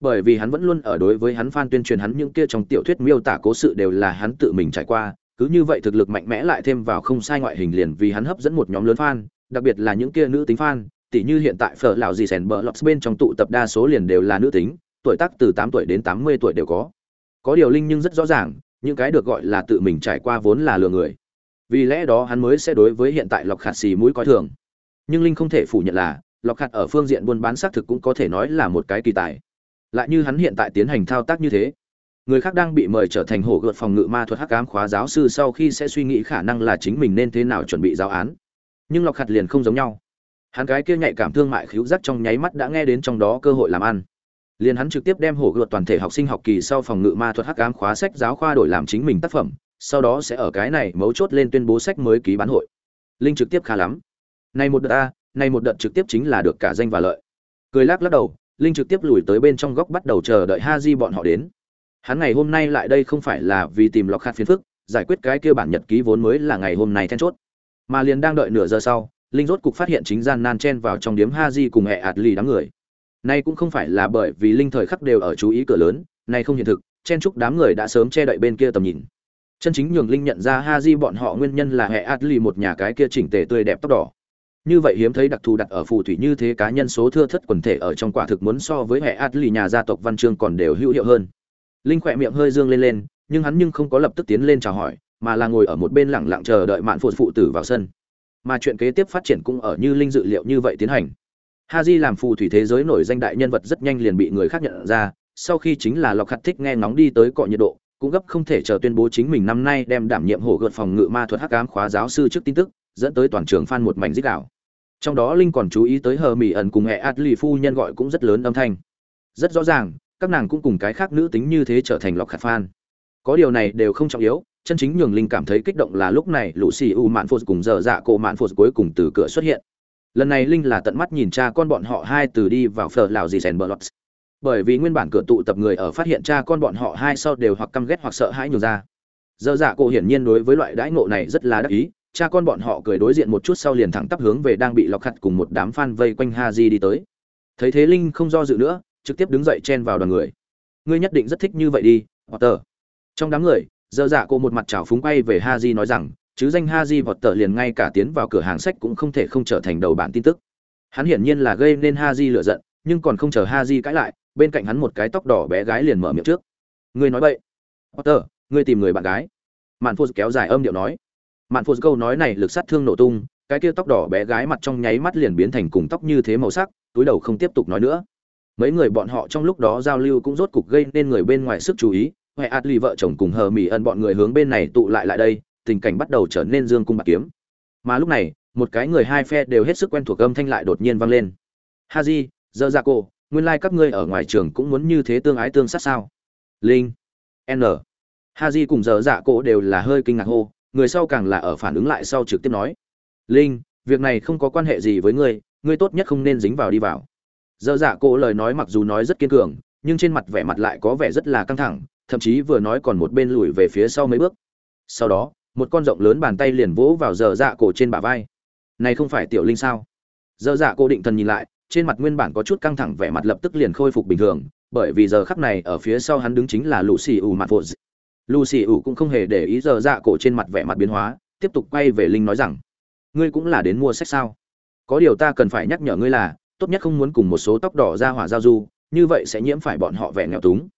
bởi vì hắn vẫn luôn ở đối với hắn fan tuyên truyền hắn những kia trong tiểu thuyết miêu tả cố sự đều là hắn tự mình trải qua, cứ như vậy thực lực mạnh mẽ lại thêm vào không sai ngoại hình liền vì hắn hấp dẫn một nhóm lớn fan, đặc biệt là những kia nữ tính fan, tỉ như hiện tại phở lão gì sèn bờ lọc bên trong tụ tập đa số liền đều là nữ tính, tuổi tác từ tám tuổi đến tám mươi tuổi đều có. Có điều linh nhưng rất rõ ràng, những cái được gọi là tự mình trải qua vốn là lừa người. Vì lẽ đó hắn mới sẽ đối với hiện tại lọc khạt xì mũi coi thường. Nhưng linh không thể phủ nhận là lọc khạt ở phương diện buôn bán xác thực cũng có thể nói là một cái kỳ tài lại như hắn hiện tại tiến hành thao tác như thế. Người khác đang bị mời trở thành hổ gợt phòng ngự ma thuật hắc ám khóa giáo sư sau khi sẽ suy nghĩ khả năng là chính mình nên thế nào chuẩn bị giáo án. Nhưng lọc hạt liền không giống nhau. Hắn cái kia nhạy cảm thương mại khíu giác trong nháy mắt đã nghe đến trong đó cơ hội làm ăn. Liền hắn trực tiếp đem hổ gợt toàn thể học sinh học kỳ sau phòng ngự ma thuật hắc ám khóa sách giáo khoa đổi làm chính mình tác phẩm, sau đó sẽ ở cái này mấu chốt lên tuyên bố sách mới ký bán hội. Linh trực tiếp khá lắm. Này một đợt a, này một đợt trực tiếp chính là được cả danh và lợi. Cười lắc lắc đầu linh trực tiếp lùi tới bên trong góc bắt đầu chờ đợi ha di bọn họ đến. Hắn ngày hôm nay lại đây không phải là vì tìm lọc khát phiền phức, giải quyết cái kia bản nhật ký vốn mới là ngày hôm nay then chốt. Mà liền đang đợi nửa giờ sau, linh rốt cục phát hiện chính gian nan chen vào trong điếm ha di cùng hẹ ạt lì đám người. Nay cũng không phải là bởi vì linh thời khắc đều ở chú ý cửa lớn, nay không hiện thực, chen chúc đám người đã sớm che đậy bên kia tầm nhìn. Chân chính nhường linh nhận ra ha di bọn họ nguyên nhân là hệ ạt lì một nhà cái kia chỉnh tề tươi đẹp tóc đỏ như vậy hiếm thấy đặc thù đặt ở phù thủy như thế cá nhân số thưa thất quần thể ở trong quả thực muốn so với hệ át lì nhà gia tộc văn chương còn đều hữu hiệu hơn. Linh khỏe miệng hơi dương lên lên, nhưng hắn nhưng không có lập tức tiến lên chào hỏi, mà là ngồi ở một bên lẳng lặng chờ đợi mạn phụ phụ tử vào sân. Mà chuyện kế tiếp phát triển cũng ở như linh dự liệu như vậy tiến hành. Ha di làm phù thủy thế giới nổi danh đại nhân vật rất nhanh liền bị người khác nhận ra, sau khi chính là lọc khát thích nghe ngóng đi tới cọ nhiệt độ, cũng gấp không thể chờ tuyên bố chính mình năm nay đem đảm nhiệm hổ gợt phòng ngự ma thuật hắc ám khóa giáo sư trước tin tức dẫn tới toàn trường fan một mảnh rít đảo trong đó linh còn chú ý tới hờ mỹ ẩn cùng hệ adli phu nhân gọi cũng rất lớn âm thanh. Rất rõ ràng, các nàng cũng cùng cái khác nữ tính như thế trở thành lọc khát fan. Có điều này đều không trọng yếu, chân chính nhường linh cảm thấy kích động là lúc này lũ xì u mạn phụt cùng dở dạ cổ mạn phụt cuối cùng từ cửa xuất hiện. Lần này linh là tận mắt nhìn cha con bọn họ hai từ đi vào phở lào gì sèn bờ lọt. Bởi vì nguyên bản cửa tụ tập người ở phát hiện cha con bọn họ hai sau đều hoặc căm ghét hoặc sợ hãi nhường ra. Dở dạ cổ hiển nhiên đối với loại đãi ngộ này rất là đắc ý cha con bọn họ cười đối diện một chút sau liền thẳng tắp hướng về đang bị lọc khặt cùng một đám fan vây quanh ha đi tới. Thấy thế linh không do dự nữa, trực tiếp đứng dậy chen vào đoàn người. Ngươi nhất định rất thích như vậy đi, potter. Trong đám người, dơ dạ cô một mặt trào phúng quay về ha nói rằng, chứ danh ha di vọt liền ngay cả tiến vào cửa hàng sách cũng không thể không trở thành đầu bản tin tức. Hắn hiển nhiên là gây nên ha lửa giận, nhưng còn không chờ ha cãi lại, bên cạnh hắn một cái tóc đỏ bé gái liền mở miệng trước. Ngươi nói vậy potter, ngươi tìm người bạn gái. Mạn Phu kéo dài âm điệu nói mạn phô câu nói này lực sát thương nổ tung, cái kia tóc đỏ bé gái mặt trong nháy mắt liền biến thành cùng tóc như thế màu sắc, túi đầu không tiếp tục nói nữa. Mấy người bọn họ trong lúc đó giao lưu cũng rốt cục gây nên người bên ngoài sức chú ý, huệ ạt lì vợ chồng cùng hờ mỹ ân bọn người hướng bên này tụ lại lại đây, tình cảnh bắt đầu trở nên dương cung bạc kiếm. Mà lúc này, một cái người hai phe đều hết sức quen thuộc âm thanh lại đột nhiên vang lên. Ha di, dơ ra cô, nguyên lai、like、các ngươi ở ngoài trường cũng muốn như thế tương ái tương sát sao? Linh. N. Ha di cùng dơ dạ cô đều là hơi kinh ngạc hô người sau càng là ở phản ứng lại sau trực tiếp nói, linh, việc này không có quan hệ gì với ngươi ngươi tốt nhất không nên dính vào đi vào. Dơ dạ cô lời nói mặc dù nói rất kiên cường, nhưng trên mặt vẻ mặt lại có vẻ rất là căng thẳng, thậm chí vừa nói còn một bên lùi về phía sau mấy bước. Sau đó, một con rộng lớn bàn tay liền vỗ vào dơ dạ cổ trên bả vai. Này không phải tiểu linh sao? Dơ dạ cổ định thần nhìn lại, trên mặt nguyên bản có chút căng thẳng vẻ mặt lập tức liền khôi phục bình thường, bởi vì giờ khắc này ở phía sau hắn đứng chính là lũ xì ù mặt phụ Lucy ủ cũng không hề để ý dở dạ cổ trên mặt vẻ mặt biến hóa, tiếp tục quay về linh nói rằng, ngươi cũng là đến mua sách sao? Có điều ta cần phải nhắc nhở ngươi là, tốt nhất không muốn cùng một số tóc đỏ ra hỏa giao du, như vậy sẽ nhiễm phải bọn họ vẻ nghèo túng.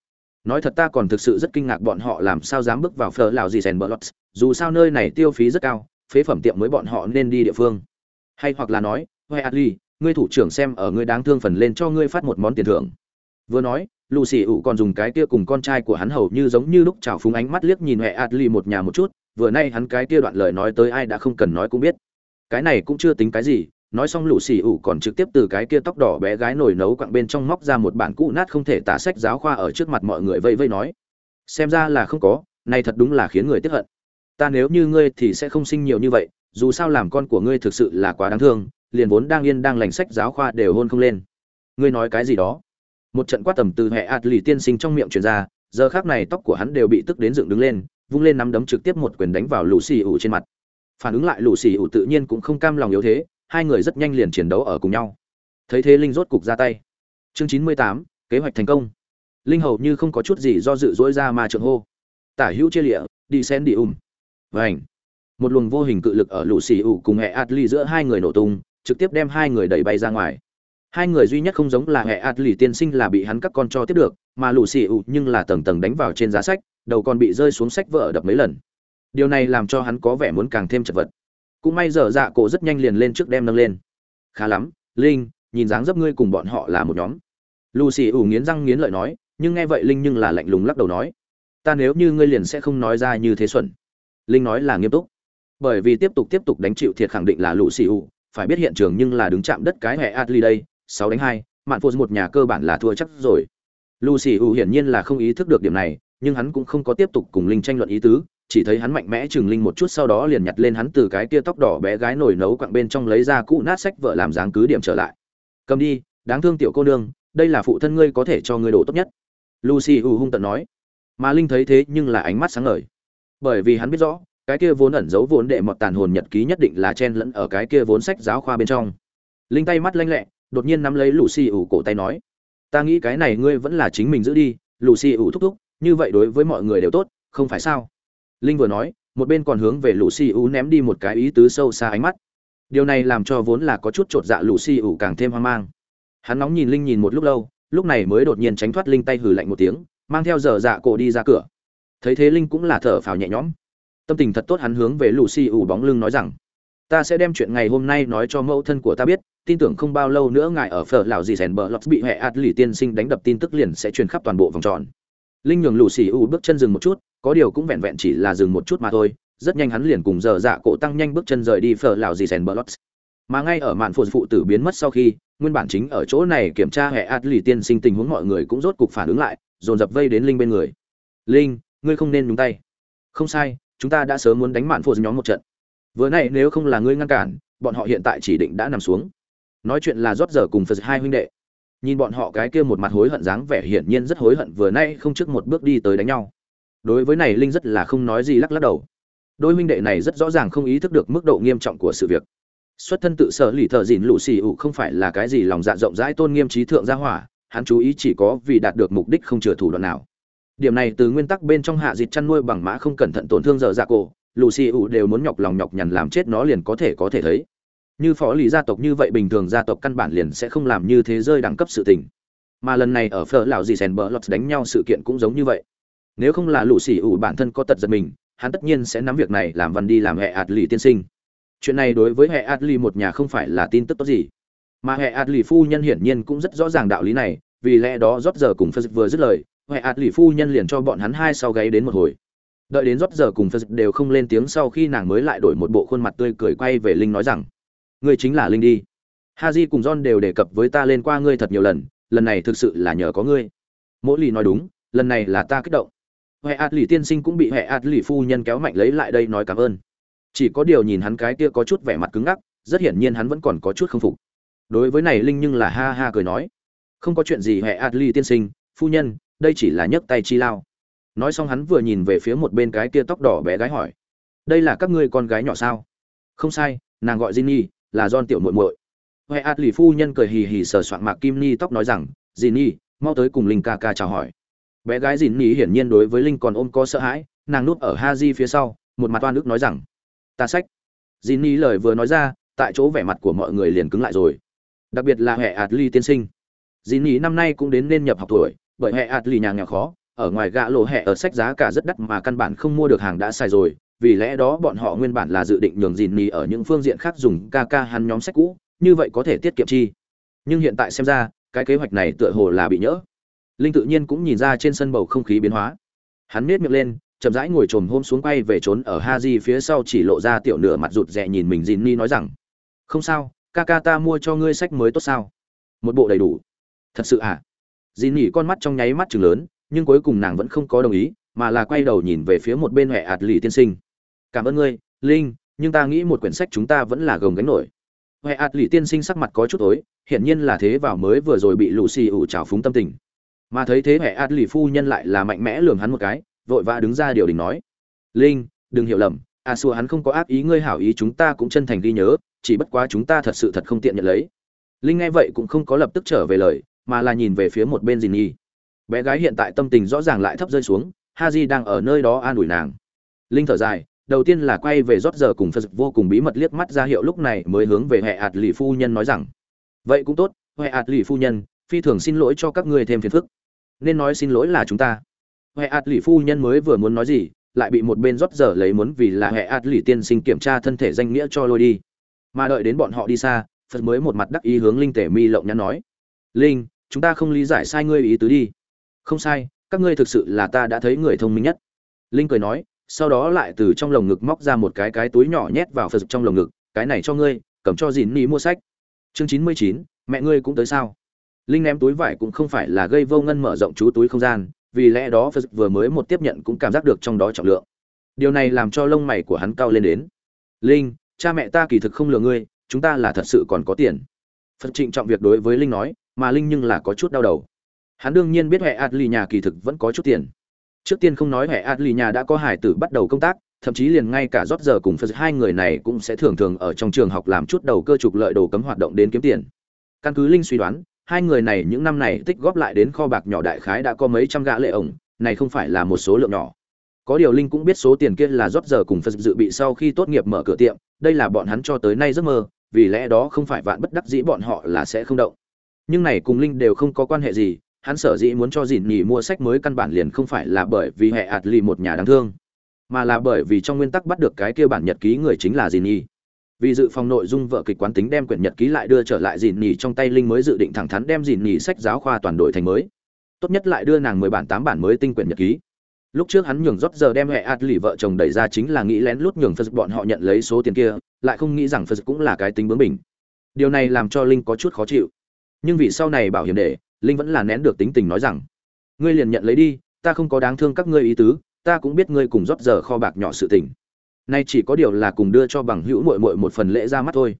Nói thật ta còn thực sự rất kinh ngạc bọn họ làm sao dám bước vào phở lào gì rèn bờ lót dù sao nơi này tiêu phí rất cao, phế phẩm tiệm mới bọn họ nên đi địa phương. Hay hoặc là nói huệ adli ngươi thủ trưởng xem ở ngươi đáng thương phần lên cho ngươi phát một món tiền thưởng vừa nói lù xì ủ còn dùng cái kia cùng con trai của hắn hầu như giống như lúc chào phúng ánh mắt liếc nhìn huệ adli một nhà một chút, vừa nay hắn cái kia đoạn lời nói tới ai đã không cần nói cũng biết. Cái này cũng chưa tính cái gì, nói xong lũ xì ủ còn trực tiếp từ cái kia tóc đỏ bé gái nổi nấu quặng bên trong móc ra một bản cũ nát không thể tả sách giáo khoa ở trước mặt mọi người vây vây nói. Xem ra là không có, này thật đúng là khiến người tiếc hận. Ta nếu như ngươi thì sẽ không sinh nhiều như vậy, dù sao làm con của ngươi thực sự là quá đáng thương, liền vốn đang yên đang lành sách giáo khoa đều hôn không lên. Ngươi nói cái gì đó? Một trận quát tầm từ hệ ạt lì tiên sinh trong miệng truyền ra, giờ khác này tóc của hắn đều bị tức đến dựng đứng lên, vung lên nắm đấm trực tiếp một quyền đánh vào lũ xì ủ trên mặt. Phản ứng lại lũ xì ủ tự nhiên cũng không cam lòng yếu thế, hai người rất nhanh liền chiến đấu ở cùng nhau. Thấy thế linh rốt cục ra tay. Chương chín mươi tám, kế hoạch thành công. Linh hầu như không có chút gì do dự dỗi ra mà trượng hô. Tả hữu chia lịa, đi sen đi ùm. Vảnh một luồng vô hình cự lực ở lũ xì ủ cùng hệ atli giữa hai người nổ tung, trực tiếp đem hai người đẩy bay ra ngoài hai người duy nhất không giống là hệ atli tiên sinh là bị hắn các con cho tiếp được, mà lù xì ụ nhưng là tầng tầng đánh vào trên giá sách, đầu còn bị rơi xuống sách vỡ đập mấy lần. Điều này làm cho hắn có vẻ muốn càng thêm chật vật. Cũng may dở dạ cổ rất nhanh liền lên trước đem nâng lên. Khá lắm, linh, nhìn dáng dấp ngươi cùng bọn họ là một nhóm. Lucy ủ nghiến răng nghiến lợi nói, nhưng nghe vậy linh nhưng là lạnh lùng lắc đầu nói, ta nếu như ngươi liền sẽ không nói ra như thế xuẩn. Linh nói là nghiêm túc. Bởi vì tiếp tục tiếp tục đánh chịu thiệt khẳng định là lucy ủ phải biết hiện trường nhưng là đứng chạm đất cái hệ adli đây sáu đánh hai, mạn phô một nhà cơ bản là thua chắc rồi. Lucy U hiển nhiên là không ý thức được điểm này, nhưng hắn cũng không có tiếp tục cùng linh tranh luận ý tứ, chỉ thấy hắn mạnh mẽ chừng linh một chút sau đó liền nhặt lên hắn từ cái kia tóc đỏ bé gái nổi nấu quặng bên trong lấy ra cũ nát sách vợ làm dáng cứ điểm trở lại. Cầm đi, đáng thương tiểu cô nương, đây là phụ thân ngươi có thể cho ngươi đồ tốt nhất. Lucy U hung tận nói. Mà linh thấy thế nhưng là ánh mắt sáng ngời. Bởi vì hắn biết rõ, cái kia vốn ẩn giấu vốn đệ mọt tàn hồn nhật ký nhất định là chen lẫn ở cái kia vốn sách giáo khoa bên trong. Linh tay mắt lanh lẹ đột nhiên nắm lấy lucy ủ cổ tay nói, ta nghĩ cái này ngươi vẫn là chính mình giữ đi, lucy ủ thúc thúc, như vậy đối với mọi người đều tốt, không phải sao? Linh vừa nói, một bên còn hướng về lù xì ủ ném đi một cái ý tứ sâu xa ánh mắt. Điều này làm cho vốn là có chút t r ộ t dạ lù xì ủ càng thêm hoang mang. Hắn nóng nhìn linh nhìn một lúc lâu, lúc này mới đột nhiên tránh thoát linh tay hử lạnh một tiếng, mang theo dở dạ cổ đi ra cửa. Thấy thế linh cũng là thở phào nhẹ nhõm. Tâm tình thật tốt hắn hướng về lù xì ủ bóng lưng nói rằng, ta sẽ đem chuyện ngày hôm nay nói cho mẫu thân của ta biết tin tưởng không bao lâu nữa ngài ở phở lão gì rèn bờ lọt bị hệ ạt lì tiên sinh đánh đập tin tức liền sẽ truyền khắp toàn bộ vòng tròn. Linh nhường lũ xì u bước chân dừng một chút, có điều cũng vẹn vẹn chỉ là dừng một chút mà thôi, rất nhanh hắn liền cùng giờ dạ cổ tăng nhanh bước chân rời đi phở lão gì rèn bờ lót mà ngay ở mạn phụ phụ tử biến mất sau khi, nguyên bản chính ở chỗ này kiểm tra hệ ạt lì tiên sinh tình huống mọi người cũng rốt cục phản ứng lại, dồn dập vây đến linh bên người. Linh, ngươi không nên nhúng tay. Không sai, chúng ta đã sớm muốn đánh mạn phụ nhóm một trận. Vừa nay nếu không là ngươi ngăn cản, bọn họ hiện tại chỉ định đã nằm xuống nói chuyện là rót giờ cùng phật hai huynh đệ. Nhìn bọn họ cái kia một mặt hối hận dáng vẻ hiển nhiên rất hối hận vừa nay không trước một bước đi tới đánh nhau. Đối với này linh rất là không nói gì lắc lắc đầu. Đôi huynh đệ này rất rõ ràng không ý thức được mức độ nghiêm trọng của sự việc. Xuất thân tự sở lì thợ dìn lũ xì ụ không phải là cái gì lòng dạ rộng rãi tôn nghiêm trí thượng gia hỏa, hắn chú ý chỉ có vì đạt được mục đích không chừa thủ đoạn nào. Điểm này từ nguyên tắc bên trong hạ dịch chăn nuôi bằng mã không cẩn thận tổn thương dở dạ cổ lũ xì ụ đều muốn nhọc lòng nhọc nhằn làm chết nó liền có thể có thể thấy như phó lý gia tộc như vậy bình thường gia tộc căn bản liền sẽ không làm như thế rơi đẳng cấp sự tình. Mà lần này ở phở lão dì sèn bờ lọt đánh nhau sự kiện cũng giống như vậy. Nếu không là lũ xỉ ủ bản thân có tật giật mình, hắn tất nhiên sẽ nắm việc này làm văn đi làm hệ ạt lì tiên sinh. Chuyện này đối với hệ ạt lì một nhà không phải là tin tức tốt gì. Mà hệ ạt lì phu nhân hiển nhiên cũng rất rõ ràng đạo lý này, vì lẽ đó rót giờ cùng phật vừa dứt lời, hệ ạt lì phu nhân liền cho bọn hắn hai sau gáy đến một hồi. Đợi đến rót giờ cùng phật đều không lên tiếng sau khi nàng mới lại đổi một bộ khuôn mặt tươi cười quay về linh nói rằng ngươi chính là linh đi. Ha di cùng john đều đề cập với ta lên qua ngươi thật nhiều lần lần này thực sự là nhờ có ngươi. Mỗi lì nói đúng lần này là ta kích động. Hệ ạt lì tiên sinh cũng bị hệ ạt lì phu nhân kéo mạnh lấy lại đây nói cảm ơn. Chỉ có điều nhìn hắn cái kia có chút vẻ mặt cứng ngắc rất hiển nhiên hắn vẫn còn có chút không phục. Đối với này linh nhưng là ha ha cười nói. Không có chuyện gì hệ ạt lì tiên sinh phu nhân đây chỉ là nhấc tay chi lao. Nói xong hắn vừa nhìn về phía một bên cái kia tóc đỏ bé gái hỏi. Đây là các ngươi con gái nhỏ sao? Không sai nàng gọi Jinny, là don tiểu muội muội. Huệ ạt lì phu nhân cười hì hì sờ soạn mạc kim ni tóc nói rằng Jinny, mau tới cùng linh ca ca chào hỏi. Bé gái dìn ni hiển nhiên đối với linh còn ôm có sợ hãi nàng núp ở ha di phía sau một mặt oan ức nói rằng ta sách. Dìn ni lời vừa nói ra tại chỗ vẻ mặt của mọi người liền cứng lại rồi. Đặc biệt là hệ ạt ly tiên sinh. Dìn ni năm nay cũng đến nên nhập học tuổi bởi hệ ạt ly nhà nghèo khó ở ngoài gạ lộ hệ ở sách giá cả rất đắt mà căn bản không mua được hàng đã xài rồi vì lẽ đó bọn họ nguyên bản là dự định nhường dìn nhì ở những phương diện khác dùng ca ca hắn nhóm sách cũ, như vậy có thể tiết kiệm chi. Nhưng hiện tại xem ra, cái kế hoạch này tựa hồ là bị nhỡ. Linh tự nhiên cũng nhìn ra trên sân bầu không khí biến hóa. Hắn nết miệng lên, chậm rãi ngồi trồm hôm xuống quay về trốn ở ha di phía sau chỉ lộ ra tiểu nửa mặt rụt rè nhìn mình dìn ni nói rằng, không sao, ca ca ta mua cho ngươi sách mới tốt sao? Một bộ đầy đủ. Thật sự à? Dìn nhỉ con mắt trong nháy mắt chừng lớn, nhưng cuối cùng nàng vẫn không có đồng ý, mà là quay đầu nhìn về phía một bên huệ ạt lì tiên sinh cảm ơn ngươi, linh, nhưng ta nghĩ một quyển sách chúng ta vẫn là gồng gánh nổi. Huệ ạt lì tiên sinh sắc mặt có chút tối, hiển nhiên là thế vào mới vừa rồi bị lù xì ủ trào phúng tâm tình. Mà thấy thế hệ ạt lì phu nhân lại là mạnh mẽ lường hắn một cái, vội vã đứng ra điều đình nói, linh, đừng hiểu lầm, a xua hắn không có ác ý, ngươi hảo ý chúng ta cũng chân thành ghi nhớ, chỉ bất quá chúng ta thật sự thật không tiện nhận lấy. Linh nghe vậy cũng không có lập tức trở về lời, mà là nhìn về phía một bên dì nhi. Bé gái hiện tại tâm tình rõ ràng lại thấp rơi xuống ha di đang ở nơi đó an ủi nàng. Linh thở dài đầu tiên là quay về rót giờ cùng phật vô cùng bí mật liếc mắt ra hiệu lúc này mới hướng về hệ ạt lì phu nhân nói rằng, vậy cũng tốt, hệ ạt lì phu nhân, phi thường xin lỗi cho các ngươi thêm phiền phức. Nên nói xin lỗi là chúng ta. Hệ ạt lì phu nhân mới vừa muốn nói gì, lại bị một bên rót giờ lấy muốn vì là hệ ạt lì tiên sinh kiểm tra thân thể danh nghĩa cho lôi đi. Mà đợi đến bọn họ đi xa, phật mới một mặt đắc ý hướng linh tể mi lộng nhắn nói, linh, chúng ta không lý giải sai ngươi ý tứ đi. Không sai, các ngươi thực sự là ta đã thấy người thông minh nhất. Linh cười nói sau đó lại từ trong lồng ngực móc ra một cái cái túi nhỏ nhét vào phật trong lồng ngực, cái này cho ngươi, cầm cho dìn ni mua sách. Chương chín mươi chín, mẹ ngươi cũng tới sao? Linh ném túi vải cũng không phải là gây vô ngân mở rộng chú túi không gian, vì lẽ đó phật vừa mới một tiếp nhận cũng cảm giác được trong đó trọng lượng. Điều này làm cho lông mày của hắn cao lên đến. Linh, cha mẹ ta kỳ thực không lừa ngươi, chúng ta là thật sự còn có tiền. Phật trịnh trọng việc đối với linh nói, mà linh nhưng là có chút đau đầu. Hắn đương nhiên biết hệ adli nhà kỳ thực vẫn có chút tiền trước tiên không nói hệ adli nhà đã có hải tử bắt đầu công tác, thậm chí liền ngay cả rót giờ cùng phật hai người này cũng sẽ thường thường ở trong trường học làm chút đầu cơ trục lợi đồ cấm hoạt động đến kiếm tiền. Căn cứ linh suy đoán, hai người này những năm này tích góp lại đến kho bạc nhỏ đại khái đã có mấy trăm gã lệ ổng, này không phải là một số lượng nhỏ. Có điều linh cũng biết số tiền kia là rót giờ cùng phật dự bị sau khi tốt nghiệp mở cửa tiệm, đây là bọn hắn cho tới nay giấc mơ, vì lẽ đó không phải vạn bất đắc dĩ bọn họ là sẽ không động. Nhưng này cùng linh đều không có quan hệ gì hắn sở dĩ muốn cho dìn nhì mua sách mới căn bản liền không phải là bởi vì hệ ạt lì một nhà đáng thương, mà là bởi vì trong nguyên tắc bắt được cái kia bản nhật ký người chính là dìn nhì vì dự phòng nội dung vợ kịch quán tính đem quyển nhật ký lại đưa trở lại dìn nhì trong tay linh mới dự định thẳng thắn đem dìn nhì sách giáo khoa toàn đội thành mới. Tốt nhất lại đưa nàng mười bản tám bản mới tinh quyển nhật ký. Lúc trước hắn nhường rót giờ đem hệ ạt lì vợ chồng đẩy ra chính là nghĩ lén lút nhường phật bọn họ nhận lấy số tiền kia, lại không nghĩ rằng phật cũng là cái tính bướng bỉnh. Điều này làm cho linh có chút khó chịu. Nhưng vì sau này bảo hiểm để linh vẫn là nén được tính tình nói rằng ngươi liền nhận lấy đi ta không có đáng thương các ngươi ý tứ ta cũng biết ngươi cùng rót giờ kho bạc nhỏ sự tình. Nay chỉ có điều là cùng đưa cho bằng hữu muội muội một phần lễ ra mắt thôi.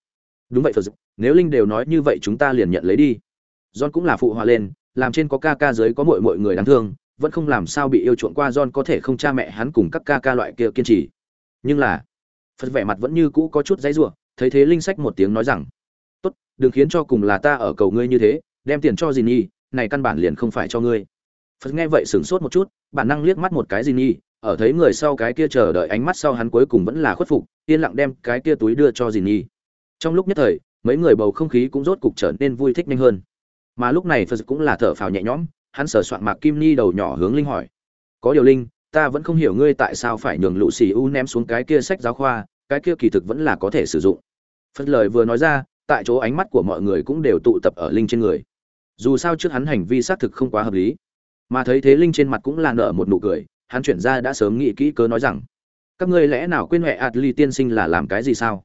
Đúng vậy phật nếu linh đều nói như vậy chúng ta liền nhận lấy đi. John cũng là phụ hòa lên làm trên có ca ca dưới có muội muội người đáng thương vẫn không làm sao bị yêu chuộng qua John có thể không cha mẹ hắn cùng các ca ca loại kia kiên trì. Nhưng là, Phật vẻ mặt vẫn như cũ có chút dãy rủa, thấy thế linh sách một tiếng nói rằng: "Tốt, đừng khiến cho cùng là ta ở cầu ngươi như thế, đem tiền cho Jinny, này căn bản liền không phải cho ngươi." Phật nghe vậy sửng sốt một chút, bản năng liếc mắt một cái Jinny, ở thấy người sau cái kia chờ đợi ánh mắt sau hắn cuối cùng vẫn là khuất phục, yên lặng đem cái kia túi đưa cho Jinny. Trong lúc nhất thời, mấy người bầu không khí cũng rốt cục trở nên vui thích nhanh hơn. Mà lúc này Phật cũng là thở phào nhẹ nhõm, hắn sờ soạn mạc kim ni đầu nhỏ hướng linh hỏi có điều linh ta vẫn không hiểu ngươi tại sao phải nhường lũ xì u ném xuống cái kia sách giáo khoa cái kia kỳ thực vẫn là có thể sử dụng phật lời vừa nói ra tại chỗ ánh mắt của mọi người cũng đều tụ tập ở linh trên người dù sao trước hắn hành vi xác thực không quá hợp lý mà thấy thế linh trên mặt cũng là nở một nụ cười hắn chuyển ra đã sớm nghĩ kỹ cớ nói rằng các ngươi lẽ nào quên huệ adli tiên sinh là làm cái gì sao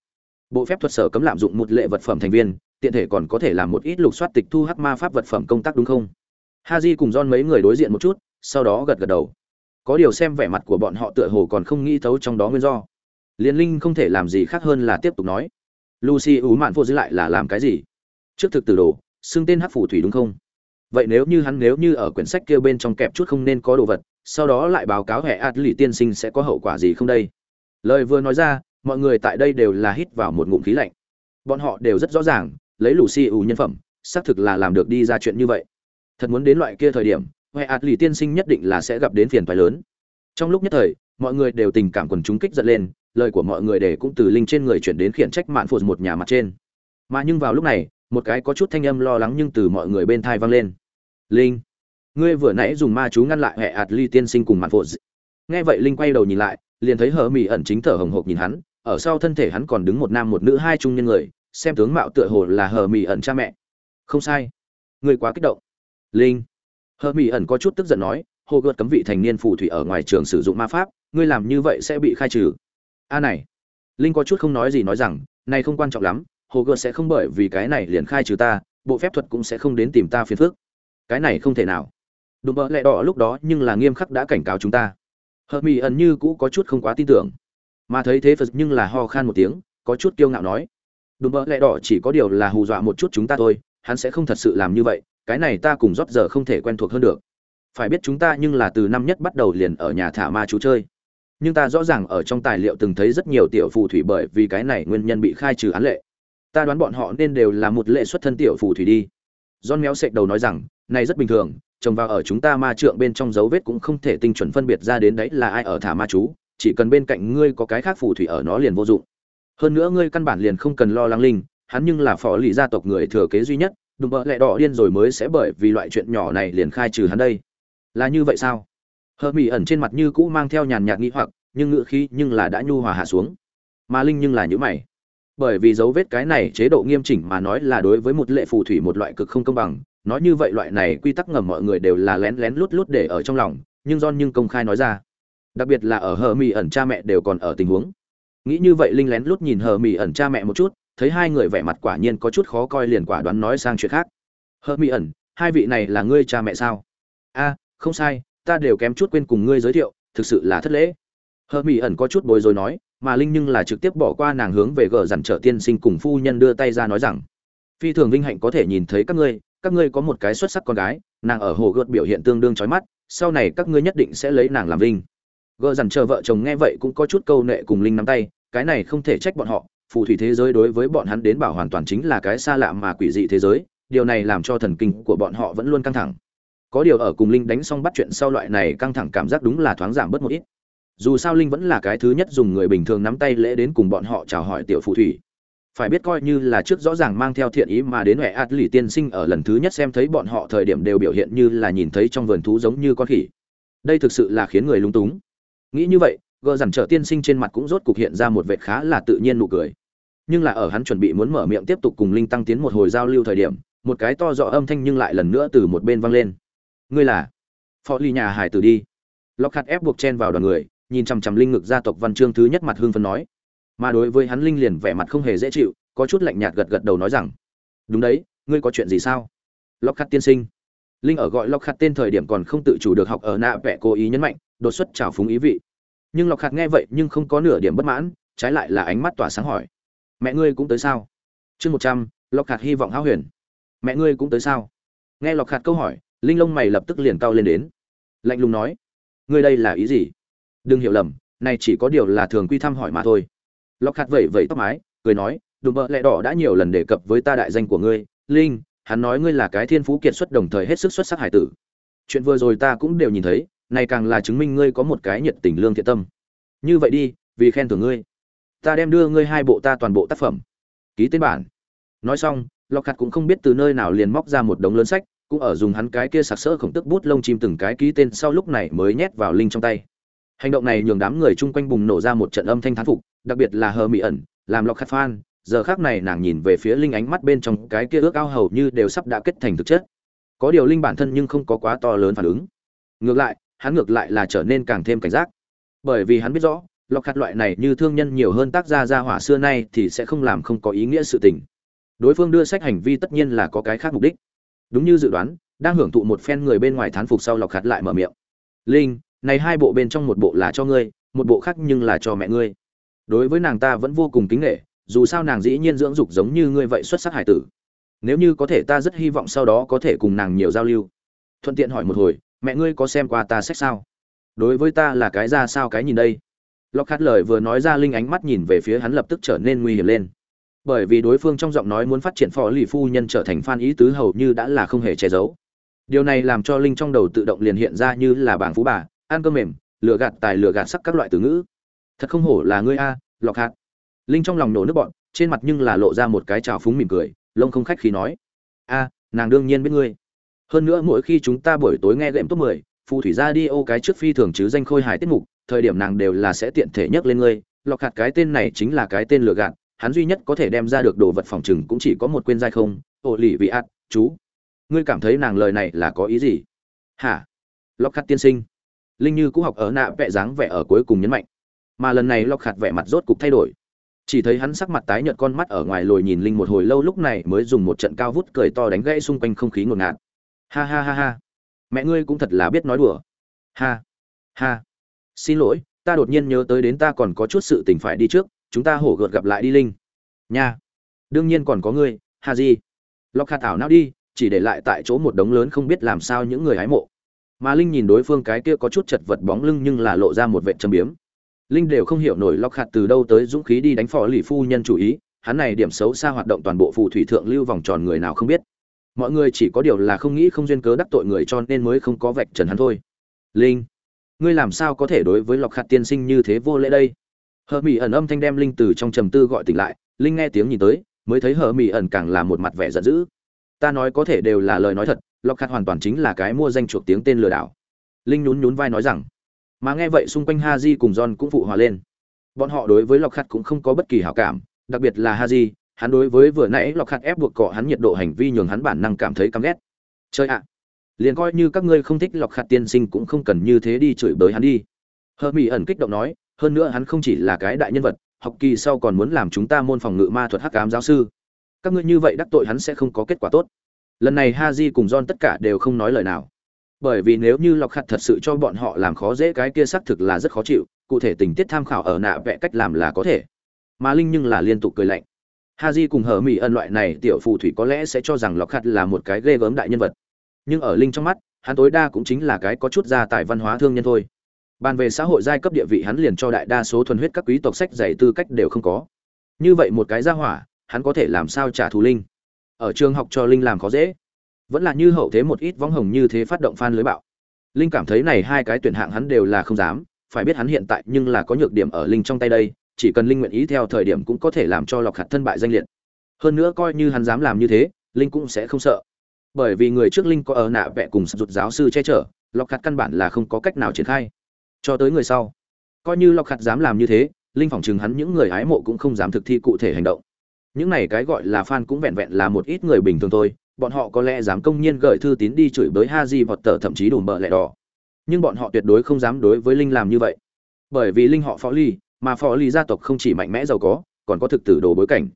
bộ phép thuật sở cấm lạm dụng một lệ vật phẩm thành viên tiện thể còn có thể làm một ít lục soát tịch thu hắc ma pháp vật phẩm công tác đúng không Haji cùng don mấy người đối diện một chút, sau đó gật gật đầu. Có điều xem vẻ mặt của bọn họ tựa hồ còn không nghĩ thấu trong đó nguyên do. Liên Linh không thể làm gì khác hơn là tiếp tục nói. Lucy ú mạn vô giữ lại là làm cái gì? Trước thực từ đồ, xưng tên hắc phù thủy đúng không? Vậy nếu như hắn nếu như ở quyển sách kia bên trong kẹp chút không nên có đồ vật, sau đó lại báo cáo hệ ạt lì tiên sinh sẽ có hậu quả gì không đây? Lời vừa nói ra, mọi người tại đây đều là hít vào một ngụm khí lạnh. Bọn họ đều rất rõ ràng, lấy lù xì ủ nhân phẩm, xác thực là làm được đi ra chuyện như vậy thật muốn đến loại kia thời điểm hệ ạt lì tiên sinh nhất định là sẽ gặp đến phiền phái lớn trong lúc nhất thời mọi người đều tình cảm quần chúng kích giận lên lời của mọi người để cũng từ linh trên người chuyển đến khiển trách mạn phụt một nhà mặt trên mà nhưng vào lúc này một cái có chút thanh âm lo lắng nhưng từ mọi người bên thai vang lên. Linh, ngươi vừa nãy dùng ma chú ngăn lại hệ ạt ly tiên sinh cùng mạn phụ nghe vậy linh quay đầu nhìn lại, liền thấy hờ mỹ ẩn chính thở hồng hộc nhìn hắn, ở sau thân thể hắn còn đứng một nam một nữ hai trung nhân người, xem tướng mạo tựa hồ là hờ mỹ ẩn cha mẹ. Không sai. Ngươi quá kích động. Linh hờ mỹ ẩn có chút tức giận nói hồ gợt cấm vị thành niên phù thủy ở ngoài trường sử dụng ma pháp, ngươi làm như vậy sẽ bị khai trừ. A này. Linh có chút không nói gì nói rằng, này không quan trọng lắm hồ gợt sẽ không bởi vì cái này liền khai trừ ta, bộ phép thuật cũng sẽ không đến tìm ta phiền phức. Cái này không thể nào. Đùm bợ lẹ đỏ lúc đó nhưng là nghiêm khắc đã cảnh cáo chúng ta. Hợp mỹ ẩn như cũ có chút không quá tin tưởng. Mà thấy thế phật nhưng là ho khan một tiếng, có chút kiêu ngạo nói. Đùm bợ lẹ đỏ chỉ có điều là hù dọa một chút chúng ta thôi, hắn sẽ không thật sự làm như vậy, cái này ta cùng rót giờ không thể quen thuộc hơn được. Phải biết chúng ta nhưng là từ năm nhất bắt đầu liền ở nhà thả ma chú chơi. Nhưng ta rõ ràng ở trong tài liệu từng thấy rất nhiều tiểu phù thủy bởi vì cái này nguyên nhân bị khai trừ án lệ ta đoán bọn họ nên đều là một lệ xuất thân tiểu phù thủy đi. John méo sệch đầu nói rằng, này rất bình thường, trồng vào ở chúng ta ma trượng bên trong dấu vết cũng không thể tinh chuẩn phân biệt ra đến đấy là ai ở thả ma chú chỉ cần bên cạnh ngươi có cái khác phù thủy ở nó liền vô dụng. Hơn nữa ngươi căn bản liền không cần lo lắng linh hắn nhưng là phò lì gia tộc người thừa kế duy nhất đùm bợ lẹ đỏ điên rồi mới sẽ bởi vì loại chuyện nhỏ này liền khai trừ hắn đây. Là như vậy sao? Hờ mỹ ẩn trên mặt như cũ mang theo nhàn nhạt nghĩ hoặc nhưng ngựa khí nhưng là đã nhu hòa hạ xuống. Mà linh nhưng là nhữ mày bởi vì dấu vết cái này chế độ nghiêm chỉnh mà nói là đối với một lệ phù thủy một loại cực không công bằng. Nói như vậy loại này quy tắc ngầm mọi người đều là lén lén lút lút để ở trong lòng, nhưng don nhưng công khai nói ra. Đặc biệt là ở hờ mỹ ẩn cha mẹ đều còn ở tình huống. Nghĩ như vậy linh lén lút nhìn hờ mỹ ẩn cha mẹ một chút, thấy hai người vẻ mặt quả nhiên có chút khó coi liền quả đoán nói sang chuyện khác. Hờ mỹ ẩn, hai vị này là ngươi cha mẹ sao? A, không sai, ta đều kém chút quên cùng ngươi giới thiệu, thực sự là thất lễ. Hờ mỹ ẩn có chút bối rối nói mà linh nhưng là trực tiếp bỏ qua nàng hướng về gờ dằn trở tiên sinh cùng phu nhân đưa tay ra nói rằng, phi thường vinh hạnh có thể nhìn thấy các ngươi các ngươi có một cái xuất sắc con gái, nàng ở hồ gợt biểu hiện tương đương trói mắt, sau này các ngươi nhất định sẽ lấy nàng làm vinh. Gờ dằn chờ vợ chồng nghe vậy cũng có chút câu nệ cùng linh nắm tay, cái này không thể trách bọn họ, phù thủy thế giới đối với bọn hắn đến bảo hoàn toàn chính là cái xa lạ mà quỷ dị thế giới, điều này làm cho thần kinh của bọn họ vẫn luôn căng thẳng. Có điều ở cùng linh đánh xong bắt chuyện sau loại này căng thẳng cảm giác đúng là thoáng giảm bớt một ít dù sao linh vẫn là cái thứ nhất dùng người bình thường nắm tay lễ đến cùng bọn họ chào hỏi tiểu phù thủy. Phải biết coi như là trước rõ ràng mang theo thiện ý mà đến huệ ạt lì tiên sinh ở lần thứ nhất xem thấy bọn họ thời điểm đều biểu hiện như là nhìn thấy trong vườn thú giống như con khỉ. Đây thực sự là khiến người lung túng. Nghĩ như vậy, gờ dằn trở tiên sinh trên mặt cũng rốt cục hiện ra một vệt khá là tự nhiên nụ cười. Nhưng là ở hắn chuẩn bị muốn mở miệng tiếp tục cùng linh tăng tiến một hồi giao lưu thời điểm, một cái to rõ âm thanh nhưng lại lần nữa từ một bên vang lên. Ngươi là? Phó ly nhà hải tử đi. Lọc hạt ép buộc chen vào đoàn người nhìn chằm chằm linh ngực gia tộc văn chương thứ nhất mặt hương phân nói. Mà đối với hắn linh liền vẻ mặt không hề dễ chịu, có chút lạnh nhạt gật gật đầu nói rằng, đúng đấy, ngươi có chuyện gì sao? Lóc khát tiên sinh. Linh ở gọi lóc khát tên thời điểm còn không tự chủ được học ở nạ vẽ cố ý nhấn mạnh, đột xuất trào phúng ý vị. Nhưng lóc khát nghe vậy nhưng không có nửa điểm bất mãn, trái lại là ánh mắt tỏa sáng hỏi, mẹ ngươi cũng tới sao? Chương một trăm lóc khát hy vọng háo huyền. Mẹ ngươi cũng tới sao? Nghe lóc khát câu hỏi, linh lông mày lập tức liền cao lên đến. Lạnh lùng nói, ngươi đây là ý gì? Đừng hiểu lầm, này chỉ có điều là thường quy thăm hỏi mà thôi. Lọc hạt vẩy vẩy tóc mái, cười nói, đùm bợ lẹ đỏ đã nhiều lần đề cập với ta đại danh của ngươi, linh, hắn nói ngươi là cái thiên phú kiệt xuất đồng thời hết sức xuất sắc hải tử. Chuyện vừa rồi ta cũng đều nhìn thấy, này càng là chứng minh ngươi có một cái nhiệt tình lương thiện tâm. Như vậy đi, vì khen thưởng ngươi, ta đem đưa ngươi hai bộ ta toàn bộ tác phẩm. Ký tên bản. Nói xong lọc hạt cũng không biết từ nơi nào liền móc ra một đống lớn sách, cũng ở dùng hắn cái kia sặc sỡ khổng tức bút lông chim từng cái ký tên sau lúc này mới nhét vào linh trong tay hành động này nhường đám người chung quanh bùng nổ ra một trận âm thanh thán phục, đặc biệt là hờ mỹ ẩn, làm lọc khát phan. Giờ khác này nàng nhìn về phía linh ánh mắt bên trong cái kia ước ao hầu như đều sắp đã kết thành thực chất. Có điều linh bản thân nhưng không có quá to lớn phản ứng. Ngược lại, hắn ngược lại là trở nên càng thêm cảnh giác. Bởi vì hắn biết rõ, lọc khát loại này như thương nhân nhiều hơn tác gia gia hỏa xưa nay thì sẽ không làm không có ý nghĩa sự tình. Đối phương đưa sách hành vi tất nhiên là có cái khác mục đích. Đúng như dự đoán, đang hưởng thụ một phen người bên ngoài thán phục sau lọc khát lại mở miệng. Linh này hai bộ bên trong một bộ là cho ngươi, một bộ khác nhưng là cho mẹ ngươi. Đối với nàng ta vẫn vô cùng kính nghệ dù sao nàng dĩ nhiên dưỡng dục giống như ngươi vậy xuất sắc hải tử. Nếu như có thể ta rất hy vọng sau đó có thể cùng nàng nhiều giao lưu. Thuận tiện hỏi một hồi, mẹ ngươi có xem qua ta sách sao? Đối với ta là cái ra sao cái nhìn đây? Lóc khát lời vừa nói ra linh ánh mắt nhìn về phía hắn lập tức trở nên nguy hiểm lên. Bởi vì đối phương trong giọng nói muốn phát triển phò lì phu nhân trở thành phan ý tứ hầu như đã là không hề che giấu. Điều này làm cho linh trong đầu tự động liền hiện ra như là bảng phú bà ăn cơm mềm, lừa gạt tài lừa gạt sắc các loại từ ngữ. Thật không hổ là ngươi a, lọc hạt. Linh trong lòng nổ nước bọn, trên mặt nhưng là lộ ra một cái trào phúng mỉm cười, lông không khách khi nói. A, nàng đương nhiên biết ngươi. Hơn nữa mỗi khi chúng ta buổi tối nghe gệm top mười, phù thủy ra đi ô cái trước phi thường chứ danh khôi hài tiết mục, thời điểm nàng đều là sẽ tiện thể nhắc lên ngươi. Lọc hạt cái tên này chính là cái tên lừa gạt, hắn duy nhất có thể đem ra được đồ vật phòng chừng cũng chỉ có một quên dai không. Ổ lì vị ạt chú. Ngươi cảm thấy nàng lời này là có ý gì? Hả? Lọc hạt tiên sinh linh như cũng học ở nạ vẽ dáng vẻ ở cuối cùng nhấn mạnh. Mà lần này lọc khạt vẻ mặt rốt cục thay đổi. Chỉ thấy hắn sắc mặt tái nhợt con mắt ở ngoài lồi nhìn linh một hồi lâu lúc này mới dùng một trận cao vút cười to đánh gãy xung quanh không khí ngột ngạt. Ha ha ha ha. Mẹ ngươi cũng thật là biết nói đùa. Ha. Ha. Xin lỗi, ta đột nhiên nhớ tới đến ta còn có chút sự tình phải đi trước, chúng ta hổ gợt gặp lại đi linh. Nha. Đương nhiên còn có ngươi, ha gì lọc khạt ảo não đi, chỉ để lại tại chỗ một đống lớn không biết làm sao những người hái mộ mà linh nhìn đối phương cái kia có chút chật vật bóng lưng nhưng là lộ ra một vệ châm biếm. Linh đều không hiểu nổi lọc hạt từ đâu tới dũng khí đi đánh phò lì phu nhân chủ ý, hắn này điểm xấu xa hoạt động toàn bộ phù thủy thượng lưu vòng tròn người nào không biết. Mọi người chỉ có điều là không nghĩ không duyên cớ đắc tội người cho nên mới không có vạch trần hắn thôi. Linh, ngươi làm sao có thể đối với lọc hạt tiên sinh như thế vô lễ đây? Hờ mỹ ẩn âm thanh đem linh từ trong trầm tư gọi tỉnh lại, linh nghe tiếng nhìn tới, mới thấy hờ mỹ ẩn càng là một mặt vẻ giận dữ. Ta nói có thể đều là lời nói thật lọc khát hoàn toàn chính là cái mua danh chuộc tiếng tên lừa đảo. Linh nhún nhún vai nói rằng, mà nghe vậy xung quanh ha di cùng john cũng phụ hòa lên. Bọn họ đối với lọc khát cũng không có bất kỳ hảo cảm, đặc biệt là ha di hắn đối với vừa nãy lọc khát ép buộc cọ hắn nhiệt độ hành vi nhường hắn bản năng cảm thấy căm ghét. Chơi ạ, liền coi như các ngươi không thích lọc khát tiên sinh cũng không cần như thế đi chửi bới hắn đi. Hơ mỹ ẩn kích động nói, hơn nữa hắn không chỉ là cái đại nhân vật, học kỳ sau còn muốn làm chúng ta môn phòng ngự ma thuật hắc ám giáo sư. Các ngươi như vậy đắc tội hắn sẽ không có kết quả tốt lần này ha di cùng john tất cả đều không nói lời nào. Bởi vì nếu như lọc khặt thật sự cho bọn họ làm khó dễ cái kia xác thực là rất khó chịu, cụ thể tình tiết tham khảo ở nạ vẽ cách làm là có thể. Mà linh nhưng là liên tục cười lạnh. Ha di cùng hờ mỹ ân loại này tiểu phù thủy có lẽ sẽ cho rằng lọc khặt là một cái ghê gớm đại nhân vật. Nhưng ở linh trong mắt, hắn tối đa cũng chính là cái có chút gia tài văn hóa thương nhân thôi. Bàn về xã hội giai cấp địa vị hắn liền cho đại đa số thuần huyết các quý tộc sách dạy tư cách đều không có. Như vậy một cái gia hỏa, hắn có thể làm sao trả thù linh? Ở trường học cho linh làm khó dễ. Vẫn là như hậu thế một ít võng hồng như thế phát động fan lưới bạo. Linh cảm thấy này hai cái tuyển hạng hắn đều là không dám, phải biết hắn hiện tại nhưng là có nhược điểm ở linh trong tay đây, chỉ cần linh nguyện ý theo thời điểm cũng có thể làm cho lọc hạt thân bại danh liệt. Hơn nữa coi như hắn dám làm như thế, linh cũng sẽ không sợ. Bởi vì người trước linh có ở nạ vẽ cùng rụt giáo sư che chở, lọc hạt căn bản là không có cách nào triển khai. Cho tới người sau, coi như lọc hạt dám làm như thế, linh phỏng chừng hắn những người hái mộ cũng không dám thực thi cụ thể hành động những này cái gọi là fan cũng vẹn vẹn là một ít người bình thường thôi bọn họ có lẽ dám công nhiên gửi thư tín đi chửi bới ha di hoặc tờ thậm chí đủ bợ lẹ đỏ. Nhưng bọn họ tuyệt đối không dám đối với Linh làm như vậy. Bởi vì Linh họ Phó Ly, mà Phó Ly gia tộc không chỉ mạnh mẽ giàu có, còn có thực tử đồ bối cảnh.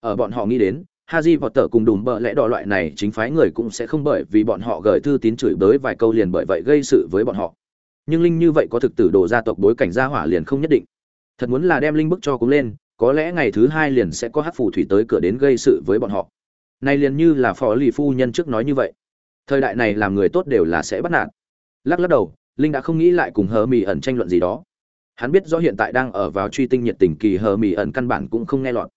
Ở bọn họ nghĩ đến, Haji vọt tờ cùng đùm bợ lẽ đỏ loại này chính phái người cũng sẽ không bởi vì bọn họ gửi thư tín chửi bới vài câu liền bởi vậy gây sự với bọn họ. Nhưng Linh như vậy có thực tử đồ gia tộc bối cảnh gia hỏa liền không nhất định. Thật muốn là đem Linh bức cho cũng lên, có lẽ ngày thứ hai liền sẽ có hắc phù thủy tới cửa đến gây sự với bọn họ. Này liền như là phó lì phu nhân trước nói như vậy. Thời đại này làm người tốt đều là sẽ bắt nạt. Lắc lắc đầu, linh đã không nghĩ lại cùng hờ mỹ ẩn tranh luận gì đó. Hắn biết rõ hiện tại đang ở vào truy tinh nhiệt tình kỳ hờ mỹ ẩn căn bản cũng không nghe lọt.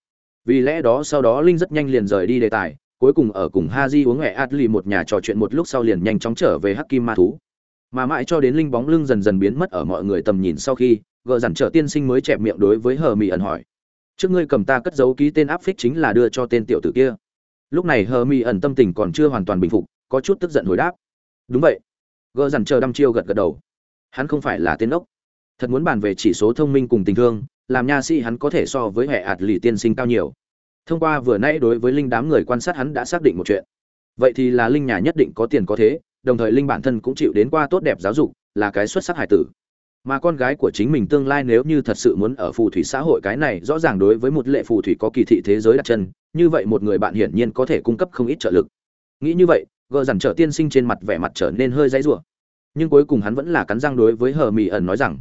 Vì lẽ đó sau đó linh rất nhanh liền rời đi đề tài, cuối cùng ở cùng ha di uống hẹ adli một nhà trò chuyện một lúc sau liền nhanh chóng trở về hắc kim ma thú. Mà mãi cho đến linh bóng lưng dần dần biến mất ở mọi người tầm nhìn sau khi, gờ dằn trở tiên sinh mới chẹp miệng đối với hờ mỹ ẩn hỏi trước ngươi cầm ta cất giấu ký tên áp phích chính là đưa cho tên tiểu tử kia. Lúc này hờ mi ẩn tâm tình còn chưa hoàn toàn bình phục, có chút tức giận hồi đáp. Đúng vậy. Gỡ dằn chờ đăm chiêu gật gật đầu. Hắn không phải là tên ốc. Thật muốn bàn về chỉ số thông minh cùng tình thương, làm nha sĩ hắn có thể so với hệ ạt lì tiên sinh cao nhiều. Thông qua vừa nãy đối với linh đám người quan sát hắn đã xác định một chuyện. Vậy thì là linh nhà nhất định có tiền có thế, đồng thời linh bản thân cũng chịu đến qua tốt đẹp giáo dục, là cái xuất sắc hải tử mà con gái của chính mình tương lai nếu như thật sự muốn ở phù thủy xã hội, cái này rõ ràng đối với một lệ phù thủy có kỳ thị thế giới đặt chân, như vậy một người bạn hiển nhiên có thể cung cấp không ít trợ lực. Nghĩ như vậy, gờ dằn trở tiên sinh trên mặt vẻ mặt trở nên hơi dãy rủa. Nhưng cuối cùng hắn vẫn là cắn răng đối với hờ mỹ ẩn nói rằng,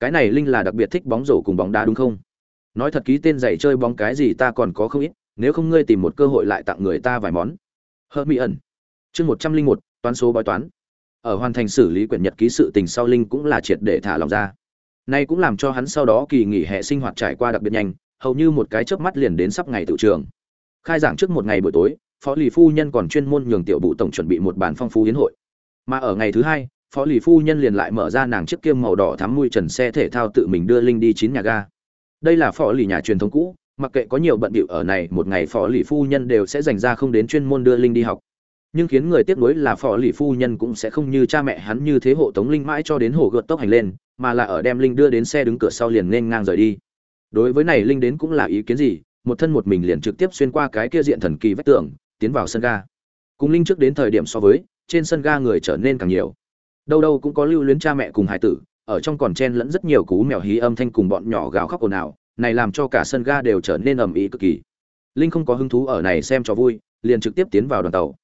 cái này linh là đặc biệt thích bóng rổ cùng bóng đá, đúng không? Nói thật ký tên giày chơi bóng cái gì ta còn có không ít, nếu không ngươi tìm một cơ hội lại tặng người ta vài món. Hờ mỹ ẩn. Chương một trăm linh một, toán số bói toán ở hoàn thành xử lý quyển nhật ký sự tình sau linh cũng là triệt để thả lòng ra. Nay cũng làm cho hắn sau đó kỳ nghỉ hè sinh hoạt trải qua đặc biệt nhanh, hầu như một cái chớp mắt liền đến sắp ngày tự trường. Khai giảng trước một ngày buổi tối, phó lì phu nhân còn chuyên môn nhường tiểu bụ tổng chuẩn bị một bàn phong phú hiến hội. Mà ở ngày thứ hai, phó lì phu nhân liền lại mở ra nàng chiếc kiêm màu đỏ thắm mui trần xe thể thao tự mình đưa linh đi chín nhà ga. Đây là phó lì nhà truyền thống cũ, mặc kệ có nhiều bận bịu ở này, một ngày phó lì phu nhân đều sẽ dành ra không đến chuyên môn đưa linh đi học nhưng khiến người tiếc nuối là phò lì phu nhân cũng sẽ không như cha mẹ hắn như thế hộ tống linh mãi cho đến hồ gợt tốc hành lên, mà là ở đem linh đưa đến xe đứng cửa sau liền nên ngang rời đi. Đối với này linh đến cũng là ý kiến gì, một thân một mình liền trực tiếp xuyên qua cái kia diện thần kỳ vách tường, tiến vào sân ga. Cùng linh trước đến thời điểm so với, trên sân ga người trở nên càng nhiều. Đâu đâu cũng có lưu luyến cha mẹ cùng hải tử, ở trong còn chen lẫn rất nhiều cú mèo hí âm thanh cùng bọn nhỏ gào khóc ồn ào, này làm cho cả sân ga đều trở nên ầm ĩ cực kỳ. Linh không có hứng thú ở này xem cho vui, liền trực tiếp tiến vào đoàn tàu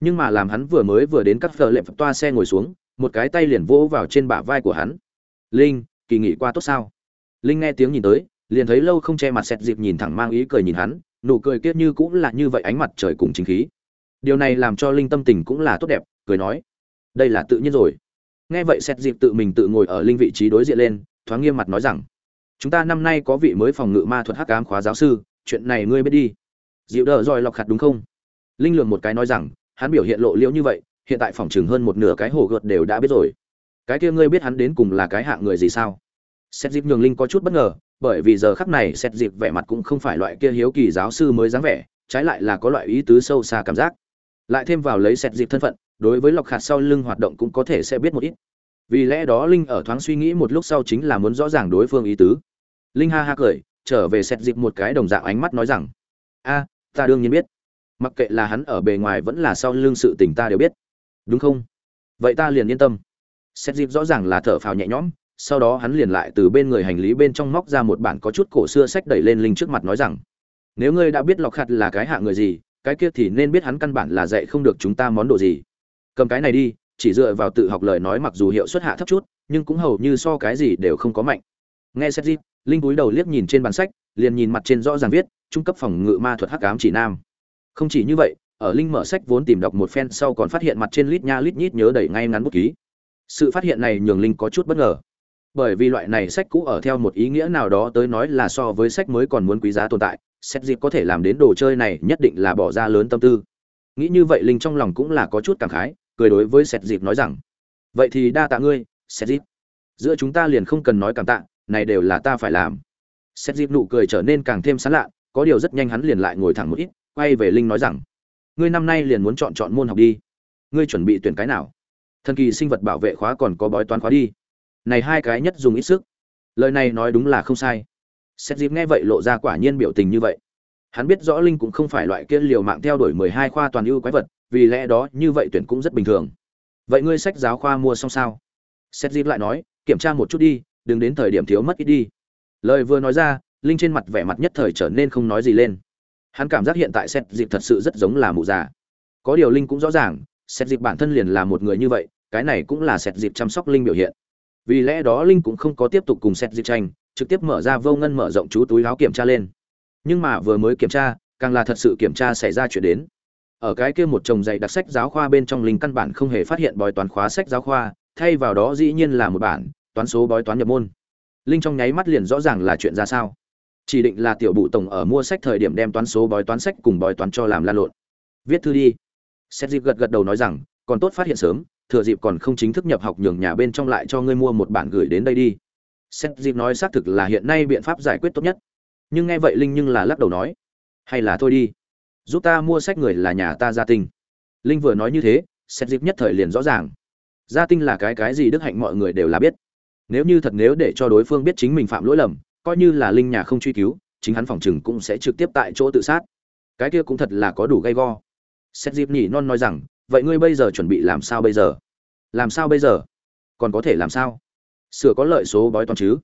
nhưng mà làm hắn vừa mới vừa đến các phờ lệm toa xe ngồi xuống, một cái tay liền vỗ vào trên bả vai của hắn. Linh, kỳ nghỉ qua tốt sao? Linh nghe tiếng nhìn tới, liền thấy lâu không che mặt xẹt dịp nhìn thẳng mang ý cười nhìn hắn, nụ cười kiết như cũng là như vậy ánh mặt trời cùng chính khí. Điều này làm cho linh tâm tình cũng là tốt đẹp, cười nói, đây là tự nhiên rồi. Nghe vậy xét dịp tự mình tự ngồi ở linh vị trí đối diện lên, thoáng nghiêm mặt nói rằng, chúng ta năm nay có vị mới phòng ngự ma thuật hắc ám khóa giáo sư, chuyện này ngươi biết đi. Dịu đỡ rồi lọc khặt đúng không? Linh lường một cái nói rằng hắn biểu hiện lộ liễu như vậy, hiện tại phòng chừng hơn một nửa cái hồ gợt đều đã biết rồi. Cái kia ngươi biết hắn đến cùng là cái hạng người gì sao? Xét dịp nhường linh có chút bất ngờ, bởi vì giờ khắc này xét dịp vẻ mặt cũng không phải loại kia hiếu kỳ giáo sư mới dáng vẻ, trái lại là có loại ý tứ sâu xa cảm giác. Lại thêm vào lấy xét dịp thân phận, đối với lọc hạt sau lưng hoạt động cũng có thể sẽ biết một ít. Vì lẽ đó linh ở thoáng suy nghĩ một lúc sau chính là muốn rõ ràng đối phương ý tứ. Linh ha ha cười, trở về xét dịp một cái đồng dạng ánh mắt nói rằng, a, ta đương nhiên biết mặc kệ là hắn ở bề ngoài vẫn là sau lưng sự tình ta đều biết. Đúng không? Vậy ta liền yên tâm. Xét dịp rõ ràng là thở phào nhẹ nhõm, sau đó hắn liền lại từ bên người hành lý bên trong móc ra một bản có chút cổ xưa sách đẩy lên linh trước mặt nói rằng, nếu ngươi đã biết lọc khặt là cái hạ người gì, cái kia thì nên biết hắn căn bản là dạy không được chúng ta món đồ gì. Cầm cái này đi, chỉ dựa vào tự học lời nói mặc dù hiệu suất hạ thấp chút, nhưng cũng hầu như so cái gì đều không có mạnh. Nghe xét dịp linh cúi đầu liếc nhìn trên bản sách, liền nhìn mặt trên rõ ràng viết, trung cấp phòng ngự ma thuật hắc ám chỉ nam không chỉ như vậy, ở linh mở sách vốn tìm đọc một phen sau còn phát hiện mặt trên lít nha lít nhít nhớ đẩy ngay ngắn bút ký. Sự phát hiện này nhường linh có chút bất ngờ. Bởi vì loại này sách cũ ở theo một ý nghĩa nào đó tới nói là so với sách mới còn muốn quý giá tồn tại xét dịp có thể làm đến đồ chơi này nhất định là bỏ ra lớn tâm tư. Nghĩ như vậy linh trong lòng cũng là có chút cảm khái, cười đối với xét dịp nói rằng, vậy thì đa tạ ngươi xét dịp. Giữa chúng ta liền không cần nói cảm tạ, này đều là ta phải làm. Xét dịp nụ cười trở nên càng thêm sán lạ, có điều rất nhanh hắn liền lại ngồi thẳng một ít quay về linh nói rằng, ngươi năm nay liền muốn chọn chọn môn học đi. Ngươi chuẩn bị tuyển cái nào? Thần kỳ sinh vật bảo vệ khóa còn có bói toán khóa đi. Này hai cái nhất dùng ít sức. Lời này nói đúng là không sai. Xét dịp nghe vậy lộ ra quả nhiên biểu tình như vậy. Hắn biết rõ linh cũng không phải loại kia liều mạng theo đuổi mười hai khoa toàn ưu quái vật, vì lẽ đó như vậy tuyển cũng rất bình thường. Vậy ngươi sách giáo khoa mua xong sao? Xét dịp lại nói, kiểm tra một chút đi, đừng đến thời điểm thiếu mất ít đi. Lời vừa nói ra, linh trên mặt vẻ mặt nhất thời trở nên không nói gì lên hắn cảm giác hiện tại xét dịp thật sự rất giống là mụ già. Có điều linh cũng rõ ràng xét dịp bản thân liền là một người như vậy, cái này cũng là xét dịp chăm sóc linh biểu hiện. Vì lẽ đó linh cũng không có tiếp tục cùng xét dịp tranh, trực tiếp mở ra vô ngân mở rộng chú túi áo kiểm tra lên. Nhưng mà vừa mới kiểm tra, càng là thật sự kiểm tra xảy ra chuyện đến. Ở cái kia một chồng dạy đặc sách giáo khoa bên trong linh căn bản không hề phát hiện bói toán khóa sách giáo khoa, thay vào đó dĩ nhiên là một bản, toán số bói toán nhập môn. Linh trong nháy mắt liền rõ ràng là chuyện ra sao chỉ định là tiểu bụ tổng ở mua sách thời điểm đem toán số bói toán sách cùng bói toán cho làm lan lộn. Viết thư đi. Xét dịp gật gật đầu nói rằng, còn tốt phát hiện sớm, thừa dịp còn không chính thức nhập học nhường nhà bên trong lại cho ngươi mua một bản gửi đến đây đi. Xét dịp nói xác thực là hiện nay biện pháp giải quyết tốt nhất. Nhưng nghe vậy linh nhưng là lắc đầu nói, hay là thôi đi. Giúp ta mua sách người là nhà ta gia tinh. Linh vừa nói như thế xét dịp nhất thời liền rõ ràng. Gia tinh là cái cái gì đức hạnh mọi người đều là biết. Nếu như thật nếu để cho đối phương biết chính mình phạm lỗi lầm coi như là linh nhà không truy cứu, chính hắn phòng chừng cũng sẽ trực tiếp tại chỗ tự sát. Cái kia cũng thật là có đủ gay go. Xét dịp nhỉ non nói rằng, vậy ngươi bây giờ chuẩn bị làm sao bây giờ? Làm sao bây giờ? Còn có thể làm sao? Sửa có lợi số bói toán chứ?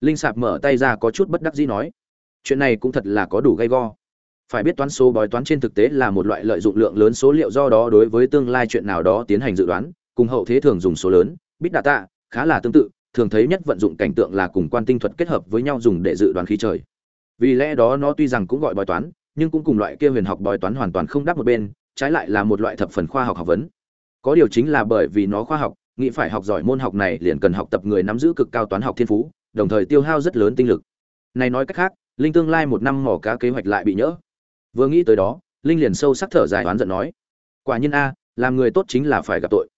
Linh sạp mở tay ra có chút bất đắc dĩ nói, chuyện này cũng thật là có đủ gay go. Phải biết toán số bói toán trên thực tế là một loại lợi dụng lượng lớn số liệu do đó đối với tương lai chuyện nào đó tiến hành dự đoán, cùng hậu thế thường dùng số lớn, big data, khá là tương tự thường thấy nhất vận dụng cảnh tượng là cùng quan tinh thuật kết hợp với nhau dùng để dự đoán khí trời. Vì lẽ đó nó tuy rằng cũng gọi bói toán, nhưng cũng cùng loại kia huyền học bói toán hoàn toàn không đáp một bên, trái lại là một loại thập phần khoa học học vấn. Có điều chính là bởi vì nó khoa học, nghĩ phải học giỏi môn học này liền cần học tập người nắm giữ cực cao toán học thiên phú, đồng thời tiêu hao rất lớn tinh lực. Này nói cách khác, linh tương lai một năm mỏ cá kế hoạch lại bị nhỡ. Vừa nghĩ tới đó, linh liền sâu sắc thở dài oán giận nói, quả nhiên a, làm người tốt chính là phải gặp tội.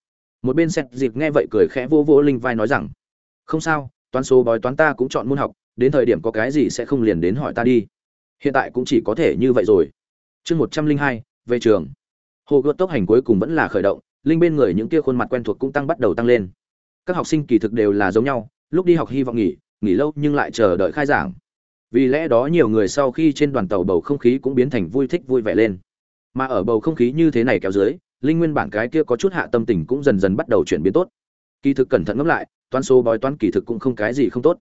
Một bên xét dịp nghe vậy cười khẽ vô vô linh vai nói rằng không sao, toán số bói toán ta cũng chọn môn học, đến thời điểm có cái gì sẽ không liền đến hỏi ta đi. Hiện tại cũng chỉ có thể như vậy rồi. Chương một trăm linh hai, về trường. Hồ gợt tốc hành cuối cùng vẫn là khởi động, linh bên người những kia khuôn mặt quen thuộc cũng tăng bắt đầu tăng lên. Các học sinh kỳ thực đều là giống nhau, lúc đi học hy vọng nghỉ nghỉ lâu nhưng lại chờ đợi khai giảng. Vì lẽ đó nhiều người sau khi trên đoàn tàu bầu không khí cũng biến thành vui thích vui vẻ lên. Mà ở bầu không khí như thế này kéo dưới, linh nguyên bản cái kia có chút hạ tâm tình cũng dần dần bắt đầu chuyển biến tốt. Kỳ thực cẩn thận ngẫm lại toán số bói toán kỳ thực cũng không cái gì không tốt.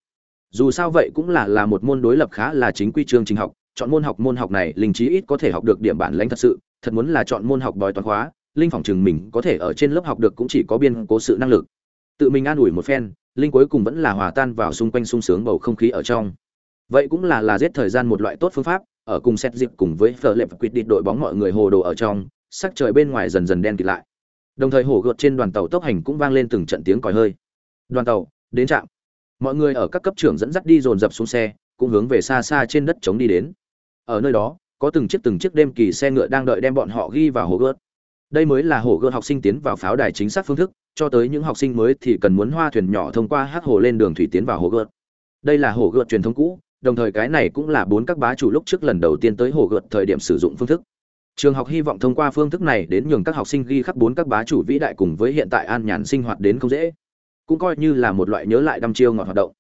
Dù sao vậy cũng là là một môn đối lập khá là chính quy chương trình học, chọn môn học môn học này, linh trí ít có thể học được điểm bản lãnh thật sự, thật muốn là chọn môn học bói toán hóa. linh phỏng chừng mình có thể ở trên lớp học được cũng chỉ có biên cố sự năng lực. Tự mình an ủi một phen, linh cuối cùng vẫn là hòa tan vào xung quanh sung sướng bầu không khí ở trong. Vậy cũng là là giết thời gian một loại tốt phương pháp, ở cùng xét dịp cùng với phở lệp quyết định đội bóng mọi người hồ đồ ở trong, sắc trời bên ngoài dần dần đen kịt lại. Đồng thời hổ gợt trên đoàn tàu tốc hành cũng vang lên từng trận tiếng còi hơi đoàn tàu, đến trạm. Mọi người ở các cấp trưởng dẫn dắt đi dồn dập xuống xe, cũng hướng về xa xa trên đất trống đi đến. Ở nơi đó, có từng chiếc từng chiếc đêm kỳ xe ngựa đang đợi đem bọn họ ghi vào hồ gớt đây mới là hồ gớt học sinh tiến vào pháo đài chính xác phương thức, cho tới những học sinh mới thì cần muốn hoa thuyền nhỏ thông qua hát hồ lên đường thủy tiến vào hồ gợt. Đây là hồ gợt truyền thống cũ, đồng thời cái này cũng là bốn các bá chủ lúc trước lần đầu tiên tới hồ gợt thời điểm sử dụng phương thức. Trường học hy vọng thông qua phương thức này đến nhường các học sinh ghi khắc bốn các bá chủ vĩ đại cùng với hiện tại an nhàn sinh hoạt đến không dễ cũng coi như là một loại nhớ lại đăm chiêu ngọt hoạt động.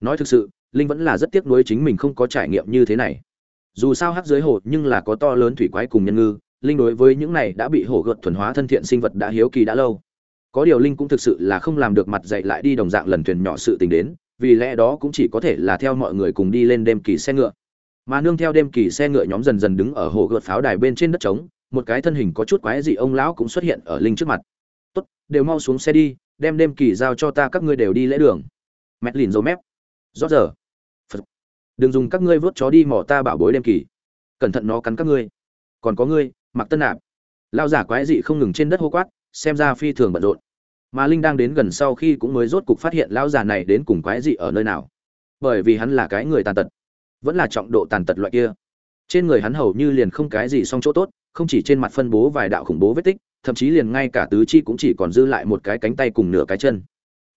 Nói thực sự, linh vẫn là rất tiếc nuối chính mình không có trải nghiệm như thế này. Dù sao hát dưới hồ nhưng là có to lớn thủy quái cùng nhân ngư, linh đối với những này đã bị hổ gợt thuần hóa thân thiện sinh vật đã hiếu kỳ đã lâu. Có điều linh cũng thực sự là không làm được mặt dậy lại đi đồng dạng lần thuyền nhỏ sự tình đến, vì lẽ đó cũng chỉ có thể là theo mọi người cùng đi lên đêm kỳ xe ngựa. Mà nương theo đêm kỳ xe ngựa nhóm dần dần đứng ở hồ gợt pháo đài bên trên đất trống, một cái thân hình có chút quái dị ông lão cũng xuất hiện ở linh trước mặt. Tốt, đều mau xuống xe đi đem đêm kỳ giao cho ta, các ngươi đều đi lễ đường. Mẹ lìn dấu mép. Rót giờ. Phật. đừng dùng các ngươi vớt chó đi mỏ ta bảo bối đêm kỳ. Cẩn thận nó cắn các ngươi. Còn có ngươi mặc tân nạp. Lao giả quái dị không ngừng trên đất hô quát, xem ra phi thường bận rộn. Mà linh đang đến gần sau khi cũng mới rốt cục phát hiện lão già này đến cùng quái dị ở nơi nào. Bởi vì hắn là cái người tàn tật, vẫn là trọng độ tàn tật loại kia. Trên người hắn hầu như liền không cái gì song chỗ tốt, không chỉ trên mặt phân bố vài đạo khủng bố vết tích thậm chí liền ngay cả tứ chi cũng chỉ còn dư lại một cái cánh tay cùng nửa cái chân.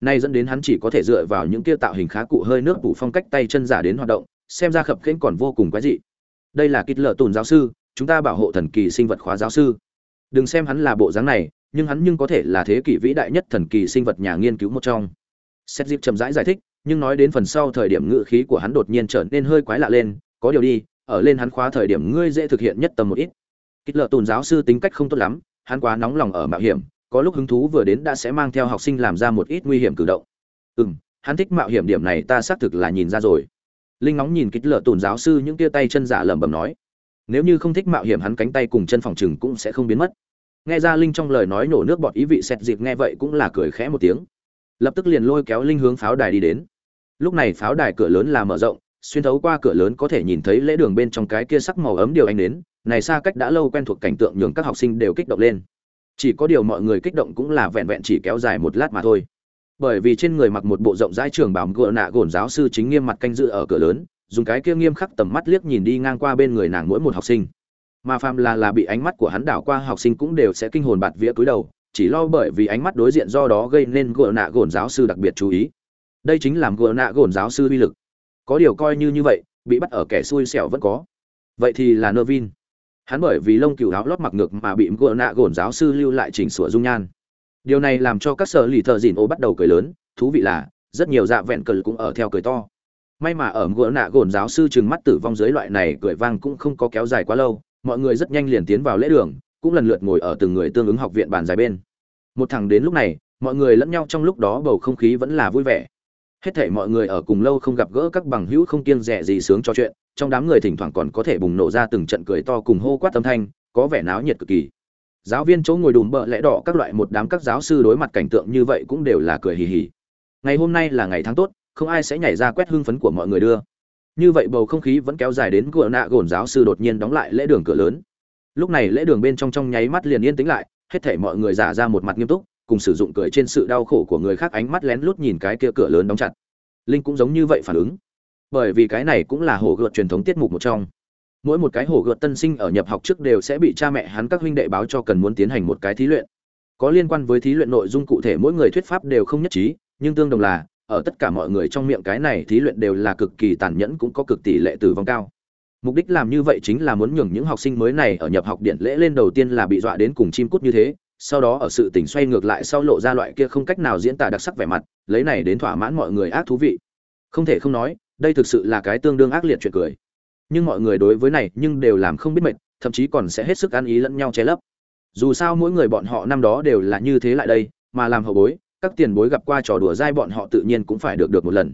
Nay dẫn đến hắn chỉ có thể dựa vào những kia tạo hình khá cụ hơi nước phủ phong cách tay chân giả đến hoạt động, xem ra khập khiễng còn vô cùng quái dị. Đây là kít lợ tồn giáo sư, chúng ta bảo hộ thần kỳ sinh vật khóa giáo sư. Đừng xem hắn là bộ dáng này, nhưng hắn nhưng có thể là thế kỷ vĩ đại nhất thần kỳ sinh vật nhà nghiên cứu một trong. Xét dịp chậm rãi giải thích, nhưng nói đến phần sau thời điểm ngự khí của hắn đột nhiên trở nên hơi quái lạ lên, có điều đi, ở lên hắn khóa thời điểm ngươi dễ thực hiện nhất tầm một ít. Kích lợ tồn giáo sư tính cách không tốt lắm hắn quá nóng lòng ở mạo hiểm, có lúc hứng thú vừa đến đã sẽ mang theo học sinh làm ra một ít nguy hiểm cử động. Ừ m hắn thích mạo hiểm điểm này ta xác thực là nhìn ra rồi. Linh nóng nhìn kích lợ tùn giáo sư những tia tay chân giả lẩm bẩm nói, nếu như không thích mạo hiểm hắn cánh tay cùng chân phòng chừng cũng sẽ không biến mất. Nghe ra linh trong lời nói nổ nước bọt ý vị xét dịp nghe vậy cũng là cười khẽ một tiếng. Lập tức liền lôi kéo linh hướng pháo đài đi đến. Lúc này pháo đài cửa lớn là mở rộng, xuyên thấu qua cửa lớn có thể nhìn thấy lễ đường bên trong cái kia sắc màu ấm điều anh đến này xa cách đã lâu quen thuộc cảnh tượng nhường các học sinh đều kích động lên. Chỉ có điều mọi người kích động cũng là vẹn vẹn chỉ kéo dài một lát mà thôi. Bởi vì trên người mặc một bộ rộng rãi trường bảo gỡ nạ gồn giáo sư chính nghiêm mặt canh dự ở cửa lớn, dùng cái kia nghiêm khắc tầm mắt liếc nhìn đi ngang qua bên người nàng mỗi một học sinh. Mà phàm là là bị ánh mắt của hắn đảo qua học sinh cũng đều sẽ kinh hồn bạt vía cúi đầu, chỉ lo bởi vì ánh mắt đối diện do đó gây nên gỡ nạ gồn giáo sư đặc biệt chú ý. Đây chính làm gỡ nạ gồn giáo sư uy lực. Có điều coi như như vậy, bị bắt ở kẻ xui xẻo vẫn có. Vậy thì là nơ vin hắn bởi vì lông cừu áo lót mặc ngược mà bị gỡ nạ gồn giáo sư lưu lại chỉnh sửa dung nhan. Điều này làm cho các sở lì thợ dìn ô bắt đầu cười lớn, thú vị là, rất nhiều dạ vẹn cờ cũng ở theo cười to. May mà ở gỡ nạ gồn giáo sư trừng mắt tử vong dưới loại này cười vang cũng không có kéo dài quá lâu, mọi người rất nhanh liền tiến vào lễ đường, cũng lần lượt ngồi ở từng người tương ứng học viện bàn dài bên. Một thằng đến lúc này, mọi người lẫn nhau trong lúc đó bầu không khí vẫn là vui vẻ. Hết thể mọi người ở cùng lâu không gặp gỡ các bằng hữu không kiêng rẻ gì sướng cho chuyện trong đám người thỉnh thoảng còn có thể bùng nổ ra từng trận cười to cùng hô quát âm thanh, có vẻ náo nhiệt cực kỳ. Giáo viên chỗ ngồi đùm bợ lẽ đỏ các loại một đám các giáo sư đối mặt cảnh tượng như vậy cũng đều là cười hì hì. Ngày hôm nay là ngày tháng tốt, không ai sẽ nhảy ra quét hưng phấn của mọi người đưa. Như vậy bầu không khí vẫn kéo dài đến cửa nạ gồn giáo sư đột nhiên đóng lại lễ đường cửa lớn. Lúc này lễ đường bên trong trong nháy mắt liền yên tĩnh lại, hết thể mọi người giả ra một mặt nghiêm túc, cùng sử dụng cười trên sự đau khổ của người khác ánh mắt lén lút nhìn cái kia cửa lớn đóng chặt. Linh cũng giống như vậy phản ứng bởi vì cái này cũng là hổ gợt truyền thống tiết mục một trong. Mỗi một cái hổ gợt tân sinh ở nhập học trước đều sẽ bị cha mẹ hắn các huynh đệ báo cho cần muốn tiến hành một cái thí luyện. Có liên quan với thí luyện nội dung cụ thể mỗi người thuyết pháp đều không nhất trí, nhưng tương đồng là, ở tất cả mọi người trong miệng cái này thí luyện đều là cực kỳ tàn nhẫn cũng có cực tỷ lệ tử vong cao. Mục đích làm như vậy chính là muốn nhường những học sinh mới này ở nhập học điện lễ lên đầu tiên là bị dọa đến cùng chim cút như thế, sau đó ở sự tỉnh xoay ngược lại sau lộ ra loại kia không cách nào diễn tả đặc sắc vẻ mặt, lấy này đến thỏa mãn mọi người ác thú vị. Không thể không nói đây thực sự là cái tương đương ác liệt chuyện cười. Nhưng mọi người đối với này nhưng đều làm không biết mệt, thậm chí còn sẽ hết sức ăn ý lẫn nhau che lấp. Dù sao mỗi người bọn họ năm đó đều là như thế lại đây, mà làm hậu bối, các tiền bối gặp qua trò đùa dai bọn họ tự nhiên cũng phải được được một lần.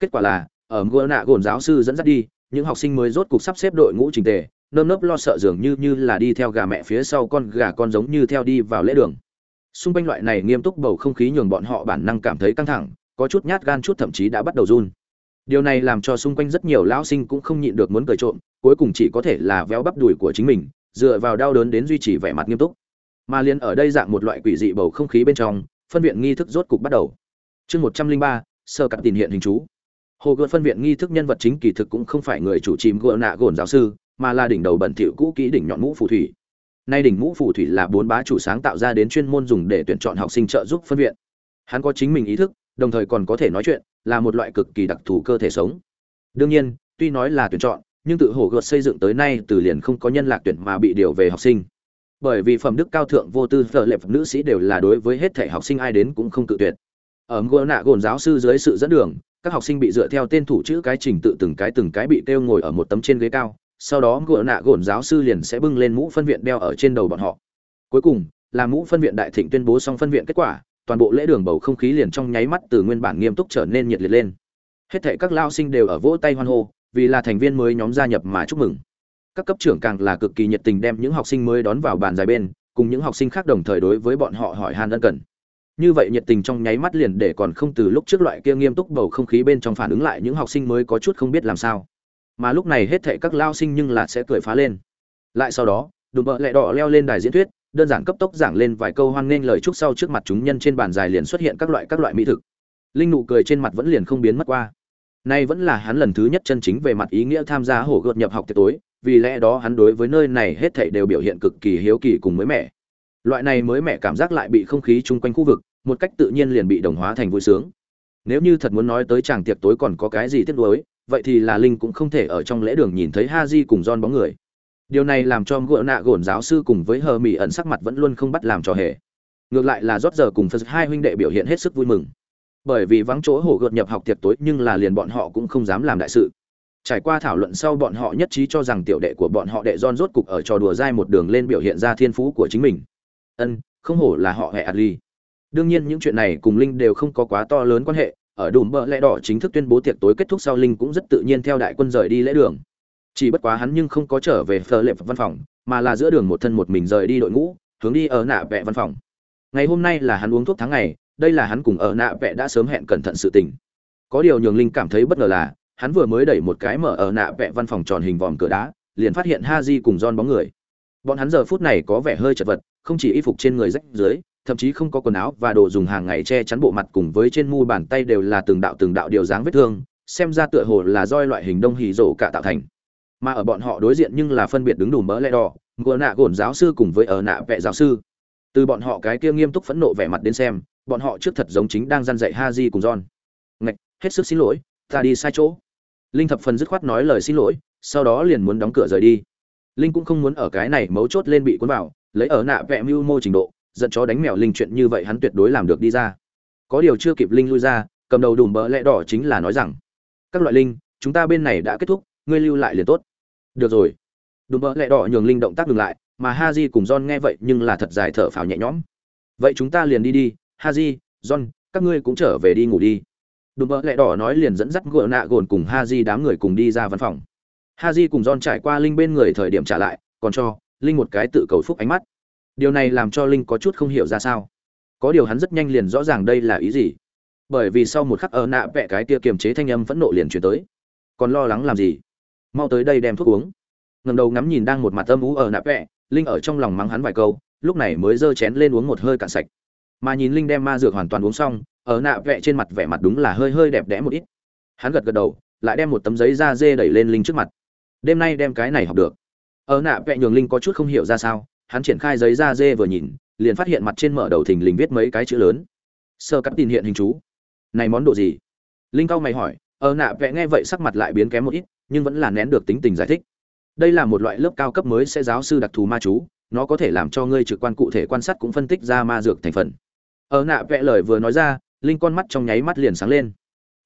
Kết quả là, ở ngô nạ gồn giáo sư dẫn dắt đi, những học sinh mới rốt cục sắp xếp đội ngũ trình tề, nơm nớp lo sợ dường như như là đi theo gà mẹ phía sau con gà con giống như theo đi vào lễ đường. Xung quanh loại này nghiêm túc bầu không khí nhường bọn họ bản năng cảm thấy căng thẳng, có chút nhát gan chút thậm chí đã bắt đầu run điều này làm cho xung quanh rất nhiều lão sinh cũng không nhịn được muốn cười trộm, cuối cùng chỉ có thể là véo bắp đùi của chính mình, dựa vào đau đớn đến duy trì vẻ mặt nghiêm túc. Mà liền ở đây dạng một loại quỷ dị bầu không khí bên trong, phân viện nghi thức rốt cục bắt đầu. Chương một trăm linh ba, sơ cặp tiền hiện hình chú. Hồ gợt phân viện nghi thức nhân vật chính kỳ thực cũng không phải người chủ chìm gỡ nạ gồn giáo sư, mà là đỉnh đầu bẩn thỉu cũ kỹ đỉnh nhọn mũ phù thủy. Nay đỉnh mũ phù thủy là bốn bá chủ sáng tạo ra đến chuyên môn dùng để tuyển chọn học sinh trợ giúp phân viện. Hắn có chính mình ý thức đồng thời còn có thể nói chuyện, là một loại cực kỳ đặc thù cơ thể sống. Đương nhiên, tuy nói là tuyển chọn, nhưng tự hổ gợt xây dựng tới nay từ liền không có nhân lạc tuyển mà bị điều về học sinh. Bởi vì phẩm đức cao thượng vô tư thợ lệ phẩm nữ sĩ đều là đối với hết thể học sinh ai đến cũng không cự tuyệt. Ở ngôi nạ gồn giáo sư dưới sự dẫn đường, các học sinh bị dựa theo tên thủ chữ cái trình tự từng cái từng cái bị kêu ngồi ở một tấm trên ghế cao, sau đó ngôi nạ gồn giáo sư liền sẽ bưng lên mũ phân viện đeo ở trên đầu bọn họ. Cuối cùng, là mũ phân viện đại thịnh tuyên bố xong phân viện kết quả toàn bộ lễ đường bầu không khí liền trong nháy mắt từ nguyên bản nghiêm túc trở nên nhiệt liệt lên. Hết thảy các lao sinh đều ở vỗ tay hoan hô, vì là thành viên mới nhóm gia nhập mà chúc mừng. Các cấp trưởng càng là cực kỳ nhiệt tình đem những học sinh mới đón vào bàn dài bên, cùng những học sinh khác đồng thời đối với bọn họ hỏi han ân cần. Như vậy nhiệt tình trong nháy mắt liền để còn không từ lúc trước loại kia nghiêm túc bầu không khí bên trong phản ứng lại những học sinh mới có chút không biết làm sao. Mà lúc này hết thảy các lao sinh nhưng là sẽ cười phá lên. Lại sau đó, đùm bợ lẹ đỏ leo lên đài diễn thuyết đơn giản cấp tốc giảng lên vài câu hoan nghênh lời chúc sau trước mặt chúng nhân trên bàn dài liền xuất hiện các loại các loại mỹ thực. Linh nụ cười trên mặt vẫn liền không biến mất qua. Nay vẫn là hắn lần thứ nhất chân chính về mặt ý nghĩa tham gia hổ gợt nhập học tiệc tối, vì lẽ đó hắn đối với nơi này hết thảy đều biểu hiện cực kỳ hiếu kỳ cùng mới mẻ. Loại này mới mẻ cảm giác lại bị không khí chung quanh khu vực, một cách tự nhiên liền bị đồng hóa thành vui sướng. Nếu như thật muốn nói tới chàng tiệc tối còn có cái gì tiếc nuối, vậy thì là linh cũng không thể ở trong lễ đường nhìn thấy ha di cùng don bóng người điều này làm cho gỡ nạ gồn giáo sư cùng với hờ mỹ ẩn sắc mặt vẫn luôn không bắt làm trò hề. Ngược lại là rót giờ cùng phật hai huynh đệ biểu hiện hết sức vui mừng. Bởi vì vắng chỗ hổ gợt nhập học tiệc tối nhưng là liền bọn họ cũng không dám làm đại sự. Trải qua thảo luận sau bọn họ nhất trí cho rằng tiểu đệ của bọn họ đệ don rốt cục ở trò đùa dai một đường lên biểu hiện ra thiên phú của chính mình. Ân, không hổ là họ hệ adli đương nhiên những chuyện này cùng linh đều không có quá to lớn quan hệ, ở đùm bợ lẽ đỏ chính thức tuyên bố tiệc tối kết thúc sau linh cũng rất tự nhiên theo đại quân rời đi lễ đường chỉ bất quá hắn nhưng không có trở về phờ lệp văn phòng, mà là giữa đường một thân một mình rời đi đội ngũ, hướng đi ở nạ vẽ văn phòng. Ngày hôm nay là hắn uống thuốc tháng ngày, đây là hắn cùng ở nạ vẽ đã sớm hẹn cẩn thận sự tình. Có điều nhường linh cảm thấy bất ngờ là, hắn vừa mới đẩy một cái mở ở nạ vẽ văn phòng tròn hình vòm cửa đá, liền phát hiện ha di cùng don bóng người. Bọn hắn giờ phút này có vẻ hơi chật vật, không chỉ y phục trên người rách dưới thậm chí không có quần áo và đồ dùng hàng ngày che chắn bộ mặt cùng với trên mu bàn tay đều là từng đạo từng đạo điều dáng vết thương, xem ra tựa hồ là roi loại hình đông hì rổ cả tạo thành mà ở bọn họ đối diện nhưng là phân biệt đứng đủ mỡ lẽ đỏ, ngựa nạ gổn giáo sư cùng với ở nạ vẽ giáo sư. Từ bọn họ cái kia nghiêm túc phẫn nộ vẻ mặt đến xem, bọn họ trước thật giống chính đang dăn dạy ha di cùng john. Ngạch, hết sức xin lỗi, ta đi sai chỗ. Linh thập phần dứt khoát nói lời xin lỗi, sau đó liền muốn đóng cửa rời đi. Linh cũng không muốn ở cái này mấu chốt lên bị cuốn vào, lấy ở nạ vẽ mưu mô trình độ, giận chó đánh mèo linh chuyện như vậy hắn tuyệt đối làm được đi ra. Có điều chưa kịp linh lui ra, cầm đầu đùm bỡ lẽ đỏ chính là nói rằng, các loại linh, chúng ta bên này đã kết thúc, ngươi lưu lại liền tốt được rồi. Đùm bỡ lẹ đỏ nhường linh động tác ngừng lại, mà ha j cùng john nghe vậy nhưng là thật dài thở phào nhẹ nhõm. Vậy chúng ta liền đi đi ha j john, các ngươi cũng trở về đi ngủ đi. Đùm bỡ lẹ đỏ nói liền dẫn dắt gỡ nạ gồn cùng ha j đám người cùng đi ra văn phòng. Ha j cùng john trải qua linh bên người thời điểm trả lại, còn cho linh một cái tự cầu phúc ánh mắt. Điều này làm cho linh có chút không hiểu ra sao. Có điều hắn rất nhanh liền rõ ràng đây là ý gì. Bởi vì sau một khắc ở nạ vẽ cái kia kiềm chế thanh âm phẫn nộ liền chuyển tới. Còn lo lắng làm gì? Mau tới đây đem thuốc uống. Ngầm đầu ngắm nhìn đang một mặt âm ú ở nạ vẽ linh ở trong lòng mắng hắn vài câu, lúc này mới giơ chén lên uống một hơi cạn sạch. Mà nhìn linh đem ma dược hoàn toàn uống xong, ở nạ vẽ trên mặt vẻ mặt đúng là hơi hơi đẹp đẽ một ít. Hắn gật gật đầu, lại đem một tấm giấy da dê đẩy lên linh trước mặt. Đêm nay đem cái này học được. Ở nạ vẽ nhường linh có chút không hiểu ra sao, hắn triển khai giấy da dê vừa nhìn, liền phát hiện mặt trên mở đầu thình lình viết mấy cái chữ lớn. Sơ cắt tin hiện hình chú. Này món đồ gì? Linh cao mày hỏi, ở nạ vẽ nghe vậy sắc mặt lại biến kém một ít nhưng vẫn là nén được tính tình giải thích. Đây là một loại lớp cao cấp mới sẽ giáo sư đặc thù ma chú, nó có thể làm cho ngươi trực quan cụ thể quan sát cũng phân tích ra ma dược thành phần. Ở nạ vẽ lời vừa nói ra, linh con mắt trong nháy mắt liền sáng lên.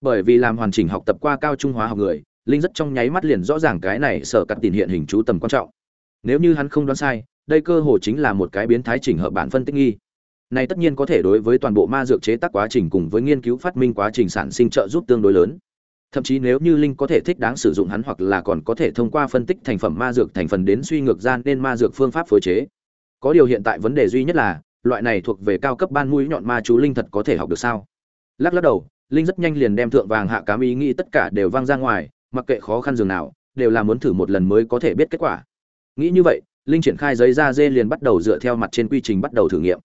Bởi vì làm hoàn chỉnh học tập qua cao trung hóa học người, linh rất trong nháy mắt liền rõ ràng cái này sở cắt tiền hiện hình chú tầm quan trọng. Nếu như hắn không đoán sai, đây cơ hồ chính là một cái biến thái chỉnh hợp bản phân tích nghi. Này tất nhiên có thể đối với toàn bộ ma dược chế tác quá trình cùng với nghiên cứu phát minh quá trình sản sinh trợ giúp tương đối lớn thậm chí nếu như linh có thể thích đáng sử dụng hắn hoặc là còn có thể thông qua phân tích thành phẩm ma dược thành phần đến suy ngược gian nên ma dược phương pháp phối chế. Có điều hiện tại vấn đề duy nhất là, loại này thuộc về cao cấp ban mũi nhọn ma chú linh thật có thể học được sao? Lắc lắc đầu, linh rất nhanh liền đem thượng vàng hạ cám ý nghĩ tất cả đều vang ra ngoài, mặc kệ khó khăn dường nào, đều là muốn thử một lần mới có thể biết kết quả. Nghĩ như vậy, linh triển khai giấy da dê liền bắt đầu dựa theo mặt trên quy trình bắt đầu thử nghiệm.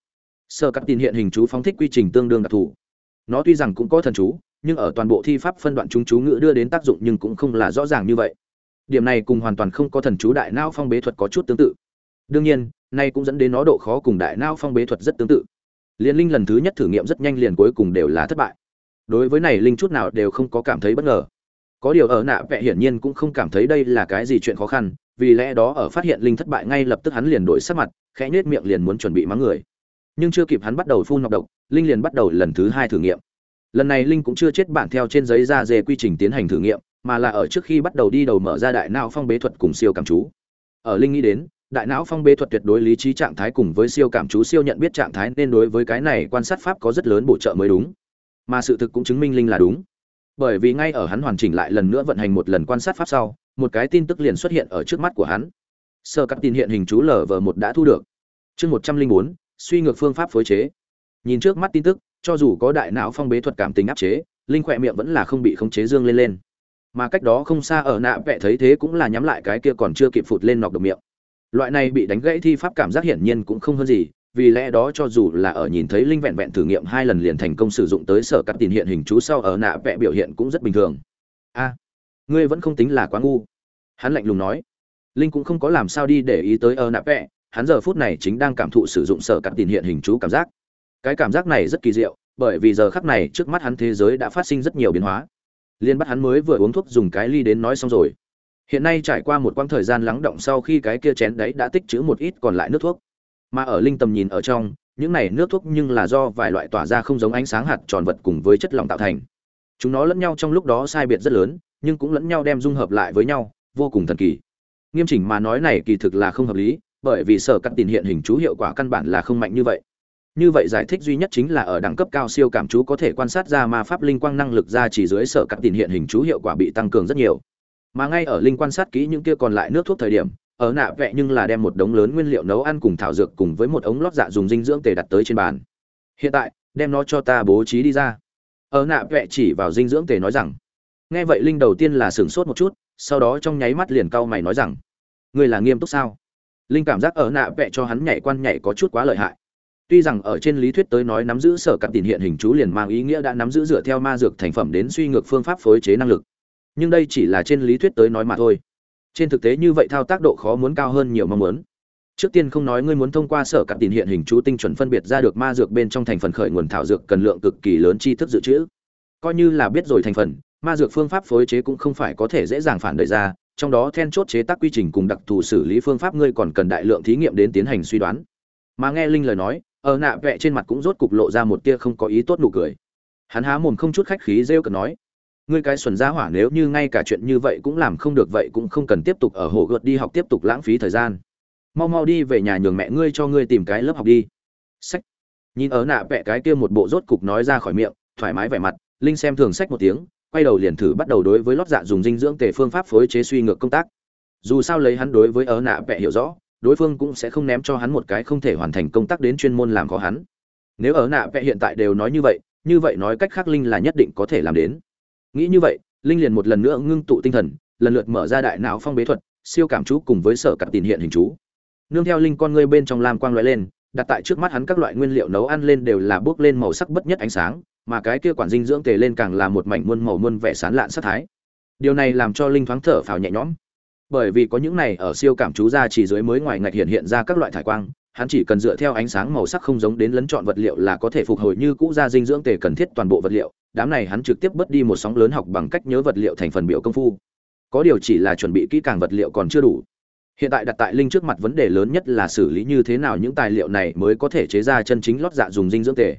Sơ cắt tin hiện hình chú phóng thích quy trình tương đương đặc thù. Nó tuy rằng cũng có thần chú nhưng ở toàn bộ thi pháp phân đoạn chúng chú ngữ đưa đến tác dụng nhưng cũng không là rõ ràng như vậy. Điểm này cùng hoàn toàn không có thần chú đại não phong bế thuật có chút tương tự. Đương nhiên, nay cũng dẫn đến nó độ khó cùng đại não phong bế thuật rất tương tự. Liên linh lần thứ nhất thử nghiệm rất nhanh liền cuối cùng đều là thất bại. Đối với này linh chút nào đều không có cảm thấy bất ngờ. Có điều ở nạ vẽ hiển nhiên cũng không cảm thấy đây là cái gì chuyện khó khăn, vì lẽ đó ở phát hiện linh thất bại ngay lập tức hắn liền đổi sắc mặt, khẽ nhếch miệng liền muốn chuẩn bị mắng người. Nhưng chưa kịp hắn bắt đầu phun nọc độc, linh liền bắt đầu lần thứ hai thử nghiệm lần này linh cũng chưa chết bản theo trên giấy ra dề quy trình tiến hành thử nghiệm, mà là ở trước khi bắt đầu đi đầu mở ra đại não phong bế thuật cùng siêu cảm chú. Ở linh nghĩ đến, đại não phong bế thuật tuyệt đối lý trí trạng thái cùng với siêu cảm chú siêu nhận biết trạng thái nên đối với cái này quan sát pháp có rất lớn bổ trợ mới đúng. Mà sự thực cũng chứng minh linh là đúng. Bởi vì ngay ở hắn hoàn chỉnh lại lần nữa vận hành một lần quan sát pháp sau, một cái tin tức liền xuất hiện ở trước mắt của hắn. Sơ cắt tin hiện hình chú lở vờ một đã thu được. Chương một trăm linh bốn, suy ngược phương pháp phối chế. Nhìn trước mắt tin tức cho dù có đại não phong bế thuật cảm tính áp chế, linh khỏe miệng vẫn là không bị khống chế dương lên lên. Mà cách đó không xa ở nạ vẽ thấy thế cũng là nhắm lại cái kia còn chưa kịp phụt lên nọc độc miệng. Loại này bị đánh gãy thi pháp cảm giác hiển nhiên cũng không hơn gì, vì lẽ đó cho dù là ở nhìn thấy linh vẹn vẹn thử nghiệm hai lần liền thành công sử dụng tới sở cắt tiền hiện hình chú sau ở nạ vẽ biểu hiện cũng rất bình thường. A, ngươi vẫn không tính là quá ngu. Hắn lạnh lùng nói. Linh cũng không có làm sao đi để ý tới ở nạ vẽ hắn giờ phút này chính đang cảm thụ sử dụng sở cắt tiền hiện hình chú cảm giác cái cảm giác này rất kỳ diệu, bởi vì giờ khắc này trước mắt hắn thế giới đã phát sinh rất nhiều biến hóa. Liên bắt hắn mới vừa uống thuốc dùng cái ly đến nói xong rồi. Hiện nay trải qua một quãng thời gian lắng động sau khi cái kia chén đấy đã tích trữ một ít còn lại nước thuốc. Mà ở linh tầm nhìn ở trong, những này nước thuốc nhưng là do vài loại tỏa ra không giống ánh sáng hạt tròn vật cùng với chất lỏng tạo thành. Chúng nó lẫn nhau trong lúc đó sai biệt rất lớn, nhưng cũng lẫn nhau đem dung hợp lại với nhau, vô cùng thần kỳ. Nghiêm chỉnh mà nói này kỳ thực là không hợp lý, bởi vì sở cắt tiền hiện hình chú hiệu quả căn bản là không mạnh như vậy như vậy giải thích duy nhất chính là ở đẳng cấp cao siêu cảm chú có thể quan sát ra ma pháp linh quang năng lực ra chỉ dưới sở cặp tiền hiện hình chú hiệu quả bị tăng cường rất nhiều. Mà ngay ở linh quan sát kỹ những kia còn lại nước thuốc thời điểm, ở nạ vẽ nhưng là đem một đống lớn nguyên liệu nấu ăn cùng thảo dược cùng với một ống lót dạ dùng dinh dưỡng tề đặt tới trên bàn. Hiện tại, đem nó cho ta bố trí đi ra. Ở nạ vẽ chỉ vào dinh dưỡng tề nói rằng, nghe vậy linh đầu tiên là sửng sốt một chút, sau đó trong nháy mắt liền cau mày nói rằng, ngươi là nghiêm túc sao? Linh cảm giác ở nạ vẽ cho hắn nhảy quan nhảy có chút quá lợi hại tuy rằng ở trên lý thuyết tới nói nắm giữ sở cảm tiền hiện hình chú liền mang ý nghĩa đã nắm giữ dựa theo ma dược thành phẩm đến suy ngược phương pháp phối chế năng lực. Nhưng đây chỉ là trên lý thuyết tới nói mà thôi. Trên thực tế như vậy thao tác độ khó muốn cao hơn nhiều mong muốn. Trước tiên không nói ngươi muốn thông qua sở cảm tiền hiện hình chú tinh chuẩn phân biệt ra được ma dược bên trong thành phần khởi nguồn thảo dược cần lượng cực kỳ lớn chi thức dự trữ. Coi như là biết rồi thành phần, ma dược phương pháp phối chế cũng không phải có thể dễ dàng phản đời ra, trong đó then chốt chế tác quy trình cùng đặc thù xử lý phương pháp ngươi còn cần đại lượng thí nghiệm đến tiến hành suy đoán. Mà nghe linh lời nói ở nạ vẽ trên mặt cũng rốt cục lộ ra một tia không có ý tốt nụ cười. Hắn há mồm không chút khách khí rêu cần nói, ngươi cái xuẩn giá hỏa nếu như ngay cả chuyện như vậy cũng làm không được vậy cũng không cần tiếp tục ở hồ gợt đi học tiếp tục lãng phí thời gian. Mau mau đi về nhà nhường mẹ ngươi cho ngươi tìm cái lớp học đi. Sách. Nhìn ở nạ vẽ cái kia một bộ rốt cục nói ra khỏi miệng, thoải mái vẻ mặt, linh xem thường sách một tiếng, quay đầu liền thử bắt đầu đối với lót dạ dùng dinh dưỡng tề phương pháp phối chế suy ngược công tác. Dù sao lấy hắn đối với ở nạ vẽ hiểu rõ đối phương cũng sẽ không ném cho hắn một cái không thể hoàn thành công tác đến chuyên môn làm khó hắn. Nếu ở nạ vẽ hiện tại đều nói như vậy như vậy nói cách khác linh là nhất định có thể làm đến. Nghĩ như vậy, linh liền một lần nữa ngưng tụ tinh thần, lần lượt mở ra đại não phong bế thuật, siêu cảm chú cùng với sở cặp tiền hiện hình chú. Nương theo linh con ngươi bên trong lam quang lóe lên, đặt tại trước mắt hắn các loại nguyên liệu nấu ăn lên đều là bước lên màu sắc bất nhất ánh sáng, mà cái kia quản dinh dưỡng tề lên càng là một mảnh muôn màu muôn vẻ sán lạn sắc thái. Điều này làm cho linh thoáng thở phào nhẹ nhõm bởi vì có những này ở siêu cảm chú ra chỉ dưới mới ngoài ngạch hiện hiện ra các loại thải quang, hắn chỉ cần dựa theo ánh sáng màu sắc không giống đến lấn chọn vật liệu là có thể phục hồi như cũ ra dinh dưỡng tề cần thiết toàn bộ vật liệu. Đám này hắn trực tiếp bớt đi một sóng lớn học bằng cách nhớ vật liệu thành phần biểu công phu. Có điều chỉ là chuẩn bị kỹ càng vật liệu còn chưa đủ. Hiện tại đặt tại linh trước mặt vấn đề lớn nhất là xử lý như thế nào những tài liệu này mới có thể chế ra chân chính lót dạ dùng dinh dưỡng tề.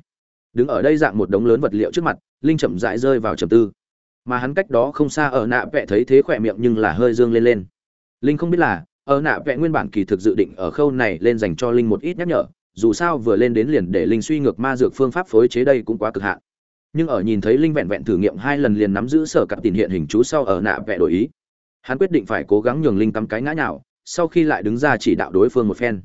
Đứng ở đây dạng một đống lớn vật liệu trước mặt, linh chậm rãi rơi vào trầm tư. Mà hắn cách đó không xa ở nạ vẽ thấy thế khỏe miệng nhưng là hơi dương lên lên linh không biết là, ở nạ vẽ nguyên bản kỳ thực dự định ở khâu này lên dành cho linh một ít nhắc nhở, dù sao vừa lên đến liền để linh suy ngược ma dược phương pháp phối chế đây cũng quá cực hạn. Nhưng ở nhìn thấy linh vẹn vẹn thử nghiệm hai lần liền nắm giữ sở cặp tiền hiện hình chú sau ở nạ vẽ đổi ý. Hắn quyết định phải cố gắng nhường linh tắm cái ngã nhào, sau khi lại đứng ra chỉ đạo đối phương một phen.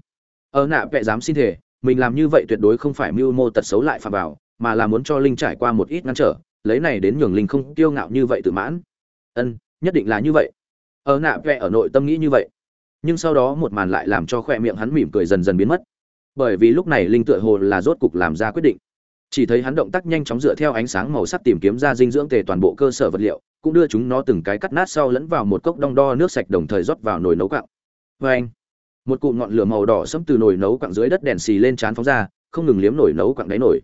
Ở nạ vẽ dám xin thể mình làm như vậy tuyệt đối không phải mưu mô tật xấu lại phạm vào, mà là muốn cho linh trải qua một ít ngăn trở, lấy này đến nhường linh không kiêu ngạo như vậy tự mãn. Ân, nhất định là như vậy ở nạ vẽ ở nội tâm nghĩ như vậy. Nhưng sau đó một màn lại làm cho khoe miệng hắn mỉm cười dần dần biến mất. Bởi vì lúc này linh tựa hồ là rốt cục làm ra quyết định. Chỉ thấy hắn động tác nhanh chóng dựa theo ánh sáng màu sắc tìm kiếm ra dinh dưỡng tề toàn bộ cơ sở vật liệu, cũng đưa chúng nó từng cái cắt nát sau lẫn vào một cốc đong đo nước sạch đồng thời rót vào nồi nấu quặng vê anh, một cụm ngọn lửa màu đỏ sẫm từ nồi nấu quặng dưới đất đèn xì lên trán phóng ra, không ngừng liếm nồi nấu quặng đáy nổi.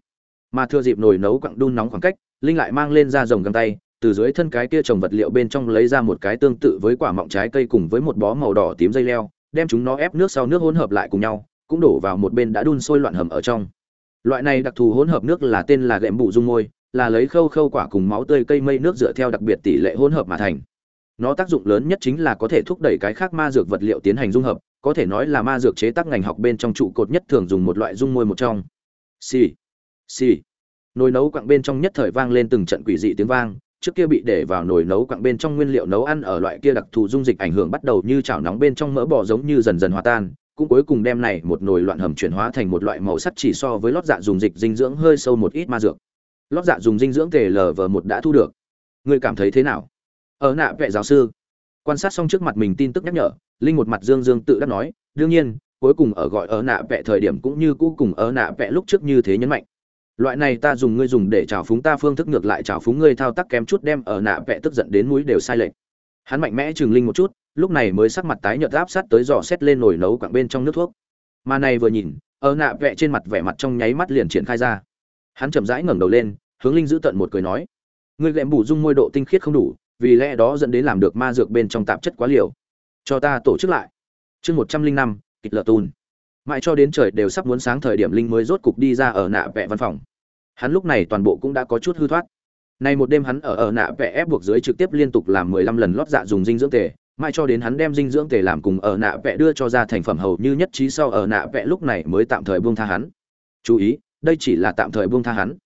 Mà thưa dịp nồi nấu quặng đun nóng khoảng cách, linh lại mang lên ra rồng găng tay từ dưới thân cái kia trồng vật liệu bên trong lấy ra một cái tương tự với quả mọng trái cây cùng với một bó màu đỏ tím dây leo, đem chúng nó ép nước sau nước hỗn hợp lại cùng nhau, cũng đổ vào một bên đã đun sôi loạn hầm ở trong. Loại này đặc thù hỗn hợp nước là tên là gệm bụ dung môi, là lấy khâu khâu quả cùng máu tươi cây mây nước dựa theo đặc biệt tỷ lệ hỗn hợp mà thành. Nó tác dụng lớn nhất chính là có thể thúc đẩy cái khác ma dược vật liệu tiến hành dung hợp, có thể nói là ma dược chế tác ngành học bên trong trụ cột nhất thường dùng một loại dung môi một trong. Xì xì. Nồi nấu quặng bên trong nhất thời vang lên từng trận quỷ dị tiếng vang trước kia bị để vào nồi nấu quặng bên trong nguyên liệu nấu ăn ở loại kia đặc thù dung dịch ảnh hưởng bắt đầu như chảo nóng bên trong mỡ bò giống như dần dần hòa tan, cũng cuối cùng đem này một nồi loạn hầm chuyển hóa thành một loại màu sắc chỉ so với lót dạ dùng dịch dinh dưỡng hơi sâu một ít ma dược. Lót dạ dùng dinh dưỡng tề vờ một đã thu được. Ngươi cảm thấy thế nào? Ở nạ vệ giáo sư, quan sát xong trước mặt mình tin tức nhắc nhở, linh một mặt dương dương tự đắc nói, đương nhiên, cuối cùng ở gọi ở nạ vệ thời điểm cũng như cũ cùng ở nạ vệ lúc trước như thế nhấn mạnh loại này ta dùng ngươi dùng để trào phúng ta phương thức ngược lại trào phúng ngươi thao tác kém chút đem ở nạ vẽ tức giận đến mũi đều sai lệch. Hắn mạnh mẽ trừng linh một chút, lúc này mới sắc mặt tái nhợt áp sát tới dò xét lên nồi nấu quặng bên trong nước thuốc. Mà này vừa nhìn, ở nạ vẽ trên mặt vẻ mặt trong nháy mắt liền triển khai ra. Hắn chậm rãi ngẩng đầu lên, hướng linh giữ tận một cười nói, ngươi gệm bù dung môi độ tinh khiết không đủ, vì lẽ đó dẫn đến làm được ma dược bên trong tạp chất quá liều. Cho ta tổ chức lại. Chương một trăm linh năm, kịch lợ tùn mãi cho đến trời đều sắp muốn sáng thời điểm linh mới rốt cục đi ra ở nạ vẽ văn phòng. Hắn lúc này toàn bộ cũng đã có chút hư thoát. Nay một đêm hắn ở ở nạ vẽ ép buộc dưới trực tiếp liên tục làm mười lăm lần lót dạ dùng dinh dưỡng tề, mãi cho đến hắn đem dinh dưỡng tề làm cùng ở nạ vẽ đưa cho ra thành phẩm hầu như nhất trí sau ở nạ vẽ lúc này mới tạm thời buông tha hắn. Chú ý, đây chỉ là tạm thời buông tha hắn.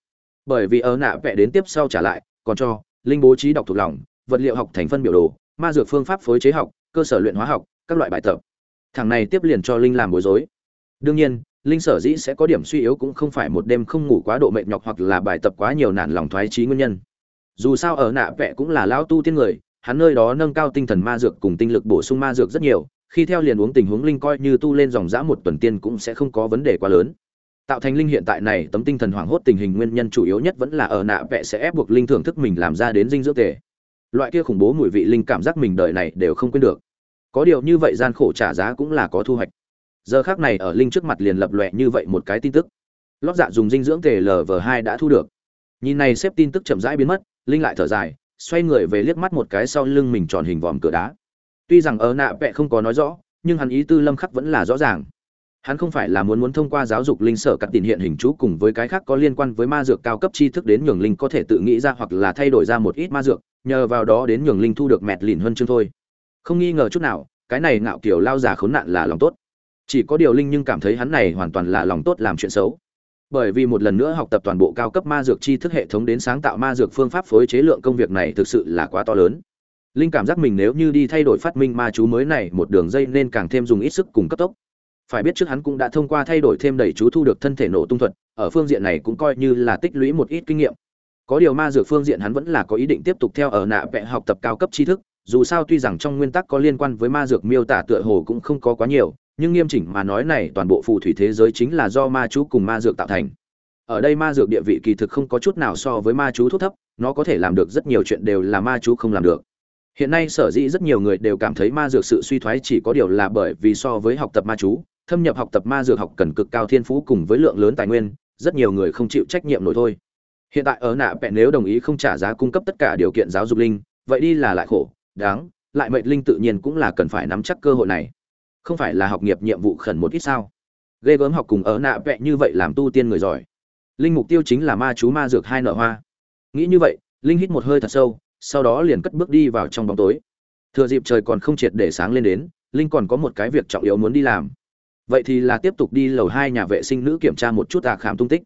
Bởi vì ở nạ vẽ đến tiếp sau trả lại, còn cho linh bố trí đọc thuộc lòng, vật liệu học thành phân biểu đồ, ma dược phương pháp phối chế học, cơ sở luyện hóa học, các loại bài tập. Thằng này tiếp liền cho linh làm bối rối đương nhiên, linh sở dĩ sẽ có điểm suy yếu cũng không phải một đêm không ngủ quá độ mệt nhọc hoặc là bài tập quá nhiều nản lòng thoái trí nguyên nhân. Dù sao ở nạ vẽ cũng là lão tu tiên người, hắn nơi đó nâng cao tinh thần ma dược cùng tinh lực bổ sung ma dược rất nhiều, khi theo liền uống tình huống linh coi như tu lên dòng dã một tuần tiên cũng sẽ không có vấn đề quá lớn. Tạo thành linh hiện tại này, tấm tinh thần hoảng hốt tình hình nguyên nhân chủ yếu nhất vẫn là ở nạ vẽ sẽ ép buộc linh thưởng thức mình làm ra đến dinh dưỡng tề. Loại kia khủng bố mùi vị linh cảm giác mình đời này đều không quên được. Có điều như vậy gian khổ trả giá cũng là có thu hoạch giờ khác này ở linh trước mặt liền lập lòe như vậy một cái tin tức. Lót dạ dùng dinh dưỡng tề lv hai đã thu được. Nhìn này xếp tin tức chậm rãi biến mất, linh lại thở dài, xoay người về liếc mắt một cái sau lưng mình tròn hình vòm cửa đá. Tuy rằng ở nạ vẹ không có nói rõ, nhưng hắn ý tư lâm khắc vẫn là rõ ràng. Hắn không phải là muốn muốn thông qua giáo dục linh sở cắt tiền hiện hình chú cùng với cái khác có liên quan với ma dược cao cấp tri thức đến nhường linh có thể tự nghĩ ra hoặc là thay đổi ra một ít ma dược, nhờ vào đó đến nhường linh thu được mẹt lìn hơn chương thôi. Không nghi ngờ chút nào, cái này ngạo kiểu lao già khốn nạn là lòng tốt chỉ có điều linh nhưng cảm thấy hắn này hoàn toàn là lòng tốt làm chuyện xấu. Bởi vì một lần nữa học tập toàn bộ cao cấp ma dược chi thức hệ thống đến sáng tạo ma dược phương pháp phối chế lượng công việc này thực sự là quá to lớn. Linh cảm giác mình nếu như đi thay đổi phát minh ma chú mới này một đường dây nên càng thêm dùng ít sức cùng cấp tốc. Phải biết trước hắn cũng đã thông qua thay đổi thêm đầy chú thu được thân thể nổ tung thuật, ở phương diện này cũng coi như là tích lũy một ít kinh nghiệm. Có điều ma dược phương diện hắn vẫn là có ý định tiếp tục theo ở nạ vẽ học tập cao cấp tri thức, dù sao tuy rằng trong nguyên tắc có liên quan với ma dược miêu tả tựa hồ cũng không có quá nhiều nhưng nghiêm chỉnh mà nói này toàn bộ phù thủy thế giới chính là do ma chú cùng ma dược tạo thành. Ở đây ma dược địa vị kỳ thực không có chút nào so với ma chú thuốc thấp, nó có thể làm được rất nhiều chuyện đều là ma chú không làm được. Hiện nay sở dĩ rất nhiều người đều cảm thấy ma dược sự suy thoái chỉ có điều là bởi vì so với học tập ma chú, thâm nhập học tập ma dược học cần cực cao thiên phú cùng với lượng lớn tài nguyên, rất nhiều người không chịu trách nhiệm nổi thôi. Hiện tại ở nạ vẹn nếu đồng ý không trả giá cung cấp tất cả điều kiện giáo dục linh, vậy đi là lại khổ, đáng, lại mệnh linh tự nhiên cũng là cần phải nắm chắc cơ hội này không phải là học nghiệp nhiệm vụ khẩn một ít sao? Ghê gớm học cùng ở nạ vẹ như vậy làm tu tiên người giỏi. Linh mục tiêu chính là ma chú ma dược hai nở hoa. Nghĩ như vậy, linh hít một hơi thật sâu, sau đó liền cất bước đi vào trong bóng tối. Thừa dịp trời còn không triệt để sáng lên đến, linh còn có một cái việc trọng yếu muốn đi làm. Vậy thì là tiếp tục đi lầu hai nhà vệ sinh nữ kiểm tra một chút tà khám tung tích.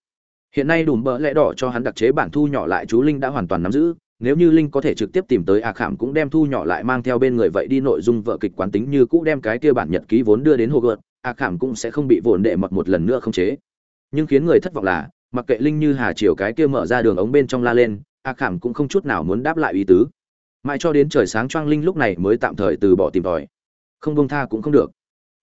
Hiện nay đùm bỡ lẽ đỏ cho hắn đặc chế bản thu nhỏ lại, chú linh đã hoàn toàn nắm giữ nếu như linh có thể trực tiếp tìm tới a khảm cũng đem thu nhỏ lại mang theo bên người vậy đi nội dung vợ kịch quán tính như cũ đem cái kia bản nhật ký vốn đưa đến hồ gợt a khảm cũng sẽ không bị vồn đệ mật một lần nữa không chế. Nhưng khiến người thất vọng là, mặc kệ linh như hà chiều cái kia mở ra đường ống bên trong la lên, a khảm cũng không chút nào muốn đáp lại ý tứ. Mãi cho đến trời sáng choang linh lúc này mới tạm thời từ bỏ tìm tòi. Không bông tha cũng không được.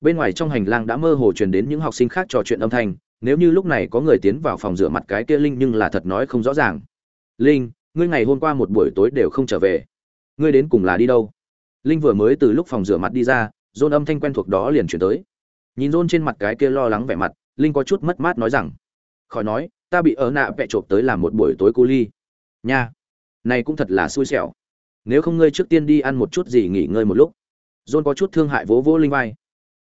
Bên ngoài trong hành lang đã mơ hồ truyền đến những học sinh khác trò chuyện âm thanh, nếu như lúc này có người tiến vào phòng rửa mặt cái kia linh nhưng là thật nói không rõ ràng. Linh ngươi ngày hôm qua một buổi tối đều không trở về. Ngươi đến cùng là đi đâu? Linh vừa mới từ lúc phòng rửa mặt đi ra dôn âm thanh quen thuộc đó liền chuyển tới. Nhìn rôn trên mặt cái kia lo lắng vẻ mặt, linh có chút mất mát nói rằng, khỏi nói, ta bị ở nạ vẹ trộm tới làm một buổi tối cu ly. Nha, này cũng thật là xui xẻo. Nếu không ngươi trước tiên đi ăn một chút gì nghỉ ngơi một lúc. Dôn có chút thương hại vỗ vỗ linh vai.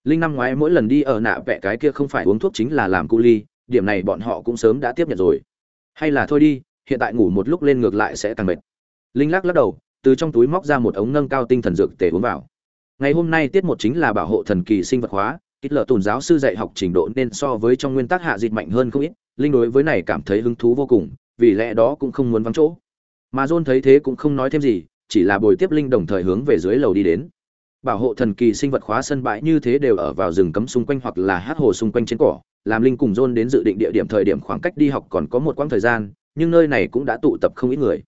Linh năm ngoái mỗi lần đi ở nạ vẹ cái kia không phải uống thuốc chính là làm cu ly, điểm này bọn họ cũng sớm đã tiếp nhận rồi. Hay là thôi đi hiện tại ngủ một lúc lên ngược lại sẽ càng mệt. Linh lắc lắc đầu, từ trong túi móc ra một ống nâng cao tinh thần dược tể uống vào. Ngày hôm nay tiết một chính là bảo hộ thần kỳ sinh vật hóa, ít lợ tùn giáo sư dạy học trình độ nên so với trong nguyên tắc hạ dịch mạnh hơn không ít, linh đối với này cảm thấy hứng thú vô cùng, vì lẽ đó cũng không muốn vắng chỗ. Mà john thấy thế cũng không nói thêm gì, chỉ là bồi tiếp linh đồng thời hướng về dưới lầu đi đến. Bảo hộ thần kỳ sinh vật khóa sân bãi như thế đều ở vào rừng cấm xung quanh hoặc là hát hồ xung quanh trên cỏ, làm linh cùng john đến dự định địa điểm thời điểm khoảng cách đi học còn có một quãng thời gian nhưng nơi này cũng đã tụ tập không ít người.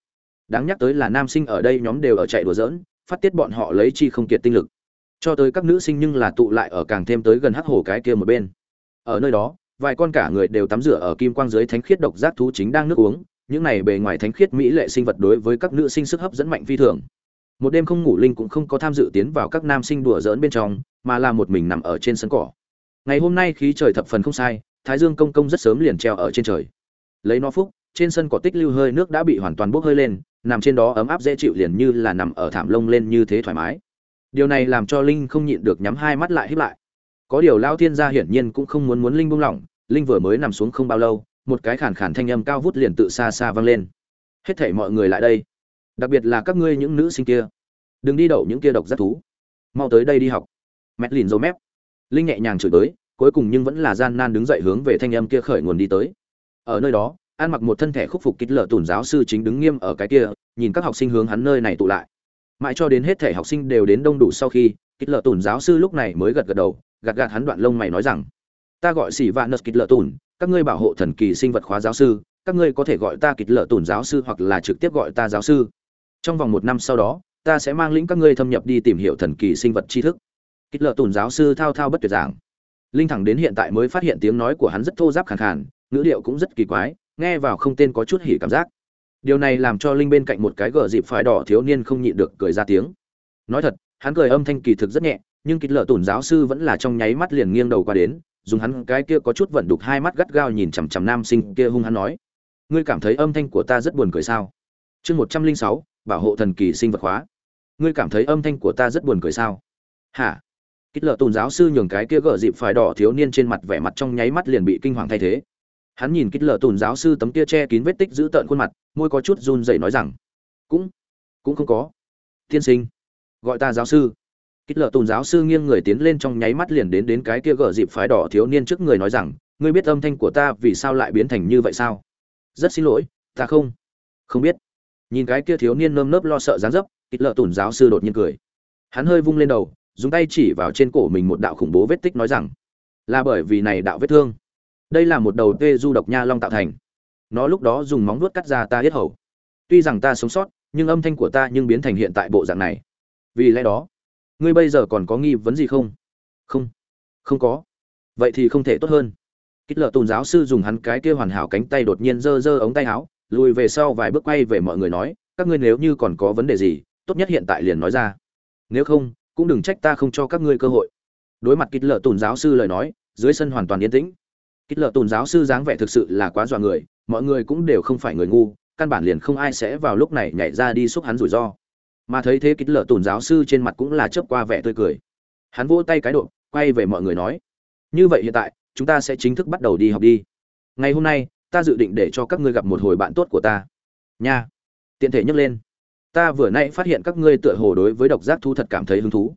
Đáng nhắc tới là nam sinh ở đây nhóm đều ở chạy đùa giỡn, phát tiết bọn họ lấy chi không kiệt tinh lực. Cho tới các nữ sinh nhưng là tụ lại ở càng thêm tới gần hắc hồ cái kia một bên. Ở nơi đó, vài con cả người đều tắm rửa ở kim quang dưới thánh khiết độc giác thú chính đang nước uống, những này bề ngoài thánh khiết mỹ lệ sinh vật đối với các nữ sinh sức hấp dẫn mạnh phi thường. Một đêm không ngủ linh cũng không có tham dự tiến vào các nam sinh đùa giỡn bên trong, mà là một mình nằm ở trên sân cỏ. Ngày hôm nay khí trời thập phần không sai, thái dương công công rất sớm liền treo ở trên trời. Lấy nó phúc trên sân cỏ tích lưu hơi nước đã bị hoàn toàn bốc hơi lên, nằm trên đó ấm áp dễ chịu liền như là nằm ở thảm lông lên như thế thoải mái. Điều này làm cho linh không nhịn được nhắm hai mắt lại híp lại. Có điều lao thiên gia hiển nhiên cũng không muốn muốn linh buông lỏng, linh vừa mới nằm xuống không bao lâu, một cái khàn khàn thanh âm cao vút liền tự xa xa vang lên. Hết thảy mọi người lại đây. Đặc biệt là các ngươi những nữ sinh kia. Đừng đi đậu những kia độc giác thú. Mau tới đây đi học. Mét lìn dâu mép. Linh nhẹ nhàng chửi tới, cuối cùng nhưng vẫn là gian nan đứng dậy hướng về thanh âm kia khởi nguồn đi tới. Ở nơi đó an mặc một thân thể khúc phục kích lợ tùn giáo sư chính đứng nghiêm ở cái kia, nhìn các học sinh hướng hắn nơi này tụ lại. Mãi cho đến hết thể học sinh đều đến đông đủ sau khi, kích lợ tùn giáo sư lúc này mới gật gật đầu, gạt gạt hắn đoạn lông mày nói rằng, ta gọi xỉ vạn nợ kích lợ tùn, các ngươi bảo hộ thần kỳ sinh vật khóa giáo sư, các ngươi có thể gọi ta kích lợ tùn giáo sư hoặc là trực tiếp gọi ta giáo sư. Trong vòng một năm sau đó, ta sẽ mang lĩnh các ngươi thâm nhập đi tìm hiểu thần kỳ sinh vật tri thức. Kích lợ tùn giáo sư thao thao bất tuyệt giảng. Linh thẳng đến hiện tại mới phát hiện tiếng nói của hắn rất thô giáp khàn khàn, ngữ điệu cũng rất kỳ quái nghe vào không tên có chút hỉ cảm giác. Điều này làm cho linh bên cạnh một cái gờ dịp phải đỏ thiếu niên không nhịn được cười ra tiếng. Nói thật, hắn cười âm thanh kỳ thực rất nhẹ, nhưng kịch lợ tổn giáo sư vẫn là trong nháy mắt liền nghiêng đầu qua đến, dùng hắn cái kia có chút vận đục hai mắt gắt gao nhìn chằm chằm nam sinh kia hung hắn nói, ngươi cảm thấy âm thanh của ta rất buồn cười sao? Chương một trăm linh sáu, bảo hộ thần kỳ sinh vật hóa. Ngươi cảm thấy âm thanh của ta rất buồn cười sao? Hả? Kích lợ tùn giáo sư nhường cái kia gợ dịp phải đỏ thiếu niên trên mặt vẻ mặt trong nháy mắt liền bị kinh hoàng thay thế hắn nhìn kích lợ tùn giáo sư tấm kia che kín vết tích giữ tợn khuôn mặt, môi có chút run rẩy nói rằng, cũng cũng không có. Tiên sinh, gọi ta giáo sư. Kích lợ tùn giáo sư nghiêng người tiến lên trong nháy mắt liền đến đến cái kia gở dịp phái đỏ thiếu niên trước người nói rằng, ngươi biết âm thanh của ta vì sao lại biến thành như vậy sao? Rất xin lỗi, ta không không biết. Nhìn cái kia thiếu niên nơm nớp lo sợ dán dấp, kích lợ tùn giáo sư đột nhiên cười. Hắn hơi vung lên đầu, dùng tay chỉ vào trên cổ mình một đạo khủng bố vết tích nói rằng, là bởi vì này đạo vết thương đây là một đầu tê du độc nha long tạo thành. Nó lúc đó dùng móng vuốt cắt ra ta hết hầu. Tuy rằng ta sống sót, nhưng âm thanh của ta nhưng biến thành hiện tại bộ dạng này. Vì lẽ đó, ngươi bây giờ còn có nghi vấn gì không? Không. Không có. Vậy thì không thể tốt hơn. Kích lợ tôn giáo sư dùng hắn cái kia hoàn hảo cánh tay đột nhiên giơ giơ ống tay áo, lùi về sau vài bước quay về mọi người nói, các ngươi nếu như còn có vấn đề gì, tốt nhất hiện tại liền nói ra. Nếu không, cũng đừng trách ta không cho các ngươi cơ hội. Đối mặt kích lợ tôn giáo sư lời nói, dưới sân hoàn toàn yên tĩnh kích lợ tôn giáo sư dáng vẻ thực sự là quá dọa người, mọi người cũng đều không phải người ngu, căn bản liền không ai sẽ vào lúc này nhảy ra đi xúc hắn rủi ro. Mà thấy thế kích lợ tôn giáo sư trên mặt cũng là chớp qua vẻ tươi cười. Hắn vỗ tay cái độ, quay về mọi người nói, như vậy hiện tại, chúng ta sẽ chính thức bắt đầu đi học đi. Ngày hôm nay, ta dự định để cho các ngươi gặp một hồi bạn tốt của ta. Nha. Tiện thể nhắc lên. Ta vừa nay phát hiện các ngươi tựa hồ đối với độc giác thú thật cảm thấy hứng thú.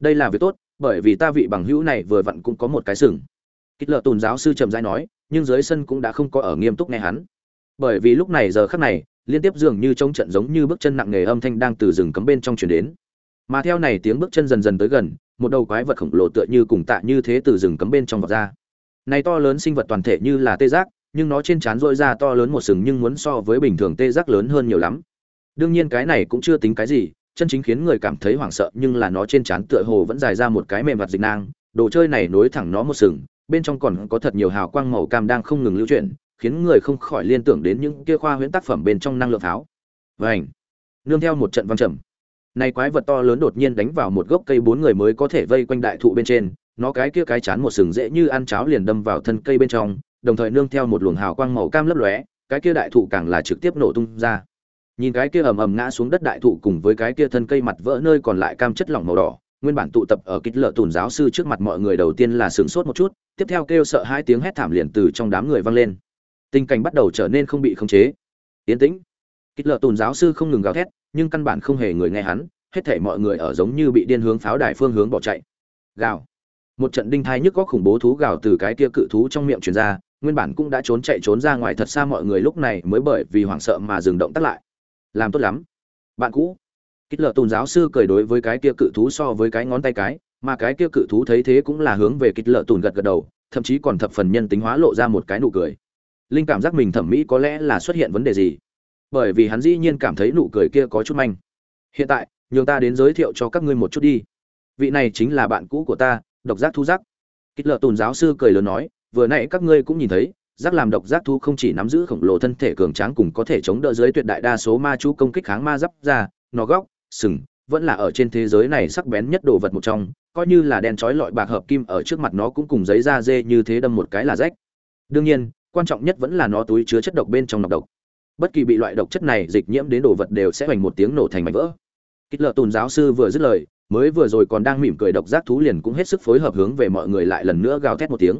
Đây là việc tốt, bởi vì ta vị bằng hữu này vừa vặn cũng có một cái sừng kích lợ tùn giáo sư trầm dai nói, nhưng dưới sân cũng đã không có ở nghiêm túc nghe hắn. Bởi vì lúc này giờ khắc này, liên tiếp dường như trông trận giống như bước chân nặng nề âm thanh đang từ rừng cấm bên trong chuyển đến. Mà theo này tiếng bước chân dần dần tới gần, một đầu quái vật khổng lồ tựa như cùng tạ như thế từ rừng cấm bên trong vọt ra. Này to lớn sinh vật toàn thể như là tê giác, nhưng nó trên trán rỗi ra to lớn một sừng nhưng muốn so với bình thường tê giác lớn hơn nhiều lắm. Đương nhiên cái này cũng chưa tính cái gì, chân chính khiến người cảm thấy hoảng sợ nhưng là nó trên trán tựa hồ vẫn dài ra một cái mềm vặt dịch nang, đồ chơi này nối thẳng nó một sừng bên trong còn có thật nhiều hào quang màu cam đang không ngừng lưu chuyển, khiến người không khỏi liên tưởng đến những kia khoa huyễn tác phẩm bên trong năng lượng tháo ảnh nương theo một trận văng trầm. Này quái vật to lớn đột nhiên đánh vào một gốc cây bốn người mới có thể vây quanh đại thụ bên trên, nó cái kia cái chán một sừng dễ như ăn cháo liền đâm vào thân cây bên trong, đồng thời nương theo một luồng hào quang màu cam lấp lóe, cái kia đại thụ càng là trực tiếp nổ tung ra. Nhìn cái kia ầm ầm ngã xuống đất đại thụ cùng với cái kia thân cây mặt vỡ nơi còn lại cam chất lỏng màu đỏ nguyên bản tụ tập ở kích lợ tùn giáo sư trước mặt mọi người đầu tiên là sửng sốt một chút, tiếp theo kêu sợ hai tiếng hét thảm liền từ trong đám người vang lên. Tình cảnh bắt đầu trở nên không bị khống chế. Yên tĩnh. Kích lợ tùn giáo sư không ngừng gào thét, nhưng căn bản không hề người nghe hắn, hết thảy mọi người ở giống như bị điên hướng pháo đài phương hướng bỏ chạy. Gào. Một trận đinh thai nhức có khủng bố thú gào từ cái kia cự thú trong miệng truyền ra, nguyên bản cũng đã trốn chạy trốn ra ngoài thật xa mọi người lúc này mới bởi vì hoảng sợ mà dừng động tắt lại. Làm tốt lắm. Bạn cũ kích lợ tôn giáo sư cười đối với cái kia cự thú so với cái ngón tay cái, mà cái kia cự thú thấy thế cũng là hướng về kích lợ tùn gật gật đầu, thậm chí còn thập phần nhân tính hóa lộ ra một cái nụ cười. Linh cảm giác mình thẩm mỹ có lẽ là xuất hiện vấn đề gì? Bởi vì hắn dĩ nhiên cảm thấy nụ cười kia có chút manh. Hiện tại, nhường ta đến giới thiệu cho các ngươi một chút đi. Vị này chính là bạn cũ của ta, độc giác thú giác. Kích lợ tùn giáo sư cười lớn nói, vừa nãy các ngươi cũng nhìn thấy, giác làm độc giác thú không chỉ nắm giữ khổng lồ thân thể cường tráng cùng có thể chống đỡ dưới tuyệt đại đa số ma chú công kích kháng ma giáp ra, nó góc sừng, vẫn là ở trên thế giới này sắc bén nhất đồ vật một trong, coi như là đen trói lọi bạc hợp kim ở trước mặt nó cũng cùng giấy da dê như thế đâm một cái là rách. Đương nhiên, quan trọng nhất vẫn là nó túi chứa chất độc bên trong nọc độc. Bất kỳ bị loại độc chất này dịch nhiễm đến đồ vật đều sẽ hoành một tiếng nổ thành mảnh vỡ. Kích lợ tùn giáo sư vừa dứt lời, mới vừa rồi còn đang mỉm cười độc giác thú liền cũng hết sức phối hợp hướng về mọi người lại lần nữa gào thét một tiếng.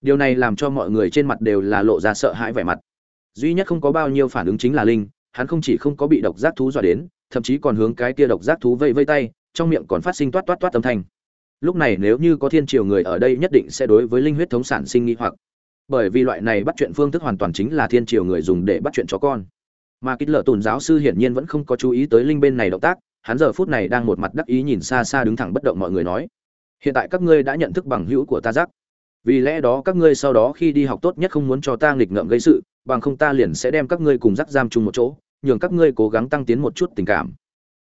Điều này làm cho mọi người trên mặt đều là lộ ra sợ hãi vẻ mặt. Duy nhất không có bao nhiêu phản ứng chính là linh, hắn không chỉ không có bị độc giác thú dọa đến thậm chí còn hướng cái kia độc giác thú vây vây tay, trong miệng còn phát sinh toát toát toát âm thanh. Lúc này nếu như có thiên triều người ở đây nhất định sẽ đối với linh huyết thống sản sinh nghi hoặc. Bởi vì loại này bắt chuyện phương thức hoàn toàn chính là thiên triều người dùng để bắt chuyện chó con. Mà kích lợ tùn giáo sư hiển nhiên vẫn không có chú ý tới linh bên này động tác, hắn giờ phút này đang một mặt đắc ý nhìn xa xa đứng thẳng bất động mọi người nói, hiện tại các ngươi đã nhận thức bằng hữu của ta giác vì lẽ đó các ngươi sau đó khi đi học tốt nhất không muốn cho ta nghịch ngợm gây sự, bằng không ta liền sẽ đem các ngươi cùng rắc giam chung một chỗ nhường các ngươi cố gắng tăng tiến một chút tình cảm.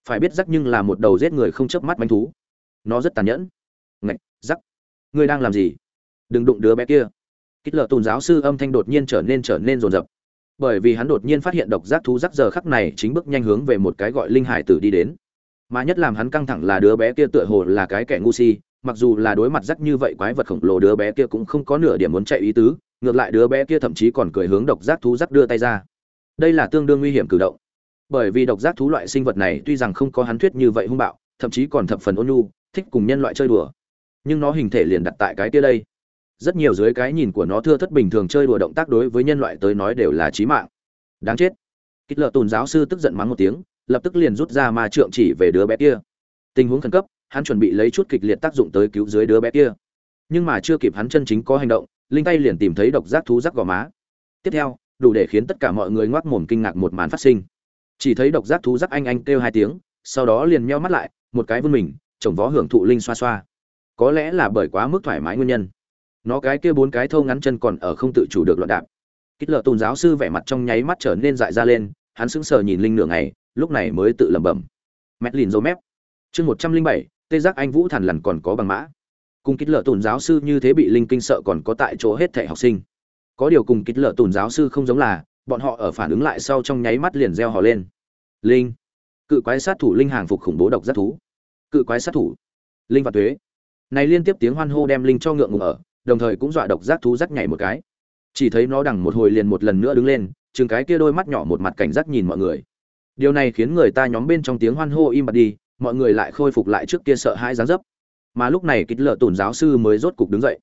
Phải biết rắc nhưng là một đầu giết người không chớp mắt manh thú. Nó rất tàn nhẫn. Ngạch rắc ngươi đang làm gì? Đừng đụng đứa bé kia. Kích lợ tôn giáo sư âm thanh đột nhiên trở nên trở nên rồn rập. Bởi vì hắn đột nhiên phát hiện độc giác thú rắc giờ khắc này chính bước nhanh hướng về một cái gọi linh hải tử đi đến. Mà nhất làm hắn căng thẳng là đứa bé kia tựa hồ là cái kẻ ngu si, mặc dù là đối mặt rắc như vậy quái vật khổng lồ đứa bé kia cũng không có nửa điểm muốn chạy ý tứ, ngược lại đứa bé kia thậm chí còn cười hướng độc giác thú rắc đưa tay ra đây là tương đương nguy hiểm cử động. Bởi vì độc giác thú loại sinh vật này tuy rằng không có hắn thuyết như vậy hung bạo, thậm chí còn thập phần ôn nhu, thích cùng nhân loại chơi đùa. Nhưng nó hình thể liền đặt tại cái kia đây. Rất nhiều dưới cái nhìn của nó thưa thất bình thường chơi đùa động tác đối với nhân loại tới nói đều là chí mạng. Đáng chết. Kích lợ tùn giáo sư tức giận mắng một tiếng, lập tức liền rút ra ma trượng chỉ về đứa bé kia. Tình huống khẩn cấp, hắn chuẩn bị lấy chút kịch liệt tác dụng tới cứu dưới đứa bé kia. Nhưng mà chưa kịp hắn chân chính có hành động, linh tay liền tìm thấy độc giác thú rắc gò má. Tiếp theo đủ để khiến tất cả mọi người ngoác mồm kinh ngạc một màn phát sinh. Chỉ thấy độc giác thú rắc anh anh kêu hai tiếng, sau đó liền meo mắt lại, một cái vươn mình, chồng vó hưởng thụ linh xoa xoa. Có lẽ là bởi quá mức thoải mái nguyên nhân. Nó cái kia bốn cái thâu ngắn chân còn ở không tự chủ được loạn đạp. Kích lợ tôn giáo sư vẻ mặt trong nháy mắt trở nên dại ra lên, hắn sững sờ nhìn linh nửa ngày, lúc này mới tự lẩm bẩm. Mét lìn dấu mép. Chương một trăm linh bảy, tê giác anh vũ thần lần còn có bằng mã. Cùng kích lợ tôn giáo sư như thế bị linh kinh sợ còn có tại chỗ hết thẻ học sinh có điều cùng kích lợ tùn giáo sư không giống là, bọn họ ở phản ứng lại sau trong nháy mắt liền reo hò lên. Linh. Cự quái sát thủ linh hàng phục khủng bố độc giác thú. Cự quái sát thủ. Linh và thuế này liên tiếp tiếng hoan hô đem linh cho ngượng ngùng ở, đồng thời cũng dọa độc giác thú rắc nhảy một cái. Chỉ thấy nó đằng một hồi liền một lần nữa đứng lên, chừng cái kia đôi mắt nhỏ một mặt cảnh giác nhìn mọi người. Điều này khiến người ta nhóm bên trong tiếng hoan hô im bặt đi, mọi người lại khôi phục lại trước kia sợ hãi dáng dấp. Mà lúc này kích lợ tổn giáo sư mới rốt cục đứng dậy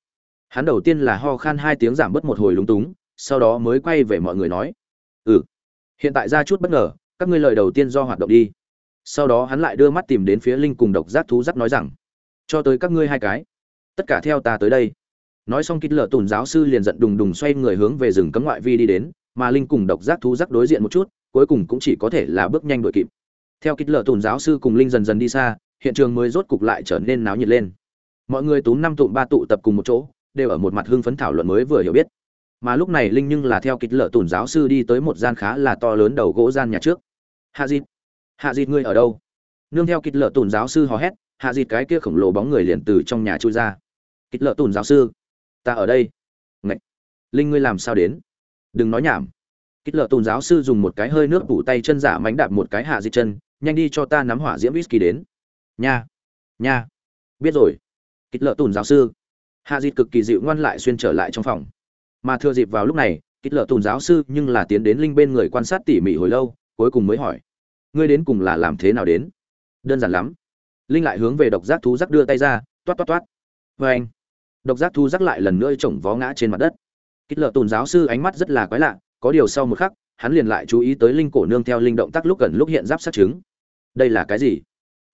hắn đầu tiên là ho khan hai tiếng giảm bớt một hồi lúng túng, sau đó mới quay về mọi người nói ừ hiện tại ra chút bất ngờ, các ngươi lời đầu tiên do hoạt động đi. Sau đó hắn lại đưa mắt tìm đến phía linh cùng độc giác thú giác nói rằng, cho tới các ngươi hai cái, tất cả theo ta tới đây. Nói xong kít lợ tùn giáo sư liền giận đùng đùng xoay người hướng về rừng cấm ngoại vi đi đến, mà linh cùng độc giác thú giác đối diện một chút, cuối cùng cũng chỉ có thể là bước nhanh đuổi kịp. Theo kít lợ tùn giáo sư cùng linh dần dần đi xa, hiện trường mới rốt cục lại trở nên náo nhiệt lên. Mọi người túm năm tụm ba tụ tập cùng một chỗ đều ở một mặt hưng phấn thảo luận mới vừa hiểu biết. Mà lúc này linh nhưng là theo kịch lợ tùn giáo sư đi tới một gian khá là to lớn đầu gỗ gian nhà trước. Hạ dịt hạ dịt ngươi ở đâu? Nương theo kịch lợ tùn giáo sư hò hét, hạ dịt cái kia khổng lồ bóng người liền từ trong nhà chui ra. Kịch lợ tùn giáo sư, ta ở đây. Ngậy! linh ngươi làm sao đến? Đừng nói nhảm. Kịch lợ tùn giáo sư dùng một cái hơi nước tủ tay chân giả mánh đạp một cái hạ dịt chân, nhanh đi cho ta nắm hỏa diễm whisky đến. Nha nha. Biết rồi. Kịch lợ tùn giáo sư hạ dịt cực kỳ dịu ngoan lại xuyên trở lại trong phòng. Mà thừa dịp vào lúc này kích lợ tùn giáo sư nhưng là tiến đến linh bên người quan sát tỉ mỉ hồi lâu, cuối cùng mới hỏi, ngươi đến cùng là làm thế nào đến? Đơn giản lắm. Linh lại hướng về độc giác thú giác đưa tay ra, toát toát toát. Vê anh. Độc giác thú giác lại lần nữa chồng vó ngã trên mặt đất. Kích lợ tùn giáo sư ánh mắt rất là quái lạ, có điều sau một khắc, hắn liền lại chú ý tới linh cổ nương theo linh động tác lúc gần lúc hiện giáp sát trứng. Đây là cái gì?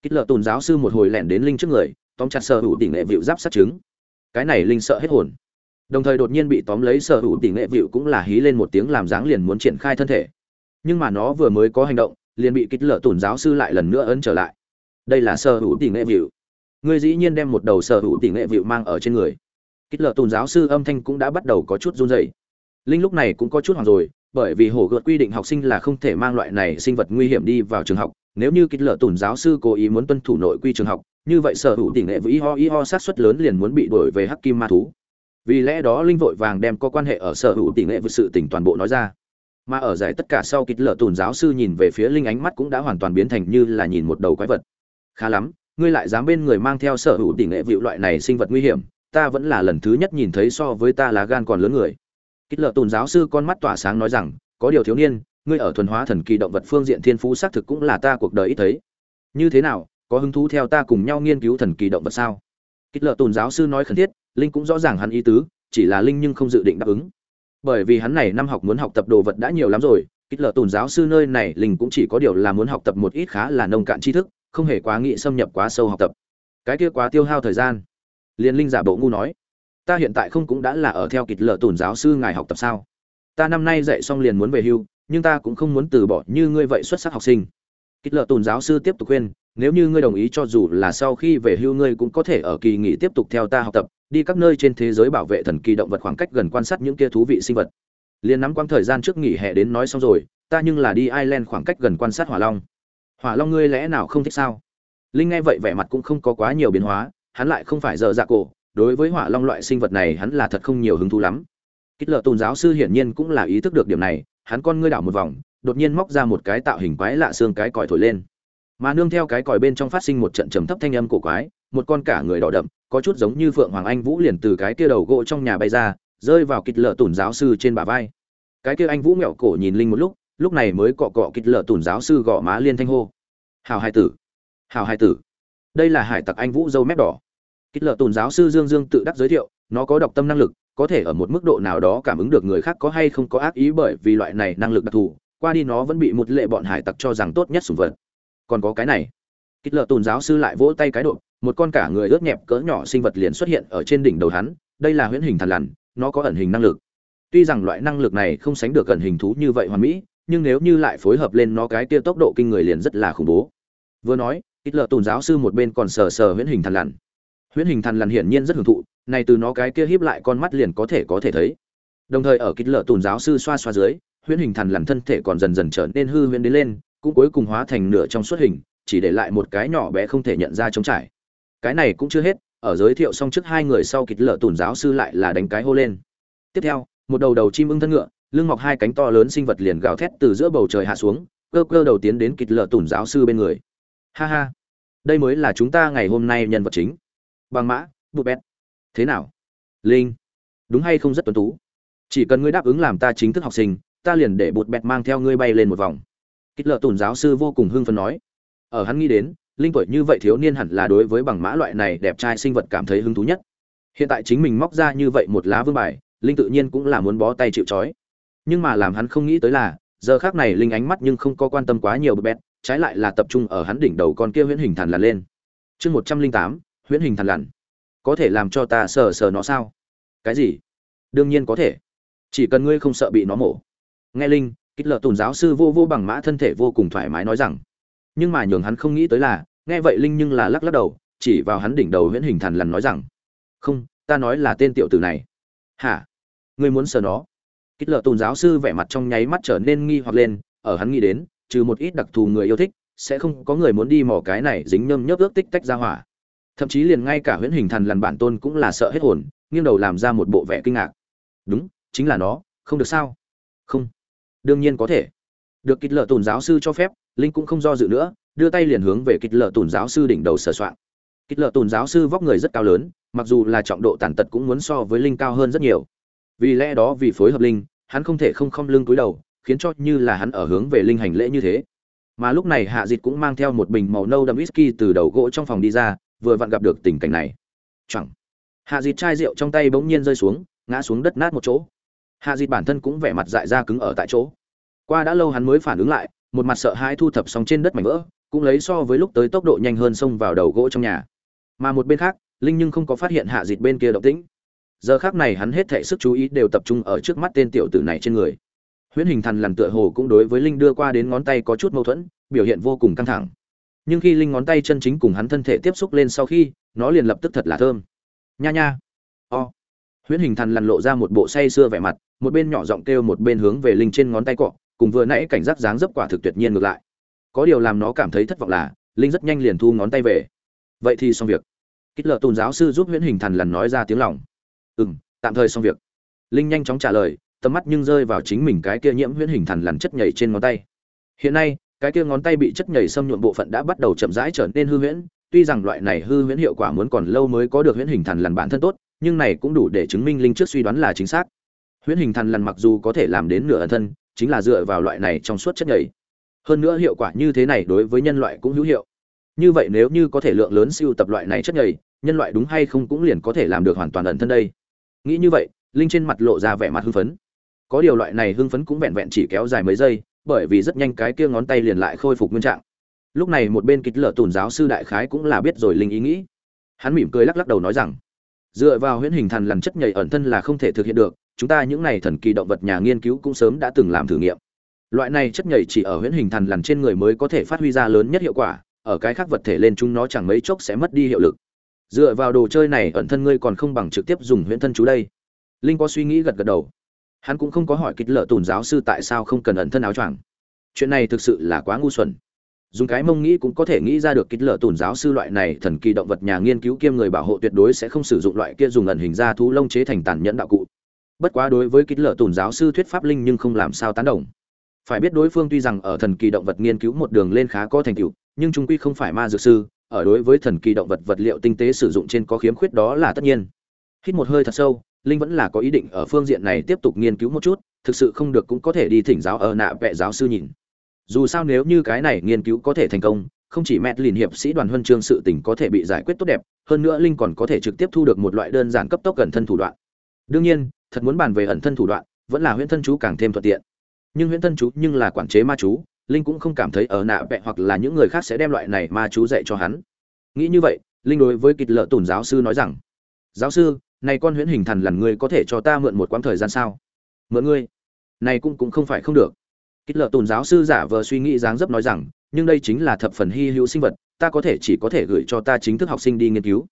Kích lợ tùn giáo sư một hồi lẻn đến linh trước người, tóm chặt sờ hữu đỉnh lệ vịu giáp sát trứng cái này linh sợ hết hồn. Đồng thời đột nhiên bị tóm lấy sở hữu tỷ nghệ vịu cũng là hí lên một tiếng làm dáng liền muốn triển khai thân thể. Nhưng mà nó vừa mới có hành động, liền bị kích lợ tổn giáo sư lại lần nữa ấn trở lại. Đây là sở hữu tỷ nghệ vịu. Ngươi dĩ nhiên đem một đầu sở hữu tỷ nghệ vịu mang ở trên người. Kích lợ tổn giáo sư âm thanh cũng đã bắt đầu có chút run rẩy. Linh lúc này cũng có chút hoảng rồi, bởi vì hổ gợt quy định học sinh là không thể mang loại này sinh vật nguy hiểm đi vào trường học. Nếu như kích lợ tổn giáo sư cố ý muốn tuân thủ nội quy trường học như vậy sở hữu đỉnh lệ với y ho y ho sát suất lớn liền muốn bị đổi về hắc kim ma thú. Vì lẽ đó linh vội vàng đem có quan hệ ở sở hữu tỷ nghệ với sự tỉnh toàn bộ nói ra. Mà ở giải tất cả sau kịch lợ tùn giáo sư nhìn về phía linh ánh mắt cũng đã hoàn toàn biến thành như là nhìn một đầu quái vật. Khá lắm, ngươi lại dám bên người mang theo sở hữu tỷ nghệ vịu loại này sinh vật nguy hiểm, ta vẫn là lần thứ nhất nhìn thấy so với ta là gan còn lớn người. Kịch lợ tùn giáo sư con mắt tỏa sáng nói rằng, có điều thiếu niên, ngươi ở thuần hóa thần kỳ động vật phương diện thiên phú xác thực cũng là ta cuộc đời ít thấy. Như thế nào có hứng thú theo ta cùng nhau nghiên cứu thần kỳ động vật sao? Kích lợ tôn giáo sư nói khẩn thiết, linh cũng rõ ràng hắn ý tứ, chỉ là linh nhưng không dự định đáp ứng. Bởi vì hắn này năm học muốn học tập đồ vật đã nhiều lắm rồi kích lợ tôn giáo sư nơi này linh cũng chỉ có điều là muốn học tập một ít khá là nông cạn tri thức, không hề quá nghị xâm nhập quá sâu học tập. Cái kia quá tiêu hao thời gian. Liền linh giả bộ ngu nói, ta hiện tại không cũng đã là ở theo kịch lợ tùn giáo sư ngài học tập sao? Ta năm nay dạy xong liền muốn về hưu, nhưng ta cũng không muốn từ bỏ như ngươi vậy xuất sắc học sinh. Kịch lợ tùn giáo sư tiếp tục khuyên nếu như ngươi đồng ý cho dù là sau khi về hưu ngươi cũng có thể ở kỳ nghỉ tiếp tục theo ta học tập, đi các nơi trên thế giới bảo vệ thần kỳ động vật khoảng cách gần quan sát những kia thú vị sinh vật. Liền nắm quãng thời gian trước nghỉ hè đến nói xong rồi, ta nhưng là đi ireland khoảng cách gần quan sát hỏa long. Hỏa long ngươi lẽ nào không thích sao? Linh nghe vậy vẻ mặt cũng không có quá nhiều biến hóa, hắn lại không phải giờ dạ cổ, đối với hỏa long loại sinh vật này hắn là thật không nhiều hứng thú lắm. Kích lợ tôn giáo sư hiển nhiên cũng là ý thức được điểm này, hắn con ngươi đảo một vòng, đột nhiên móc ra một cái tạo hình quái lạ xương cái còi thổi lên mà nương theo cái còi bên trong phát sinh một trận trầm thấp thanh âm cổ quái, một con cả người đỏ đậm, có chút giống như phượng hoàng anh vũ liền từ cái kia đầu gỗ trong nhà bay ra, rơi vào kịch lợ tùn giáo sư trên bả vai. Cái kia anh vũ mẹo cổ nhìn linh một lúc lúc này mới cọ cọ kịch lợ tùn giáo sư gõ má liên thanh hô. Hào hai tử! Hào hai tử! Đây là hải tặc anh vũ dâu mép đỏ. Kịch lợ tùn giáo sư dương dương tự đắc giới thiệu, nó có đọc tâm năng lực, có thể ở một mức độ nào đó cảm ứng được người khác có hay không có ác ý bởi vì loại này năng lực đặc thù, qua đi nó vẫn bị một lệ bọn hải tặc cho rằng tốt nhất sủng vật còn có cái này. Kích lợ tùn giáo sư lại vỗ tay cái độ, một con cả người ướt nhẹp cỡ nhỏ sinh vật liền xuất hiện ở trên đỉnh đầu hắn, đây là huyễn hình thằn lằn, nó có ẩn hình năng lực. Tuy rằng loại năng lực này không sánh được ẩn hình thú như vậy hoàn mỹ, nhưng nếu như lại phối hợp lên nó cái tia tốc độ kinh người liền rất là khủng bố. Vừa nói ít lợ tùn giáo sư một bên còn sờ sờ huyễn hình thằn lằn. Huyễn hình thằn lằn hiển nhiên rất hưởng thụ, này từ nó cái kia híp lại con mắt liền có thể có thể thấy. Đồng thời ở kích lợ tùn giáo sư xoa xoa dưới, huyễn hình thằn lằn thân thể còn dần dần trở nên hư huyễn đến lên cũng cuối cùng hóa thành nửa trong suốt hình, chỉ để lại một cái nhỏ bé không thể nhận ra trống trải. Cái này cũng chưa hết, ở giới thiệu xong trước hai người sau kịch lở tùn giáo sư lại là đánh cái hô lên. Tiếp theo, một đầu đầu chim ưng thân ngựa, lưng mọc hai cánh to lớn sinh vật liền gào thét từ giữa bầu trời hạ xuống, cơ cơ đầu tiến đến kịch lở tùn giáo sư bên người. Ha ha, đây mới là chúng ta ngày hôm nay nhân vật chính. Bằng mã, bụt bét thế nào? Linh, đúng hay không rất tuấn tú? Chỉ cần ngươi đáp ứng làm ta chính thức học sinh, ta liền để bụt bẹt mang theo ngươi bay lên một vòng kích lợ tùn giáo sư vô cùng hưng phấn nói. Ở hắn nghĩ đến, linh tuổi như vậy thiếu niên hẳn là đối với bằng mã loại này đẹp trai sinh vật cảm thấy hứng thú nhất. Hiện tại chính mình móc ra như vậy một lá vương bài, linh tự nhiên cũng là muốn bó tay chịu trói. Nhưng mà làm hắn không nghĩ tới là, giờ khác này linh ánh mắt nhưng không có quan tâm quá nhiều bẹt bét trái lại là tập trung ở hắn đỉnh đầu con kia huyễn hình thằn lằn lên. Chương một trăm linh tám, huyễn hình thằn lằn. Có thể làm cho ta sờ sờ nó sao? Cái gì? Đương nhiên có thể. Chỉ cần ngươi không sợ bị nó mổ. Nghe linh kích lợ tùn giáo sư vô vô bằng mã thân thể vô cùng thoải mái nói rằng, nhưng mà nhường hắn không nghĩ tới là, nghe vậy linh nhưng là lắc lắc đầu, chỉ vào hắn đỉnh đầu huyễn hình thằn lằn nói rằng, không, ta nói là tên tiểu tử này. Hả? Ngươi muốn sờ nó? Kích lợ tùn giáo sư vẻ mặt trong nháy mắt trở nên nghi hoặc lên, ở hắn nghĩ đến, trừ một ít đặc thù người yêu thích, sẽ không có người muốn đi mò cái này dính nhâm nhớp ước tích tách ra hỏa. Thậm chí liền ngay cả huyễn hình thằn lằn bản tôn cũng là sợ hết hồn, nghiêng đầu làm ra một bộ vẻ kinh ngạc. Đúng, chính là nó, không được sao? Không đương nhiên có thể. Được kịch lợ tùn giáo sư cho phép, linh cũng không do dự nữa, đưa tay liền hướng về kịch lợ tùn giáo sư đỉnh đầu sửa soạn kịch lợ tùn giáo sư vóc người rất cao lớn, mặc dù là trọng độ tàn tật cũng muốn so với linh cao hơn rất nhiều. Vì lẽ đó vì phối hợp linh, hắn không thể không không lưng cúi đầu, khiến cho như là hắn ở hướng về linh hành lễ như thế. Mà lúc này hạ dịt cũng mang theo một bình màu nâu đậm whisky từ đầu gỗ trong phòng đi ra, vừa vặn gặp được tình cảnh này. Chẳng hạ dịt chai rượu trong tay bỗng nhiên rơi xuống, ngã xuống đất nát một chỗ hạ dịt bản thân cũng vẻ mặt dại ra cứng ở tại chỗ. Qua đã lâu hắn mới phản ứng lại, một mặt sợ hãi thu thập xong trên đất mảnh vỡ, cũng lấy so với lúc tới tốc độ nhanh hơn xông vào đầu gỗ trong nhà. Mà một bên khác, linh nhưng không có phát hiện hạ dịt bên kia động tĩnh. Giờ khác này hắn hết thệ sức chú ý đều tập trung ở trước mắt tên tiểu tử này trên người. Huyễn hình thần lằn tựa hồ cũng đối với linh đưa qua đến ngón tay có chút mâu thuẫn, biểu hiện vô cùng căng thẳng. Nhưng khi linh ngón tay chân chính cùng hắn thân thể tiếp xúc lên sau khi, nó liền lập tức thật là thơm. Nha nha. O、oh huyễn hình thần lằn lộ ra một bộ say sưa vẻ mặt, một bên nhỏ giọng kêu một bên hướng về linh trên ngón tay cọ, cùng vừa nãy cảnh giác dáng dấp quả thực tuyệt nhiên ngược lại. Có điều làm nó cảm thấy thất vọng là, linh rất nhanh liền thu ngón tay về. Vậy thì xong việc. Kích lợ tôn giáo sư giúp huyễn hình thần lần nói ra tiếng lòng. Ừ tạm thời xong việc. Linh nhanh chóng trả lời, tầm mắt nhưng rơi vào chính mình cái kia nhiễm huyễn hình thần lần chất nhảy trên ngón tay. Hiện nay, cái kia ngón tay bị chất nhảy xâm nhuộm bộ phận đã bắt đầu chậm rãi trở nên hư huyễn, tuy rằng loại này hư huyễn hiệu quả muốn còn lâu mới có được huyễn hình thần lần bản thân tốt nhưng này cũng đủ để chứng minh linh trước suy đoán là chính xác. Huyễn hình thần lần mặc dù có thể làm đến nửa ẩn thân, chính là dựa vào loại này trong suốt chất nhảy. Hơn nữa hiệu quả như thế này đối với nhân loại cũng hữu hiệu. Như vậy nếu như có thể lượng lớn siêu tập loại này chất nhầy nhân loại đúng hay không cũng liền có thể làm được hoàn toàn ẩn thân đây. Nghĩ như vậy, linh trên mặt lộ ra vẻ mặt hưng phấn. Có điều loại này hưng phấn cũng vẹn vẹn chỉ kéo dài mấy giây, bởi vì rất nhanh cái kia ngón tay liền lại khôi phục nguyên trạng. Lúc này một bên kịch lở tùn giáo sư đại khái cũng là biết rồi linh ý nghĩ. Hắn mỉm cười lắc lắc đầu nói rằng dựa vào huyễn hình thần lằn chất nhầy ẩn thân là không thể thực hiện được, chúng ta những này thần kỳ động vật nhà nghiên cứu cũng sớm đã từng làm thử nghiệm. Loại này chất nhảy chỉ ở huyễn hình thần lằn trên người mới có thể phát huy ra lớn nhất hiệu quả, ở cái khác vật thể lên chúng nó chẳng mấy chốc sẽ mất đi hiệu lực. Dựa vào đồ chơi này ẩn thân ngươi còn không bằng trực tiếp dùng huyễn thân chú đây. Linh có suy nghĩ gật gật đầu. Hắn cũng không có hỏi kịch lợ tùn giáo sư tại sao không cần ẩn thân áo choàng. Chuyện này thực sự là quá ngu xuẩn dùng cái mông nghĩ cũng có thể nghĩ ra được kích lở tùn giáo sư loại này thần kỳ động vật nhà nghiên cứu kiêm người bảo hộ tuyệt đối sẽ không sử dụng loại kia dùng ẩn hình ra thú lông chế thành tàn nhẫn đạo cụ. Bất quá đối với kích lở tùn giáo sư thuyết pháp linh nhưng không làm sao tán đồng. Phải biết đối phương tuy rằng ở thần kỳ động vật nghiên cứu một đường lên khá có thành tựu, nhưng trung quy không phải ma dược sư, ở đối với thần kỳ động vật vật liệu tinh tế sử dụng trên có khiếm khuyết đó là tất nhiên. Hít một hơi thật sâu, linh vẫn là có ý định ở phương diện này tiếp tục nghiên cứu một chút, thực sự không được cũng có thể đi thỉnh giáo ở nạ vệ giáo sư nhìn dù sao nếu như cái này nghiên cứu có thể thành công, không chỉ mẹ liền hiệp sĩ đoàn huân chương sự tình có thể bị giải quyết tốt đẹp, hơn nữa linh còn có thể trực tiếp thu được một loại đơn giản cấp tốc ẩn thân thủ đoạn. Đương nhiên, thật muốn bàn về ẩn thân thủ đoạn, vẫn là huyễn thân chú càng thêm thuận tiện. Nhưng huyễn thân chú nhưng là quản chế ma chú linh cũng không cảm thấy ở nạ vẹ hoặc là những người khác sẽ đem loại này ma chú dạy cho hắn. Nghĩ như vậy linh đối với kịch lợ tùn giáo sư nói rằng, giáo sư, này con huyễn hình thần lần ngươi có thể cho ta mượn một quãng thời gian sao? Mượn ngươi? Này cũng cũng không phải không được kịch lợ tùn giáo sư giả vờ suy nghĩ dáng dấp nói rằng, nhưng đây chính là thập phần hy hữu sinh vật, ta có thể chỉ có thể gửi cho ta chính thức học sinh đi nghiên cứu.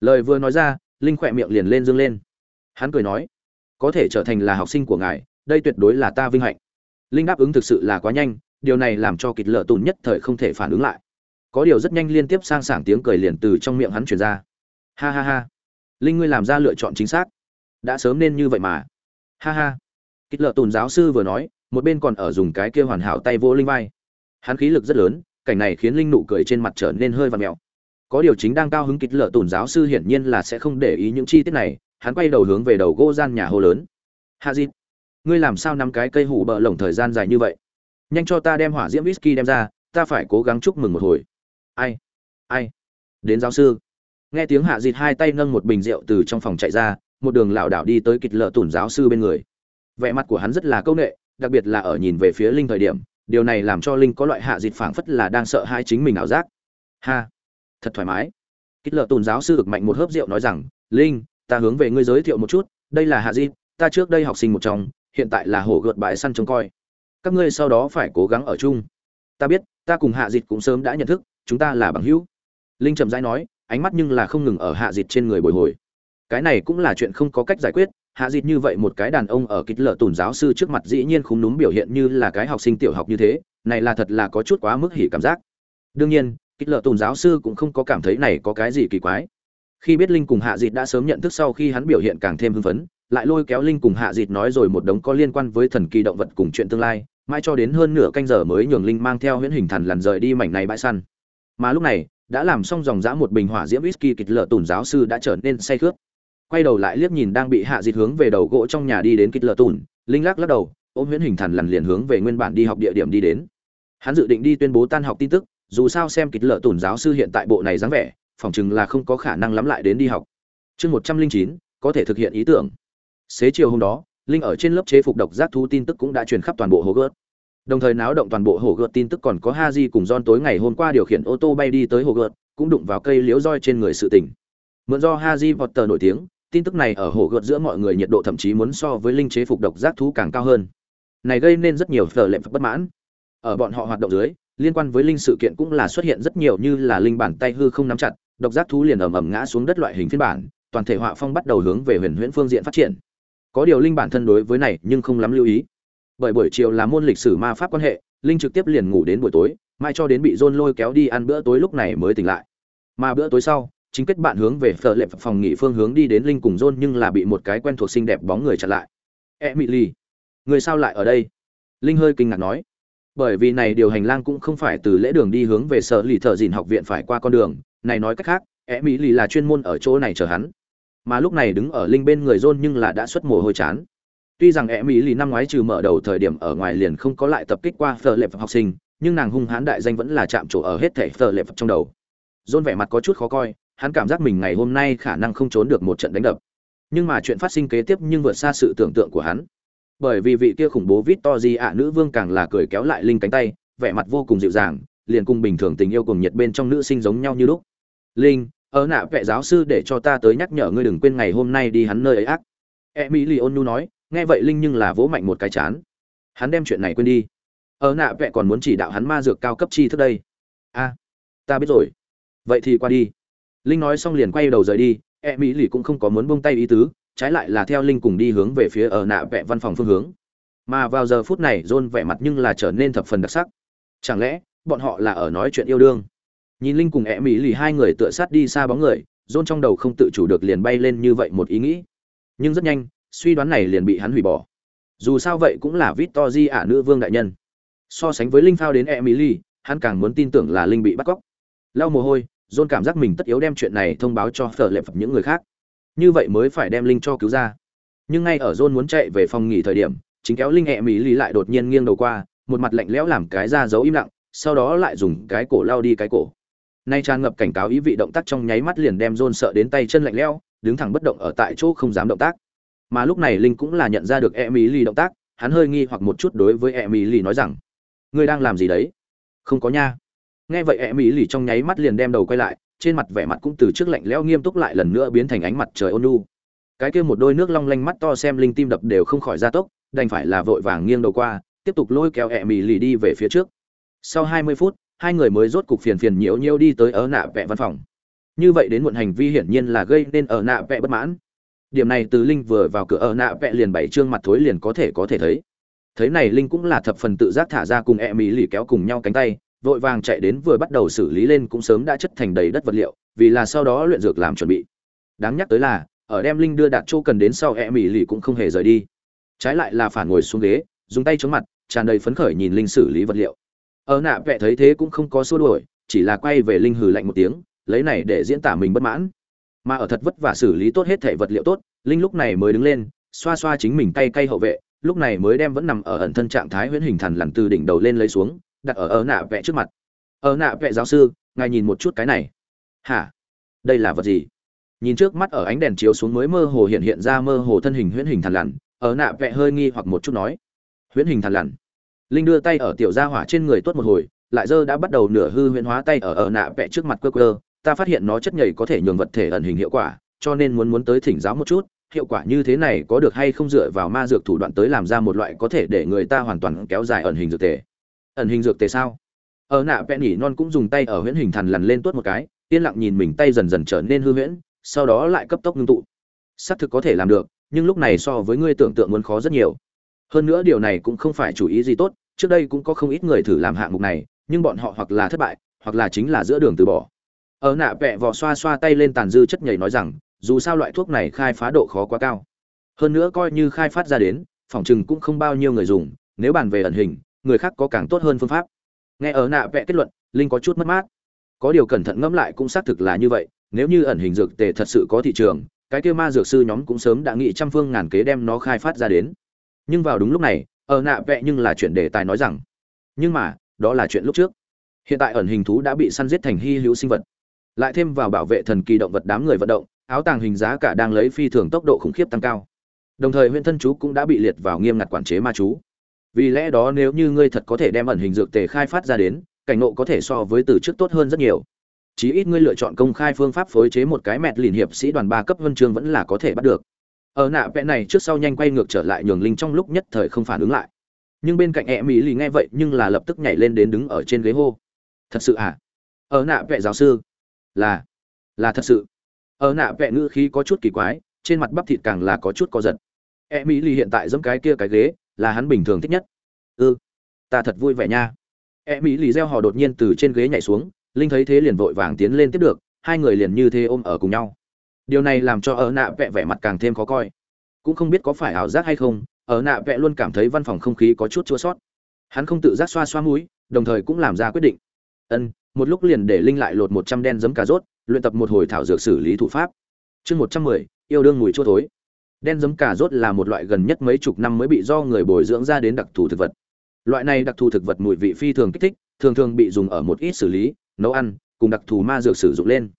Lời vừa nói ra, linh khỏe miệng liền lên dương lên. Hắn cười nói, có thể trở thành là học sinh của ngài, đây tuyệt đối là ta vinh hạnh. Linh đáp ứng thực sự là quá nhanh, điều này làm cho kịch lợ tùn nhất thời không thể phản ứng lại. Có điều rất nhanh liên tiếp sang sảng tiếng cười liền từ trong miệng hắn truyền ra. Ha ha ha, linh ngươi làm ra lựa chọn chính xác. Đã sớm nên như vậy mà. Ha ha. Kịch lợ tùn giáo sư vừa nói một bên còn ở dùng cái kia hoàn hảo tay vô linh vai. Hắn khí lực rất lớn, cảnh này khiến linh nụ cười trên mặt trở nên hơi và mẹo. Có điều chính đang cao hứng kịch lợ tổn giáo sư hiển nhiên là sẽ không để ý những chi tiết này, hắn quay đầu hướng về đầu gỗ gian nhà hô lớn. Hạ dịt, ngươi làm sao nắm cái cây hủ bờ lồng thời gian dài như vậy? Nhanh cho ta đem hỏa diễm whisky đem ra, ta phải cố gắng chúc mừng một hồi. Ai ai? Đến giáo sư. Nghe tiếng hạ dịt hai tay nâng một bình rượu từ trong phòng chạy ra, một đường lảo đảo đi tới kịch lợ tổn giáo sư bên người. Vẻ mặt của hắn rất là câu nệ đặc biệt là ở nhìn về phía linh thời điểm, điều này làm cho linh có loại hạ dịt phảng phất là đang sợ hai chính mình ảo giác. Ha, thật thoải mái. Kích lợ tôn giáo sư ực mạnh một hớp rượu nói rằng, linh, ta hướng về ngươi giới thiệu một chút, đây là hạ dịt, ta trước đây học sinh một trong, hiện tại là hổ gợt bãi săn trông coi. Các ngươi sau đó phải cố gắng ở chung. Ta biết, ta cùng hạ dịt cũng sớm đã nhận thức, chúng ta là bằng hữu. Linh trầm rãi nói, ánh mắt nhưng là không ngừng ở hạ dịt trên người bồi hồi. Cái này cũng là chuyện không có cách giải quyết hạ dịt như vậy một cái đàn ông ở kích lở tùn giáo sư trước mặt dĩ nhiên không núm biểu hiện như là cái học sinh tiểu học như thế, này là thật là có chút quá mức hỉ cảm giác. Đương nhiên, kích lở tùn giáo sư cũng không có cảm thấy này có cái gì kỳ quái. Khi biết linh cùng hạ dịt đã sớm nhận thức sau khi hắn biểu hiện càng thêm hưng phấn, lại lôi kéo linh cùng hạ dịt nói rồi một đống có liên quan với thần kỳ động vật cùng chuyện tương lai, mãi cho đến hơn nửa canh giờ mới nhường linh mang theo huyễn hình thần lằn rời đi mảnh này bãi săn. Mà lúc này, đã làm xong dòng dã một bình hỏa diễm whisky kịch lợ tùn giáo sư đã trở nên say khướt quay đầu lại liếc nhìn đang bị hạ dịt hướng về đầu gỗ trong nhà đi đến kịch lờ tùn, linh lắc lắc đầu, ôm huyễn hình thần lằn liền hướng về nguyên bản đi học địa điểm đi đến. Hắn dự định đi tuyên bố tan học tin tức, dù sao xem kịch lợ tùn giáo sư hiện tại bộ này dáng vẻ, phỏng chừng là không có khả năng lắm lại đến đi học. Chương một trăm linh chín, có thể thực hiện ý tưởng. Xế chiều hôm đó, linh ở trên lớp chế phục độc giác thú tin tức cũng đã truyền khắp toàn bộ hồ gớt đồng thời náo động toàn bộ hồ gợt tin tức còn có ha di cùng don tối ngày hôm qua điều khiển ô tô bay đi tới hồ gợt, cũng đụng vào cây liễu roi trên người sự tỉnh mượn do ha di vọt tờ nổi tiếng tin tức này ở hồ gợt giữa mọi người nhiệt độ thậm chí muốn so với linh chế phục độc giác thú càng cao hơn. Này gây nên rất nhiều phở lệ bất mãn. Ở bọn họ hoạt động dưới, liên quan với linh sự kiện cũng là xuất hiện rất nhiều như là linh bản tay hư không nắm chặt, độc giác thú liền ầm ầm ngã xuống đất loại hình phiên bản, toàn thể họa phong bắt đầu hướng về huyền huyễn phương diện phát triển. Có điều linh bản thân đối với này nhưng không lắm lưu ý. Bởi buổi chiều là môn lịch sử ma pháp quan hệ, linh trực tiếp liền ngủ đến buổi tối, mai cho đến bị john lôi kéo đi ăn bữa tối lúc này mới tỉnh lại. Mà bữa tối sau chính kết bạn hướng về phở lệ phòng nghỉ phương hướng đi đến linh cùng john nhưng là bị một cái quen thuộc xinh đẹp bóng người chặn lại. Emily người sao lại ở đây? Linh hơi kinh ngạc nói. Bởi vì này điều hành lang cũng không phải từ lễ đường đi hướng về sở lì thợ dìn học viện phải qua con đường. Này nói cách khác emily là chuyên môn ở chỗ này chờ hắn. Mà lúc này đứng ở linh bên người john nhưng là đã xuất mồ hôi chán. Tuy rằng Emily năm ngoái trừ mở đầu thời điểm ở ngoài liền không có lại tập kích qua phở lệ học sinh, nhưng nàng hung hãn đại danh vẫn là chạm trổ ở hết thể phở lệ trong đầu. John vẻ mặt có chút khó coi, hắn cảm giác mình ngày hôm nay khả năng không trốn được một trận đánh đập. Nhưng mà chuyện phát sinh kế tiếp nhưng vượt xa sự tưởng tượng của hắn. Bởi vì vị kia khủng bố Victory ạ nữ vương càng là cười kéo lại linh cánh tay, vẻ mặt vô cùng dịu dàng, liền cùng bình thường tình yêu cùng nhiệt bên trong nữ sinh giống nhau như lúc. "Linh, ở nạ vệ giáo sư để cho ta tới nhắc nhở ngươi đừng quên ngày hôm nay đi hắn nơi ấy ác." Emily Onu nói, nghe vậy linh nhưng là vỗ mạnh một cái chán hắn đem chuyện này quên đi ở nạ vẹ còn muốn chỉ đạo hắn ma dược cao cấp chi thức đây a ta biết rồi vậy thì qua đi linh nói xong liền quay đầu rời đi e mỹ lì cũng không có muốn bông tay ý tứ, trái lại là theo linh cùng đi hướng về phía ở nạ vẽ văn phòng phương hướng. Mà vào giờ phút này, john vẻ mặt nhưng là trở nên thập phần đặc sắc. Chẳng lẽ, bọn họ là ở nói chuyện yêu đương? Nhìn linh cùng e mỹ lì hai người tựa sát đi xa bóng người, john trong đầu không tự chủ được liền bay lên như vậy một ý nghĩ. Nhưng rất nhanh, suy đoán này liền bị hắn hủy bỏ. Dù sao vậy cũng là victor di ả nữ vương đại nhân. So sánh với linh phao đến emily hắn càng muốn tin tưởng là linh bị bắt cóc. Lau mồ hôi john cảm giác mình tất yếu đem chuyện này thông báo cho phở lệ phật những người khác. Như vậy mới phải đem linh cho cứu ra. Nhưng ngay ở john muốn chạy về phòng nghỉ thời điểm, chính kéo linh emily lại đột nhiên nghiêng đầu qua, một mặt lạnh lẽo làm cái ra giấu im lặng, sau đó lại dùng cái cổ lao đi cái cổ. Nay tràn ngập cảnh cáo ý vị động tác trong nháy mắt liền đem john sợ đến tay chân lạnh lẽo, đứng thẳng bất động ở tại chỗ không dám động tác. Mà lúc này linh cũng là nhận ra được emily động tác, hắn hơi nghi hoặc một chút đối với emily nói rằng, ngươi đang làm gì đấy? Không có nha nghe vậy e mỹ lì trong nháy mắt liền đem đầu quay lại, trên mặt vẻ mặt cũng từ trước lạnh lẽo nghiêm túc lại lần nữa biến thành ánh mặt trời ôn nhu. Cái kia một đôi nước long lanh mắt to xem linh tim đập đều không khỏi gia tốc, đành phải là vội vàng nghiêng đầu qua, tiếp tục lôi kéo emily đi về phía trước. Sau 20 phút, hai người mới rốt cục phiền phiền nhiễu nhiễu đi tới ở nạ vẽ văn phòng. Như vậy đến muộn hành vi hiển nhiên là gây nên ở nạ vẽ bất mãn. Điểm này từ linh vừa vào cửa ở nạ vẽ liền bảy trương mặt thối liền có thể có thể thấy. Thấy này linh cũng là thập phần tự giác thả ra cùng e mỹ lì kéo cùng nhau cánh tay vội vàng chạy đến vừa bắt đầu xử lý lên cũng sớm đã chất thành đầy đất vật liệu, vì là sau đó luyện dược làm chuẩn bị. Đáng nhắc tới là, ở đem linh đưa đạt chỗ cần đến sau e mỹ lì cũng không hề rời đi. Trái lại là phản ngồi xuống ghế, dùng tay chống mặt, tràn đầy phấn khởi nhìn linh xử lý vật liệu. Ở nạ vẽ thấy thế cũng không có xua đuổi, chỉ là quay về linh hừ lạnh một tiếng, lấy này để diễn tả mình bất mãn. Mà ở thật vất vả xử lý tốt hết thể vật liệu tốt, linh lúc này mới đứng lên, xoa xoa chính mình tay cay hậu vệ, lúc này mới đem vẫn nằm ở ẩn thân trạng thái huyễn hình thần lằn từ đỉnh đầu lên lấy xuống đặt ở ở nạ vẽ trước mặt. Ở nạ vẽ giáo sư ngài nhìn một chút cái này. Hả? Đây là vật gì? Nhìn trước mắt ở ánh đèn chiếu xuống mới mơ hồ hiện hiện ra mơ hồ thân hình huyễn hình thần lằn ở nạ vẽ hơi nghi hoặc một chút nói. Huyễn hình thần lằn. Linh đưa tay ở tiểu gia hỏa trên người tuốt một hồi lại dơ đã bắt đầu nửa hư huyễn hóa tay ở ở nạ vẽ trước mặt cơ cơ, ta phát hiện nó chất nhầy có thể nhường vật thể ẩn hình hiệu quả cho nên muốn muốn tới thỉnh giáo một chút hiệu quả như thế này có được hay không dựa vào ma dược thủ đoạn tới làm ra một loại có thể để người ta hoàn toàn kéo dài ẩn hình dược thể ẩn hình dược tề sao? Ở nạ vẽ nỉ non cũng dùng tay ở huyễn hình thần lằn lên tuốt một cái, yên lặng nhìn mình tay dần dần trở nên hư huyễn, sau đó lại cấp tốc ngưng tụ. Xác thực có thể làm được, nhưng lúc này so với ngươi tưởng tượng muốn khó rất nhiều. Hơn nữa điều này cũng không phải chủ ý gì tốt, trước đây cũng có không ít người thử làm hạng mục này, nhưng bọn họ hoặc là thất bại, hoặc là chính là giữa đường từ bỏ. Ở nạ vẹ vò xoa xoa tay lên tàn dư chất nhảy nói rằng, dù sao loại thuốc này khai phá độ khó quá cao. Hơn nữa coi như khai phát ra đến, phòng chừng cũng không bao nhiêu người dùng, nếu bàn về ẩn hình người khác có càng tốt hơn phương pháp. Nghe ở nạ vẽ kết luận, linh có chút mất mát. Có điều cẩn thận ngẫm lại cũng xác thực là như vậy, nếu như ẩn hình dược tề thật sự có thị trường, cái kia ma dược sư nhóm cũng sớm đã nghĩ trăm phương ngàn kế đem nó khai phát ra đến. Nhưng vào đúng lúc này, ở nạ vẽ nhưng là chuyện đề tài nói rằng, nhưng mà, đó là chuyện lúc trước. Hiện tại ẩn hình thú đã bị săn giết thành hy hữu sinh vật. Lại thêm vào bảo vệ thần kỳ động vật đám người vận động, áo tàng hình giá cả đang lấy phi thường tốc độ khủng khiếp tăng cao. Đồng thời huyện thân chú cũng đã bị liệt vào nghiêm ngặt quản chế ma chú vì lẽ đó nếu như ngươi thật có thể đem ẩn hình dược tề khai phát ra đến, cảnh nộ có thể so với từ trước tốt hơn rất nhiều. Chí ít ngươi lựa chọn công khai phương pháp phối chế một cái mẹt liền hiệp sĩ đoàn ba cấp vân chương vẫn là có thể bắt được. Ở nạ vẽ này trước sau nhanh quay ngược trở lại nhường linh trong lúc nhất thời không phản ứng lại. Nhưng bên cạnh e mỹ lì nghe vậy nhưng là lập tức nhảy lên đến đứng ở trên ghế hô. Thật sự à? Ở nạ vẽ giáo sư? Là. Là thật sự. Ở nạ vẽ ngữ khí có chút kỳ quái, trên mặt bắp thịt càng là có chút co giật. E mỹ lì hiện tại giống cái kia cái ghế là hắn bình thường thích nhất. Ư ta thật vui vẻ nha. E mỹ lì gieo họ đột nhiên từ trên ghế nhảy xuống, linh thấy thế liền vội vàng tiến lên tiếp được, hai người liền như thế ôm ở cùng nhau. Điều này làm cho ở nạ vẹ vẻ mặt càng thêm khó coi. Cũng không biết có phải ảo giác hay không, ở nạ vẹ luôn cảm thấy văn phòng không khí có chút chua sót. Hắn không tự giác xoa xoa mũi, đồng thời cũng làm ra quyết định. Ân, một lúc liền để linh lại lột một trăm đen giấm cà rốt, luyện tập một hồi thảo dược xử lý thủ pháp. Chương một trăm mười, yêu đương mùi chua thối đen giấm cà rốt là một loại gần nhất mấy chục năm mới bị do người bồi dưỡng ra đến đặc thù thực vật. Loại này đặc thù thực vật mùi vị phi thường kích thích, thường thường bị dùng ở một ít xử lý, nấu ăn, cùng đặc thù ma dược sử dụng lên.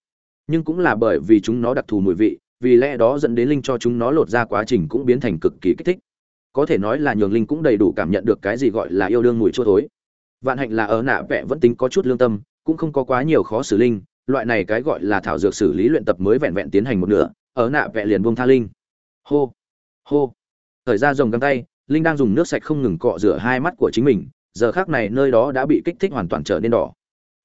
Nhưng cũng là bởi vì chúng nó đặc thù mùi vị, vì lẽ đó dẫn đến linh cho chúng nó lột ra quá trình cũng biến thành cực kỳ kích thích. Có thể nói là nhường linh cũng đầy đủ cảm nhận được cái gì gọi là yêu đương mùi chua thối. Vạn hạnh là ở nạ vẽ vẫn tính có chút lương tâm, cũng không có quá nhiều khó xử linh, loại này cái gọi là thảo dược xử lý luyện tập mới vẹn vẹn tiến hành một nửa, ở nạ vẽ liền buông tha linh hô hô. Thời ra rồng găng tay, linh đang dùng nước sạch không ngừng cọ rửa hai mắt của chính mình, giờ khác này nơi đó đã bị kích thích hoàn toàn trở nên đỏ.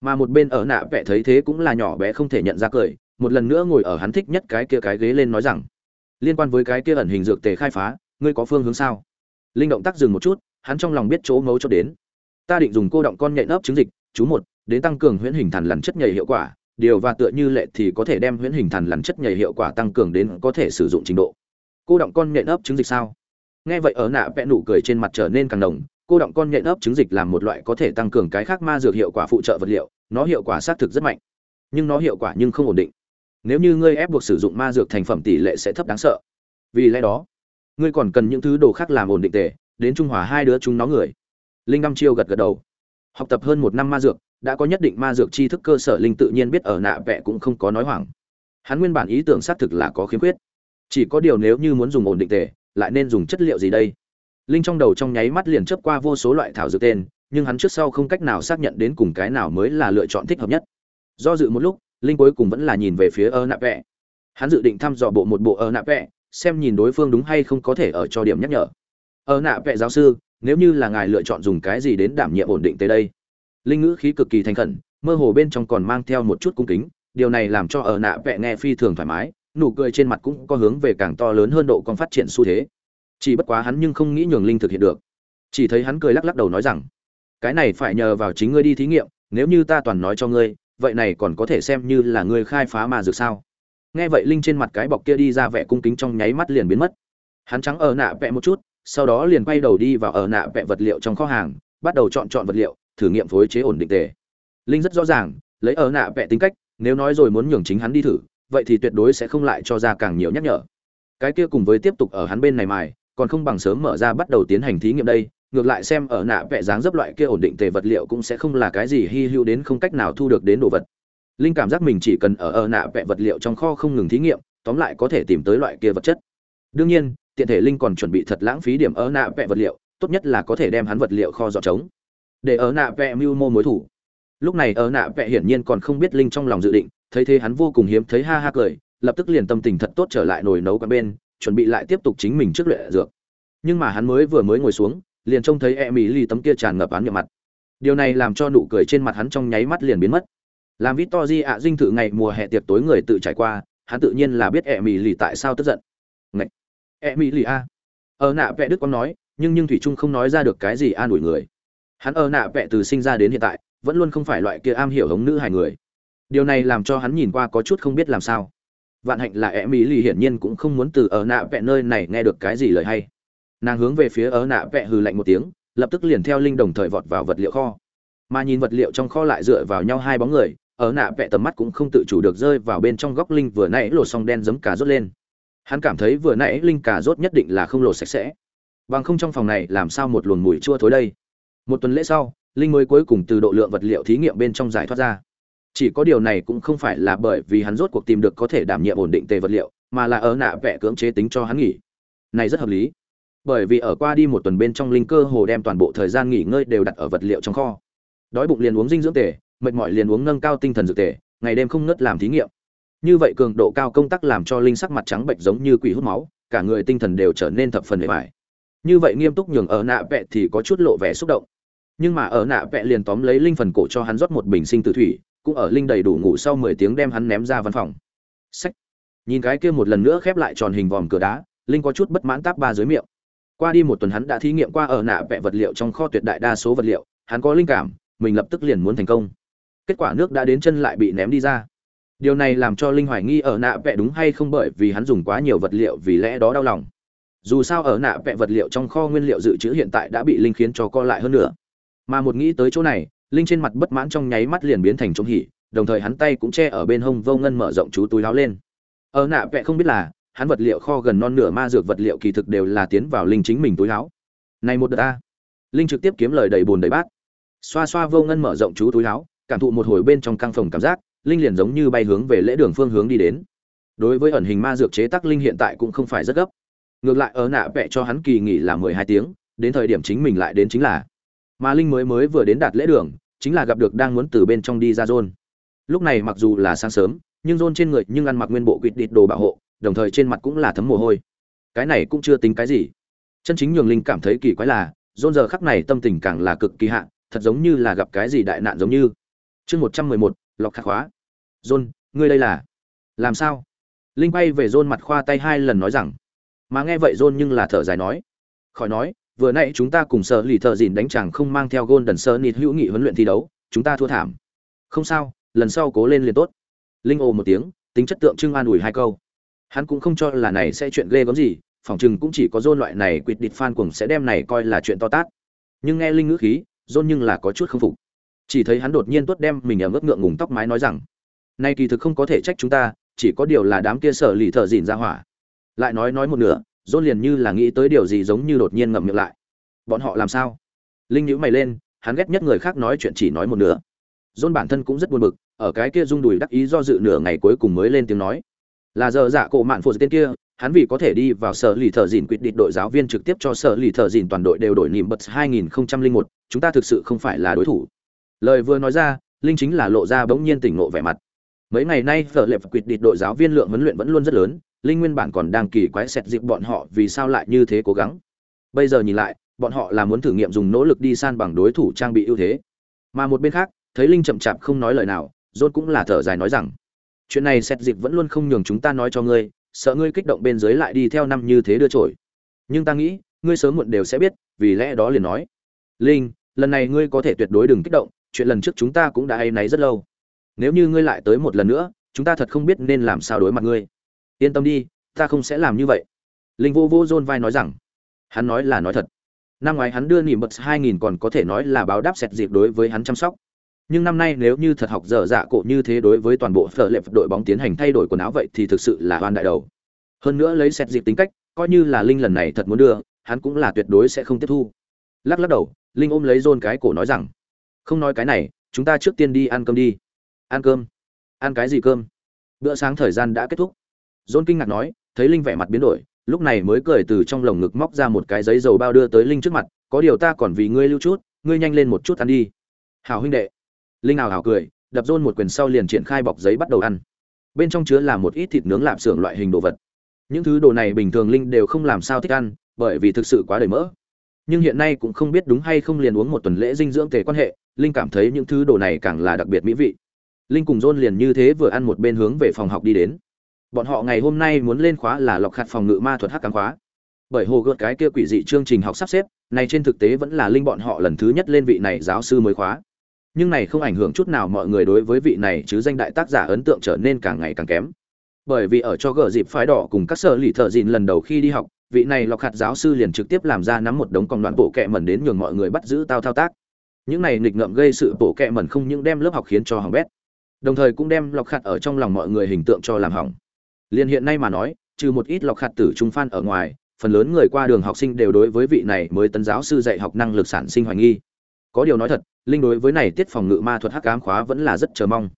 Mà một bên ở nạ vẽ thấy thế cũng là nhỏ bé không thể nhận ra cười, một lần nữa ngồi ở hắn thích nhất cái kia cái ghế lên nói rằng, liên quan với cái kia ẩn hình dược tề khai phá, ngươi có phương hướng sao? Linh động tác dừng một chút, hắn trong lòng biết chỗ ngấu cho đến. Ta định dùng cô động con nhện ấp trứng dịch, chú một, đến tăng cường huyễn hình thần lằn chất nhầy hiệu quả, điều và tựa như lệ thì có thể đem huyễn hình thần lằn chất nhầy hiệu quả tăng cường đến có thể sử dụng trình độ cô động con nhện ấp trứng dịch sao? Nghe vậy ở nạ vẽ nụ cười trên mặt trở nên càng nồng. cô động con nhện ấp trứng dịch làm một loại có thể tăng cường cái khác ma dược hiệu quả phụ trợ vật liệu. Nó hiệu quả xác thực rất mạnh. Nhưng nó hiệu quả nhưng không ổn định. Nếu như ngươi ép buộc sử dụng ma dược thành phẩm tỷ lệ sẽ thấp đáng sợ. Vì lẽ đó, ngươi còn cần những thứ đồ khác làm ổn định tề, đến trung hòa hai đứa chúng nó người. Linh năm chiêu gật gật đầu. Học tập hơn một năm ma dược, đã có nhất định ma dược tri thức cơ sở linh tự nhiên biết ở nạ vẽ cũng không có nói hoảng. Hắn nguyên bản ý tưởng xác thực là có khiếm khuyết chỉ có điều nếu như muốn dùng ổn định tệ lại nên dùng chất liệu gì đây? Linh trong đầu trong nháy mắt liền chớp qua vô số loại thảo dược tên, nhưng hắn trước sau không cách nào xác nhận đến cùng cái nào mới là lựa chọn thích hợp nhất. Do dự một lúc, linh cuối cùng vẫn là nhìn về phía ơ nạ vẽ hắn dự định thăm dò bộ một bộ ơ nạ vẽ xem nhìn đối phương đúng hay không có thể ở cho điểm nhắc nhở. Ơ nạ vẽ giáo sư, nếu như là ngài lựa chọn dùng cái gì đến đảm nhiệm ổn định tới đây? Linh ngữ khí cực kỳ thành khẩn, mơ hồ bên trong còn mang theo một chút cung kính, điều này làm cho ở nạ vẽ nghe phi thường thoải mái nụ cười trên mặt cũng có hướng về càng to lớn hơn độ con phát triển xu thế. Chỉ bất quá hắn nhưng không nghĩ nhường linh thực hiện được. Chỉ thấy hắn cười lắc lắc đầu nói rằng, cái này phải nhờ vào chính ngươi đi thí nghiệm, nếu như ta toàn nói cho ngươi, vậy này còn có thể xem như là ngươi khai phá mà dược sao? Nghe vậy linh trên mặt cái bọc kia đi ra vẻ cung kính trong nháy mắt liền biến mất. Hắn trắng ở nạ vẽ một chút, sau đó liền quay đầu đi vào ở nạ vẽ vật liệu trong kho hàng, bắt đầu chọn chọn vật liệu, thử nghiệm phối chế ổn định tề. Linh rất rõ ràng, lấy ở nạ vẽ tính cách, nếu nói rồi muốn nhường chính hắn đi thử vậy thì tuyệt đối sẽ không lại cho ra càng nhiều nhắc nhở. Cái kia cùng với tiếp tục ở hắn bên này mài, còn không bằng sớm mở ra bắt đầu tiến hành thí nghiệm đây, ngược lại xem ở nạ vẽ dáng dấp loại kia ổn định tề vật liệu cũng sẽ không là cái gì hy hữu đến không cách nào thu được đến đồ vật. Linh cảm giác mình chỉ cần ở ở nạ vẽ vật liệu trong kho không ngừng thí nghiệm, tóm lại có thể tìm tới loại kia vật chất. Đương nhiên, tiện thể linh còn chuẩn bị thật lãng phí điểm ở nạ vẽ vật liệu, tốt nhất là có thể đem hắn vật liệu kho dọn trống. Để ở nạ vẽ mưu mô mối thủ. Lúc này ở nạ vẽ hiển nhiên còn không biết linh trong lòng dự định thấy thế hắn vô cùng hiếm thấy ha ha cười, lập tức liền tâm tình thật tốt trở lại nồi nấu qua bên, chuẩn bị lại tiếp tục chính mình trước luyện dược. Nhưng mà hắn mới vừa mới ngồi xuống, liền trông thấy e mỹ lì tấm kia tràn ngập án nhậm mặt. Điều này làm cho nụ cười trên mặt hắn trong nháy mắt liền biến mất. Làm victor ạ dinh thự ngày mùa hè tiệc tối người tự trải qua, hắn tự nhiên là biết e mỹ lì tại sao tức giận. Ngậy! e mỹ lì a! Ở nạ vẽ đức có nói, nhưng nhưng thủy trung không nói ra được cái gì an ủi người. Hắn ở nạ vẽ từ sinh ra đến hiện tại, vẫn luôn không phải loại kia am hiểu hống nữ hài người điều này làm cho hắn nhìn qua có chút không biết làm sao. Vạn hạnh là e mỹ lì hiển nhiên cũng không muốn từ ở nạ vẽ nơi này nghe được cái gì lời hay. Nàng hướng về phía ở nạ vẽ hừ lạnh một tiếng, lập tức liền theo linh đồng thời vọt vào vật liệu kho. Mà nhìn vật liệu trong kho lại dựa vào nhau hai bóng người, ở nạ vẽ tầm mắt cũng không tự chủ được rơi vào bên trong góc linh vừa nãy lột xong đen giấm cà rốt lên. Hắn cảm thấy vừa nãy linh cà rốt nhất định là không lột sạch sẽ. Bằng không trong phòng này làm sao một luồng mùi chua thối đây? Một tuần lễ sau, linh mới cuối cùng từ độ lượng vật liệu thí nghiệm bên trong giải thoát ra chỉ có điều này cũng không phải là bởi vì hắn rốt cuộc tìm được có thể đảm nhiệm ổn định tề vật liệu, mà là ở nạ vẽ cưỡng chế tính cho hắn nghỉ. Này rất hợp lý. Bởi vì ở qua đi một tuần bên trong linh cơ hồ đem toàn bộ thời gian nghỉ ngơi đều đặt ở vật liệu trong kho. Đói bụng liền uống dinh dưỡng tề, mệt mỏi liền uống nâng cao tinh thần dược tề, ngày đêm không ngớt làm thí nghiệm. Như vậy cường độ cao công tác làm cho linh sắc mặt trắng bệnh giống như quỷ hút máu, cả người tinh thần đều trở nên thập phần mệt mỏi. Như vậy nghiêm túc nhường ở nạ vẽ thì có chút lộ vẻ xúc động. Nhưng mà ở nạ vẽ liền tóm lấy linh phần cổ cho hắn rót một bình sinh tử thủy cũng ở linh đầy đủ ngủ sau mười tiếng đem hắn ném ra văn phòng. Sách. Nhìn cái kia một lần nữa khép lại tròn hình vòm cửa đá, linh có chút bất mãn táp ba dưới miệng. Qua đi một tuần hắn đã thí nghiệm qua ở nạ vẽ vật liệu trong kho tuyệt đại đa số vật liệu, hắn có linh cảm, mình lập tức liền muốn thành công. Kết quả nước đã đến chân lại bị ném đi ra. Điều này làm cho linh hoài nghi ở nạ vẽ đúng hay không bởi vì hắn dùng quá nhiều vật liệu vì lẽ đó đau lòng. Dù sao ở nạ vẽ vật liệu trong kho nguyên liệu dự trữ hiện tại đã bị linh khiến cho co lại hơn nữa. Mà một nghĩ tới chỗ này linh trên mặt bất mãn trong nháy mắt liền biến thành trống hỉ, đồng thời hắn tay cũng che ở bên hông vô ngân mở rộng chú túi láo lên. Ở nạ vẽ không biết là, hắn vật liệu kho gần non nửa ma dược vật liệu kỳ thực đều là tiến vào linh chính mình túi láo. Này một đợt a. Linh trực tiếp kiếm lời đầy buồn đầy bát. Xoa xoa vô ngân mở rộng chú túi láo, cảm thụ một hồi bên trong căng phòng cảm giác, linh liền giống như bay hướng về lễ đường phương hướng đi đến. Đối với ẩn hình ma dược chế tác linh hiện tại cũng không phải rất gấp. Ngược lại ở nạ vẽ cho hắn kỳ nghỉ là mười hai tiếng, đến thời điểm chính mình lại đến chính là mà linh mới mới vừa đến đạt lễ đường, chính là gặp được đang muốn từ bên trong đi ra rôn lúc này mặc dù là sáng sớm, nhưng rôn trên người nhưng ăn mặc nguyên bộ quỵt địt đồ bảo hộ, đồng thời trên mặt cũng là thấm mồ hôi. Cái này cũng chưa tính cái gì. Chân chính nhường linh cảm thấy kỳ quái là rôn giờ khắc này tâm tình càng là cực kỳ hạn thật giống như là gặp cái gì đại nạn giống như. Chương một trăm mười một lọc khắc khóa. John, ngươi đây là? Làm sao? Linh bay về john mặt khoa tay hai lần nói rằng. Mà nghe vậy john nhưng là thở dài nói. Khỏi nói vừa nãy chúng ta cùng sở lì thợ dìn đánh chàng không mang theo golden sơ nịt hữu nghị huấn luyện thi đấu, chúng ta thua thảm. Không sao, lần sau cố lên liền tốt. Linh ồ một tiếng, tính chất tượng trưng an ủi hai câu. Hắn cũng không cho là này sẽ chuyện ghê gớm gì, phỏng chừng cũng chỉ có dôn loại này quỵt địt fan cùng sẽ đem này coi là chuyện to tát. Nhưng nghe linh ngữ khí dôn nhưng là có chút không phục. Chỉ thấy hắn đột nhiên tuốt đem mình ở mức ngượng ngùng tóc mái nói rằng, nay kỳ thực không có thể trách chúng ta, chỉ có điều là đám kia sở lì thợ dìn ra hỏa. Lại nói nói một nửa John liền như là nghĩ tới điều gì giống như đột nhiên ngậm miệng lại. Bọn họ làm sao? Linh nhíu mày lên hắn ghét nhất người khác nói chuyện chỉ nói một nửa. John bản thân cũng rất buồn bực ở cái kia rung đùi đắc ý do dự nửa ngày cuối cùng mới lên tiếng nói. Là giờ dạ cổ mạn phụ tên kia hắn vì có thể đi vào sở lì thợ dìn quyết định đội giáo viên trực tiếp cho sở lì thợ dìn toàn đội đều đổi niềm bật 2001, chúng ta thực sự không phải là đối thủ. Lời vừa nói ra linh chính là lộ ra bỗng nhiên tỉnh ngộ vẻ mặt. Mấy ngày nay sở lệ quyết định đội giáo viên lượng huấn luyện vẫn luôn rất lớn linh nguyên bản còn đang kỳ quái sẹt dịp bọn họ vì sao lại như thế cố gắng. Bây giờ nhìn lại, bọn họ là muốn thử nghiệm dùng nỗ lực đi san bằng đối thủ trang bị ưu thế. Mà một bên khác, thấy linh chậm chạp không nói lời nào john cũng là thở dài nói rằng, chuyện này sẹt dịp vẫn luôn không nhường chúng ta nói cho ngươi, sợ ngươi kích động bên dưới lại đi theo năm như thế đưa trổi nhưng ta nghĩ, ngươi sớm muộn đều sẽ biết, vì lẽ đó liền nói, linh, lần này ngươi có thể tuyệt đối đừng kích động, chuyện lần trước chúng ta cũng đã hay náy rất lâu. Nếu như ngươi lại tới một lần nữa, chúng ta thật không biết nên làm sao đối mặt ngươi yên tâm đi, ta không sẽ làm như vậy. Linh vô vô dôn vai nói rằng, hắn nói là nói thật. Năm ngoái hắn đưa nỉm bật hai nghìn còn có thể nói là báo đáp sẹt dịp đối với hắn chăm sóc. Nhưng năm nay nếu như thật học dở dạ cộ như thế đối với toàn bộ phở lệp đội bóng tiến hành thay đổi quần áo vậy thì thực sự là oan đại đầu. Hơn nữa lấy xét dịp tính cách, coi như là linh lần này thật muốn đưa, hắn cũng là tuyệt đối sẽ không tiếp thu. Lắc lắc đầu, linh ôm lấy dôn cái cổ nói rằng, không nói cái này, chúng ta trước tiên đi ăn cơm đi. Ăn cơm? Ăn cái gì cơm? Bữa sáng thời gian đã kết thúc dôn kinh ngạc nói, thấy linh vẻ mặt biến đổi, lúc này mới cười từ trong lồng ngực móc ra một cái giấy dầu bao đưa tới linh trước mặt, có điều ta còn vì ngươi lưu chút, ngươi nhanh lên một chút ăn đi. Hào huynh đệ. Linh nào hào cười, đập dôn một quyền sau liền triển khai bọc giấy bắt đầu ăn. Bên trong chứa là một ít thịt nướng lạp xưởng loại hình đồ vật. Những thứ đồ này bình thường linh đều không làm sao thích ăn, bởi vì thực sự quá đầy mỡ. Nhưng hiện nay cũng không biết đúng hay không liền uống một tuần lễ dinh dưỡng tề quan hệ, linh cảm thấy những thứ đồ này càng là đặc biệt mỹ vị. Linh cùng john liền như thế vừa ăn một bên hướng về phòng học đi đến bọn họ ngày hôm nay muốn lên khóa là lọc khát phòng ngự ma thuật hắc cám khóa. Bởi hồ gợt cái kia quỷ dị chương trình học sắp xếp, này trên thực tế vẫn là linh bọn họ lần thứ nhất lên vị này giáo sư mới khóa. Nhưng này không ảnh hưởng chút nào mọi người đối với vị này chứ danh đại tác giả ấn tượng trở nên càng ngày càng kém. Bởi vì ở cho gờ dịp phái đỏ cùng các sở lì thợ dịn lần đầu khi đi học, vị này lọc hạt giáo sư liền trực tiếp làm ra nắm một đống con đoạn bộ kẹ mẩn đến nhường mọi người bắt giữ tao thao tác. Những này nghịch ngợm gây sự bộ kẹ mẩn không những đem lớp học khiến cho hỏng bét, đồng thời cũng đem lọc hạt ở trong lòng mọi người hình tượng cho làm hỏng liên hiện nay mà nói, trừ một ít lọc khạt tử trung phan ở ngoài, phần lớn người qua đường học sinh đều đối với vị này mới tấn giáo sư dạy học năng lực sản sinh hoài nghi. Có điều nói thật, linh đối với này tiết phòng ngự ma thuật hắc ám khóa vẫn là rất chờ mong.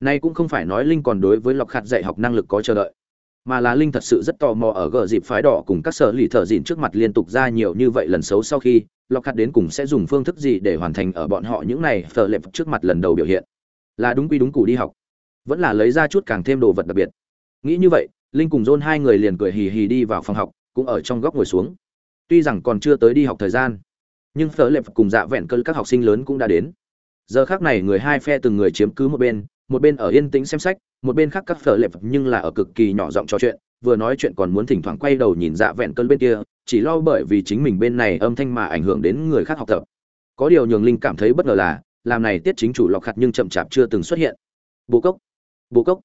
Nay cũng không phải nói linh còn đối với lọc khạt dạy học năng lực có chờ đợi, mà là linh thật sự rất tò mò ở gờ dịp phái đỏ cùng các sở lì thợ dịn trước mặt liên tục ra nhiều như vậy lần xấu sau khi, lọc khạt đến cùng sẽ dùng phương thức gì để hoàn thành ở bọn họ những này phở lệp trước mặt lần đầu biểu hiện. Là đúng quy đúng củ đi học, vẫn là lấy ra chút càng thêm đồ vật đặc biệt nghĩ như vậy, linh cùng john hai người liền cười hì hì đi vào phòng học, cũng ở trong góc ngồi xuống. Tuy rằng còn chưa tới đi học thời gian, nhưng phở lệp cùng dạ vẹn cơn các học sinh lớn cũng đã đến. Giờ khác này người hai phe từng người chiếm cứ một bên một bên ở yên tĩnh xem sách, một bên khác các phở lệp nhưng là ở cực kỳ nhỏ giọng trò chuyện, vừa nói chuyện còn muốn thỉnh thoảng quay đầu nhìn dạ vẹn cơn bên kia, chỉ lo bởi vì chính mình bên này âm thanh mà ảnh hưởng đến người khác học tập. Có điều nhường linh cảm thấy bất ngờ là, làm này tiết chính chủ lọc khặt nhưng chậm chạp chưa từng xuất hiện. Bố cốc bố cốc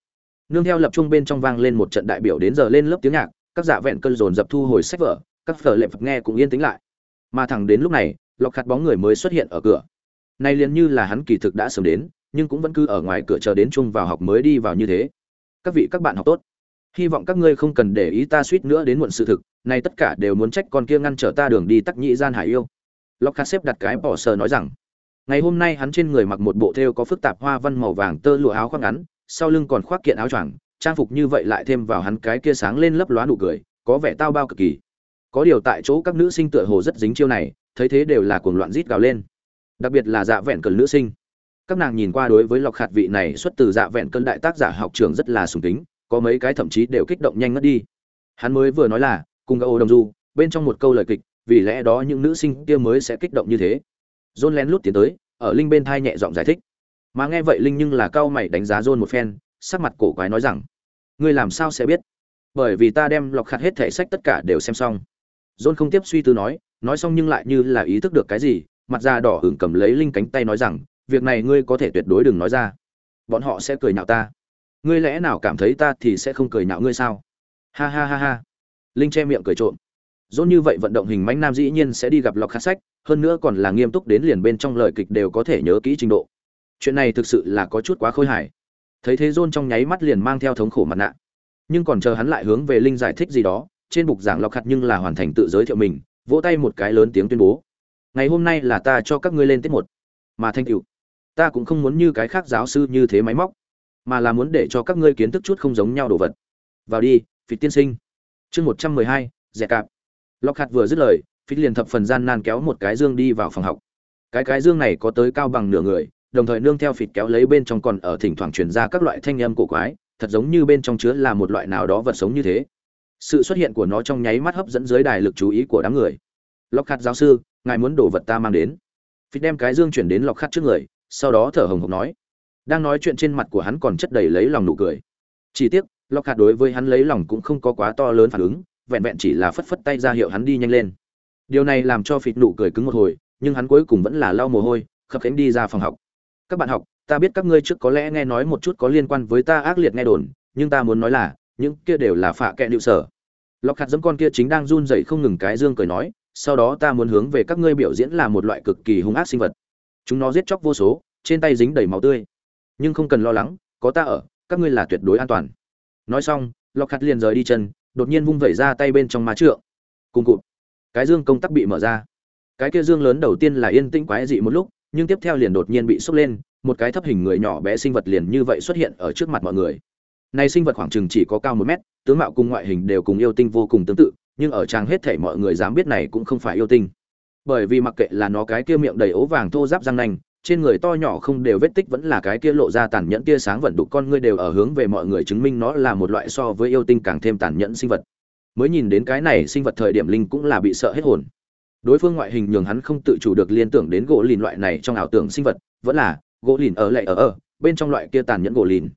nương theo lập trung bên trong vang lên một trận đại biểu đến giờ lên lớp tiếng nhạc, các dạ vẹn cơn dồn dập thu hồi sách vở, các phở lệp nghe cũng yên tĩnh lại. Mà thẳng đến lúc này, lọc khát bóng người mới xuất hiện ở cửa. Nay liền như là hắn kỳ thực đã sớm đến, nhưng cũng vẫn cứ ở ngoài cửa chờ đến chung vào học mới đi vào như thế. Các vị, các bạn học tốt. Hy vọng các ngươi không cần để ý ta suýt nữa đến muộn sự thực, Nay tất cả đều muốn trách con kia ngăn trở ta đường đi tắc nhị gian hải yêu. Lọc khát xếp đặt cái bỏ sờ nói rằng, ngày hôm nay hắn trên người mặc một bộ thêu có phức tạp hoa văn màu vàng tơ lụa áo khoác ngắn sau lưng còn khoác kiện áo choàng, trang phục như vậy lại thêm vào hắn cái kia sáng lên lấp loá nụ cười, có vẻ tao bao cực kỳ. Có điều tại chỗ các nữ sinh tựa hồ rất dính chiêu này, thấy thế đều là cuồng loạn rít gào lên. Đặc biệt là dạ vẹn cần nữ sinh. Các nàng nhìn qua đối với lọc khạt vị này xuất từ dạ vẹn cơn đại tác giả học trường rất là sùng kính, có mấy cái thậm chí đều kích động nhanh ngất đi. Hắn mới vừa nói là, cùng ô đồng du, bên trong một câu lời kịch, vì lẽ đó những nữ sinh kia mới sẽ kích động như thế. John lén lút tiến tới, ở linh bên thai nhẹ giọng giải thích mà nghe vậy linh nhưng là cao mày đánh giá john một phen, sắc mặt cổ quái nói rằng, ngươi làm sao sẽ biết? Bởi vì ta đem lọc khạt hết thể sách tất cả đều xem xong. John không tiếp suy tư nói nói xong nhưng lại như là ý thức được cái gì, mặt da đỏ hửng cầm lấy linh cánh tay nói rằng, việc này ngươi có thể tuyệt đối đừng nói ra. Bọn họ sẽ cười nhạo ta. Ngươi lẽ nào cảm thấy ta thì sẽ không cười nhạo ngươi sao? Ha ha ha ha. Linh che miệng cười trộm. Dốt như vậy vận động hình mánh nam dĩ nhiên sẽ đi gặp lọc khát sách, hơn nữa còn là nghiêm túc đến liền bên trong lời kịch đều có thể nhớ kỹ trình độ chuyện này thực sự là có chút quá khôi hài. Thấy thế dôn trong nháy mắt liền mang theo thống khổ mặt nạ. Nhưng còn chờ hắn lại hướng về linh giải thích gì đó, trên bục giảng lọc hạt nhưng là hoàn thành tự giới thiệu mình, vỗ tay một cái lớn tiếng tuyên bố. Ngày hôm nay là ta cho các ngươi lên tiết một. Mà thanh cựu ta cũng không muốn như cái khác giáo sư như thế máy móc, mà là muốn để cho các ngươi kiến thức chút không giống nhau đồ vật. Vào đi phí tiên sinh. Chương một trăm mười hai, dẹ cạp. Lọc hạt vừa dứt lời phí liền thập phần gian nan kéo một cái dương đi vào phòng học. Cái cái dương này có tới cao bằng nửa người đồng thời nương theo phịt kéo lấy bên trong còn ở thỉnh thoảng truyền ra các loại thanh âm cổ quái, thật giống như bên trong chứa là một loại nào đó vật sống như thế. Sự xuất hiện của nó trong nháy mắt hấp dẫn dưới đài lực chú ý của đám người. Lọc hạt giáo sư, ngài muốn đổ vật ta mang đến. Phịt đem cái dương chuyển đến lọc hạt trước người, sau đó thở hồng hộc nói. Đang nói chuyện trên mặt của hắn còn chất đầy lấy lòng nụ cười. Chỉ tiếc lọc hạt đối với hắn lấy lòng cũng không có quá to lớn phản ứng, vẹn vẹn chỉ là phất phất tay ra hiệu hắn đi nhanh lên. Điều này làm cho phịt nụ cười cứng một hồi, nhưng hắn cuối cùng vẫn là lau mồ hôi, khập khiễng đi ra phòng học các bạn học, ta biết các ngươi trước có lẽ nghe nói một chút có liên quan với ta ác liệt nghe đồn, nhưng ta muốn nói là, những kia đều là phạ kệ liệu sở. Lọc hạt dẫm con kia chính đang run rẩy không ngừng cái dương cười nói, sau đó ta muốn hướng về các ngươi biểu diễn là một loại cực kỳ hung ác sinh vật. Chúng nó giết chóc vô số, trên tay dính đầy máu tươi. Nhưng không cần lo lắng, có ta ở, các ngươi là tuyệt đối an toàn. Nói xong, lọc hạt liền rời đi chân, đột nhiên vung vẩy ra tay bên trong má trượng. Cùng cụt. Cái dương công tắc bị mở ra. Cái kia dương lớn đầu tiên là yên tĩnh quái dị một lúc nhưng tiếp theo liền đột nhiên bị sốc lên, một cái thấp hình người nhỏ bé sinh vật liền như vậy xuất hiện ở trước mặt mọi người. Này sinh vật khoảng chừng chỉ có cao một mét, tướng mạo cùng ngoại hình đều cùng yêu tinh vô cùng tương tự, nhưng ở trang hết thể mọi người dám biết này cũng không phải yêu tinh. Bởi vì mặc kệ là nó cái kia miệng đầy ố vàng thô giáp răng nanh, trên người to nhỏ không đều vết tích vẫn là cái kia lộ ra tàn nhẫn tia sáng vẫn đủ con ngươi đều ở hướng về mọi người chứng minh nó là một loại so với yêu tinh càng thêm tàn nhẫn sinh vật. Mới nhìn đến cái này sinh vật thời điểm linh cũng là bị sợ hết hồn đối phương ngoại hình nhường hắn không tự chủ được liên tưởng đến gỗ lìn loại này trong ảo tưởng sinh vật, vẫn là gỗ lìn ở lại ở ở, bên trong loại kia tàn nhẫn gỗ lìn.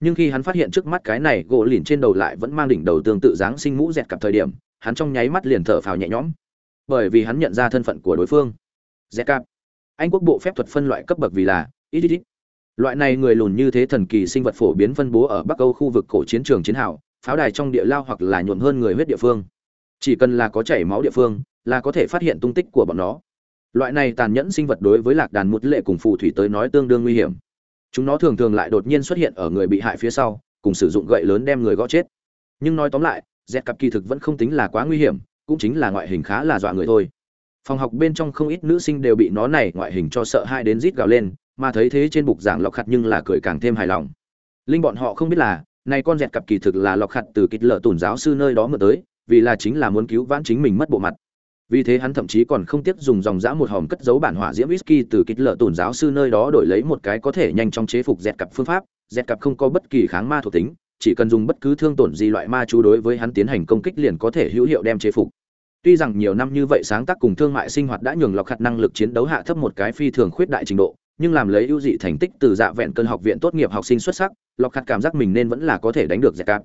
Nhưng khi hắn phát hiện trước mắt cái này gỗ lìn trên đầu lại vẫn mang đỉnh đầu tương tự dáng sinh mũ dẹt cặp thời điểm, hắn trong nháy mắt liền thở phào nhẹ nhõm. Bởi vì hắn nhận ra thân phận của đối phương. Dẹt cặp. Anh quốc bộ phép thuật phân loại cấp bậc vì là, ít ít ít. Loại này người lùn như thế thần kỳ sinh vật phổ biến phân bố ở bắc âu khu vực cổ chiến trường chiến hào, pháo đài trong địa lao hoặc là nhuộm hơn người huyết địa phương. Chỉ cần là có chảy máu địa phương là có thể phát hiện tung tích của bọn nó. Loại này tàn nhẫn sinh vật đối với lạc đàn một lệ cùng phù thủy tới nói tương đương nguy hiểm. Chúng nó thường thường lại đột nhiên xuất hiện ở người bị hại phía sau, cùng sử dụng gậy lớn đem người gõ chết. Nhưng nói tóm lại, dẹt cặp kỳ thực vẫn không tính là quá nguy hiểm, cũng chính là ngoại hình khá là dọa người thôi. Phòng học bên trong không ít nữ sinh đều bị nó này ngoại hình cho sợ hai đến rít gào lên, mà thấy thế trên bục giảng lọc khặt nhưng là cười càng thêm hài lòng. Linh bọn họ không biết là, này con dẹt cặp kỳ thực là lọc khặt từ kịch lợ tùn giáo sư nơi đó mượn tới, vì là chính là muốn cứu vãn chính mình mất bộ mặt vì thế hắn thậm chí còn không tiếc dùng dòng dã một hòm cất giấu bản hỏa diễm whisky từ kịch lợ tổn giáo sư nơi đó đổi lấy một cái có thể nhanh chóng chế phục dẹt cặp phương pháp. Dẹt cặp không có bất kỳ kháng ma thuộc tính, chỉ cần dùng bất cứ thương tổn gì loại ma chú đối với hắn tiến hành công kích liền có thể hữu hiệu đem chế phục. Tuy rằng nhiều năm như vậy sáng tác cùng thương mại sinh hoạt đã nhường lọc hạt năng lực chiến đấu hạ thấp một cái phi thường khuyết đại trình độ, nhưng làm lấy ưu dị thành tích từ dạ vẹn cân học viện tốt nghiệp học sinh xuất sắc, lọc hạt cảm giác mình nên vẫn là có thể đánh được dẹt cặp.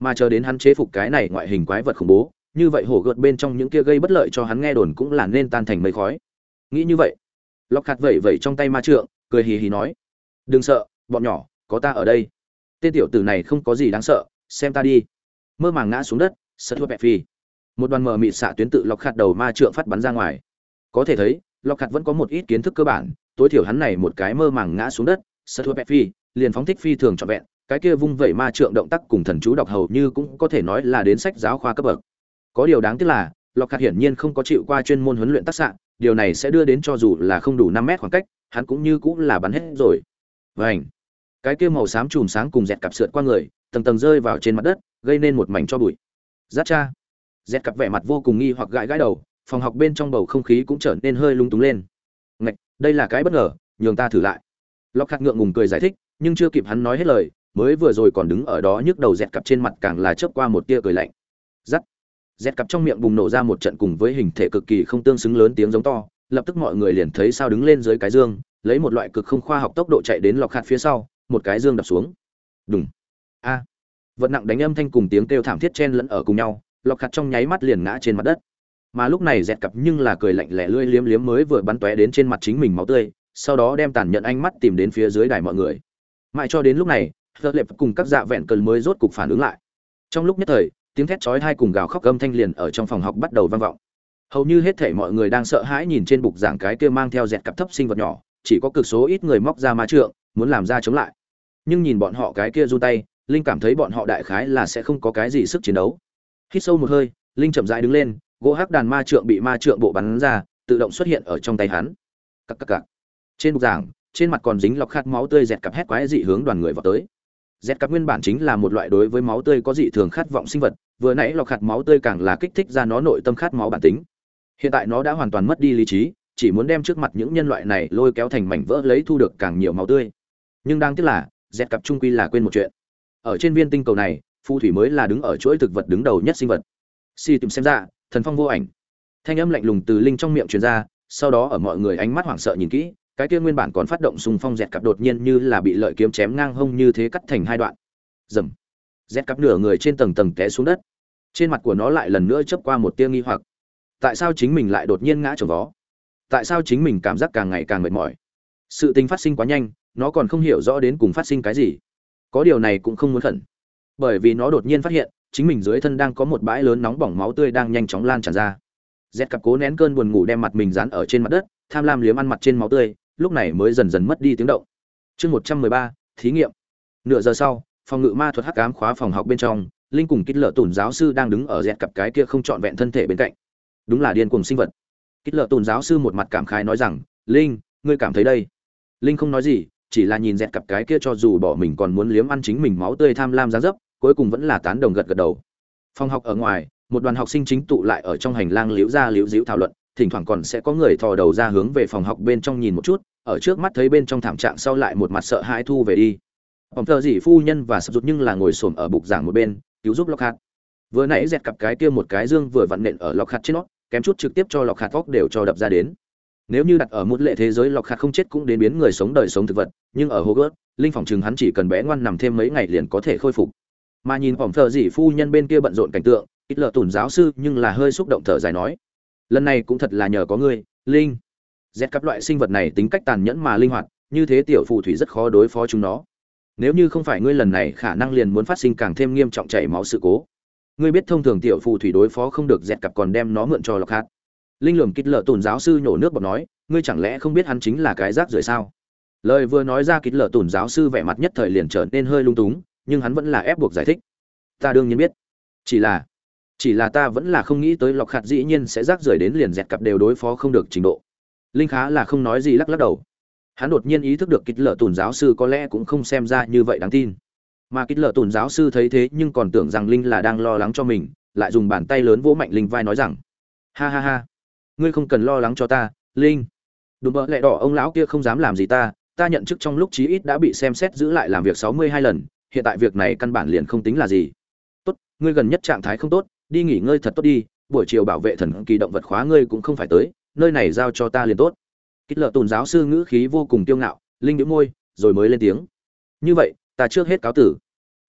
Mà chờ đến hắn chế phục cái này ngoại hình quái vật khủng bố như vậy hổ gợt bên trong những kia gây bất lợi cho hắn nghe đồn cũng là nên tan thành mây khói. Nghĩ như vậy lọc khạt vẩy vẩy trong tay ma trượng, cười hì hì nói, đừng sợ, bọn nhỏ, có ta ở đây. Tên tiểu tử này không có gì đáng sợ, xem ta đi. Mơ màng ngã xuống đất, sợ thua bẹp phi một đoàn mờ mịt xạ tuyến tự lọc khạt đầu ma trượng phát bắn ra ngoài. Có thể thấy lọc khạt vẫn có một ít kiến thức cơ bản, tối thiểu hắn này một cái mơ màng ngã xuống đất, sợ thua bẹp phi liền phóng thích phi thường trọn vẹn, cái kia vung vẩy ma trượng động tác cùng thần chú đọc hầu như cũng có thể nói là đến sách giáo khoa cấp bậc có điều đáng tiếc là lọc hạt hiển nhiên không có chịu qua chuyên môn huấn luyện tác xạ, điều này sẽ đưa đến cho dù là không đủ năm mét khoảng cách, hắn cũng như cũng là bắn hết rồi. Vảnh cái kia màu xám chùm sáng cùng dẹt cặp sượt qua người, tầng tầng rơi vào trên mặt đất, gây nên một mảnh cho bụi. Giáp cha! Dẹt cặp vẻ mặt vô cùng nghi hoặc gãi gãi đầu, phòng học bên trong bầu không khí cũng trở nên hơi lung túng lên. Ngạch, đây là cái bất ngờ, nhường ta thử lại. Lọc khắc ngượng ngùng cười giải thích, nhưng chưa kịp hắn nói hết lời, mới vừa rồi còn đứng ở đó nhức đầu dẹt cặp trên mặt càng là chớp qua một tia cười lạnh. Giắt dẹt cặp trong miệng bùng nổ ra một trận cùng với hình thể cực kỳ không tương xứng lớn tiếng giống to, lập tức mọi người liền thấy sao đứng lên dưới cái dương, lấy một loại cực không khoa học tốc độ chạy đến lọc hạt phía sau, một cái dương đập xuống. Đùng. A. Vật nặng đánh âm thanh cùng tiếng kêu thảm thiết chen lẫn ở cùng nhau, lọc hạt trong nháy mắt liền ngã trên mặt đất. Mà lúc này dẹt cặp nhưng là cười lạnh lẻ lưỡi liếm liếm mới vừa bắn tóe đến trên mặt chính mình máu tươi, sau đó đem tàn nhận ánh mắt tìm đến phía dưới đài mọi người. Mãi cho đến lúc này thợ lệp cùng các dạ vẹn cần mới rốt cục phản ứng lại. Trong lúc nhất thời tiếng thét chói tai cùng gào khóc âm thanh liền ở trong phòng học bắt đầu vang vọng. Hầu như hết thảy mọi người đang sợ hãi nhìn trên bục giảng cái kia mang theo dẹt cặp thấp sinh vật nhỏ, chỉ có cực số ít người móc ra ma trượng, muốn làm ra chống lại. Nhưng nhìn bọn họ cái kia run tay, linh cảm thấy bọn họ đại khái là sẽ không có cái gì sức chiến đấu. Hít sâu một hơi, linh chậm rãi đứng lên, gỗ hắc đàn ma trượng bị ma trượng bộ bắn ra, tự động xuất hiện ở trong tay hắn. Cắc cắc cắc trên bục giảng, trên mặt còn dính lọc khát máu tươi dẹt cặp hét quái dị hướng đoàn người vào tới. Dẹt cặp nguyên bản chính là một loại đối với máu tươi có dị thường khát vọng sinh vật vừa nãy lọc khát máu tươi càng là kích thích ra nó nội tâm khát máu bản tính. Hiện tại nó đã hoàn toàn mất đi lý trí, chỉ muốn đem trước mặt những nhân loại này lôi kéo thành mảnh vỡ lấy thu được càng nhiều máu tươi. Nhưng đang tiếc là dẹt cặp trung quy là quên một chuyện. Ở trên viên tinh cầu này, phù thủy mới là đứng ở chuỗi thực vật đứng đầu nhất sinh vật. Si tìm xem ra, thần phong vô ảnh. Thanh âm lạnh lùng từ linh trong miệng truyền ra, sau đó ở mọi người ánh mắt hoảng sợ nhìn kỹ, cái kia nguyên bản còn phát động xung phong dẹt cặp đột nhiên như là bị lợi kiếm chém ngang hông như thế cắt thành hai đoạn. Dầm. Rét cặp nửa người trên tầng tầng té xuống đất. Trên mặt của nó lại lần nữa chớp qua một tia nghi hoặc. Tại sao chính mình lại đột nhiên ngã trồng vó? Tại sao chính mình cảm giác càng ngày càng mệt mỏi? Sự tình phát sinh quá nhanh, nó còn không hiểu rõ đến cùng phát sinh cái gì. Có điều này cũng không muốn khẩn. Bởi vì nó đột nhiên phát hiện, chính mình dưới thân đang có một bãi lớn nóng bỏng máu tươi đang nhanh chóng lan tràn ra. Rét cặp cố nén cơn buồn ngủ đem mặt mình dán ở trên mặt đất, tham lam liếm ăn mặt trên máu tươi, lúc này mới dần dần mất đi tiếng động. Chương một trăm mười ba, thí nghiệm. Nửa giờ sau phòng ngự ma thuật hắc ám khóa phòng học bên trong, linh cùng kích lợ tùn giáo sư đang đứng ở dẹt cặp cái kia không trọn vẹn thân thể bên cạnh. Đúng là điên cùng sinh vật. Kích lợ tùn giáo sư một mặt cảm khái nói rằng, linh, ngươi cảm thấy đây? Linh không nói gì, chỉ là nhìn dẹt cặp cái kia cho dù bỏ mình còn muốn liếm ăn chính mình máu tươi tham lam giá dấp, cuối cùng vẫn là tán đồng gật gật đầu. Phòng học ở ngoài, một đoàn học sinh chính tụ lại ở trong hành lang liễu ra liễu diễu thảo luận, thỉnh thoảng còn sẽ có người thò đầu ra hướng về phòng học bên trong nhìn một chút, ở trước mắt thấy bên trong thảm trạng sau lại một mặt sợ hãi thu về đi phòng thờ dĩ phu nhân và sập rụt nhưng là ngồi xổm ở bục giảng một bên, cứu giúp Lockhart. hạt. Vừa nãy dẹt cặp cái kia một cái dương vừa vặn nện ở Lockhart hạt trên nó, kém chút trực tiếp cho Lockhart hạt đều cho đập ra đến. Nếu như đặt ở một lệ thế giới Lockhart hạt không chết cũng đến biến người sống đời sống thực vật, nhưng ở hogwarts, linh phòng chừng hắn chỉ cần bé ngoan nằm thêm mấy ngày liền có thể khôi phục. Mà nhìn phòng thờ dĩ phu nhân bên kia bận rộn cảnh tượng ít lợ tủn giáo sư nhưng là hơi xúc động thở dài nói, lần này cũng thật là nhờ có ngươi, linh. Dẹt cặp loại sinh vật này tính cách tàn nhẫn mà linh hoạt, như thế tiểu phù thủy rất khó đối phó chúng nó nếu như không phải ngươi lần này, khả năng liền muốn phát sinh càng thêm nghiêm trọng chảy máu sự cố. Ngươi biết thông thường tiểu phù thủy đối phó không được dẹt cặp còn đem nó mượn cho lọc hạt. Linh lường kích lợ tồn giáo sư nhổ nước bọt nói, ngươi chẳng lẽ không biết hắn chính là cái rác rưởi sao? Lời vừa nói ra kít lợ tùn giáo sư vẻ mặt nhất thời liền trở nên hơi lung túng, nhưng hắn vẫn là ép buộc giải thích. Ta đương nhiên biết. Chỉ là chỉ là ta vẫn là không nghĩ tới lọc hạt dĩ nhiên sẽ rác rưởi đến liền dẹt cặp đều đối phó không được trình độ. Linh khá là không nói gì lắc lắc đầu hắn đột nhiên ý thức được kích lợ tùn giáo sư có lẽ cũng không xem ra như vậy đáng tin. Mà kích lợ tùn giáo sư thấy thế nhưng còn tưởng rằng linh là đang lo lắng cho mình, lại dùng bàn tay lớn vỗ mạnh linh vai nói rằng, ha ha ha, ngươi không cần lo lắng cho ta, linh. Đùm mỡ lẹ đỏ ông lão kia không dám làm gì ta ta nhận chức trong lúc chí ít đã bị xem xét giữ lại làm việc sáu mươi hai lần, hiện tại việc này căn bản liền không tính là gì. Tốt, ngươi gần nhất trạng thái không tốt, đi nghỉ ngơi thật tốt đi, buổi chiều bảo vệ thần kỳ động vật khóa ngươi cũng không phải tới, nơi này giao cho ta liền tốt kích lợ tôn giáo sư ngữ khí vô cùng kiêu ngạo, linh đĩu môi, rồi mới lên tiếng. Như vậy, ta trước hết cáo tử.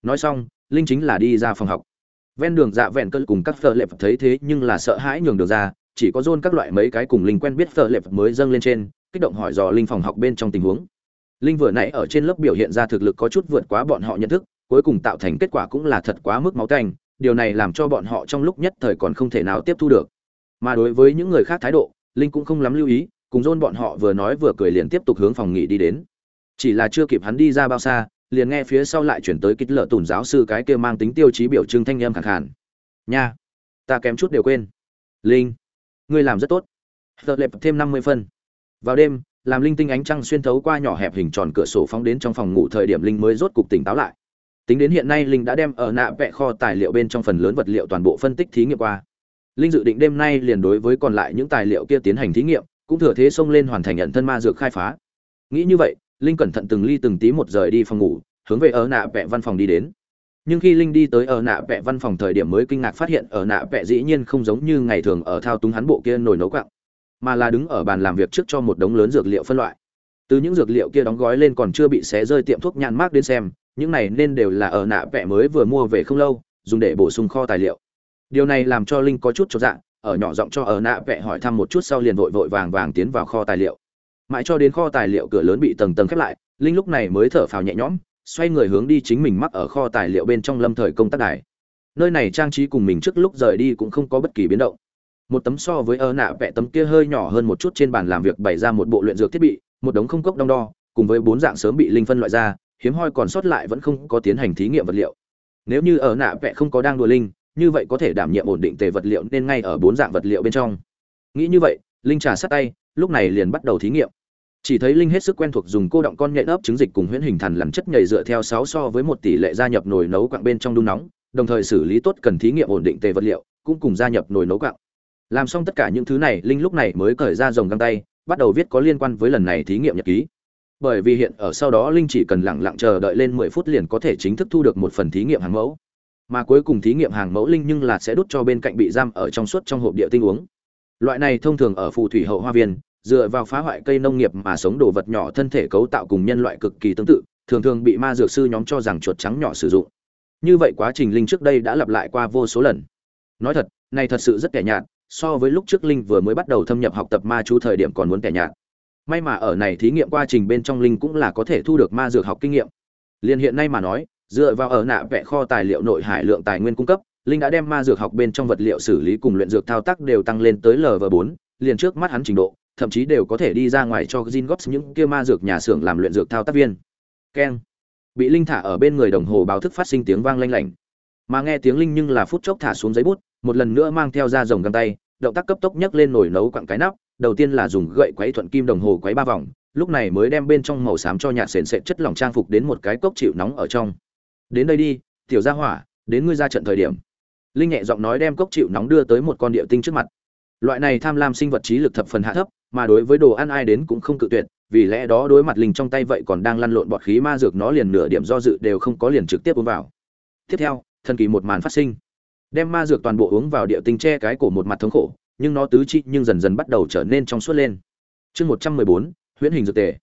Nói xong, linh chính là đi ra phòng học. Ven đường dạ vẹn cơn cùng các phở lệp thấy thế nhưng là sợ hãi nhường đường ra, chỉ có dôn các loại mấy cái cùng linh quen biết phở lệp mới dâng lên trên, kích động hỏi dò linh phòng học bên trong tình huống. Linh vừa nãy ở trên lớp biểu hiện ra thực lực có chút vượt quá bọn họ nhận thức, cuối cùng tạo thành kết quả cũng là thật quá mức máu tanh, điều này làm cho bọn họ trong lúc nhất thời còn không thể nào tiếp thu được. Mà đối với những người khác thái độ, linh cũng không lắm lưu ý cùng dôn bọn họ vừa nói vừa cười liền tiếp tục hướng phòng nghỉ đi đến. Chỉ là chưa kịp hắn đi ra bao xa, liền nghe phía sau lại chuyển tới kích lợ tùn giáo sư cái kia mang tính tiêu chí biểu trưng thanh âm khẳng hẳn nha, ta kém chút đều quên. Linh, ngươi làm rất tốt. Tờ lệp thêm năm mươi phân. Vào đêm, làm linh tinh ánh trăng xuyên thấu qua nhỏ hẹp hình tròn cửa sổ phóng đến trong phòng ngủ thời điểm linh mới rốt cục tỉnh táo lại. Tính đến hiện nay linh đã đem ở nạ vẹ kho tài liệu bên trong phần lớn vật liệu toàn bộ phân tích thí nghiệm qua. Linh dự định đêm nay liền đối với còn lại những tài liệu kia tiến hành thí nghiệm cũng thừa thế xông lên hoàn thành nhận thân ma dược khai phá. Nghĩ như vậy, linh cẩn thận từng ly từng tí một rời đi phòng ngủ, hướng về ở nạ vẽ văn phòng đi đến. Nhưng khi linh đi tới ở nạ vẽ văn phòng thời điểm mới kinh ngạc phát hiện ở nạ vẽ dĩ nhiên không giống như ngày thường ở thao túng hắn bộ kia nồi nấu quặng, mà là đứng ở bàn làm việc trước cho một đống lớn dược liệu phân loại. Từ những dược liệu kia đóng gói lên còn chưa bị xé rơi tiệm thuốc nhãn mác đến xem, những này nên đều là ở nạ vẽ mới vừa mua về không lâu, dùng để bổ sung kho tài liệu. Điều này làm cho linh có chút cho dạng ở nhỏ giọng cho ở nạ vẽ hỏi thăm một chút sau liền vội vội vàng vàng tiến vào kho tài liệu. Mãi cho đến kho tài liệu cửa lớn bị tầng tầng khép lại, linh lúc này mới thở phào nhẹ nhõm, xoay người hướng đi chính mình mắc ở kho tài liệu bên trong lâm thời công tác đài. Nơi này trang trí cùng mình trước lúc rời đi cũng không có bất kỳ biến động. Một tấm so với ơ nạ vẽ tấm kia hơi nhỏ hơn một chút trên bàn làm việc bày ra một bộ luyện dược thiết bị, một đống không cốc đong đo, cùng với bốn dạng sớm bị linh phân loại ra, hiếm hoi còn sót lại vẫn không có tiến hành thí nghiệm vật liệu. Nếu như ở nạ vẽ không có đang đùa linh như vậy có thể đảm nhiệm ổn định tề vật liệu nên ngay ở bốn dạng vật liệu bên trong. Nghĩ như vậy, linh trà sát tay, lúc này liền bắt đầu thí nghiệm. Chỉ thấy linh hết sức quen thuộc dùng cô động con nhện ấp trứng dịch cùng huyễn hình thần làm chất nhầy dựa theo sáu so với một tỷ lệ gia nhập nồi nấu quặng bên trong đun nóng, đồng thời xử lý tốt cần thí nghiệm ổn định tề vật liệu, cũng cùng gia nhập nồi nấu quặng. Làm xong tất cả những thứ này, linh lúc này mới cởi ra dòng găng tay, bắt đầu viết có liên quan với lần này thí nghiệm nhật ký. Bởi vì hiện ở sau đó linh chỉ cần lặng lặng chờ đợi lên mười phút liền có thể chính thức thu được một phần thí nghiệm hàng mẫu mà cuối cùng thí nghiệm hàng mẫu linh nhưng là sẽ đút cho bên cạnh bị giam ở trong suốt trong hộp địa tinh uống. Loại này thông thường ở phù thủy hậu hoa viên, dựa vào phá hoại cây nông nghiệp mà sống đồ vật nhỏ thân thể cấu tạo cùng nhân loại cực kỳ tương tự, thường thường bị ma dược sư nhóm cho rằng chuột trắng nhỏ sử dụng. Như vậy quá trình linh trước đây đã lặp lại qua vô số lần. Nói thật, này thật sự rất kẻ nhạt, so với lúc trước linh vừa mới bắt đầu thâm nhập học tập ma chú thời điểm còn muốn kẻ nhạt. May mà ở này thí nghiệm quá trình bên trong linh cũng là có thể thu được ma dược học kinh nghiệm. Liền hiện nay mà nói dựa vào ở nạ vẽ kho tài liệu nội hải lượng tài nguyên cung cấp linh đã đem ma dược học bên trong vật liệu xử lý cùng luyện dược thao tác đều tăng lên tới lv bốn liền trước mắt hắn trình độ thậm chí đều có thể đi ra ngoài cho gin góp những kia ma dược nhà xưởng làm luyện dược thao tác viên. Keng. Bị linh thả ở bên người đồng hồ báo thức phát sinh tiếng vang lanh lảnh. Mà nghe tiếng linh nhưng là phút chốc thả xuống giấy bút, một lần nữa mang theo ra rồng găng tay, động tác cấp tốc nhấc lên nồi nấu quặng cái nắp, đầu tiên là dùng gậy quấy thuận kim đồng hồ quấy ba vòng, lúc này mới đem bên trong màu xám cho nhạt sền sệt chất lỏng trang phục đến một cái cốc chịu nóng ở trong. Đến đây đi, tiểu gia hỏa, đến ngươi ra trận thời điểm. Linh nhẹ giọng nói đem cốc chịu nóng đưa tới một con địa tinh trước mặt. Loại này tham lam sinh vật trí lực thập phần hạ thấp, mà đối với đồ ăn ai đến cũng không cự tuyệt, vì lẽ đó đối mặt linh trong tay vậy còn đang lăn lộn bọt khí ma dược nó liền nửa điểm do dự đều không có liền trực tiếp uống vào. Tiếp theo, thần kỳ một màn phát sinh. Đem ma dược toàn bộ uống vào địa tinh che cái cổ một mặt thống khổ, nhưng nó tứ chi nhưng dần dần bắt đầu trở nên trong suốt lên. Chương 114, huyễn hình dược tề.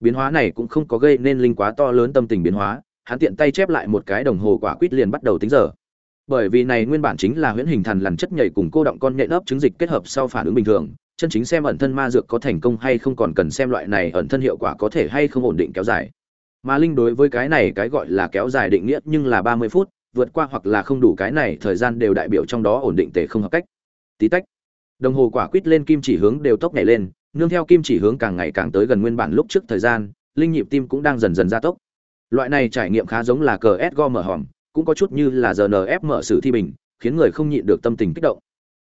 Biến hóa này cũng không có gây nên linh quá to lớn tâm tình biến hóa, hắn tiện tay chép lại một cái đồng hồ quả quýt liền bắt đầu tính giờ. Bởi vì này nguyên bản chính là huyễn hình thần lằn chất nhảy cùng cô động con nhện ấp trứng dịch kết hợp sau phản ứng bình thường, chân chính xem ẩn thân ma dược có thành công hay không còn cần xem loại này ẩn thân hiệu quả có thể hay không ổn định kéo dài. Mà linh đối với cái này cái gọi là kéo dài định nghĩa nhưng là 30 phút, vượt qua hoặc là không đủ cái này thời gian đều đại biểu trong đó ổn định tề không hợp cách. Tí tách. Đồng hồ quả quýt lên kim chỉ hướng đều tốc nhảy lên, nương theo kim chỉ hướng càng ngày càng tới gần nguyên bản lúc trước thời gian, linh nhịp tim cũng đang dần dần gia tốc loại này trải nghiệm khá giống là cờ s go mở hòm, cũng có chút như là rnf mở sử thi bình, khiến người không nhịn được tâm tình kích động.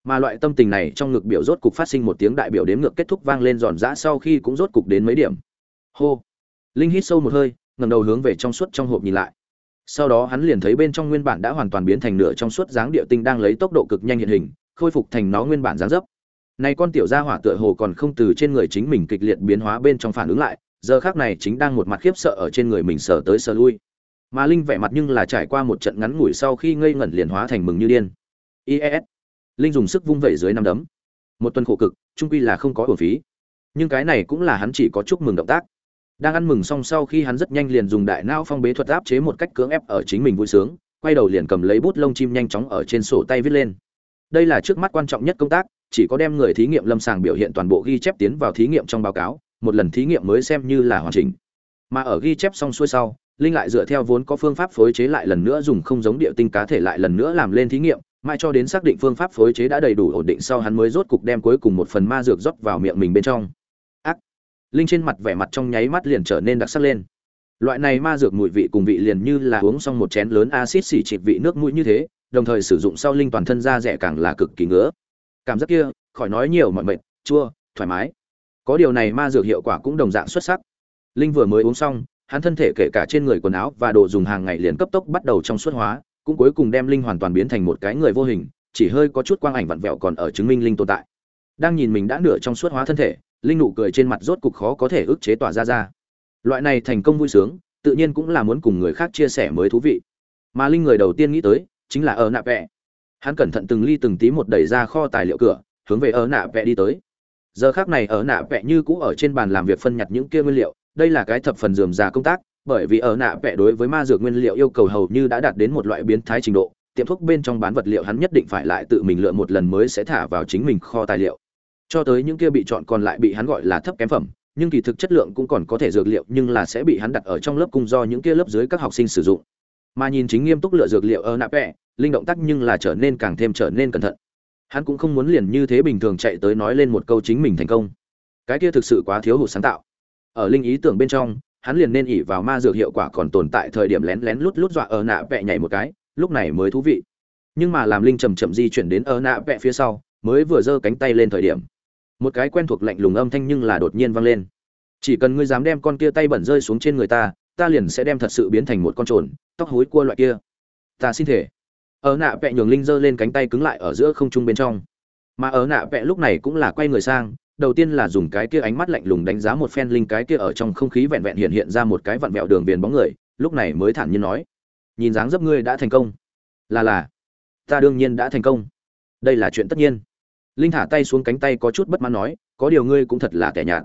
Mà loại tâm tình này trong ngực biểu rốt cục phát sinh một tiếng đại biểu đếm ngược kết thúc vang lên giòn giã sau khi cũng rốt cục đến mấy điểm. Hô. Linh hít sâu một hơi ngầm đầu hướng về trong suốt trong hộp nhìn lại. Sau đó hắn liền thấy bên trong nguyên bản đã hoàn toàn biến thành nửa trong suốt dáng địa tinh đang lấy tốc độ cực nhanh hiện hình, khôi phục thành nó nguyên bản dáng dấp. Này con tiểu gia hỏa tựa hồ còn không từ trên người chính mình kịch liệt biến hóa bên trong phản ứng lại giờ khác này chính đang một mặt khiếp sợ ở trên người mình sờ tới sờ lui. Mà linh vẻ mặt nhưng là trải qua một trận ngắn ngủi sau khi ngây ngẩn liền hóa thành mừng như điên. Ies linh dùng sức vung vẩy dưới năm đấm. Một tuần khổ cực, trung quy là không có hồn phí. Nhưng cái này cũng là hắn chỉ có chúc mừng động tác. Đang ăn mừng xong sau khi hắn rất nhanh liền dùng đại não phong bế thuật áp chế một cách cưỡng ép ở chính mình vui sướng, quay đầu liền cầm lấy bút lông chim nhanh chóng ở trên sổ tay viết lên. Đây là trước mắt quan trọng nhất công tác, chỉ có đem người thí nghiệm lâm sàng biểu hiện toàn bộ ghi chép tiến vào thí nghiệm trong báo cáo một lần thí nghiệm mới xem như là hoàn chỉnh. Mà ở ghi chép xong xuôi sau, linh lại dựa theo vốn có phương pháp phối chế lại lần nữa dùng không giống địa tinh cá thể lại lần nữa làm lên thí nghiệm, mãi cho đến xác định phương pháp phối chế đã đầy đủ ổn định sau hắn mới rốt cục đem cuối cùng một phần ma dược rót vào miệng mình bên trong. Ác! Linh trên mặt vẻ mặt trong nháy mắt liền trở nên đặc sắc lên. Loại này ma dược mùi vị cùng vị liền như là uống xong một chén lớn axit xỉ trịt vị nước mũi như thế, đồng thời sử dụng sau linh toàn thân da rẻ càng là cực kỳ ngứa. Cảm giác kia, khỏi nói nhiều, mọi mệt, chua, thoải mái có điều này ma dược hiệu quả cũng đồng dạng xuất sắc. Linh vừa mới uống xong, hắn thân thể kể cả trên người quần áo và đồ dùng hàng ngày liền cấp tốc bắt đầu trong suốt hóa, cũng cuối cùng đem linh hoàn toàn biến thành một cái người vô hình, chỉ hơi có chút quang ảnh vặn vẹo còn ở chứng minh linh tồn tại. Đang nhìn mình đã nửa trong suốt hóa thân thể, linh nụ cười trên mặt rốt cục khó có thể ức chế tỏa ra ra. Loại này thành công vui sướng, tự nhiên cũng là muốn cùng người khác chia sẻ mới thú vị. Mà linh người đầu tiên nghĩ tới, chính là ở nạ vẽ hắn cẩn thận từng ly từng tí một đẩy ra kho tài liệu cửa, hướng về ở nạ vẽ đi tới giờ khác này ở nạ vẽ như cũ ở trên bàn làm việc phân nhặt những kia nguyên liệu, đây là cái thập phần dườm già công tác, bởi vì ở nạ vẽ đối với ma dược nguyên liệu yêu cầu hầu như đã đạt đến một loại biến thái trình độ, tiệm thuốc bên trong bán vật liệu hắn nhất định phải lại tự mình lựa một lần mới sẽ thả vào chính mình kho tài liệu. Cho tới những kia bị chọn còn lại bị hắn gọi là thấp kém phẩm, nhưng kỳ thực chất lượng cũng còn có thể dược liệu, nhưng là sẽ bị hắn đặt ở trong lớp cung do những kia lớp dưới các học sinh sử dụng. Mà nhìn chính nghiêm túc lựa dược liệu ở nạ vẽ linh động tác nhưng là trở nên càng thêm trở nên cẩn thận hắn cũng không muốn liền như thế bình thường chạy tới nói lên một câu chính mình thành công. Cái kia thực sự quá thiếu hụt sáng tạo. Ở linh ý tưởng bên trong, hắn liền nên ỉ vào ma dược hiệu quả còn tồn tại thời điểm lén lén lút lút dọa ở nạ vẹ nhảy một cái, lúc này mới thú vị. Nhưng mà làm linh chầm chậm di chuyển đến ở nạ vẹ phía sau, mới vừa giơ cánh tay lên thời điểm, một cái quen thuộc lạnh lùng âm thanh nhưng là đột nhiên vang lên. Chỉ cần ngươi dám đem con kia tay bẩn rơi xuống trên người ta ta liền sẽ đem thật sự biến thành một con trồn, tóc hối cua loại kia. Ta xin thể ở nạ vẽ nhường linh giơ lên cánh tay cứng lại ở giữa không trung bên trong. Mà ở nạ vẽ lúc này cũng là quay người sang, đầu tiên là dùng cái kia ánh mắt lạnh lùng đánh giá một phen linh cái kia ở trong không khí vẹn vẹn hiện hiện ra một cái vặn vẹo đường viền bóng người, lúc này mới thản nhiên nói, nhìn dáng dấp ngươi đã thành công. Là là, ta đương nhiên đã thành công. Đây là chuyện tất nhiên. Linh thả tay xuống cánh tay có chút bất mãn nói, có điều ngươi cũng thật là kẻ nhạt.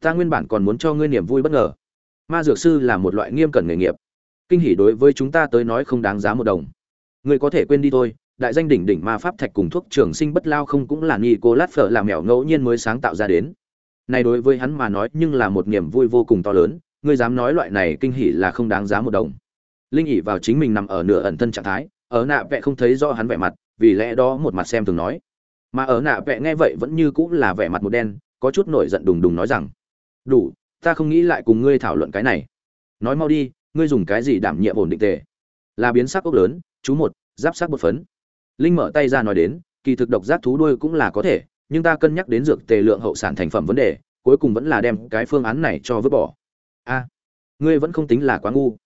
Ta nguyên bản còn muốn cho ngươi niềm vui bất ngờ. Ma dược sư là một loại nghiêm cẩn nghề nghiệp. Kinh hỉ đối với chúng ta tới nói không đáng giá một đồng ngươi có thể quên đi thôi đại danh đỉnh đỉnh ma pháp thạch cùng thuốc trường sinh bất lao không cũng là Nicolas Phở làm mèo ngẫu nhiên mới sáng tạo ra đến. Này đối với hắn mà nói nhưng là một niềm vui vô cùng to lớn, ngươi dám nói loại này kinh hỉ là không đáng giá một đồng. Linh ỉ vào chính mình nằm ở nửa ẩn thân trạng thái, ở nạ vẽ không thấy rõ hắn vẻ mặt, vì lẽ đó một mặt xem thường nói. Mà ở nạ vẽ nghe vậy vẫn như cũng là vẻ mặt một đen, có chút nổi giận đùng đùng nói rằng: "Đủ, ta không nghĩ lại cùng ngươi thảo luận cái này. Nói mau đi, ngươi dùng cái gì đảm nhiệm ổn định tề? Là biến sắc ốc lớn, chú một, giáp sát bột phấn. Linh mở tay ra nói đến kỳ thực độc giác thú đuôi cũng là có thể nhưng ta cân nhắc đến dược tề lượng hậu sản thành phẩm vấn đề cuối cùng vẫn là đem cái phương án này cho vứt bỏ. A ngươi vẫn không tính là quá ngu.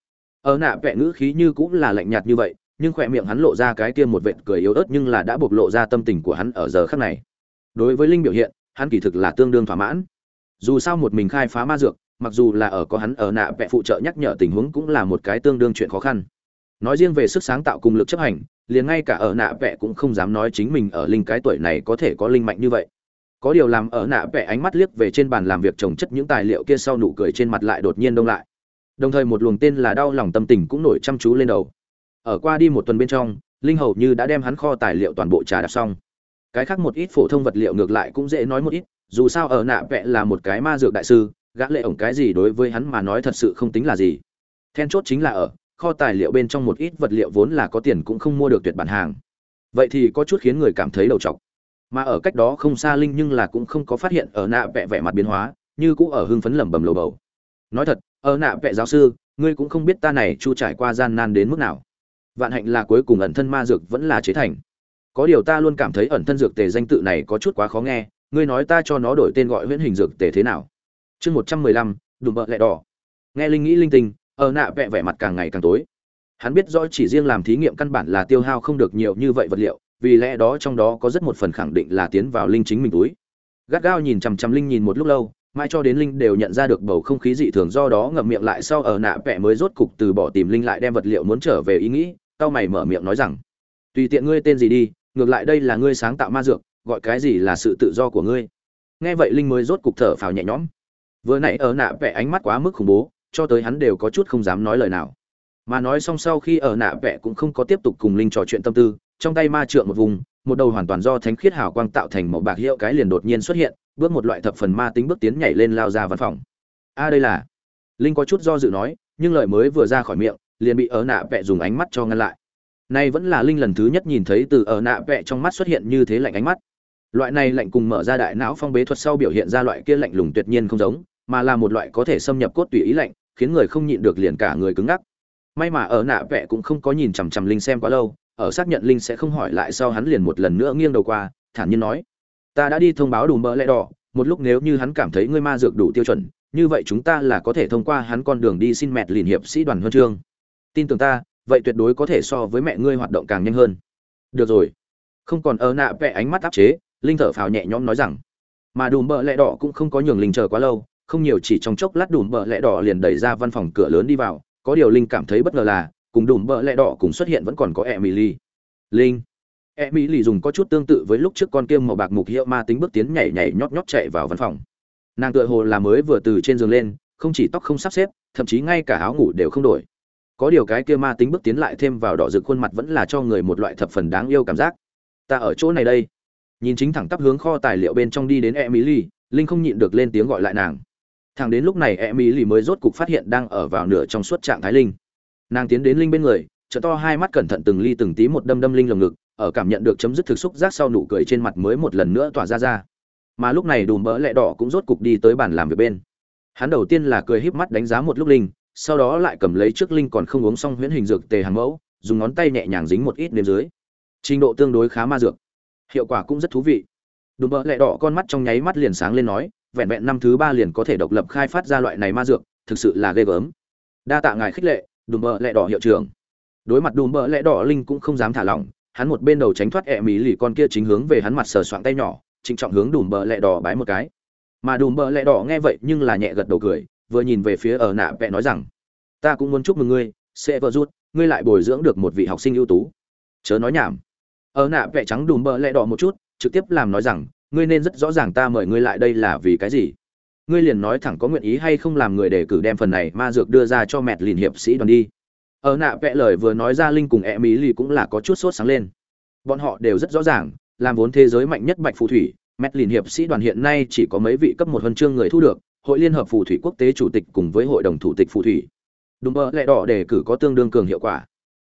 Ở nạ vẹ ngữ khí như cũng là lạnh nhạt như vậy nhưng khỏe miệng hắn lộ ra cái kia một vệt cười yếu ớt nhưng là đã bộc lộ ra tâm tình của hắn ở giờ khắc này. Đối với linh biểu hiện hắn kỳ thực là tương đương thỏa mãn. Dù sao một mình khai phá ma dược mặc dù là ở có hắn ở nạ vẹ phụ trợ nhắc nhở tình huống cũng là một cái tương đương chuyện khó khăn nói riêng về sức sáng tạo cùng lực chấp hành, liền ngay cả ở nạ vẽ cũng không dám nói chính mình ở linh cái tuổi này có thể có linh mạnh như vậy. Có điều làm ở nạ vẽ ánh mắt liếc về trên bàn làm việc trồng chất những tài liệu kia sau nụ cười trên mặt lại đột nhiên đông lại. Đồng thời một luồng tên là đau lòng tâm tình cũng nổi chăm chú lên đầu. Ở qua đi một tuần bên trong, linh hầu như đã đem hắn kho tài liệu toàn bộ trà đạp xong. Cái khác một ít phổ thông vật liệu ngược lại cũng dễ nói một ít, dù sao ở nạ vẽ là một cái ma dược đại sư, gã lệ ổng cái gì đối với hắn mà nói thật sự không tính là gì. Then chốt chính là ở kho tài liệu bên trong một ít vật liệu vốn là có tiền cũng không mua được tuyệt bản hàng. Vậy thì có chút khiến người cảm thấy đầu trọc mà ở cách đó không xa linh nhưng là cũng không có phát hiện ở nạ vẽ vẻ mặt biến hóa, như cũ ở hưng phấn lẩm bẩm lầu bầu. Nói thật, ở nạ vẽ giáo sư, ngươi cũng không biết ta này chu trải qua gian nan đến mức nào. Vạn hạnh là cuối cùng ẩn thân ma dược vẫn là chế thành. Có điều ta luôn cảm thấy ẩn thân dược tề danh tự này có chút quá khó nghe, ngươi nói ta cho nó đổi tên gọi huyễn hình dược tề thế nào? Chương một trăm mười lăm, đùm bợ lẹ đỏ. Nghe linh nghĩ linh tinh ở nạ vẽ vẻ mặt càng ngày càng tối. Hắn biết rõ chỉ riêng làm thí nghiệm căn bản là tiêu hao không được nhiều như vậy vật liệu, vì lẽ đó trong đó có rất một phần khẳng định là tiến vào linh chính mình túi. Gắt gao nhìn chằm chằm linh nhìn một lúc lâu, mãi cho đến linh đều nhận ra được bầu không khí dị thường do đó ngậm miệng lại sau ở nạ vẽ mới rốt cục từ bỏ tìm linh lại đem vật liệu muốn trở về ý nghĩ tao mày mở miệng nói rằng, tùy tiện ngươi tên gì đi, ngược lại đây là ngươi sáng tạo ma dược, gọi cái gì là sự tự do của ngươi. Nghe vậy linh mới rốt cục thở phào nhẹ nhõm. Vừa nãy ở nạ vẽ ánh mắt quá mức khủng bố cho tới hắn đều có chút không dám nói lời nào. Mà nói xong sau khi ở nạ vẽ cũng không có tiếp tục cùng linh trò chuyện tâm tư, trong tay ma trượng một vùng, một đầu hoàn toàn do thánh khiết hào quang tạo thành màu bạc hiệu cái liền đột nhiên xuất hiện, bước một loại thập phần ma tính bước tiến nhảy lên lao ra văn phòng. A, đây là. Linh có chút do dự nói, nhưng lời mới vừa ra khỏi miệng, liền bị ở nạ vẽ dùng ánh mắt cho ngăn lại. Nay vẫn là linh lần thứ nhất nhìn thấy từ ở nạ vẽ trong mắt xuất hiện như thế lạnh ánh mắt. Loại này lạnh cùng mở ra đại não phong bế thuật sau biểu hiện ra loại kia lạnh lùng tuyệt nhiên không giống, mà là một loại có thể xâm nhập cốt tùy ý lạnh khiến người không nhịn được liền cả người cứng ngắc. May mà ở nạ vẽ cũng không có nhìn chằm chằm linh xem quá lâu, ở xác nhận linh sẽ không hỏi lại sau hắn liền một lần nữa nghiêng đầu qua, thản nhiên nói, ta đã đi thông báo đủ mỡ lẽ đỏ, một lúc nếu như hắn cảm thấy ngươi ma dược đủ tiêu chuẩn, như vậy chúng ta là có thể thông qua hắn con đường đi xin mẹ liền hiệp sĩ đoàn huân chương. Tin tưởng ta, vậy tuyệt đối có thể so với mẹ ngươi hoạt động càng nhanh hơn. Được rồi. Không còn ở nạ vẽ ánh mắt áp chế, linh thở phào nhẹ nhõm nói rằng, mà đùm bợ lẹ đỏ cũng không có nhường linh chờ quá lâu không nhiều chỉ trong chốc lát đùm bợ lẹ đỏ liền đẩy ra văn phòng cửa lớn đi vào có điều linh cảm thấy bất ngờ là cùng đùm bợ lẹ đỏ cùng xuất hiện vẫn còn có e mỹ ly. linh. E mỹ ly dùng có chút tương tự với lúc trước con kiêm màu bạc mục hiệu ma tính bước tiến nhảy nhảy nhót nhót chạy vào văn phòng. Nàng tựa hồ là mới vừa từ trên giường lên không chỉ tóc không sắp xếp thậm chí ngay cả áo ngủ đều không đổi. Có điều cái kia ma tính bước tiến lại thêm vào đỏ rực khuôn mặt vẫn là cho người một loại thập phần đáng yêu cảm giác. Ta ở chỗ này đây. Nhìn chính thẳng tắp hướng kho tài liệu bên trong đi đến e mỹ ly, linh không nhịn được lên tiếng gọi lại nàng thằng đến lúc này emily mới rốt cục phát hiện đang ở vào nửa trong suốt trạng thái linh. Nàng tiến đến linh bên người, trợ to hai mắt cẩn thận từng ly từng tí một đâm đâm linh lồng ngực, ở cảm nhận được chấm dứt thực xúc giác sau nụ cười trên mặt mới một lần nữa tỏa ra ra. Mà lúc này đùm bỡ lẹ đỏ cũng rốt cục đi tới bàn làm việc bên. Hắn đầu tiên là cười híp mắt đánh giá một lúc linh, sau đó lại cầm lấy trước linh còn không uống xong huyễn hình dược tề hàng mẫu, dùng ngón tay nhẹ nhàng dính một ít nếm dưới. Trình độ tương đối khá ma dược. Hiệu quả cũng rất thú vị. Đùm bỡ lẹ đỏ con mắt trong nháy mắt liền sáng lên nói vẹn vẹn năm thứ ba liền có thể độc lập khai phát ra loại này ma dược, thực sự là ghê gớm. Đa tạ ngài khích lệ, đùm bỡ lẹ đỏ hiệu trưởng. Đối mặt đùm bỡ lẹ đỏ, linh cũng không dám thả lỏng, hắn một bên đầu tránh thoát ẹ mỹ lì con kia chính hướng về hắn mặt sờ soạng tay nhỏ, trịnh trọng hướng đùm bỡ lẹ đỏ bái một cái. Mà đùm bỡ lẹ đỏ nghe vậy nhưng là nhẹ gật đầu cười, vừa nhìn về phía ở nạ vẽ nói rằng, ta cũng muốn chúc mừng ngươi sẽ vợ rút ngươi lại bồi dưỡng được một vị học sinh ưu tú. Chớ nói nhảm. Ở nạ vẽ trắng đùm bỡ lẹ đỏ một chút, trực tiếp làm nói rằng ngươi nên rất rõ ràng ta mời ngươi lại đây là vì cái gì? Ngươi liền nói thẳng có nguyện ý hay không làm người để cử đem phần này ma dược đưa ra cho mẹ liền hiệp sĩ đoàn đi. Ở nạ vẽ lời vừa nói ra linh cùng e mỹ lì cũng là có chút sốt sáng lên. Bọn họ đều rất rõ ràng, làm vốn thế giới mạnh nhất bạch phù thủy mẹ liền hiệp sĩ đoàn hiện nay chỉ có mấy vị cấp một huân chương người thu được, hội liên hợp phù thủy quốc tế chủ tịch cùng với hội đồng thủ tịch phù thủy. Đùm bờ lẽ đỏ đề cử có tương đương cường hiệu quả.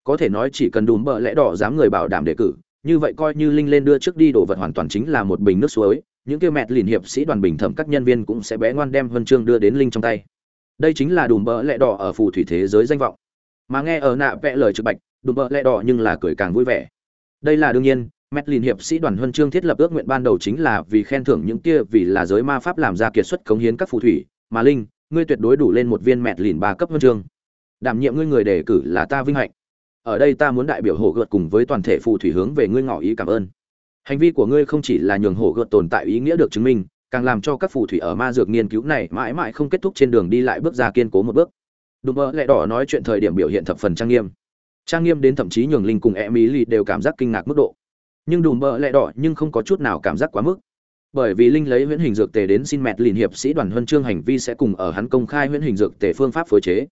Có thể nói chỉ cần đùm bờ lẽ đỏ dám người bảo đảm đề cử như vậy coi như linh lên đưa trước đi đồ vật hoàn toàn chính là một bình nước suối, những kia mẹt liền hiệp sĩ đoàn bình thẩm các nhân viên cũng sẽ bé ngoan đem huân chương đưa đến linh trong tay. Đây chính là đùm bỡ lẹ đỏ ở phù thủy thế giới danh vọng. Mà nghe ở nạ vẽ lời trực bạch, đùm bỡ lẹ đỏ nhưng là cười càng vui vẻ. Đây là đương nhiên, mẹt liền hiệp sĩ đoàn huân chương thiết lập ước nguyện ban đầu chính là vì khen thưởng những kia vì là giới ma pháp làm ra kiệt xuất cống hiến các phù thủy. Mà linh, ngươi tuyệt đối đủ lên một viên mẹt lìn ba cấp huân chương. Đảm nhiệm ngươi người đề cử là ta vinh hạnh ở đây ta muốn đại biểu hổ gợt cùng với toàn thể phù thủy hướng về ngươi ngỏ ý cảm ơn. Hành vi của ngươi không chỉ là nhường hổ gợt tồn tại ý nghĩa được chứng minh, càng làm cho các phù thủy ở ma dược nghiên cứu này mãi mãi không kết thúc trên đường đi lại bước ra kiên cố một bước. Đùm mơ lẹ đỏ nói chuyện thời điểm biểu hiện thập phần trang nghiêm. Trang nghiêm đến thậm chí nhường linh cùng e mỹ lì đều cảm giác kinh ngạc mức độ. Nhưng đùm mơ lẹ đỏ nhưng không có chút nào cảm giác quá mức. Bởi vì linh lấy huyễn hình dược tề đến xin mẹt liền hiệp sĩ đoàn huân chương hành vi sẽ cùng ở hắn công khai huyễn hình dược tề phương pháp phối chế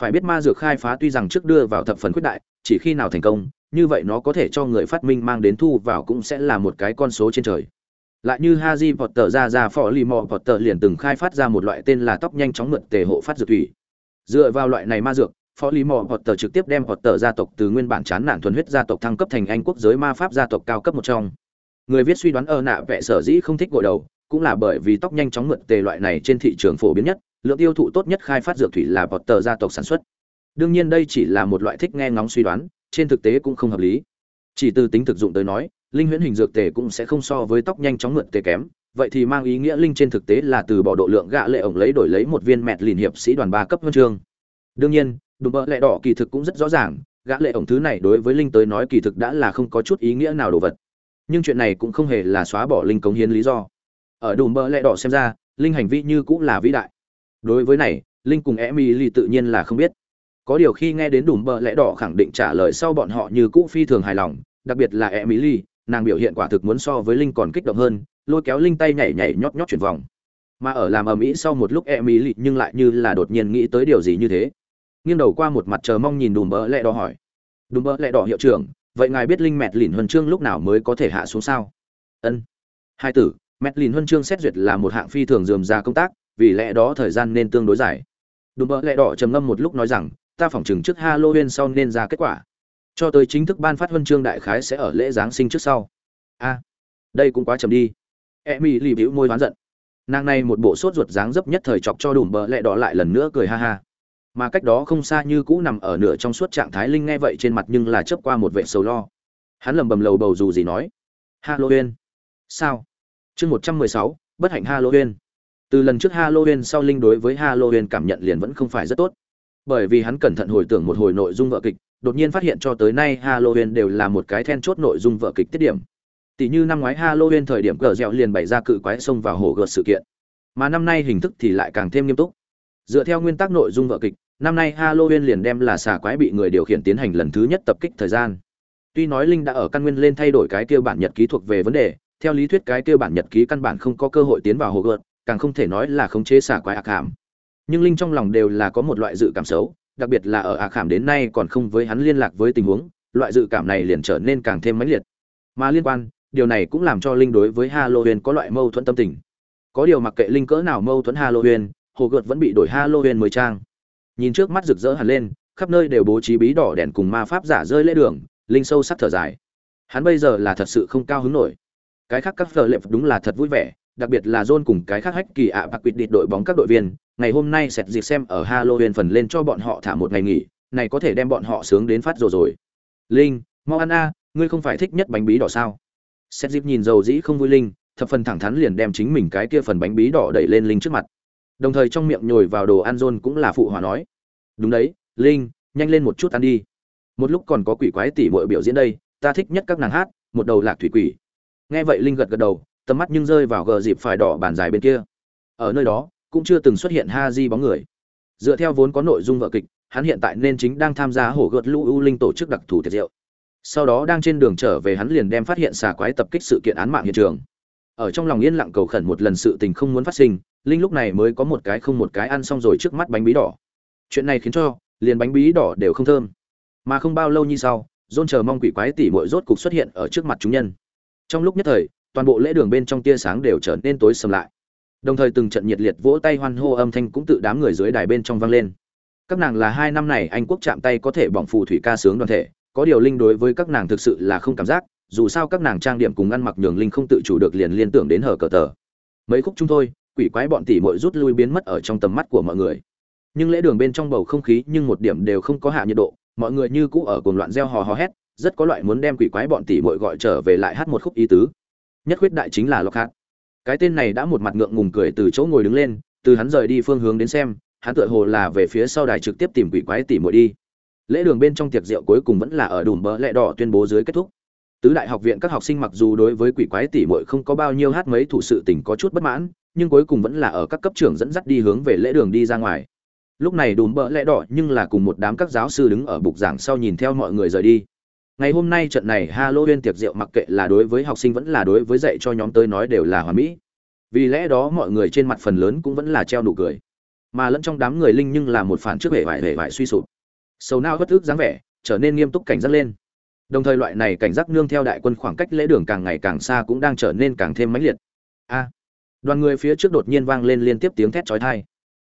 phải biết ma dược khai phá tuy rằng trước đưa vào thập phần quyết đại, chỉ khi nào thành công, như vậy nó có thể cho người phát minh mang đến thu vào cũng sẽ là một cái con số trên trời. Lại như Haji Potter ra ra phò lì mò Potter liền từng khai phát ra một loại tên là tóc nhanh chóng mượt tề hộ phát dược thủy. Dựa vào loại này ma dược phó lý mò Potter trực tiếp đem Potter gia tộc từ nguyên bản chán nản thuần huyết gia tộc thăng cấp thành anh quốc giới ma pháp gia tộc cao cấp một trong. Người viết suy đoán ơ nạ vẽ sở dĩ không thích gội đầu, cũng là bởi vì tóc nhanh chóng mượt tề loại này trên thị trường phổ biến nhất lượng tiêu thụ tốt nhất khai phát dược thủy là bọt tờ gia tộc sản xuất. Đương nhiên đây chỉ là một loại thích nghe ngóng suy đoán, trên thực tế cũng không hợp lý. Chỉ từ tính thực dụng tới nói, linh huyễn hình dược tề cũng sẽ không so với tóc nhanh chóng mượn tề kém, vậy thì mang ý nghĩa linh trên thực tế là từ bỏ độ lượng gạ lệ ổng lấy đổi lấy một viên mẹt lìn hiệp sĩ đoàn ba cấp huân chương. Đương nhiên, đùm bợ lệ đỏ kỳ thực cũng rất rõ ràng gã lệ ổng thứ này đối với linh tới nói kỳ thực đã là không có chút ý nghĩa nào đồ vật. Nhưng chuyện này cũng không hề là xóa bỏ linh cống hiến lý do. Ở đùm bợ lệ đỏ xem ra, linh hành vi như cũng là vĩ đại đối với này, linh cùng emily tự nhiên là không biết. Có điều khi nghe đến đùm bợ lẽ đỏ khẳng định trả lời sau bọn họ như cũ phi thường hài lòng, đặc biệt là emily, nàng biểu hiện quả thực muốn so với linh còn kích động hơn, lôi kéo linh tay nhảy nhảy nhót nhót chuyển vòng. Mà ở làm ầm ĩ sau một lúc emily nhưng lại như là đột nhiên nghĩ tới điều gì như thế. Nghiêng đầu qua một mặt chờ mong nhìn đùm bợ lẽ đỏ hỏi. Đùm bợ lẽ đỏ hiệu trưởng, vậy ngài biết linh mẹt lìn huân chương lúc nào mới có thể hạ xuống sao? Ân. Hai tử, mẹt lìn huân chương xét duyệt là một hạng phi thường dườm ra công tác vì lẽ đó thời gian nên tương đối dài. Đùm bỡ lẽ đỏ trầm ngâm một lúc nói rằng, ta phỏng chừng trước halloween sau nên ra kết quả. Cho tới chính thức ban phát huân chương đại khái sẽ ở lễ giáng sinh trước sau. A, đây cũng quá chậm đi. Emmy lì bĩu môi oán giận. Nàng này một bộ sốt ruột dáng dấp nhất thời chọc cho đùm bỡ lẽ đỏ lại lần nữa cười ha ha. Mà cách đó không xa như cũ nằm ở nửa trong suốt trạng thái linh nghe vậy trên mặt nhưng là chớp qua một vệ sầu lo. Hắn lầm bầm lầu bầu dù gì nói, halloween? Sao? Chương một trăm mười sáu, bất hạnh halloween từ lần trước halloween sau linh đối với halloween cảm nhận liền vẫn không phải rất tốt. Bởi vì hắn cẩn thận hồi tưởng một hồi nội dung vợ kịch đột nhiên phát hiện cho tới nay halloween đều là một cái then chốt nội dung vợ kịch tiết điểm. Tỷ như năm ngoái halloween thời điểm cờ dẻo liền bày ra cự quái xông vào hồ gợt sự kiện. Mà năm nay hình thức thì lại càng thêm nghiêm túc. Dựa theo nguyên tắc nội dung vợ kịch năm nay Halloween liền đem là xà quái bị người điều khiển tiến hành lần thứ nhất tập kích thời gian. Tuy nói Linh đã ở căn nguyên lên thay đổi cái kia bản nhật ký thuộc về vấn đề, theo lý thuyết cái kia bản nhật ký căn bản không có cơ hội tiến vào hồ gợt, càng không thể nói là khống chế xà quái ác hàm. Nhưng Linh trong lòng đều là có một loại dự cảm xấu, đặc biệt là ở ác hàm đến nay còn không với hắn liên lạc với tình huống, loại dự cảm này liền trở nên càng thêm mãnh liệt. Mà liên quan, điều này cũng làm cho Linh đối với Halloween có loại mâu thuẫn tâm tình. Có điều mặc kệ Linh cỡ nào mâu thuẫn Halloween, hồ gợt vẫn bị đổi Halloween mới trang nhìn trước mắt rực rỡ hẳn lên khắp nơi đều bố trí bí đỏ đèn cùng ma pháp giả rơi lễ đường linh sâu sắc thở dài hắn bây giờ là thật sự không cao hứng nổi cái khác các phờ lệ đúng là thật vui vẻ đặc biệt là John cùng cái khác hách kỳ ạ bạc quyết định đội bóng các đội viên, ngày hôm nay sẽ dịp xem ở Halloween phần lên cho bọn họ thả một ngày nghỉ, này có thể đem bọn họ sướng đến phát rồi rồi. Linh, mau ăn a, ngươi không phải thích nhất bánh bí đỏ sao? Sẹt dịp nhìn dầu dĩ không vui linh, thập phần thẳng thắn liền đem chính mình cái kia phần bánh bí đỏ đẩy lên linh trước mặt. Đồng thời trong miệng nhồi vào đồ ăn John cũng là phụ hòa nói. Đúng đấy, linh, nhanh lên một chút ăn đi. Một lúc còn có quỷ quái tỷ muội biểu diễn đây, ta thích nhất các nàng hát, một đầu lạc thủy quỷ. Nghe vậy linh gật gật đầu tầm mắt nhưng rơi vào gờ dịp phải đỏ bàn dài bên kia. Ở nơi đó, cũng chưa từng xuất hiện ha di bóng người. Dựa theo vốn có nội dung vợ kịch, hắn hiện tại nên chính đang tham gia hổ gợt lũ ưu linh tổ chức đặc thù tiệc rượu. Sau đó đang trên đường trở về hắn liền đem phát hiện xà quái tập kích sự kiện án mạng hiện trường. Ở trong lòng yên lặng cầu khẩn một lần sự tình không muốn phát sinh, linh lúc này mới có một cái không một cái ăn xong rồi trước mắt bánh bí đỏ. Chuyện này khiến cho, liền bánh bí đỏ đều không thơm. Mà không bao lâu như sau dôn chờ mong quỷ quái tỉ mội rốt cục xuất hiện ở trước mặt chúng nhân. Trong lúc nhất thời toàn bộ lễ đường bên trong tia sáng đều trở nên tối sầm lại. Đồng thời từng trận nhiệt liệt vỗ tay hoan hô âm thanh cũng tự đám người dưới đài bên trong vang lên. Các nàng là hai năm này anh quốc chạm tay có thể bỏng phù thủy ca sướng đoàn thể, có điều linh đối với các nàng thực sự là không cảm giác, dù sao các nàng trang điểm cùng ăn mặc nhường linh không tự chủ được liền liên tưởng đến hở cờ tờ. Mấy khúc chúng thôi, quỷ quái bọn tỷ muội rút lui biến mất ở trong tầm mắt của mọi người. Nhưng lễ đường bên trong bầu không khí nhưng một điểm đều không có hạ nhiệt độ, mọi người như cũ ở cuồng loạn reo hò hò hét, rất có loại muốn đem quỷ quái bọn tỷ muội gọi trở về lại hát một khúc ý tứ nhất khuyết đại chính là lộc hạt. Cái tên này đã một mặt ngượng ngùng cười từ chỗ ngồi đứng lên, từ hắn rời đi phương hướng đến xem, hắn tựa hồ là về phía sau đài trực tiếp tìm quỷ quái tỷ muội đi. Lễ đường bên trong tiệc rượu cuối cùng vẫn là ở đùm bỡ lẹ đỏ tuyên bố dưới kết thúc. Tứ đại học viện các học sinh mặc dù đối với quỷ quái tỷ muội không có bao nhiêu hát mấy thủ sự tình có chút bất mãn, nhưng cuối cùng vẫn là ở các cấp trưởng dẫn dắt đi hướng về lễ đường đi ra ngoài. Lúc này đùm bỡ lẹ đỏ nhưng là cùng một đám các giáo sư đứng ở bục giảng sau nhìn theo mọi người rời đi ngày hôm nay trận này halloween tiệc rượu mặc kệ là đối với học sinh vẫn là đối với dạy cho nhóm tới nói đều là hoàn mỹ. Vì lẽ đó mọi người trên mặt phần lớn cũng vẫn là treo nụ cười. Mà lẫn trong đám người linh nhưng là một phản trước vẻ vải vẻ vải suy sụp. Sầu nao bất ức dáng vẻ, trở nên nghiêm túc cảnh giác lên. Đồng thời loại này cảnh giác nương theo đại quân khoảng cách lễ đường càng ngày càng xa cũng đang trở nên càng thêm mãnh liệt. A! Đoàn người phía trước đột nhiên vang lên liên tiếp tiếng thét chói tai.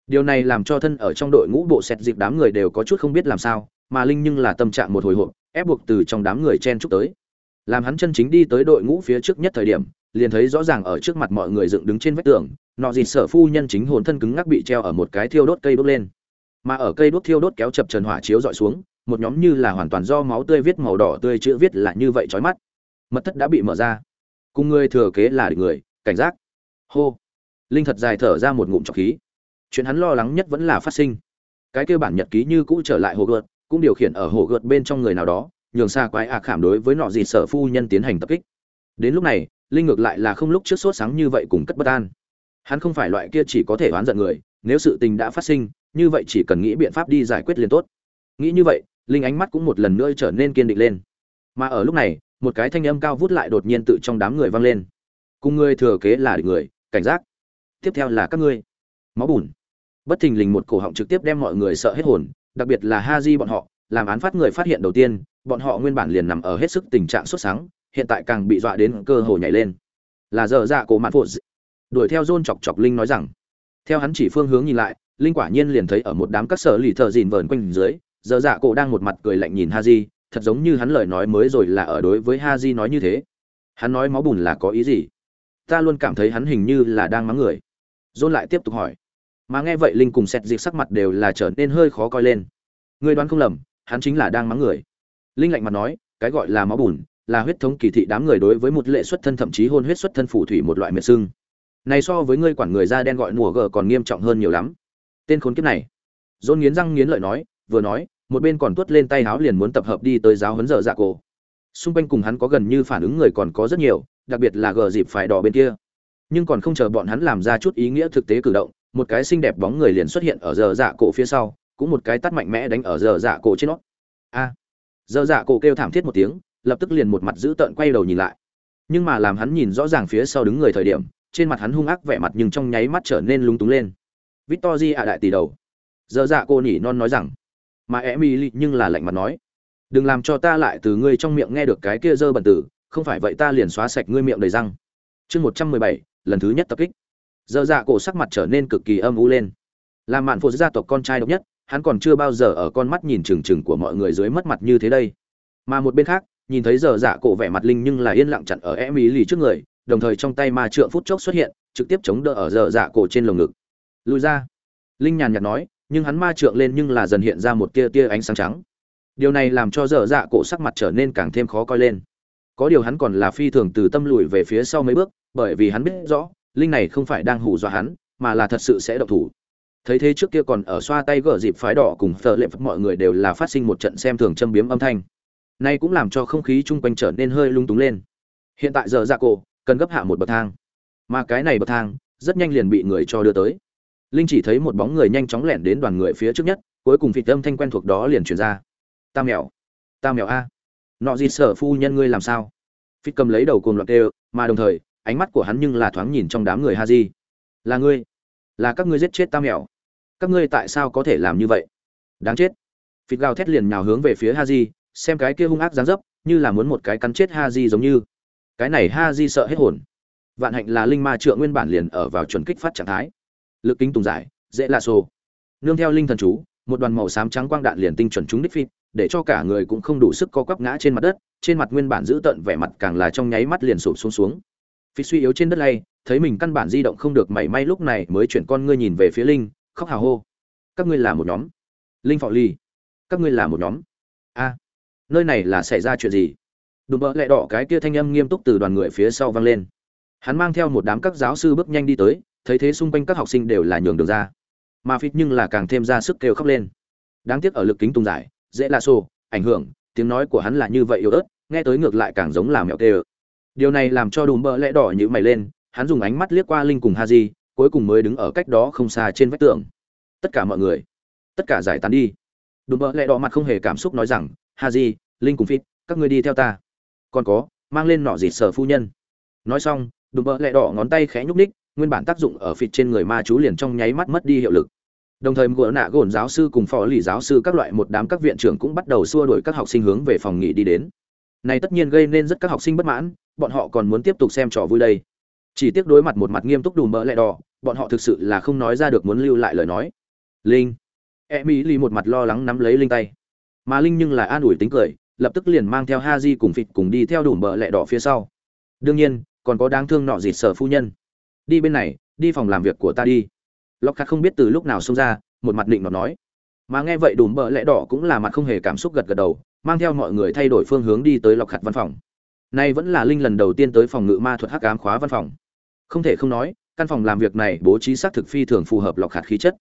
Điều này làm cho thân ở trong đội ngũ bộ xét dịp đám người đều có chút không biết làm sao, mà linh nhưng là tâm trạng một hồi hộp ép buộc từ trong đám người chen chúc tới. Làm hắn chân chính đi tới đội ngũ phía trước nhất thời điểm, liền thấy rõ ràng ở trước mặt mọi người dựng đứng trên vách tường, nọ dịt sở phu nhân chính hồn thân cứng ngắc bị treo ở một cái thiêu đốt cây đốt lên. Mà ở cây đốt thiêu đốt kéo chập trần hỏa chiếu dọi xuống, một nhóm như là hoàn toàn do máu tươi viết màu đỏ tươi chữ viết là như vậy chói mắt. Mật thất đã bị mở ra. Cùng người thừa kế là người, cảnh giác. Hô. Linh thật dài thở ra một ngụm trọc khí. Chuyện hắn lo lắng nhất vẫn là phát sinh. Cái kêu bản nhật ký như cũ trở lại hồ gợt cũng điều khiển ở hồ gợt bên trong người nào đó, nhường xa quái ạc khảm đối với nọ gì sở phu nhân tiến hành tập kích. Đến lúc này, linh ngược lại là không lúc trước sốt sáng như vậy cùng cất bất an. Hắn không phải loại kia chỉ có thể oán giận người, nếu sự tình đã phát sinh, như vậy chỉ cần nghĩ biện pháp đi giải quyết liền tốt. Nghĩ như vậy, linh ánh mắt cũng một lần nữa trở nên kiên định lên. Mà ở lúc này, một cái thanh âm cao vút lại đột nhiên tự trong đám người vang lên. Cùng ngươi thừa kế là người, cảnh giác. Tiếp theo là các ngươi. Máu bùn. Bất thình lình một cổ họng trực tiếp đem mọi người sợ hết hồn đặc biệt là ha di bọn họ, làm án phát người phát hiện đầu tiên, bọn họ nguyên bản liền nằm ở hết sức tình trạng sốt sáng, hiện tại càng bị dọa đến cơ hồ nhảy lên. Là dở dạ cổ mạn phụ đuổi theo John chọc chọc linh nói rằng, theo hắn chỉ phương hướng nhìn lại, linh quả nhiên liền thấy ở một đám các sở lì thợ dìn vờn quanh dưới dở dạ cổ đang một mặt cười lạnh nhìn haji, thật giống như hắn lời nói mới rồi là ở đối với haji nói như thế. Hắn nói máu bùn là có ý gì? Ta luôn cảm thấy hắn hình như là đang mắng người. John lại tiếp tục hỏi mà nghe vậy linh cùng xét dịp sắc mặt đều là trở nên hơi khó coi lên. Người đoán không lầm, hắn chính là đang mắng người. Linh lạnh mặt nói, cái gọi là máu bùn, là huyết thống kỳ thị đám người đối với một lệ xuất thân thậm chí hôn huyết xuất thân phù thủy một loại miệt sưng. Này so với ngươi quản người da đen gọi mùa gờ còn nghiêm trọng hơn nhiều lắm. Tên khốn kiếp này. Dôn nghiến răng nghiến lợi nói, vừa nói, một bên còn tuốt lên tay háo liền muốn tập hợp đi tới giáo huấn dở dạ cổ. Xung quanh cùng hắn có gần như phản ứng người còn có rất nhiều, đặc biệt là gờ dịp phải đỏ bên kia. Nhưng còn không chờ bọn hắn làm ra chút ý nghĩa thực tế cử động một cái xinh đẹp bóng người liền xuất hiện ở giờ dạ cổ phía sau cũng một cái tắt mạnh mẽ đánh ở giờ dạ cổ trên nó. A. À, dở dạ cổ kêu thảm thiết một tiếng lập tức liền một mặt dữ tợn quay đầu nhìn lại. Nhưng mà làm hắn nhìn rõ ràng phía sau đứng người thời điểm trên mặt hắn hung ác vẻ mặt nhưng trong nháy mắt trở nên lúng túng lên. Victor ạ đại tỷ đầu. Giờ dạ cô nhỉ non nói rằng mà emily nhưng là lạnh mặt nói đừng làm cho ta lại từ ngươi trong miệng nghe được cái kia dơ bẩn tử không phải vậy ta liền xóa sạch ngươi miệng đầy răng. Chương một trăm mười bảy lần thứ nhất tập kích dở dạ cổ sắc mặt trở nên cực kỳ âm u lên. Làm mạn phụ gia tộc con trai độc nhất, hắn còn chưa bao giờ ở con mắt nhìn trừng trừng của mọi người dưới mất mặt như thế đây. Mà một bên khác, nhìn thấy dở dạ cổ vẻ mặt linh nhưng là yên lặng chặn ở emily trước người, đồng thời trong tay ma trượng phút chốc xuất hiện, trực tiếp chống đỡ ở dở dạ cổ trên lồng ngực. Lùi ra. Linh nhàn nhạt nói, nhưng hắn ma trượng lên nhưng là dần hiện ra một tia tia ánh sáng trắng. Điều này làm cho dở dạ cổ sắc mặt trở nên càng thêm khó coi lên. Có điều hắn còn là phi thường từ tâm lùi về phía sau mấy bước, bởi vì hắn biết rõ linh này không phải đang hù dọa hắn, mà là thật sự sẽ động thủ. Thấy thế trước kia còn ở xoa tay gỡ dịp phái đỏ cùng thợ lệ phật mọi người đều là phát sinh một trận xem thường châm biếm âm thanh. Nay cũng làm cho không khí chung quanh trở nên hơi lung túng lên. Hiện tại giờ ra cổ, cần gấp hạ một bậc thang. Mà cái này bậc thang, rất nhanh liền bị người cho đưa tới. Linh chỉ thấy một bóng người nhanh chóng lẻn đến đoàn người phía trước nhất, cuối cùng vị âm thanh quen thuộc đó liền truyền ra. Ta mèo. Ta mèo a. Nọ gì sở phu nhân ngươi làm sao? Phịt cầm lấy đầu cuồng loạt đều mà đồng thời ánh mắt của hắn nhưng là thoáng nhìn trong đám người ha di là ngươi? Là các ngươi giết chết ta mèo? Các ngươi tại sao có thể làm như vậy? Đáng chết. Phịt gào thét liền nhào hướng về phía ha di xem cái kia hung ác dáng dấp, như là muốn một cái cắn chết ha di giống như. Cái này ha di sợ hết hồn. Vạn hạnh là linh ma trượng nguyên bản liền ở vào chuẩn kích phát trạng thái. Lực kính tùng giải, dễ là sô. nương theo linh thần chú, một đoàn màu xám trắng quang đạn liền tinh chuẩn trúng đích phịt, để cho cả người cũng không đủ sức co quắp ngã trên mặt đất, trên mặt nguyên bản giữ tận vẻ mặt càng là trong nháy mắt liền sụp xuống xuống phi suy yếu trên đất lay, thấy mình căn bản di động không được mảy may lúc này mới chuyển con ngươi nhìn về phía linh, khóc hào hô. Các ngươi là một nhóm. Linh phò ly các ngươi là một nhóm. A. Nơi này là xảy ra chuyện gì? Đùm bỡ lẹ đỏ cái kia thanh âm nghiêm túc từ đoàn người phía sau vang lên. Hắn mang theo một đám các giáo sư bước nhanh đi tới, thấy thế xung quanh các học sinh đều là nhường đường ra. Mà phít nhưng là càng thêm ra sức kêu khóc lên. Đáng tiếc ở lực kính tung giải, dễ là xô ảnh hưởng, tiếng nói của hắn là như vậy yếu ớt, nghe tới ngược lại càng giống là mẹo kêu điều này làm cho đùm bợ lẽ đỏ nhữ mày lên, hắn dùng ánh mắt liếc qua linh cùng ha di cuối cùng mới đứng ở cách đó không xa trên vách tường. Tất cả mọi người, tất cả giải tán đi. Đùm bợ lẽ đỏ mặt không hề cảm xúc nói rằng ha di linh cùng phít các ngươi đi theo ta. Còn có, mang lên nọ dịt sở phu nhân. Nói xong, đùm bợ lẽ đỏ ngón tay khẽ nhúc ních nguyên bản tác dụng ở phịt trên người ma chú liền trong nháy mắt mất đi hiệu lực. Đồng thời gỡ nạ gồn giáo sư cùng phó lì giáo sư các loại một đám các viện trưởng cũng bắt đầu xua đuổi các học sinh hướng về phòng nghỉ đi đến. Này tất nhiên gây nên rất các học sinh bất mãn bọn họ còn muốn tiếp tục xem trò vui đây. Chỉ tiếc đối mặt một mặt nghiêm túc đùm bỡ lẹ đỏ, bọn họ thực sự là không nói ra được muốn lưu lại lời nói. Linh. E mỹ lì một mặt lo lắng nắm lấy linh tay. Mà linh nhưng là an ủi tính cười, lập tức liền mang theo ha di cùng phịt cùng đi theo đùm bỡ lẹ đỏ phía sau. Đương nhiên, còn có đáng thương nọ dịt sở phu nhân. Đi bên này, đi phòng làm việc của ta đi. Lộc khát không biết từ lúc nào xông ra, một mặt định nó nói. Mà nghe vậy đùm bợ lẽ đỏ cũng là mặt không hề cảm xúc gật gật đầu, mang theo mọi người thay đổi phương hướng đi tới lọc khặt văn phòng nay vẫn là linh lần đầu tiên tới phòng ngự ma thuật hắc ám khóa văn phòng. Không thể không nói, căn phòng làm việc này bố trí xác thực phi thường phù hợp lọc hạt khí chất.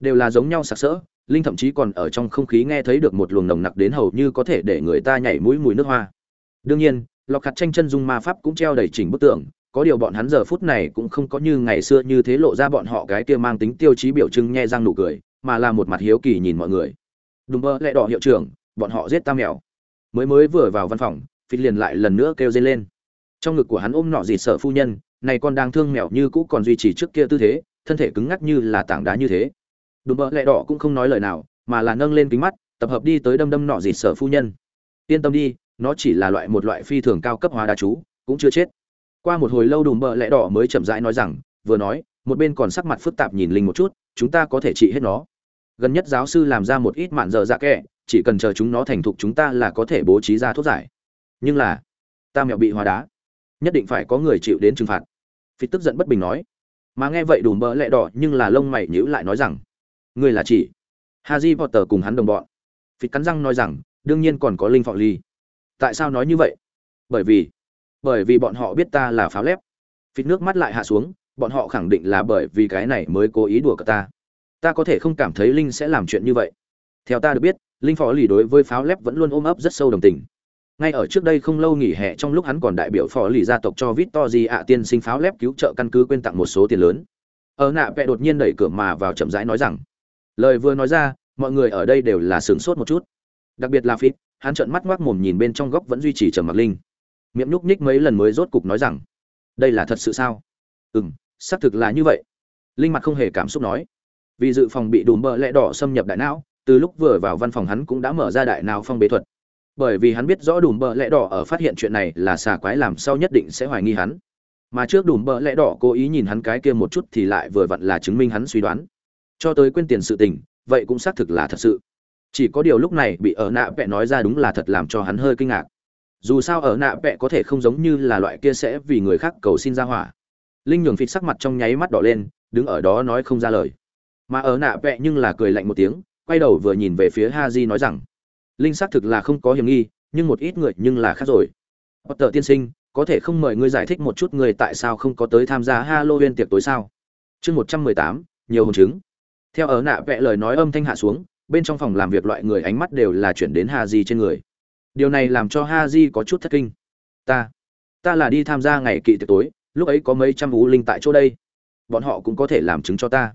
Đều là giống nhau sặc sỡ, linh thậm chí còn ở trong không khí nghe thấy được một luồng nồng nặc đến hầu như có thể để người ta nhảy mũi mùi nước hoa. Đương nhiên, lọc hạt tranh chân dung ma pháp cũng treo đầy chỉnh bức tượng, có điều bọn hắn giờ phút này cũng không có như ngày xưa như thế lộ ra bọn họ cái kia mang tính tiêu chí biểu trưng nhe răng nụ cười, mà là một mặt hiếu kỳ nhìn mọi người. Đúng mơ lẹ đỏ hiệu trưởng, bọn họ giết ta mèo. Mới mới vừa vào văn phòng phít liền lại lần nữa kêu dây lên. Trong ngực của hắn ôm nọ dịt sợ phu nhân, này con đang thương mèo như cũ còn duy trì trước kia tư thế, thân thể cứng ngắc như là tảng đá như thế. Đùm bơ lẹ đỏ cũng không nói lời nào, mà là nâng lên kính mắt, tập hợp đi tới đâm đâm nọ dịt sợ phu nhân. Yên tâm đi, nó chỉ là loại một loại phi thường cao cấp hóa đá chú, cũng chưa chết. Qua một hồi lâu đùm bợ lẹ đỏ mới chậm rãi nói rằng, vừa nói, một bên còn sắc mặt phức tạp nhìn linh một chút, chúng ta có thể trị hết nó. Gần nhất giáo sư làm ra một ít mạn dở dạ kẹ, chỉ cần chờ chúng nó thành thục chúng ta là có thể bố trí ra thuốc giải nhưng là, ta mẹo bị hóa đá, nhất định phải có người chịu đến trừng phạt. Phi tức giận bất bình nói. Mà nghe vậy đùm bỡ lẹ đỏ, nhưng là lông mày nhíu lại nói rằng người là chỉ haji potter cùng hắn đồng bọn. Phi cắn răng nói rằng, đương nhiên còn có linh phọ ly. Tại sao nói như vậy? Bởi vì bởi vì bọn họ biết ta là pháo lép. Phi nước mắt lại hạ xuống, bọn họ khẳng định là bởi vì cái này mới cố ý đùa cả ta. Ta có thể không cảm thấy linh sẽ làm chuyện như vậy. Theo ta được biết, linh phó lì đối với pháo lép vẫn luôn ôm ấp rất sâu đồng tình ngay ở trước đây không lâu nghỉ hè, trong lúc hắn còn đại biểu phò lì gia tộc cho vít to gì ạ, tiên sinh pháo lép cứu trợ căn cứ quên tặng một số tiền lớn. Ở nạ vẹ đột nhiên đẩy cửa mà vào chậm rãi nói rằng, lời vừa nói ra, mọi người ở đây đều là sửng sốt một chút. Đặc biệt là phít, hắn trợn mắt ngoác mồm nhìn bên trong góc vẫn duy trì trầm mặc linh. Miệng nhúc nhích mấy lần mới rốt cục nói rằng, đây là thật sự sao? Ừ m xác thực là như vậy. Linh mặt không hề cảm xúc nói. Vì dự phòng bị đùm bợ lẽ đỏ xâm nhập đại não, từ lúc vừa vào văn phòng hắn cũng đã mở ra đại não phong bế thuật bởi vì hắn biết rõ đùm bợ lẽ đỏ ở phát hiện chuyện này là xà quái làm sau nhất định sẽ hoài nghi hắn. Mà trước đùm bợ lẽ đỏ cố ý nhìn hắn cái kia một chút thì lại vừa vặn là chứng minh hắn suy đoán. Cho tới quên tiền sự tình, vậy cũng xác thực là thật sự. Chỉ có điều lúc này bị ở nạ vẽ nói ra đúng là thật làm cho hắn hơi kinh ngạc. Dù sao ở nạ vẽ có thể không giống như là loại kia sẽ vì người khác cầu xin ra hỏa. Linh nhường phịt sắc mặt trong nháy mắt đỏ lên, đứng ở đó nói không ra lời. Mà ở nạ vẽ nhưng là cười lạnh một tiếng, quay đầu vừa nhìn về phía ha di nói rằng linh xác thực là không có hiểm nghi, nhưng một ít người nhưng là khác rồi. Potter tiên sinh, có thể không mời ngươi giải thích một chút người tại sao không có tới tham gia halloween tiệc tối sao? Chương một trăm mười tám, nhiều hồn chứng. Theo ở nạ vẽ lời nói âm thanh hạ xuống, bên trong phòng làm việc loại người ánh mắt đều là chuyển đến ha di trên người. Điều này làm cho ha di có chút thất kinh. Ta ta là đi tham gia ngày kỵ tiệc tối, lúc ấy có mấy trăm vũ linh tại chỗ đây. Bọn họ cũng có thể làm chứng cho ta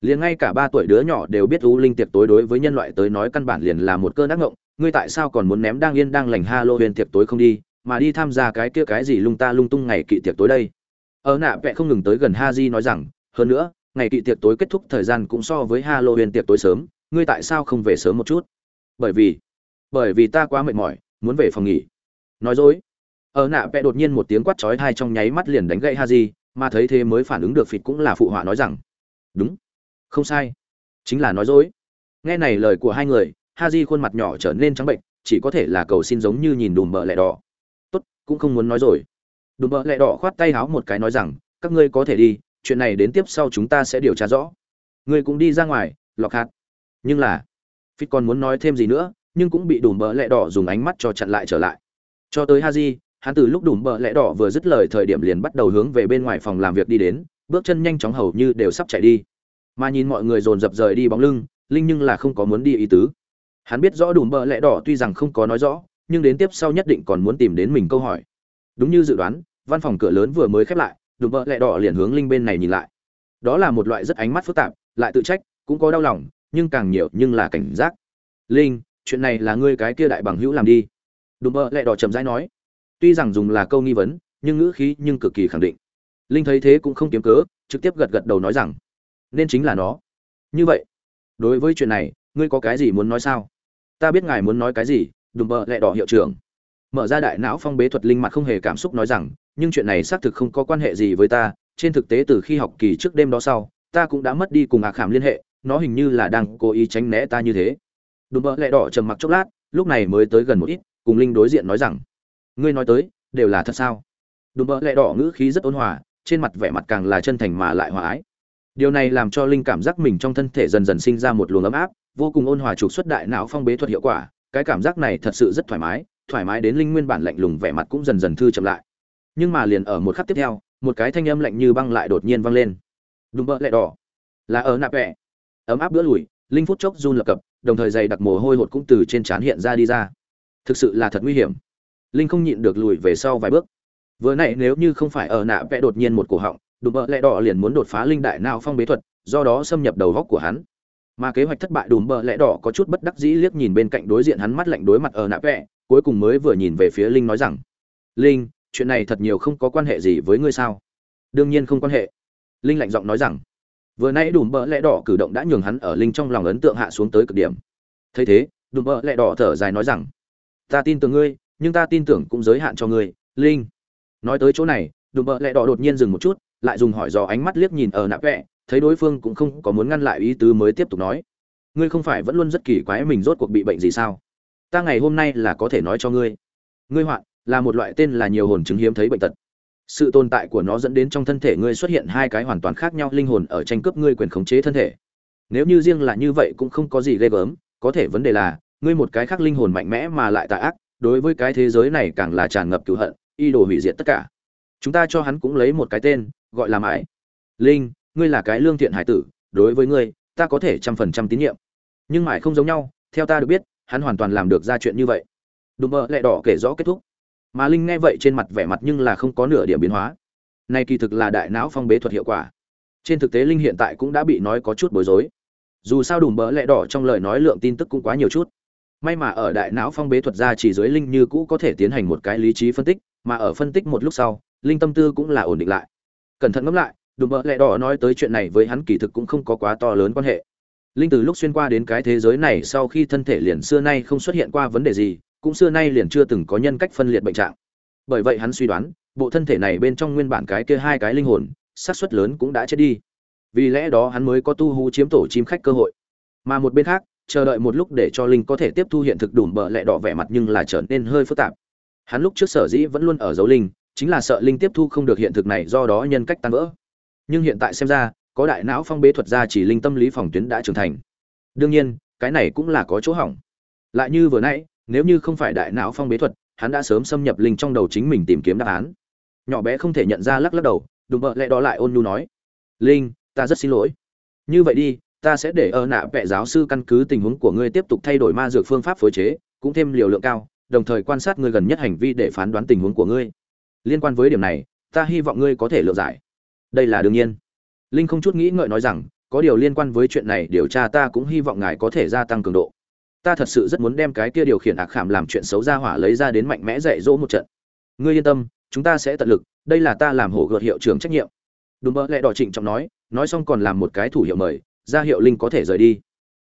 liền ngay cả ba tuổi đứa nhỏ đều biết u linh tiệc tối đối với nhân loại tới nói căn bản liền là một cơn ác ngộng, ngươi tại sao còn muốn ném đang yên đang lành ha lô huyền tiệc tối không đi, mà đi tham gia cái kia cái gì lung ta lung tung ngày kỵ tiệc tối đây? Ở nạ vẽ không ngừng tới gần ha di nói rằng, hơn nữa, ngày kỵ tiệc tối kết thúc thời gian cũng so với ha lô huyền tiệc tối sớm, ngươi tại sao không về sớm một chút? Bởi vì bởi vì ta quá mệt mỏi, muốn về phòng nghỉ. Nói dối. Ở nạ vẽ đột nhiên một tiếng quát chói thai trong nháy mắt liền đánh gậy di mà thấy thế mới phản ứng được phịt cũng là phụ họa nói rằng, đúng không sai. Chính là nói dối. Nghe này lời của hai người Ha haji khuôn mặt nhỏ trở nên trắng bệnh, chỉ có thể là cầu xin giống như nhìn đùm bợ lẹ đỏ. Tốt, cũng không muốn nói rồi. Đùm bợ lẹ đỏ khoát tay háo một cái nói rằng, các ngươi có thể đi, chuyện này đến tiếp sau chúng ta sẽ điều tra rõ. Ngươi cũng đi ra ngoài, lọc hạt. Nhưng là phi còn muốn nói thêm gì nữa, nhưng cũng bị đùm bợ lẹ đỏ dùng ánh mắt cho chặn lại trở lại. Cho tới Ha haji, hắn từ lúc đùm bợ lẹ đỏ vừa dứt lời thời điểm liền bắt đầu hướng về bên ngoài phòng làm việc đi đến, bước chân nhanh chóng hầu như đều sắp chạy đi mà nhìn mọi người dồn dập rời đi bóng lưng, linh nhưng là không có muốn đi ý tứ. Hắn biết rõ đùm bợ lẽ đỏ tuy rằng không có nói rõ, nhưng đến tiếp sau nhất định còn muốn tìm đến mình câu hỏi. Đúng như dự đoán, văn phòng cửa lớn vừa mới khép lại, đùm bợ lẽ đỏ liền hướng linh bên này nhìn lại. Đó là một loại rất ánh mắt phức tạp, lại tự trách, cũng có đau lòng, nhưng càng nhiều nhưng là cảnh giác. Linh, chuyện này là ngươi cái kia đại bằng hữu làm đi. Đùm bợ lẽ đỏ chậm rãi nói. Tuy rằng dùng là câu nghi vấn, nhưng ngữ khí nhưng cực kỳ khẳng định. Linh thấy thế cũng không kiếm cớ, trực tiếp gật gật đầu nói rằng nên chính là nó. Như vậy, đối với chuyện này, ngươi có cái gì muốn nói sao? Ta biết ngài muốn nói cái gì, đùm bờ lẹ đỏ hiệu trưởng. Mở ra đại não phong bế thuật linh mặt không hề cảm xúc nói rằng, nhưng chuyện này xác thực không có quan hệ gì với ta. Trên thực tế từ khi học kỳ trước đêm đó sau, ta cũng đã mất đi cùng ạc khảm liên hệ, nó hình như là đang cố ý tránh né ta như thế. Đùm bợ lẹ đỏ trầm mặc chốc lát, lúc này mới tới gần một ít, cùng linh đối diện nói rằng, ngươi nói tới, đều là thật sao? Đùm bợ lẹ đỏ ngữ khí rất ôn hòa, trên mặt vẻ mặt càng là chân thành mà lại hòa ái điều này làm cho linh cảm giác mình trong thân thể dần dần sinh ra một luồng ấm áp, vô cùng ôn hòa trục xuất đại não phong bế thuật hiệu quả, cái cảm giác này thật sự rất thoải mái thoải mái đến linh nguyên bản lạnh lùng vẻ mặt cũng dần dần thư chậm lại. Nhưng mà liền ở một khắc tiếp theo, một cái thanh âm lạnh như băng lại đột nhiên vang lên. Đùm bợ lẹ đỏ. Là ở nạp vẹ ấm áp bữa lùi, linh phút chốc run lập cập, đồng thời dày đặc mồ hôi hột cũng từ trên trán hiện ra đi ra. Thực sự là thật nguy hiểm. Linh không nhịn được lùi về sau vài bước. Vừa nãy nếu như không phải ở nạ vẽ đột nhiên một cổ họng đùm bợ lẹ đỏ liền muốn đột phá linh đại nào phong bế thuật, do đó xâm nhập đầu góc của hắn. Mà kế hoạch thất bại đùm bợ lẹ đỏ có chút bất đắc dĩ liếc nhìn bên cạnh đối diện hắn mắt lạnh đối mặt ở nạ vẽ cuối cùng mới vừa nhìn về phía linh nói rằng, linh, chuyện này thật nhiều không có quan hệ gì với ngươi sao? Đương nhiên không quan hệ. Linh lạnh giọng nói rằng, vừa nãy đùm bợ lẹ đỏ cử động đã nhường hắn ở linh trong lòng ấn tượng hạ xuống tới cực điểm. Thấy thế, đùm bợ lẹ đỏ thở dài nói rằng, ta tin tưởng ngươi, nhưng ta tin tưởng cũng giới hạn cho ngươi, linh. Nói tới chỗ này, đùm bợ lẹ đỏ đột nhiên dừng một chút lại dùng hỏi dò ánh mắt liếc nhìn ở nạp vẽ thấy đối phương cũng không có muốn ngăn lại ý tứ mới tiếp tục nói. Ngươi không phải vẫn luôn rất kỳ quái mình rốt cuộc bị bệnh gì sao? Ta ngày hôm nay là có thể nói cho ngươi. Ngươi hoạn, là một loại tên là nhiều hồn chứng hiếm thấy bệnh tật. Sự tồn tại của nó dẫn đến trong thân thể ngươi xuất hiện hai cái hoàn toàn khác nhau linh hồn ở tranh cướp ngươi quyền khống chế thân thể. Nếu như riêng là như vậy cũng không có gì ghê gớm, có thể vấn đề là, ngươi một cái khác linh hồn mạnh mẽ mà lại tà ác, đối với cái thế giới này càng là tràn ngập cựu hận, y đồ hủy diệt tất cả. Chúng ta cho hắn cũng lấy một cái tên gọi là mãi. Linh, ngươi là cái lương thiện hải tử, đối với ngươi, ta có thể trăm phần trăm tín nhiệm. Nhưng mãi không giống nhau, theo ta được biết, hắn hoàn toàn làm được ra chuyện như vậy. Đùm bơ lẹ đỏ kể rõ kết thúc. Mà linh nghe vậy trên mặt vẻ mặt nhưng là không có nửa điểm biến hóa. Này kỳ thực là đại não phong bế thuật hiệu quả. Trên thực tế linh hiện tại cũng đã bị nói có chút bối rối. Dù sao đùm bỡ lẹ đỏ trong lời nói lượng tin tức cũng quá nhiều chút. May mà ở đại não phong bế thuật ra chỉ dưới linh như cũ có thể tiến hành một cái lý trí phân tích, mà ở phân tích một lúc sau, linh tâm tư cũng là ổn định lại cẩn thận ngẫm lại, đùm bỡ lẹ đỏ nói tới chuyện này với hắn kỳ thực cũng không có quá to lớn quan hệ. Linh từ lúc xuyên qua đến cái thế giới này sau khi thân thể liền xưa nay không xuất hiện qua vấn đề gì, cũng xưa nay liền chưa từng có nhân cách phân liệt bệnh trạng. Bởi vậy hắn suy đoán, bộ thân thể này bên trong nguyên bản cái kia hai cái linh hồn, xác suất lớn cũng đã chết đi. Vì lẽ đó hắn mới có tu hú chiếm tổ chim khách cơ hội. Mà một bên khác, chờ đợi một lúc để cho linh có thể tiếp thu hiện thực đủ bờ lẹ đỏ vẻ mặt nhưng là trở nên hơi phức tạp. Hắn lúc trước sở dĩ vẫn luôn ở dấu linh chính là sợ linh tiếp thu không được hiện thực này do đó nhân cách tan vỡ. Nhưng hiện tại xem ra, có đại não phong bế thuật ra chỉ linh tâm lý phòng tuyến đã trưởng thành. Đương nhiên, cái này cũng là có chỗ hỏng. Lại như vừa nãy, nếu như không phải đại não phong bế thuật, hắn đã sớm xâm nhập linh trong đầu chính mình tìm kiếm đáp án. Nhỏ bé không thể nhận ra lắc lắc đầu, đùm bợ lẽ đó lại ôn nhu nói, linh, ta rất xin lỗi. Như vậy đi, ta sẽ để ơ nạ vệ giáo sư căn cứ tình huống của ngươi tiếp tục thay đổi ma dược phương pháp phối chế, cũng thêm liều lượng cao, đồng thời quan sát ngươi gần nhất hành vi để phán đoán tình huống của ngươi liên quan với điểm này, ta hy vọng ngươi có thể lựa giải. Đây là đương nhiên. Linh không chút nghĩ ngợi nói rằng, có điều liên quan với chuyện này điều tra ta cũng hy vọng ngài có thể gia tăng cường độ. Ta thật sự rất muốn đem cái kia điều khiển ạc khảm làm chuyện xấu ra hỏa lấy ra đến mạnh mẽ dạy dỗ một trận. Ngươi yên tâm, chúng ta sẽ tận lực, đây là ta làm hổ gợt hiệu trưởng trách nhiệm. Đùm bỡ lẹ đỏ trịnh trọng nói nói xong còn làm một cái thủ hiệu mời, ra hiệu linh có thể rời đi.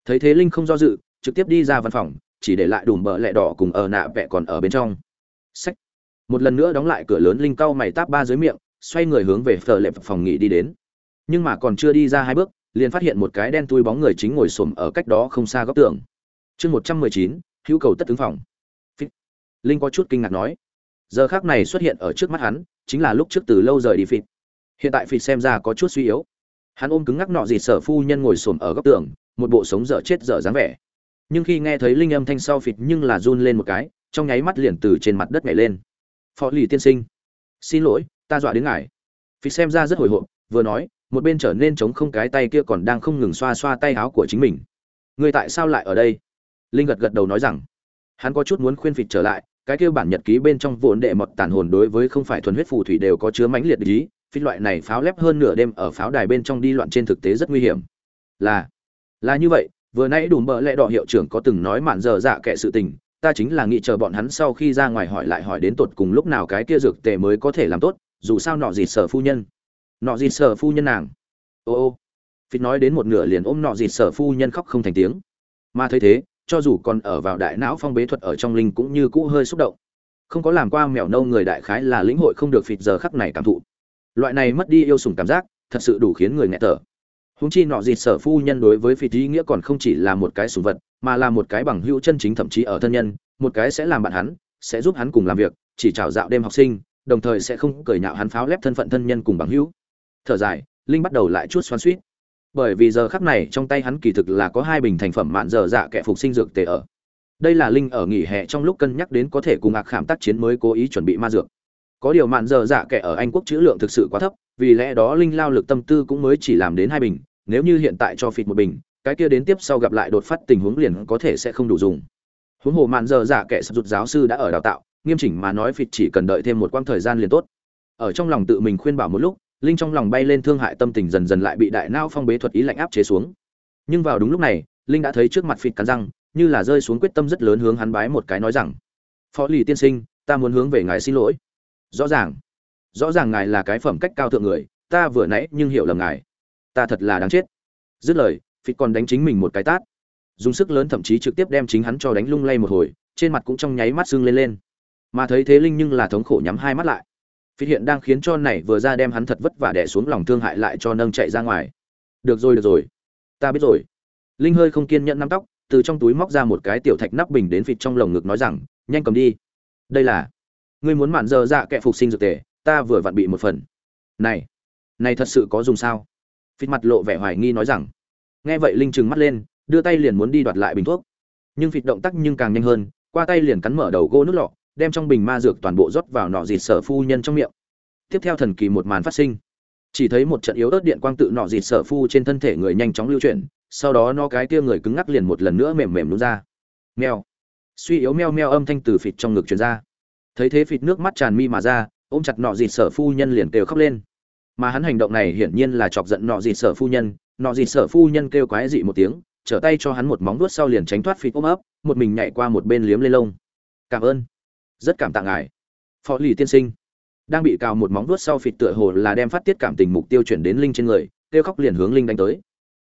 Thấy thế linh không do dự, trực tiếp đi ra văn phòng, chỉ để lại đùm bỡ lẹ đỏ cùng ở nạ vẹ còn ở bên trong. Sách một lần nữa đóng lại cửa lớn linh cau mày táp ba dưới miệng, xoay người hướng về phở lệp phòng nghỉ đi đến. Nhưng mà còn chưa đi ra hai bước, liền phát hiện một cái đen tui bóng người chính ngồi xổm ở cách đó không xa góc tường. Chương một trăm mười chín, hữu cầu tất tướng phòng. Phích. linh có chút kinh ngạc nói. Giờ khác này xuất hiện ở trước mắt hắn, chính là lúc trước từ lâu rời đi phịt. Hiện tại phịt xem ra có chút suy yếu. Hắn ôm cứng ngắc nọ gì sở phu nhân ngồi xổm ở góc tường, một bộ sống dở chết dở dáng vẻ. Nhưng khi nghe thấy linh âm thanh sau phịt nhưng là run lên một cái, trong nháy mắt liền từ trên mặt đất nhảy lên phó lì tiên sinh. Xin lỗi, ta dọa đến ngài. Phí xem ra rất hồi hộp, vừa nói, một bên trở nên chống không cái tay kia còn đang không ngừng xoa xoa tay áo của chính mình. Người tại sao lại ở đây? Linh gật gật đầu nói rằng, hắn có chút muốn khuyên phịt trở lại, cái kia bản nhật ký bên trong vốn đệ mật tàn hồn đối với không phải thuần huyết phù thủy đều có chứa mãnh liệt ý phi loại này pháo lép hơn nửa đêm ở pháo đài bên trong đi loạn trên thực tế rất nguy hiểm. Là là như vậy, vừa nãy đùm bợ lẽ đỏ hiệu trưởng có từng nói mạn dở dạ kệ sự tình ta chính là nghĩ chờ bọn hắn sau khi ra ngoài hỏi lại hỏi đến tột cùng lúc nào cái kia dược tề mới có thể làm tốt, dù sao nọ dịt sở phu nhân. Nọ dịt sở phu nhân nàng. Ô ô. Phích nói đến một nửa liền ôm nọ dịt sở phu nhân khóc không thành tiếng. Mà thấy thế, cho dù còn ở vào đại não phong bế thuật ở trong linh cũng như cũ hơi xúc động. Không có làm qua mèo nâu người đại khái là lĩnh hội không được phịt giờ khắc này cảm thụ. Loại này mất đi yêu sủng cảm giác, thật sự đủ khiến người nghẹt thở húng chi nọ dịt sở phu nhân đối với phi ý nghĩa còn không chỉ là một cái sùng vật, mà là một cái bằng hữu chân chính thậm chí ở thân nhân, một cái sẽ làm bạn hắn, sẽ giúp hắn cùng làm việc, chỉ chào dạo đêm học sinh, đồng thời sẽ không cười nhạo hắn pháo lép thân phận thân nhân cùng bằng hữu. Thở dài, linh bắt đầu lại chút xoắn suýt bởi vì giờ khắc này trong tay hắn kỳ thực là có hai bình thành phẩm mạn dở dạ kẻ phục sinh dược tề ở. Đây là linh ở nghỉ hè trong lúc cân nhắc đến có thể cùng ạc khảm tác chiến mới cố ý chuẩn bị ma dược. Có điều mạn dở dạ kẻ ở anh quốc chữ lượng thực sự quá thấp, vì lẽ đó linh lao lực tâm tư cũng mới chỉ làm đến hai bình nếu như hiện tại cho phịt một bình, cái kia đến tiếp sau gặp lại đột phát tình huống liền có thể sẽ không đủ dùng. Huống hồ mạn giờ dạ kẻ sập rụt giáo sư đã ở đào tạo, nghiêm chỉnh mà nói phịt chỉ cần đợi thêm một quãng thời gian liền tốt. Ở trong lòng tự mình khuyên bảo một lúc, linh trong lòng bay lên thương hại tâm tình dần dần lại bị đại não phong bế thuật ý lạnh áp chế xuống. Nhưng vào đúng lúc này, linh đã thấy trước mặt phịt cắn răng, như là rơi xuống quyết tâm rất lớn hướng hắn bái một cái nói rằng, phó lì tiên sinh, ta muốn hướng về ngài xin lỗi. Rõ ràng rõ ràng ngài là cái phẩm cách cao thượng người, ta vừa nãy nhưng hiểu lầm ngài ta thật là đáng chết. Dứt lời, phịt còn đánh chính mình một cái tát. Dùng sức lớn thậm chí trực tiếp đem chính hắn cho đánh lung lay một hồi, trên mặt cũng trong nháy mắt sưng lên lên. Mà thấy thế linh nhưng là thống khổ nhắm hai mắt lại. Phịt hiện đang khiến cho này vừa ra đem hắn thật vất vả đẻ xuống lòng thương hại lại cho nâng chạy ra ngoài. Được rồi được rồi. Ta biết rồi. Linh hơi không kiên nhẫn nắm tóc, từ trong túi móc ra một cái tiểu thạch nắp bình đến phịt trong lồng ngực nói rằng, nhanh cầm đi. Đây là, ngươi muốn mạn dơ dạ kệ phục sinh dược tề, ta vừa vặn bị một phần. Này này thật sự có dùng sao? Phịt mặt lộ vẻ hoài nghi nói rằng, nghe vậy linh trừng mắt lên, đưa tay liền muốn đi đoạt lại bình thuốc. Nhưng phịt động tác nhưng càng nhanh hơn, qua tay liền cắn mở đầu gỗ nước lọ, đem trong bình ma dược toàn bộ rót vào nọ dịt sở phu nhân trong miệng. Tiếp theo thần kỳ một màn phát sinh. Chỉ thấy một trận yếu ớt điện quang tự nọ dịt sở phu trên thân thể người nhanh chóng lưu chuyển, sau đó nó cái kia người cứng ngắc liền một lần nữa mềm mềm đúng ra. Meo suy yếu meo meo âm thanh từ phịt trong ngực truyền ra. Thấy thế phịt nước mắt tràn mi mà ra, ôm chặt nọ dịt sở phu nhân liền kêu khóc lên mà hắn hành động này hiển nhiên là chọc giận nọ dịt sở phu nhân. Nọ dịt sở phu nhân kêu quái dị một tiếng, trở tay cho hắn một móng vuốt sau liền tránh thoát phịt ôm ấp, một mình nhảy qua một bên liếm lên lông. Cảm ơn, rất cảm tạ ngài, phó lì tiên sinh. Đang bị cào một móng vuốt sau phịt tựa hồ là đem phát tiết cảm tình mục tiêu chuyển đến linh trên người, kêu khóc liền hướng linh đánh tới.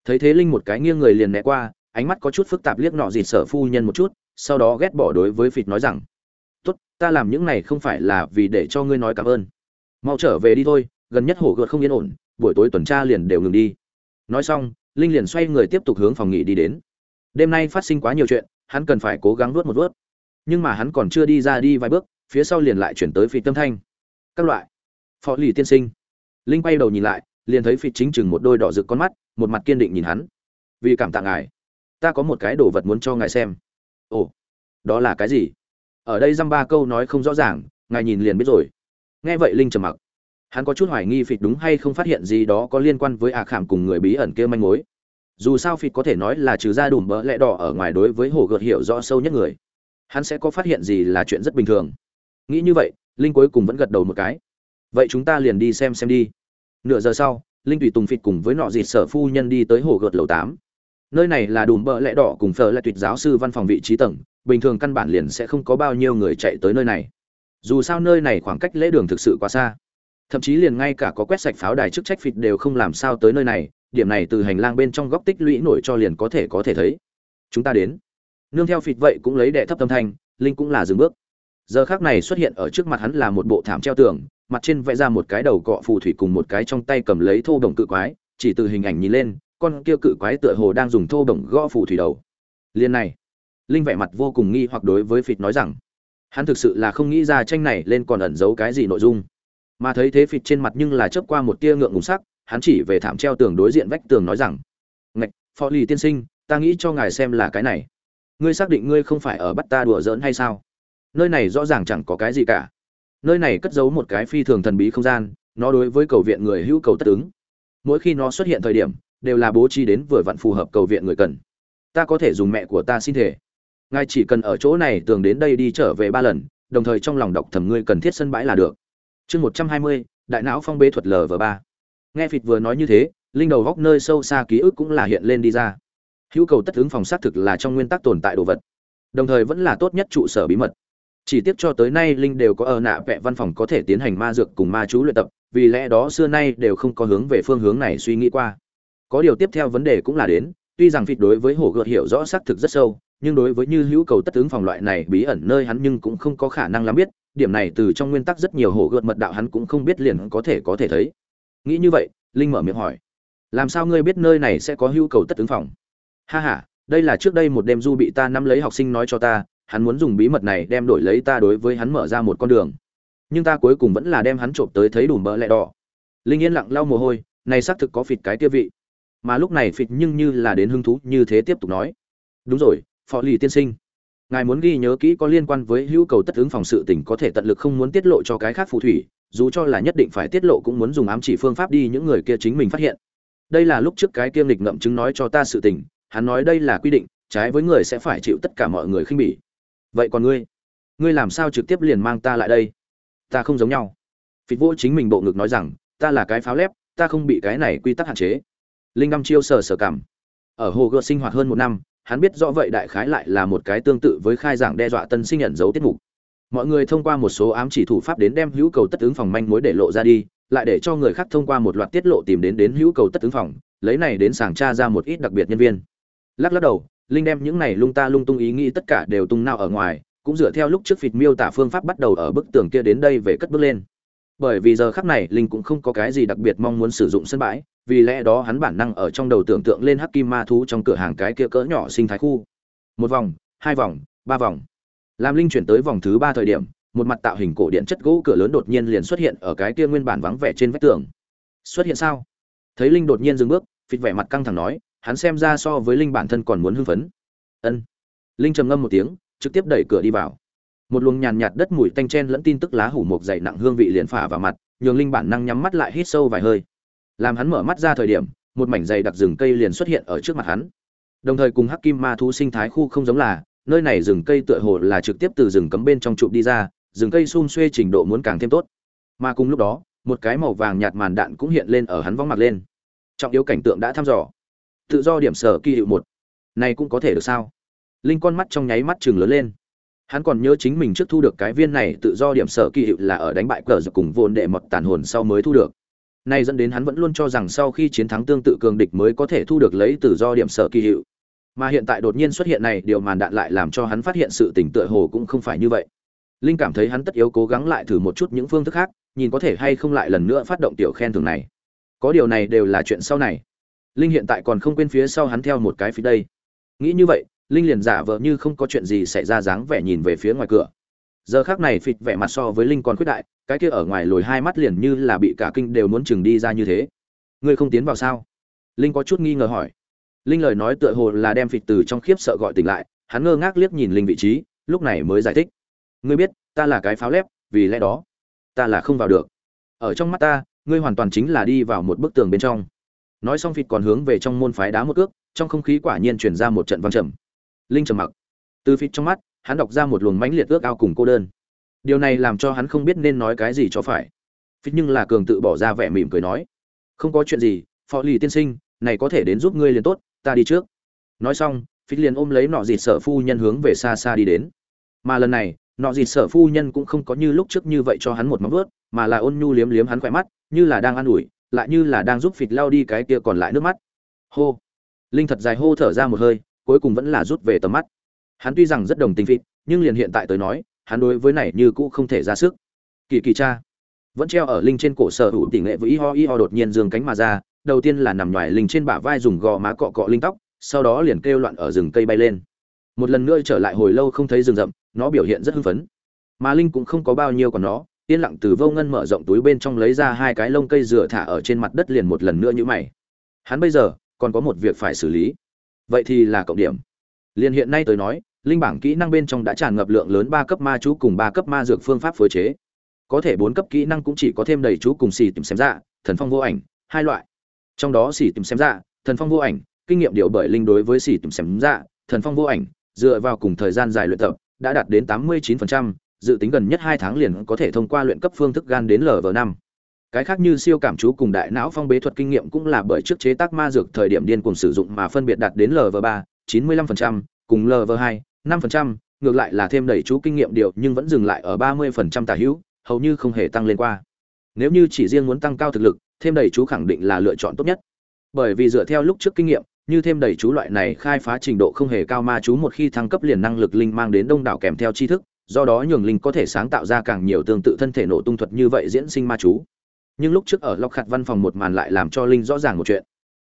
Thấy thế linh một cái nghiêng người liền né qua, ánh mắt có chút phức tạp liếc nọ dịt sở phu nhân một chút, sau đó ghét bỏ đối với phịt nói rằng, tốt, ta làm những này không phải là vì để cho ngươi nói cảm ơn. Mau trở về đi thôi gần nhất hổ gợt không yên ổn, buổi tối tuần tra liền đều ngừng đi. Nói xong, linh liền xoay người tiếp tục hướng phòng nghỉ đi đến. Đêm nay phát sinh quá nhiều chuyện, hắn cần phải cố gắng nuốt một vớt. nhưng mà hắn còn chưa đi ra đi vài bước, phía sau liền lại chuyển tới phi tâm thanh. Các loại. Phó lì tiên sinh. Linh quay đầu nhìn lại, liền thấy phi chính chừng một đôi đỏ rực con mắt, một mặt kiên định nhìn hắn. Vì cảm tạ ngài, ta có một cái đồ vật muốn cho ngài xem. Ồ, đó là cái gì? Ở đây dăm ba câu nói không rõ ràng, ngài nhìn liền biết rồi. Nghe vậy linh trầm mặc hắn có chút hoài nghi phịt đúng hay không phát hiện gì đó có liên quan với à khảm cùng người bí ẩn kia manh mối. Dù sao phịt có thể nói là trừ ra đùm bỡ lẽ đỏ ở ngoài đối với hồ gợt hiểu rõ sâu nhất người. Hắn sẽ có phát hiện gì là chuyện rất bình thường. Nghĩ như vậy, linh cuối cùng vẫn gật đầu một cái. Vậy chúng ta liền đi xem xem đi. Nửa giờ sau, linh tùy tùng phịt cùng với nọ dịt sở phu nhân đi tới hồ gợt lầu tám. Nơi này là đùm bỡ lẽ đỏ cùng phở là tuyệt giáo sư văn phòng vị trí tầng, bình thường căn bản liền sẽ không có bao nhiêu người chạy tới nơi này. Dù sao nơi này khoảng cách lễ đường thực sự quá xa thậm chí liền ngay cả có quét sạch pháo đài chức trách phịt đều không làm sao tới nơi này, điểm này từ hành lang bên trong góc tích lũy nổi cho liền có thể có thể thấy. Chúng ta đến. Nương theo phịt vậy cũng lấy đệ thấp tâm thanh, linh cũng là dừng bước. Giờ khác này xuất hiện ở trước mặt hắn là một bộ thảm treo tường, mặt trên vẽ ra một cái đầu cọ phù thủy cùng một cái trong tay cầm lấy thô đồng cự quái, chỉ từ hình ảnh nhìn lên, con kia cự quái tựa hồ đang dùng thô đồng gõ phù thủy đầu. Liên này, linh vẻ mặt vô cùng nghi hoặc đối với phịt nói rằng, hắn thực sự là không nghĩ ra tranh này lên còn ẩn giấu cái gì nội dung mà thấy thế phịt trên mặt nhưng là chớp qua một tia ngượng ngùng sắc, hắn chỉ về thảm treo tường đối diện vách tường nói rằng, ngạch, phó lì tiên sinh, ta nghĩ cho ngài xem là cái này. Ngươi xác định ngươi không phải ở bắt ta đùa giỡn hay sao? Nơi này rõ ràng chẳng có cái gì cả. Nơi này cất giấu một cái phi thường thần bí không gian, nó đối với cầu viện người hữu cầu tất ứng. Mỗi khi nó xuất hiện thời điểm, đều là bố trí đến vừa vặn phù hợp cầu viện người cần. Ta có thể dùng mẹ của ta xin thể ngài chỉ cần ở chỗ này tường đến đây đi trở về ba lần, đồng thời trong lòng đọc thầm ngươi cần thiết sân bãi là được chương một trăm hai mươi, đại não phong bế thuật lv ba. Nghe phịt vừa nói như thế, linh đầu góc nơi sâu xa ký ức cũng là hiện lên đi ra. Hữu cầu tất ứng phòng xác thực là trong nguyên tắc tồn tại đồ vật, đồng thời vẫn là tốt nhất trụ sở bí mật. Chỉ tiếc cho tới nay linh đều có ở nạ vẽ văn phòng có thể tiến hành ma dược cùng ma chú luyện tập, vì lẽ đó xưa nay đều không có hướng về phương hướng này suy nghĩ qua. Có điều tiếp theo vấn đề cũng là đến, tuy rằng phịt đối với hổ gợt hiểu rõ xác thực rất sâu, nhưng đối với như hữu cầu tất ứng phòng loại này bí ẩn nơi hắn nhưng cũng không có khả năng lắm biết điểm này từ trong nguyên tắc rất nhiều hổ gợt mật đạo hắn cũng không biết liền có thể có thể thấy. Nghĩ như vậy, linh mở miệng hỏi, làm sao ngươi biết nơi này sẽ có hữu cầu tất ứng phòng? Ha ha, đây là trước đây một đêm du bị ta nắm lấy học sinh nói cho ta, hắn muốn dùng bí mật này đem đổi lấy ta đối với hắn mở ra một con đường. Nhưng ta cuối cùng vẫn là đem hắn trộm tới thấy đủ mỡ lẹ đỏ. Linh yên lặng lau mồ hôi, này xác thực có phịt cái tiêu vị. Mà lúc này phịt nhưng như là đến hứng thú như thế tiếp tục nói, đúng rồi phó lì tiên sinh ngài muốn ghi nhớ kỹ có liên quan với hữu cầu tất ứng phòng sự tình có thể tận lực không muốn tiết lộ cho cái khác phù thủy, dù cho là nhất định phải tiết lộ cũng muốn dùng ám chỉ phương pháp đi những người kia chính mình phát hiện. Đây là lúc trước cái kiêm lịch ngậm chứng nói cho ta sự tình, hắn nói đây là quy định, trái với người sẽ phải chịu tất cả mọi người khinh bỉ. Vậy còn ngươi? Ngươi làm sao trực tiếp liền mang ta lại đây? Ta không giống nhau. Phịch vô chính mình bộ ngực nói rằng, ta là cái pháo lép, ta không bị cái này quy tắc hạn chế. Linh đăm chiêu sờ sờ cảm. Ở hồ gợt sinh hoạt hơn một năm hắn biết rõ vậy đại khái lại là một cái tương tự với khai giảng đe dọa tân sinh nhận dấu tiết mục. Mọi người thông qua một số ám chỉ thủ pháp đến đem hữu cầu tất ứng phòng manh mối để lộ ra đi, lại để cho người khác thông qua một loạt tiết lộ tìm đến đến hữu cầu tất ứng phòng, lấy này đến sàng tra ra một ít đặc biệt nhân viên. Lắc lắc đầu, linh đem những này lung ta lung tung ý nghĩ tất cả đều tung nao ở ngoài, cũng dựa theo lúc trước phịt miêu tả phương pháp bắt đầu ở bức tường kia đến đây về cất bước lên bởi vì giờ khắc này linh cũng không có cái gì đặc biệt mong muốn sử dụng sân bãi, vì lẽ đó hắn bản năng ở trong đầu tưởng tượng lên hắc kim ma thú trong cửa hàng cái kia cỡ nhỏ sinh thái khu. Một vòng, hai vòng, ba vòng. Làm linh chuyển tới vòng thứ ba thời điểm, một mặt tạo hình cổ điện chất gỗ cửa lớn đột nhiên liền xuất hiện ở cái kia nguyên bản vắng vẻ trên vách tường. Xuất hiện sao? Thấy linh đột nhiên dừng bước, phịt vẻ mặt căng thẳng nói, hắn xem ra so với linh bản thân còn muốn hưng phấn. Ân. Linh trầm ngâm một tiếng, trực tiếp đẩy cửa đi vào một luồng nhàn nhạt đất mùi tanh chen lẫn tin tức lá hủ mộc dày nặng hương vị liền phả vào mặt, nhường linh bản năng nhắm mắt lại hít sâu vài hơi. Làm hắn mở mắt ra thời điểm, một mảnh dày đặc rừng cây liền xuất hiện ở trước mặt hắn. Đồng thời cùng hắc kim ma thú sinh thái khu không giống là, nơi này rừng cây tựa hồ là trực tiếp từ rừng cấm bên trong trụ đi ra, rừng cây xum xuê trình độ muốn càng thêm tốt. Mà cùng lúc đó, một cái màu vàng nhạt màn đạn cũng hiện lên ở hắn vóng mặt lên. Trọng yếu cảnh tượng đã thăm dò. Tự do điểm sở kỳ hiệu một. Này cũng có thể được sao? Linh con mắt trong nháy mắt chừng lớn lên hắn còn nhớ chính mình trước thu được cái viên này tự do điểm sở kỳ hiệu là ở đánh bại cờ giật cùng vồn đệ mọt tàn hồn sau mới thu được. Nay dẫn đến hắn vẫn luôn cho rằng sau khi chiến thắng tương tự cường địch mới có thể thu được lấy tự do điểm sở kỳ hiệu. Mà hiện tại đột nhiên xuất hiện này, điều màn đạn lại làm cho hắn phát hiện sự tỉnh tựa hồ cũng không phải như vậy. Linh cảm thấy hắn tất yếu cố gắng lại thử một chút những phương thức khác, nhìn có thể hay không lại lần nữa phát động tiểu khen thường này. Có điều này đều là chuyện sau này. Linh hiện tại còn không quên phía sau hắn theo một cái phía đây. Nghĩ như vậy linh liền giả vờ như không có chuyện gì xảy ra dáng vẻ nhìn về phía ngoài cửa. Giờ khác này phịt vẻ mặt so với linh còn khuyết đại, cái kia ở ngoài lồi hai mắt liền như là bị cả kinh đều muốn chừng đi ra như thế. Ngươi không tiến vào sao? Linh có chút nghi ngờ hỏi. Linh lời nói tựa hồ là đem phịt từ trong khiếp sợ gọi tỉnh lại, hắn ngơ ngác liếc nhìn linh vị trí, lúc này mới giải thích. Ngươi biết, ta là cái pháo lép, vì lẽ đó, ta là không vào được. Ở trong mắt ta, ngươi hoàn toàn chính là đi vào một bức tường bên trong. Nói xong phịt còn hướng về trong môn phái đá một cước, trong không khí quả nhiên truyền ra một trận văng trầm linh trầm mặc. Từ phịt trong mắt, hắn đọc ra một luồng mãnh liệt ước ao cùng cô đơn. Điều này làm cho hắn không biết nên nói cái gì cho phải. Phịt nhưng là cường tự bỏ ra vẻ mỉm cười nói, không có chuyện gì phó lì tiên sinh, này có thể đến giúp ngươi liền tốt, ta đi trước. Nói xong, phịt liền ôm lấy nọ dịt sở phu nhân hướng về xa xa đi đến. Mà lần này, nọ dịt sở phu nhân cũng không có như lúc trước như vậy cho hắn một móng vớt mà là ôn nhu liếm liếm hắn khỏe mắt, như là đang an ủi, lại như là đang giúp phịt lao đi cái kia còn lại nước mắt. Hô. Linh thật dài hô thở ra một hơi cuối cùng vẫn là rút về tầm mắt. Hắn tuy rằng rất đồng tình phịt, nhưng liền hiện tại tới nói, hắn đối với này như cũ không thể ra sức. Kỳ kỳ cha. Vẫn treo ở linh trên cổ sở hữu tỷ nghệ với y ho y ho đột nhiên dương cánh mà ra, đầu tiên là nằm ngoài linh trên bả vai dùng gò má cọ cọ linh tóc, sau đó liền kêu loạn ở rừng cây bay lên. Một lần nữa trở lại hồi lâu không thấy rừng rậm, nó biểu hiện rất hưng phấn. Mà linh cũng không có bao nhiêu còn nó, yên lặng từ vô ngân mở rộng túi bên trong lấy ra hai cái lông cây dừa thả ở trên mặt đất liền một lần nữa như mày. Hắn bây giờ còn có một việc phải xử lý vậy thì là cộng điểm. Liền hiện nay tới nói linh bảng kỹ năng bên trong đã tràn ngập lượng lớn ba cấp ma chú cùng ba cấp ma dược phương pháp phối chế. Có thể bốn cấp kỹ năng cũng chỉ có thêm đầy chú cùng xì tìm xem ra thần phong vô ảnh hai loại. Trong đó xì tìm xem ra thần phong vô ảnh kinh nghiệm điều bởi linh đối với xì tìm xem ra thần phong vô ảnh dựa vào cùng thời gian dài luyện tập đã đạt đến tám mươi 89%, dự tính gần nhất hai tháng liền có thể thông qua luyện cấp phương thức gan đến lv năm cái khác như siêu cảm chú cùng đại não phong bế thuật kinh nghiệm cũng là bởi trước chế tác ma dược thời điểm điên cùng sử dụng mà phân biệt đạt đến lv ba, chín mươi lăm phần trăm, cùng lv hai, năm phần trăm, ngược lại là thêm đẩy chú kinh nghiệm điều nhưng vẫn dừng lại ở ba mươi phần trăm tả hữu, hầu như không hề tăng lên qua. Nếu như chỉ riêng muốn tăng cao thực lực, thêm đẩy chú khẳng định là lựa chọn tốt nhất. Bởi vì dựa theo lúc trước kinh nghiệm, như thêm đẩy chú loại này khai phá trình độ không hề cao ma chú một khi thăng cấp liền năng lực linh mang đến đông đảo kèm theo tri thức, do đó nhường linh có thể sáng tạo ra càng nhiều tương tự thân thể nổ tung thuật như vậy diễn sinh ma chú nhưng lúc trước ở lọc khạt văn phòng một màn lại làm cho linh rõ ràng một chuyện.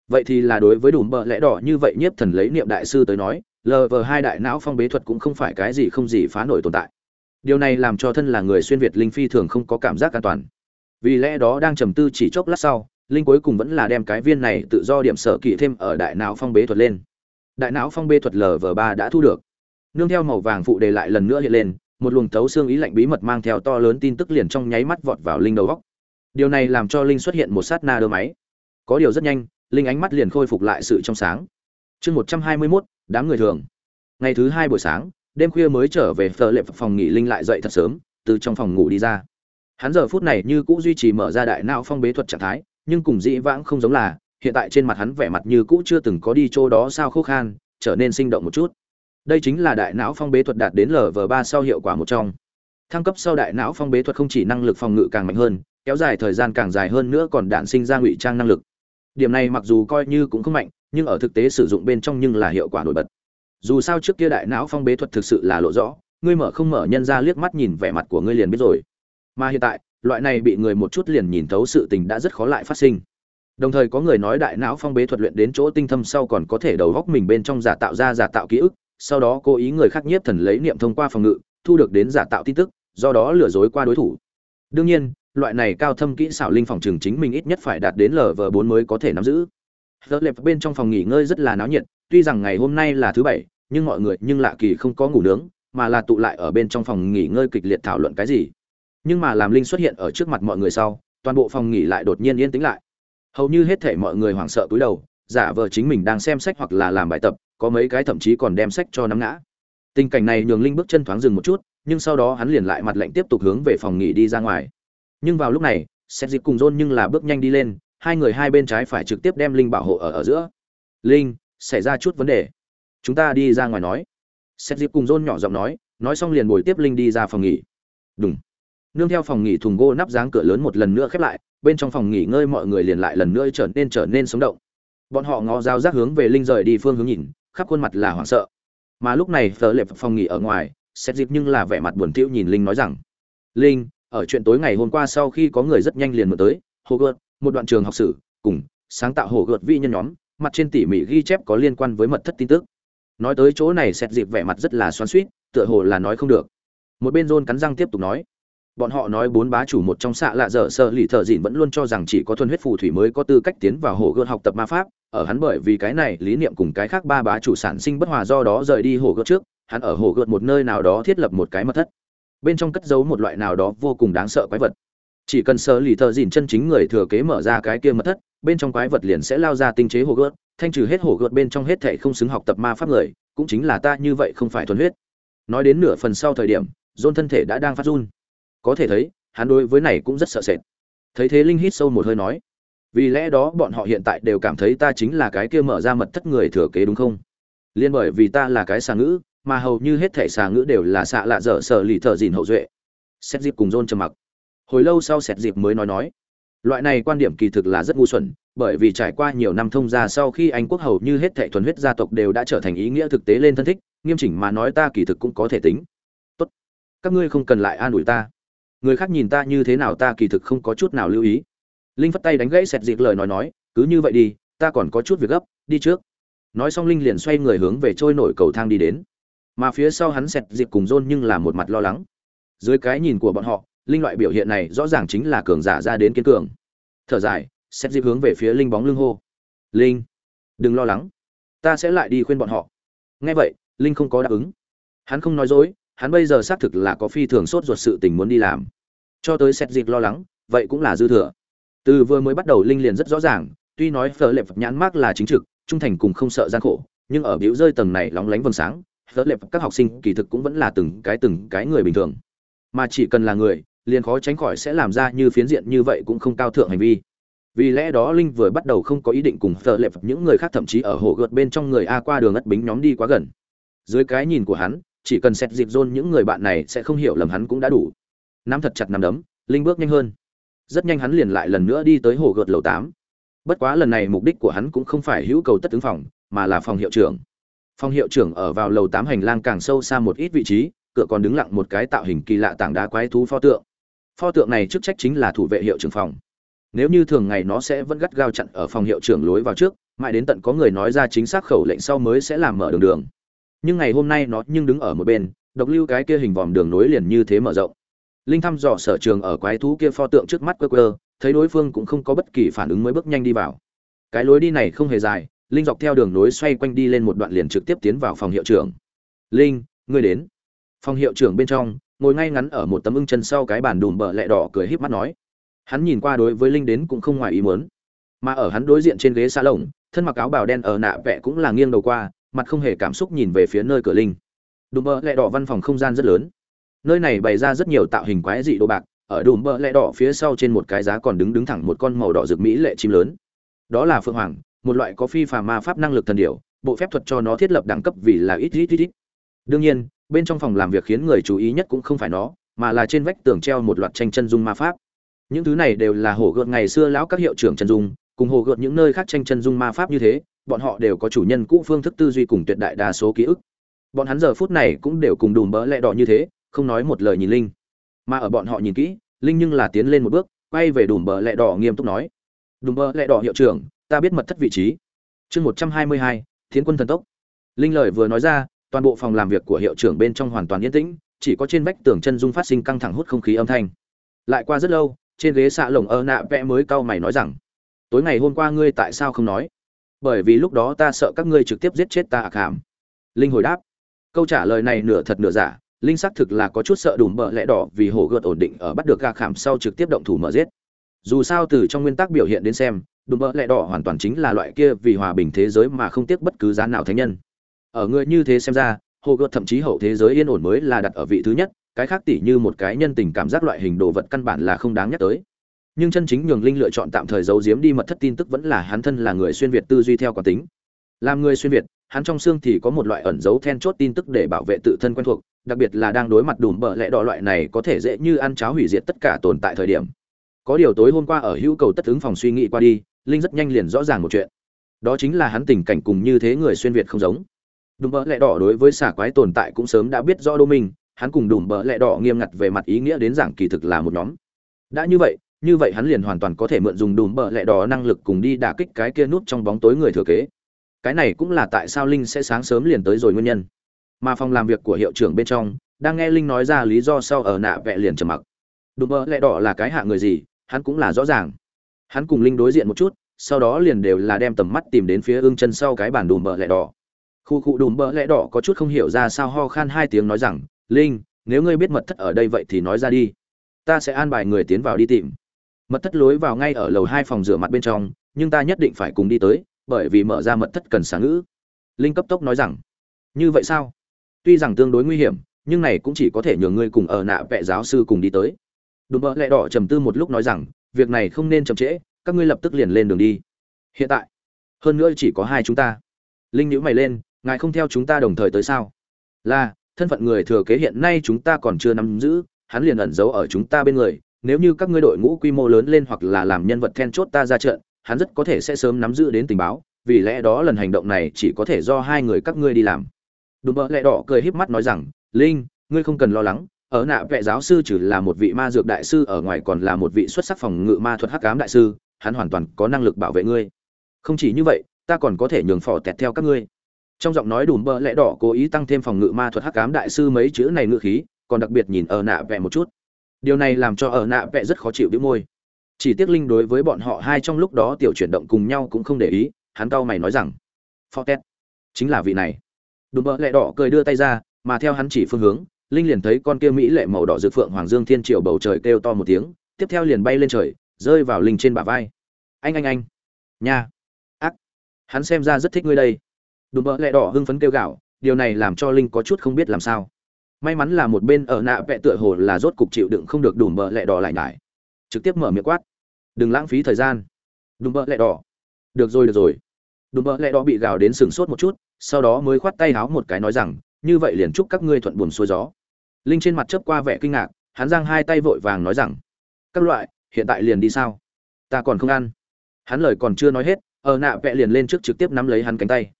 Vậy thì là đối với đủ bợ lẽ đỏ như vậy nhiếp thần lấy niệm đại sư tới nói lv hai đại não phong bế thuật cũng không phải cái gì không gì phá nổi tồn tại. Điều này làm cho thân là người xuyên việt linh phi thường không có cảm giác an toàn. Vì lẽ đó đang trầm tư chỉ chốc lát sau, linh cuối cùng vẫn là đem cái viên này tự do điểm sở kỵ thêm ở đại não phong bế thuật lên. Đại não phong bế thuật lv ba đã thu được. Nương theo màu vàng phụ đề lại lần nữa hiện lên, một luồng tấu xương ý lạnh bí mật mang theo to lớn tin tức liền trong nháy mắt vọt vào linh đầu góc điều này làm cho linh xuất hiện một sát na đơ máy. Có điều rất nhanh, linh ánh mắt liền khôi phục lại sự trong sáng. Chương một trăm hai mươi mốt, đám người thường. Ngày thứ hai buổi sáng, đêm khuya mới trở về phở lệ phòng nghỉ linh lại dậy thật sớm, từ trong phòng ngủ đi ra. Hắn giờ phút này như cũ duy trì mở ra đại não phong bế thuật trạng thái, nhưng cùng dĩ vãng không giống là, hiện tại trên mặt hắn vẻ mặt như cũ chưa từng có đi chỗ đó sao khô khan, trở nên sinh động một chút. Đây chính là đại não phong bế thuật đạt đến lv ba sau hiệu quả một trong thăng cấp sau đại não phong bế thuật không chỉ năng lực phòng ngự càng mạnh hơn, kéo dài thời gian càng dài hơn nữa còn đạn sinh ra ngụy trang năng lực. Điểm này mặc dù coi như cũng không mạnh, nhưng ở thực tế sử dụng bên trong nhưng là hiệu quả nổi bật. Dù sao trước kia đại não phong bế thuật thực sự là lộ rõ, ngươi mở không mở nhân ra liếc mắt nhìn vẻ mặt của ngươi liền biết rồi. Mà hiện tại, loại này bị người một chút liền nhìn thấu sự tình đã rất khó lại phát sinh. Đồng thời có người nói đại não phong bế thuật luyện đến chỗ tinh thâm sau còn có thể đầu góc mình bên trong giả tạo ra giả tạo ký ức, sau đó cố ý người khác nhiếp thần lấy niệm thông qua phòng ngự thu được đến giả tạo tin tức do đó lừa dối qua đối thủ đương nhiên loại này cao thâm kỹ xảo linh phòng trường chính mình ít nhất phải đạt đến lv bốn mới có thể nắm giữ Giờ lệp bên trong phòng nghỉ ngơi rất là náo nhiệt, tuy rằng ngày hôm nay là thứ bảy, nhưng mọi người nhưng lạ kỳ không có ngủ nướng, mà là tụ lại ở bên trong phòng nghỉ ngơi kịch liệt thảo luận cái gì. Nhưng mà làm linh xuất hiện ở trước mặt mọi người sau, toàn bộ phòng nghỉ lại đột nhiên yên tĩnh lại. Hầu như hết thể mọi người hoảng sợ cúi đầu, giả vờ chính mình đang xem sách hoặc là làm bài tập, có mấy cái thậm chí còn đem sách cho nắm ngã. Tình cảnh này nhường linh bước chân thoáng dừng một chút, nhưng sau đó hắn liền lại mặt lạnh tiếp tục hướng về phòng nghỉ đi ra ngoài. Nhưng vào lúc này, sẹt Dịp cùng John nhưng là bước nhanh đi lên, hai người hai bên trái phải trực tiếp đem linh bảo hộ ở ở giữa. Linh xảy ra chút vấn đề. Chúng ta đi ra ngoài nói. Xét dịp cùng rôn nhỏ giọng nói nói xong liền bồi tiếp linh đi ra phòng nghỉ. Đúng nương theo phòng nghỉ thùng gỗ nắp dáng cửa lớn một lần nữa khép lại bên trong phòng nghỉ ngơi mọi người liền lại lần nữa trở nên trở nên sống động. Bọn họ ngó dao rác hướng về linh rời đi phương hướng nhìn khắp khuôn mặt là hoảng sợ mà lúc này phở lệp phòng nghỉ ở ngoài, xét dịp nhưng là vẻ mặt buồn thiu nhìn linh nói rằng, linh, ở chuyện tối ngày hôm qua sau khi có người rất nhanh liền mở tới hồ gợt một đoạn trường học sử, cùng sáng tạo hồ gợt vi nhân nhóm, mặt trên tỉ mỉ ghi chép có liên quan với mật thất tin tức. Nói tới chỗ này, xét dịp vẻ mặt rất là xoắn suýt tựa hồ là nói không được. Một bên rôn cắn răng tiếp tục nói bọn họ nói bốn bá chủ một trong xạ lạ dở sợ lì thợ dịn vẫn luôn cho rằng chỉ có thuần huyết phù thủy mới có tư cách tiến vào hồ gươm học tập ma pháp. Ở hắn bởi vì cái này lý niệm cùng cái khác ba bá chủ sản sinh bất hòa do đó rời đi hồ gươm trước, hắn ở hồ gươm một nơi nào đó thiết lập một cái mật thất. Bên trong cất giấu một loại nào đó vô cùng đáng sợ quái vật. Chỉ cần sơ lì thợ dịn chân chính người thừa kế mở ra cái kia mật thất, bên trong quái vật liền sẽ lao ra tinh chế hồ gươm thanh trừ hết hồ gươm bên trong hết thể không xứng học tập ma pháp người, cũng chính là ta như vậy không phải thuần huyết. Nói đến nửa phần sau thời điểm dôn thân thể đã đang phát run có thể thấy, hắn đối với này cũng rất sợ sệt. Thấy thế linh hít sâu một hơi nói, vì lẽ đó bọn họ hiện tại đều cảm thấy ta chính là cái kia mở ra mật thất người thừa kế đúng không? Liên bởi vì ta là cái xà ngữ, mà hầu như hết thể xà ngữ đều là xạ lạ dở sợ lì thợ dìn hậu duệ. Xét dịp cùng rôn trầm mặc. Hồi lâu sau xét dịp mới nói nói, loại này quan điểm kỳ thực là rất ngu xuẩn, bởi vì trải qua nhiều năm thông gia sau khi anh quốc hầu như hết thệ thuần huyết gia tộc đều đã trở thành ý nghĩa thực tế lên thân thích, nghiêm chỉnh mà nói ta kỳ thực cũng có thể tính. Tốt, các ngươi không cần lại an ủi ta người khác nhìn ta như thế nào ta kỳ thực không có chút nào lưu ý. Linh phất tay đánh gãy sẹt dịp lời nói nói, cứ như vậy đi, ta còn có chút việc gấp, đi trước. Nói xong linh liền xoay người hướng về trôi nổi cầu thang đi đến. Mà phía sau hắn sẹt dịp cùng rôn nhưng là một mặt lo lắng. Dưới cái nhìn của bọn họ, linh loại biểu hiện này rõ ràng chính là cường giả ra đến kiên cường. Thở dài, sẹt dịp hướng về phía linh bóng lưng hô. Linh, đừng lo lắng, ta sẽ lại đi khuyên bọn họ. Nghe vậy, linh không có đáp ứng. Hắn không nói dối, hắn bây giờ xác thực là có phi thường sốt ruột sự tình muốn đi làm cho tới xét dịp lo lắng, vậy cũng là dư thừa. Từ vừa mới bắt đầu linh liền rất rõ ràng, tuy nói phở lệp nhãn mác là chính trực, trung thành cùng không sợ gian khổ, nhưng ở biểu rơi tầng này lóng lánh vầng sáng, phở lệp các học sinh kỳ thực cũng vẫn là từng cái từng cái người bình thường. Mà chỉ cần là người, liền khó tránh khỏi sẽ làm ra như phiến diện như vậy cũng không cao thượng hành vi. Vì lẽ đó linh vừa bắt đầu không có ý định cùng phở lệp những người khác thậm chí ở hồ gợt bên trong người a qua đường ất bính nhóm đi quá gần. Dưới cái nhìn của hắn, chỉ cần xét dịp dôn những người bạn này sẽ không hiểu lầm hắn cũng đã đủ nắm thật chặt nắm đấm, linh bước nhanh hơn. Rất nhanh hắn liền lại lần nữa đi tới hồ gợt lầu tám. Bất quá lần này mục đích của hắn cũng không phải hữu cầu tất tướng phòng, mà là phòng hiệu trưởng. Phòng hiệu trưởng ở vào lầu tám hành lang càng sâu xa một ít vị trí, cửa còn đứng lặng một cái tạo hình kỳ lạ tảng đá quái thú pho tượng. Pho tượng này chức trách chính là thủ vệ hiệu trưởng phòng. Nếu như thường ngày nó sẽ vẫn gắt gao chặn ở phòng hiệu trưởng lối vào trước, mãi đến tận có người nói ra chính xác khẩu lệnh sau mới sẽ làm mở đường đường. Nhưng ngày hôm nay nó nhưng đứng ở một bên, độc lưu cái kia hình vòm đường nối liền như thế mở rộng linh thăm dò sở trường ở quái thú kia pho tượng trước mắt quơ quơ, thấy đối phương cũng không có bất kỳ phản ứng mới bước nhanh đi vào. Cái lối đi này không hề dài, linh dọc theo đường nối xoay quanh đi lên một đoạn liền trực tiếp tiến vào phòng hiệu trưởng. Linh, ngươi đến. Phòng hiệu trưởng bên trong, ngồi ngay ngắn ở một tấm ưng chân sau cái bàn đùm bờ lẹ đỏ cười híp mắt nói. Hắn nhìn qua đối với linh đến cũng không ngoài ý muốn. Mà ở hắn đối diện trên ghế xa lồng thân mặc áo bào đen ở nạ vẽ cũng là nghiêng đầu qua, mặt không hề cảm xúc nhìn về phía nơi cửa linh. Đùm bờ lẹ đỏ văn phòng không gian rất lớn nơi này bày ra rất nhiều tạo hình quái dị đồ bạc, ở đùm bờ lẹ đỏ phía sau trên một cái giá còn đứng đứng thẳng một con màu đỏ rực mỹ lệ chim lớn. Đó là phượng hoàng, một loại có phi phà ma pháp năng lực thần điều bộ phép thuật cho nó thiết lập đẳng cấp vì là ít ít ít ít. Đương nhiên, bên trong phòng làm việc khiến người chú ý nhất cũng không phải nó, mà là trên vách tường treo một loạt tranh chân dung ma pháp. Những thứ này đều là hổ gợt ngày xưa lão các hiệu trưởng chân dung, cùng hồ gợt những nơi khác tranh chân dung ma pháp như thế, bọn họ đều có chủ nhân cũ phương thức tư duy cùng tuyệt đại đa số ký ức. Bọn hắn giờ phút này cũng đều cùng đùm bỡ lẹ đỏ như thế không nói một lời nhìn linh. Mà ở bọn họ nhìn kỹ, linh nhưng là tiến lên một bước, quay về đùm bờ lẹ đỏ nghiêm túc nói. Đùm bờ lẹ đỏ hiệu trưởng, ta biết mật thất vị trí. Chương một trăm hai mươi hai, thiến quân thần tốc. Linh lời vừa nói ra, toàn bộ phòng làm việc của hiệu trưởng bên trong hoàn toàn yên tĩnh, chỉ có trên vách tường chân dung phát sinh căng thẳng hút không khí âm thanh. Lại qua rất lâu, trên ghế xạ lồng ơ nạ vẽ mới cau mày nói rằng, tối ngày hôm qua ngươi tại sao không nói? Bởi vì lúc đó ta sợ các ngươi trực tiếp giết chết ta à ạc hàm linh hồi đáp, câu trả lời này nửa thật nửa giả linh xác thực là có chút sợ đùm bợ lẽ đỏ vì hổ gợt ổn định ở bắt được gạc khảm sau trực tiếp động thủ mở giết. Dù sao từ trong nguyên tắc biểu hiện đến xem, đùm bợ lẽ đỏ hoàn toàn chính là loại kia vì hòa bình thế giới mà không tiếc bất cứ giá nào thánh nhân. Ở người như thế xem ra hồ gợt thậm chí hậu thế giới yên ổn mới là đặt ở vị thứ nhất, cái khác tỉ như một cái nhân tình cảm giác loại hình đồ vật căn bản là không đáng nhắc tới. Nhưng chân chính nhường linh lựa chọn tạm thời giấu giếm đi mật thất tin tức vẫn là hắn thân là người xuyên việt tư duy theo quán tính. Làm người xuyên việt hắn trong xương thì có một loại ẩn giấu then chốt tin tức để bảo vệ tự thân quen thuộc, đặc biệt là đang đối mặt đùm bợ lẽ đỏ loại này có thể dễ như ăn cháo hủy diệt tất cả tồn tại thời điểm. Có điều tối hôm qua ở hữu cầu tất ứng phòng suy nghĩ qua đi, linh rất nhanh liền rõ ràng một chuyện. Đó chính là hắn tình cảnh cùng như thế người xuyên việt không giống. Đùm bợ lẽ đỏ đối với xả quái tồn tại cũng sớm đã biết rõ đô minh, hắn cùng đùm bợ lẽ đỏ nghiêm ngặt về mặt ý nghĩa đến giảng kỳ thực là một nhóm. Đã như vậy như vậy hắn liền hoàn toàn có thể mượn dùng đùm bợ lẹ đỏ năng lực cùng đi đả kích cái kia nút trong bóng tối người thừa kế cái này cũng là tại sao linh sẽ sáng sớm liền tới rồi nguyên nhân. Mà phòng làm việc của hiệu trưởng bên trong, đang nghe linh nói ra lý do sau ở nạ vẹ liền trầm mặc. Đùm mơ lẹ đỏ là cái hạ người gì, hắn cũng là rõ ràng. Hắn cùng linh đối diện một chút, sau đó liền đều là đem tầm mắt tìm đến phía ương chân sau cái bản đùm bợ lẹ đỏ. Khu cụ đùm bợ lẹ đỏ có chút không hiểu ra sao ho khan hai tiếng nói rằng, linh, nếu ngươi biết mật thất ở đây vậy thì nói ra đi. Ta sẽ an bài người tiến vào đi tìm. Mật thất lối vào ngay ở lầu hai phòng rửa mặt bên trong, nhưng ta nhất định phải cùng đi tới bởi vì mở ra mật thất cần sáng ngữ. Linh cấp tốc nói rằng như vậy sao? Tuy rằng tương đối nguy hiểm nhưng này cũng chỉ có thể nhường ngươi cùng ở nạ vệ giáo sư cùng đi tới. Đùm bợ lẹ đỏ trầm tư một lúc nói rằng việc này không nên chậm trễ các ngươi lập tức liền lên đường đi. Hiện tại? Hơn nữa chỉ có hai chúng ta. Linh nhữ mày lên ngài không theo chúng ta đồng thời tới sao? Là thân phận người thừa kế hiện nay chúng ta còn chưa nắm giữ hắn liền ẩn giấu ở chúng ta bên người nếu như các ngươi đội ngũ quy mô lớn lên hoặc là làm nhân vật then chốt ta ra trận, hắn rất có thể sẽ sớm nắm giữ đến tình báo, vì lẽ đó lần hành động này chỉ có thể do hai người các ngươi đi làm. Đùm bợ lẹ đỏ cười híp mắt nói rằng, Linh, ngươi không cần lo lắng, ở nạ vệ giáo sư trừ là một vị ma dược đại sư ở ngoài còn là một vị xuất sắc phòng ngự ma thuật hắc ám đại sư, hắn hoàn toàn có năng lực bảo vệ ngươi. Không chỉ như vậy, ta còn có thể nhường phò tẹt theo các ngươi. Trong giọng nói đùm bợ lẹ đỏ cố ý tăng thêm phòng ngự ma thuật hắc ám đại sư mấy chữ này ngự khí, còn đặc biệt nhìn ở nạ vệ một chút điều này làm cho ở nạ vệ rất khó chịu đĩu môi chỉ tiếc linh đối với bọn họ hai trong lúc đó tiểu chuyển động cùng nhau cũng không để ý, hắn cau mày nói rằng fortet chính là vị này. Đùm bợ lẹ đỏ cười đưa tay ra, mà theo hắn chỉ phương hướng, linh liền thấy con kia mỹ lệ màu đỏ dự phượng hoàng dương thiên triều bầu trời kêu to một tiếng, tiếp theo liền bay lên trời, rơi vào linh trên bả vai. Anh anh anh, nha, ác, hắn xem ra rất thích ngươi đây. Đùm bợ lẹ đỏ hưng phấn kêu gạo điều này làm cho linh có chút không biết làm sao. May mắn là một bên ở nạ vẽ tựa hồ là rốt cục chịu đựng không được đùm bợ lẹ đỏ lại nhải trực tiếp mở miệng quát. Đừng lãng phí thời gian. Đùm bợ lẹ đỏ. Được rồi được rồi. Đùm bợ lẹ đỏ bị gào đến sừng sốt một chút, sau đó mới khoát tay háo một cái nói rằng, như vậy liền chúc các ngươi thuận buồm xuôi gió. Linh trên mặt chớp qua vẻ kinh ngạc, hắn giang hai tay vội vàng nói rằng, các loại, hiện tại liền đi sao? Ta còn không ăn. Hắn lời còn chưa nói hết, ở nạ vẽ liền lên trước trực tiếp nắm lấy hắn cánh tay.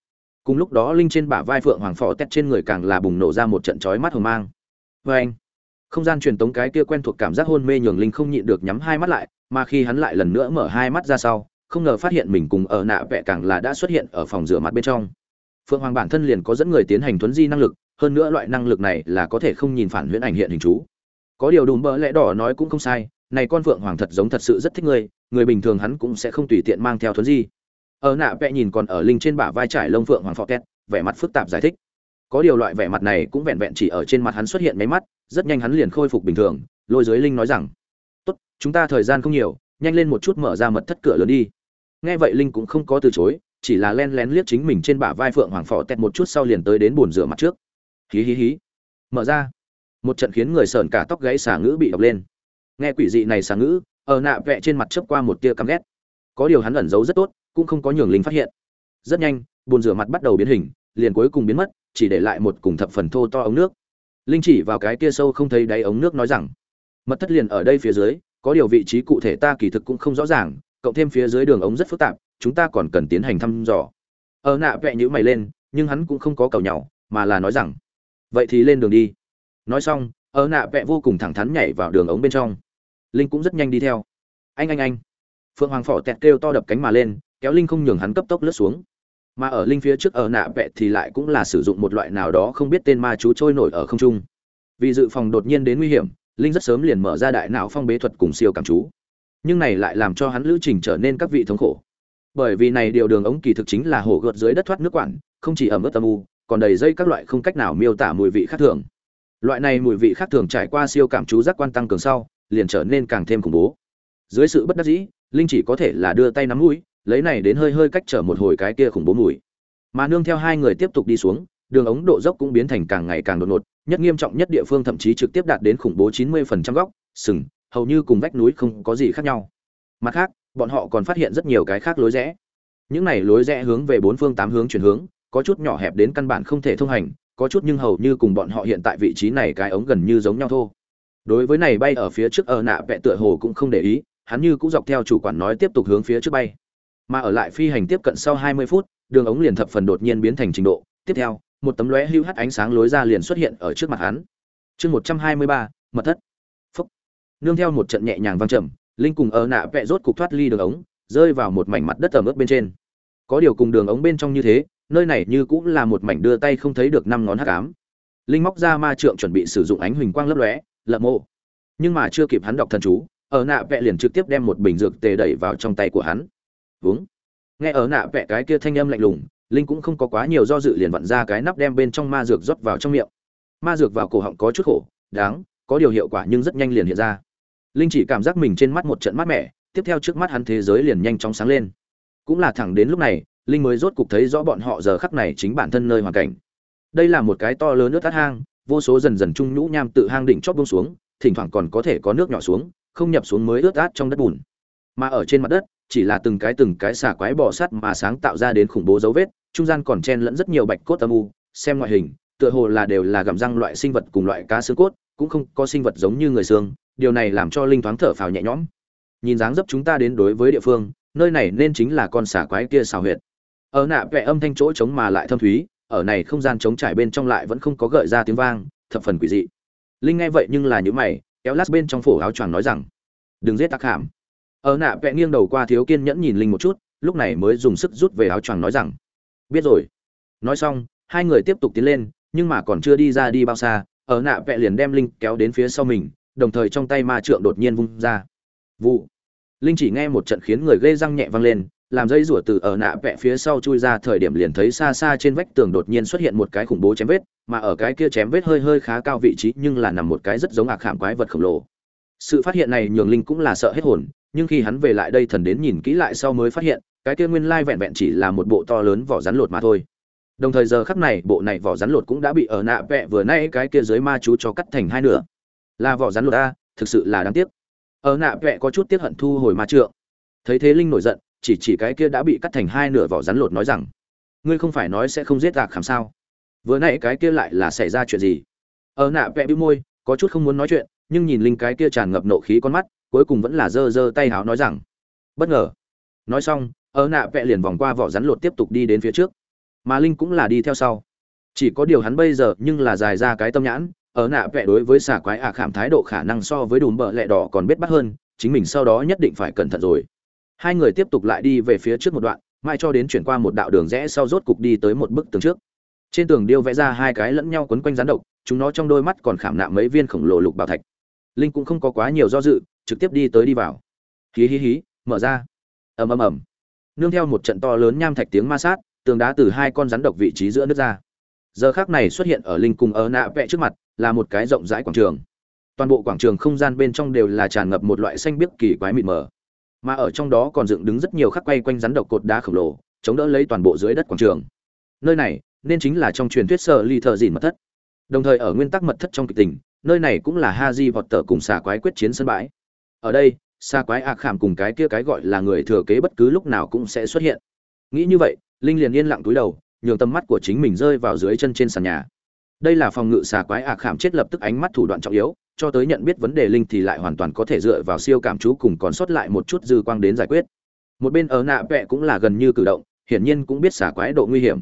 Cùng lúc đó linh trên bả vai phượng hoàng phò tét trên người càng là bùng nổ ra một trận chói mắt hồng mang. Vê anh không gian truyền tống cái kia quen thuộc cảm giác hôn mê nhường linh không nhịn được nhắm hai mắt lại, mà khi hắn lại lần nữa mở hai mắt ra sau, không ngờ phát hiện mình cùng ở nạ vẽ càng là đã xuất hiện ở phòng rửa mặt bên trong. Phượng hoàng bản thân liền có dẫn người tiến hành thuấn di năng lực, hơn nữa loại năng lực này là có thể không nhìn phản huyễn ảnh hiện hình chú. Có điều đùm bỡ lẽ đỏ nói cũng không sai, này con phượng hoàng thật giống thật sự rất thích người người bình thường hắn cũng sẽ không tùy tiện mang theo thuấn di. Ở nạ vẽ nhìn còn ở linh trên bả vai trải lông phượng hoàng phò két, vẻ mặt phức tạp giải thích. Có điều loại vẻ mặt này cũng vẹn vẹn chỉ ở trên mặt hắn xuất hiện mấy mắt rất nhanh hắn liền khôi phục bình thường, lôi dưới linh nói rằng, tốt, chúng ta thời gian không nhiều, nhanh lên một chút mở ra mật thất cửa lớn đi. Nghe vậy linh cũng không có từ chối, chỉ là len lén liếc chính mình trên bả vai phượng hoàng phò tẹt một chút sau liền tới đến bồn rửa mặt trước. Hí hí hí. Mở ra. Một trận khiến người sờn cả tóc gãy xà ngữ bị đọc lên. Nghe quỷ dị này xà ngữ, ở nạ vẽ trên mặt chớp qua một tia căm ghét. Có điều hắn ẩn giấu rất tốt, cũng không có nhường linh phát hiện. Rất nhanh bồn rửa mặt bắt đầu biến hình, liền cuối cùng biến mất, chỉ để lại một cùng thập phần thô to ống nước linh chỉ vào cái kia sâu không thấy đáy ống nước nói rằng, mật thất liền ở đây phía dưới, có điều vị trí cụ thể ta kỳ thực cũng không rõ ràng, cộng thêm phía dưới đường ống rất phức tạp, chúng ta còn cần tiến hành thăm dò. Ở nạ vẽ nhữ mày lên, nhưng hắn cũng không có cầu nhau mà là nói rằng, vậy thì lên đường đi. Nói xong ở nạ vẽ vô cùng thẳng thắn nhảy vào đường ống bên trong. Linh cũng rất nhanh đi theo. Anh anh anh. Phượng hoàng phỏ tẹt kêu to đập cánh mà lên, kéo linh không nhường hắn cấp tốc lướt xuống mà ở linh phía trước ở nạ vẽ thì lại cũng là sử dụng một loại nào đó không biết tên ma chú trôi nổi ở không trung. Vì dự phòng đột nhiên đến nguy hiểm, linh rất sớm liền mở ra đại não phong bế thuật cùng siêu cảm chú. Nhưng này lại làm cho hắn lữ trình trở nên các vị thống khổ. Bởi vì này điều đường ống kỳ thực chính là hổ gợt dưới đất thoát nước quản, không chỉ ẩm ướt âm u, còn đầy dây các loại không cách nào miêu tả mùi vị khác thường. Loại này mùi vị khác thường trải qua siêu cảm chú giác quan tăng cường sau, liền trở nên càng thêm khủng bố. Dưới sự bất đắc dĩ, linh chỉ có thể là đưa tay nắm mũi lấy này đến hơi hơi cách trở một hồi cái kia khủng bố mùi. Mà nương theo hai người tiếp tục đi xuống, đường ống độ dốc cũng biến thành càng ngày càng đột ngột, nhất nghiêm trọng nhất địa phương thậm chí trực tiếp đạt đến khủng bố 90% góc, sừng, hầu như cùng vách núi không có gì khác nhau. Mặt khác, bọn họ còn phát hiện rất nhiều cái khác lối rẽ. Những này lối rẽ hướng về bốn phương tám hướng chuyển hướng, có chút nhỏ hẹp đến căn bản không thể thông hành, có chút nhưng hầu như cùng bọn họ hiện tại vị trí này cái ống gần như giống nhau thôi. Đối với này bay ở phía trước, ở nạ vẽ tựa hồ cũng không để ý, hắn như cũng dọc theo chủ quản nói tiếp tục hướng phía trước bay mà ở lại phi hành tiếp cận sau 20 phút đường ống liền thập phần đột nhiên biến thành trình độ. Tiếp theo một tấm lóe hưu hắt ánh sáng lối ra liền xuất hiện ở trước mặt hắn. Chương 123, mật thất. Phúc. Nương theo một trận nhẹ nhàng vang trầm linh cùng ở nạ vẽ rốt cục thoát ly đường ống rơi vào một mảnh mặt đất ẩm ướt bên trên. Có điều cùng đường ống bên trong như thế nơi này như cũng là một mảnh đưa tay không thấy được năm ngón hắc ám. Linh móc ra ma trượng chuẩn bị sử dụng ánh huỳnh quang lấp lóe lợm mộ. Nhưng mà chưa kịp hắn đọc thần chú ở nạ vẽ liền trực tiếp đem một bình dược tề đẩy vào trong tay của hắn uống. Nghe ở nạ vẽ cái kia thanh âm lạnh lùng, linh cũng không có quá nhiều do dự liền vặn ra cái nắp đem bên trong ma dược rót vào trong miệng. Ma dược vào cổ họng có chút khổ, đáng, có điều hiệu quả nhưng rất nhanh liền hiện ra. Linh chỉ cảm giác mình trên mắt một trận mát mẻ, tiếp theo trước mắt hắn thế giới liền nhanh chóng sáng lên. Cũng là thẳng đến lúc này, linh mới rốt cục thấy rõ bọn họ giờ khắc này chính bản thân nơi hoàn cảnh. Đây là một cái to lớn nước thắt hang, vô số dần dần trung nhũ nham tự hang đỉnh chót buông xuống, thỉnh thoảng còn có thể có nước nhỏ xuống, không nhập xuống mới ướt át trong đất bùn. Mà ở trên mặt đất chỉ là từng cái từng cái xà quái bò sắt mà sáng tạo ra đến khủng bố dấu vết, trung gian còn chen lẫn rất nhiều bạch cốt âm u, xem ngoại hình, tựa hồ là đều là gặm răng loại sinh vật cùng loại cá xương cốt, cũng không có sinh vật giống như người xương, điều này làm cho linh thoáng thở phào nhẹ nhõm. Nhìn dáng dấp chúng ta đến đối với địa phương, nơi này nên chính là con xà quái kia xào huyệt. Ở nạ vẻ âm thanh chỗ trống mà lại thâm thúy, ở này không gian trống trải bên trong lại vẫn không có gợi ra tiếng vang, thập phần quỷ dị. Linh nghe vậy nhưng là nhíu mày, kéo lát bên trong phổ áo choàng nói rằng, đừng giết tắc hàm ở nạ vẽ nghiêng đầu qua thiếu kiên nhẫn nhìn linh một chút, lúc này mới dùng sức rút về áo choàng nói rằng, biết rồi. Nói xong, hai người tiếp tục tiến lên, nhưng mà còn chưa đi ra đi bao xa, ở nạ vẽ liền đem linh kéo đến phía sau mình, đồng thời trong tay ma trượng đột nhiên vung ra. Vụ. Linh chỉ nghe một trận khiến người ghê răng nhẹ vang lên, làm dây rủa từ ở nạ vẽ phía sau chui ra thời điểm liền thấy xa xa trên vách tường đột nhiên xuất hiện một cái khủng bố chém vết, mà ở cái kia chém vết hơi hơi khá cao vị trí nhưng là nằm một cái rất giống ạc khảm quái vật khổng lồ. Sự phát hiện này nhường linh cũng là sợ hết hồn nhưng khi hắn về lại đây thần đến nhìn kỹ lại sau mới phát hiện, cái kia nguyên lai vẹn vẹn chỉ là một bộ to lớn vỏ rắn lột mà thôi. Đồng thời giờ khắc này, bộ này vỏ rắn lột cũng đã bị ở nạ vẹ vừa nay cái kia dưới ma chú cho cắt thành hai nửa. Là vỏ rắn lột a, thực sự là đáng tiếc. Ở nạ vẹ có chút tiếc hận thu hồi ma trượng. Thấy thế linh nổi giận, chỉ chỉ cái kia đã bị cắt thành hai nửa vỏ rắn lột nói rằng, ngươi không phải nói sẽ không giết gạc khảm sao? Vừa nãy cái kia lại là xảy ra chuyện gì? Ở nạ vẹ bĩu môi, có chút không muốn nói chuyện, nhưng nhìn linh cái kia tràn ngập nộ khí con mắt cuối cùng vẫn là giơ giơ tay háo nói rằng, bất ngờ. Nói xong ở nạ vẽ liền vòng qua vỏ rắn lột tiếp tục đi đến phía trước. Mà linh cũng là đi theo sau. Chỉ có điều hắn bây giờ nhưng là dài ra cái tâm nhãn ở nạ vẽ đối với xà quái à khảm thái độ khả năng so với đùm bợ lẹ đỏ còn biết bắt hơn, chính mình sau đó nhất định phải cẩn thận rồi. Hai người tiếp tục lại đi về phía trước một đoạn mai cho đến chuyển qua một đạo đường rẽ sau rốt cục đi tới một bức tường trước. Trên tường điêu vẽ ra hai cái lẫn nhau quấn quanh rắn độc, chúng nó trong đôi mắt còn khảm nạm mấy viên khổng lồ lục bảo thạch. Linh cũng không có quá nhiều do dự trực tiếp đi tới đi vào. Hí hí hí, mở ra. Ầm ầm ầm. Nương theo một trận to lớn nham thạch tiếng ma sát, tường đá từ hai con rắn độc vị trí giữa nước ra. Giờ khác này xuất hiện ở linh cùng ở nạ vẽ trước mặt, là một cái rộng rãi quảng trường. Toàn bộ quảng trường không gian bên trong đều là tràn ngập một loại xanh biếc kỳ quái mịt mờ. Mà ở trong đó còn dựng đứng rất nhiều khắc quay quanh rắn độc cột đá khổng lồ, chống đỡ lấy toàn bộ dưới đất quảng trường. Nơi này, nên chính là trong truyền thuyết sở ly thợ dìn mật thất. Đồng thời ở nguyên tắc mật thất trong kịch tình, nơi này cũng là ha di vọt tờ cùng xà quái quyết chiến sân bãi ở đây, xa quái ạc khảm cùng cái kia cái gọi là người thừa kế bất cứ lúc nào cũng sẽ xuất hiện. Nghĩ như vậy, linh liền yên lặng túi đầu, nhường tầm mắt của chính mình rơi vào dưới chân trên sàn nhà. Đây là phòng ngự xà quái ạc khảm chết lập tức ánh mắt thủ đoạn trọng yếu, cho tới nhận biết vấn đề linh thì lại hoàn toàn có thể dựa vào siêu cảm chú cùng còn sót lại một chút dư quang đến giải quyết. Một bên ở nạ vẹ cũng là gần như cử động, hiển nhiên cũng biết xả quái độ nguy hiểm.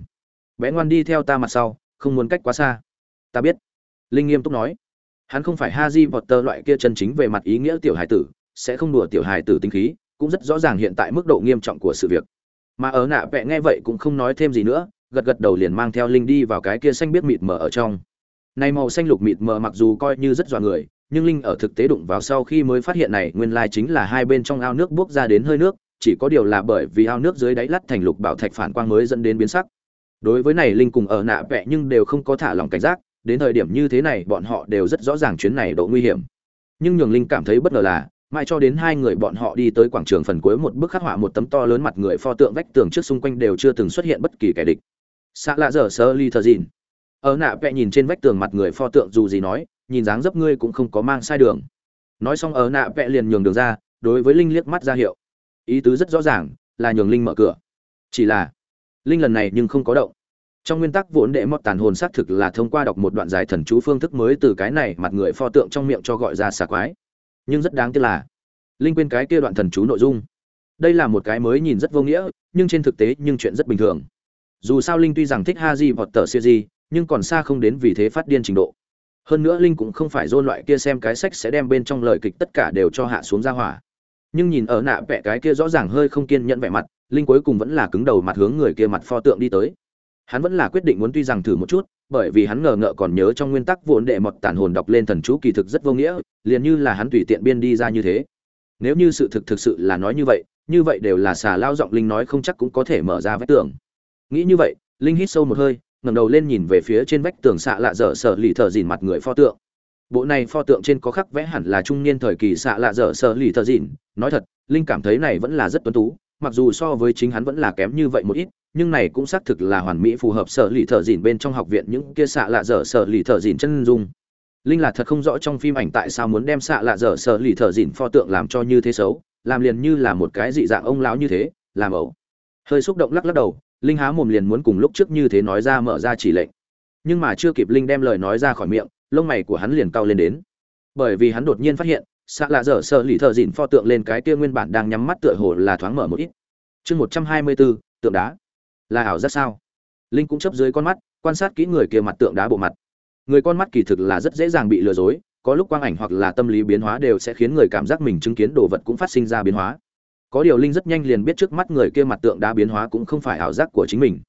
Bé ngoan đi theo ta mặt sau, không muốn cách quá xa. Ta biết. Linh nghiêm túc nói hắn không phải ha di vọt tơ loại kia chân chính về mặt ý nghĩa tiểu hài tử, sẽ không đùa tiểu hài tử tinh khí, cũng rất rõ ràng hiện tại mức độ nghiêm trọng của sự việc. Mà ở nạ vẹ nghe vậy cũng không nói thêm gì nữa, gật gật đầu liền mang theo linh đi vào cái kia xanh biết mịt mờ ở trong. Này màu xanh lục mịt mờ mặc dù coi như rất dọa người, nhưng linh ở thực tế đụng vào sau khi mới phát hiện này, nguyên lai chính là hai bên trong ao nước bước ra đến hơi nước, chỉ có điều là bởi vì ao nước dưới đáy lắt thành lục bảo thạch phản quang mới dẫn đến biến sắc. Đối với này linh cùng ở nạ vẹ nhưng đều không có thả lòng cảnh giác đến thời điểm như thế này bọn họ đều rất rõ ràng chuyến này độ nguy hiểm. Nhưng nhường linh cảm thấy bất ngờ là, mãi cho đến hai người bọn họ đi tới quảng trường phần cuối một bức khắc họa một tấm to lớn mặt người pho tượng vách tường trước xung quanh đều chưa từng xuất hiện bất kỳ kẻ địch. Xạ lạ dở sơ ly thờ dìn ở nạ vẽ nhìn trên vách tường mặt người pho tượng dù gì nói, nhìn dáng dấp ngươi cũng không có mang sai đường. Nói xong ở nạ vẽ liền nhường đường ra, đối với linh liếc mắt ra hiệu. Ý tứ rất rõ ràng, là nhường linh mở cửa. Chỉ là, linh lần này nhưng không có động trong nguyên tắc, vốn đệ mọt tàn hồn xác thực là thông qua đọc một đoạn giải thần chú phương thức mới từ cái này mặt người pho tượng trong miệng cho gọi ra xà quái. Nhưng rất đáng tiếc là, linh quên cái kia đoạn thần chú nội dung. Đây là một cái mới nhìn rất vô nghĩa, nhưng trên thực tế nhưng chuyện rất bình thường. Dù sao linh tuy rằng thích ha di hoặc tờ siêu di, nhưng còn xa không đến vì thế phát điên trình độ. Hơn nữa linh cũng không phải dôn loại kia xem cái sách sẽ đem bên trong lời kịch tất cả đều cho hạ xuống ra hỏa. Nhưng nhìn ở nạ vẽ cái kia rõ ràng hơi không kiên nhẫn vẻ mặt, linh cuối cùng vẫn là cứng đầu mặt hướng người kia mặt pho tượng đi tới hắn vẫn là quyết định muốn tuy rằng thử một chút, bởi vì hắn ngờ ngợ còn nhớ trong nguyên tắc vốn đệ mọt tàn hồn đọc lên thần chú kỳ thực rất vô nghĩa, liền như là hắn tùy tiện biên đi ra như thế. Nếu như sự thực thực sự là nói như vậy như vậy đều là xà lao giọng linh nói không chắc cũng có thể mở ra vách tường. Nghĩ như vậy, linh hít sâu một hơi, ngẩng đầu lên nhìn về phía trên vách tường xạ lạ dở sợ lì thợ dìn mặt người pho tượng. Bộ này pho tượng trên có khắc vẽ hẳn là trung niên thời kỳ xạ lạ dở sợ lì thợ dìn. Nói thật, linh cảm thấy này vẫn là rất tuấn tú, mặc dù so với chính hắn vẫn là kém như vậy một ít nhưng này cũng xác thực là hoàn mỹ phù hợp sở lì thợ dìn bên trong học viện những kia xạ lạ dở sở lì thợ dìn chân dung. Linh là thật không rõ trong phim ảnh tại sao muốn đem xạ lạ dở sở lì thợ dìn pho tượng làm cho như thế xấu, làm liền như là một cái dị dạng ông lão như thế, làm ẩu. Hơi xúc động lắc lắc đầu, linh há mồm liền muốn cùng lúc trước như thế nói ra mở ra chỉ lệnh. Nhưng mà chưa kịp linh đem lời nói ra khỏi miệng, lông mày của hắn liền cao lên đến. Bởi vì hắn đột nhiên phát hiện, xạ lạ dở sợ lì thợ dịn pho tượng lên cái kia nguyên bản đang nhắm mắt tựa hồ là thoáng mở một ít. Chương một trăm hai mươi bốn tượng đá là ảo giác sao? Linh cũng chấp dưới con mắt, quan sát kỹ người kia mặt tượng đá bộ mặt. Người con mắt kỳ thực là rất dễ dàng bị lừa dối, có lúc quang ảnh hoặc là tâm lý biến hóa đều sẽ khiến người cảm giác mình chứng kiến đồ vật cũng phát sinh ra biến hóa. Có điều linh rất nhanh liền biết trước mắt người kia mặt tượng đá biến hóa cũng không phải ảo giác của chính mình.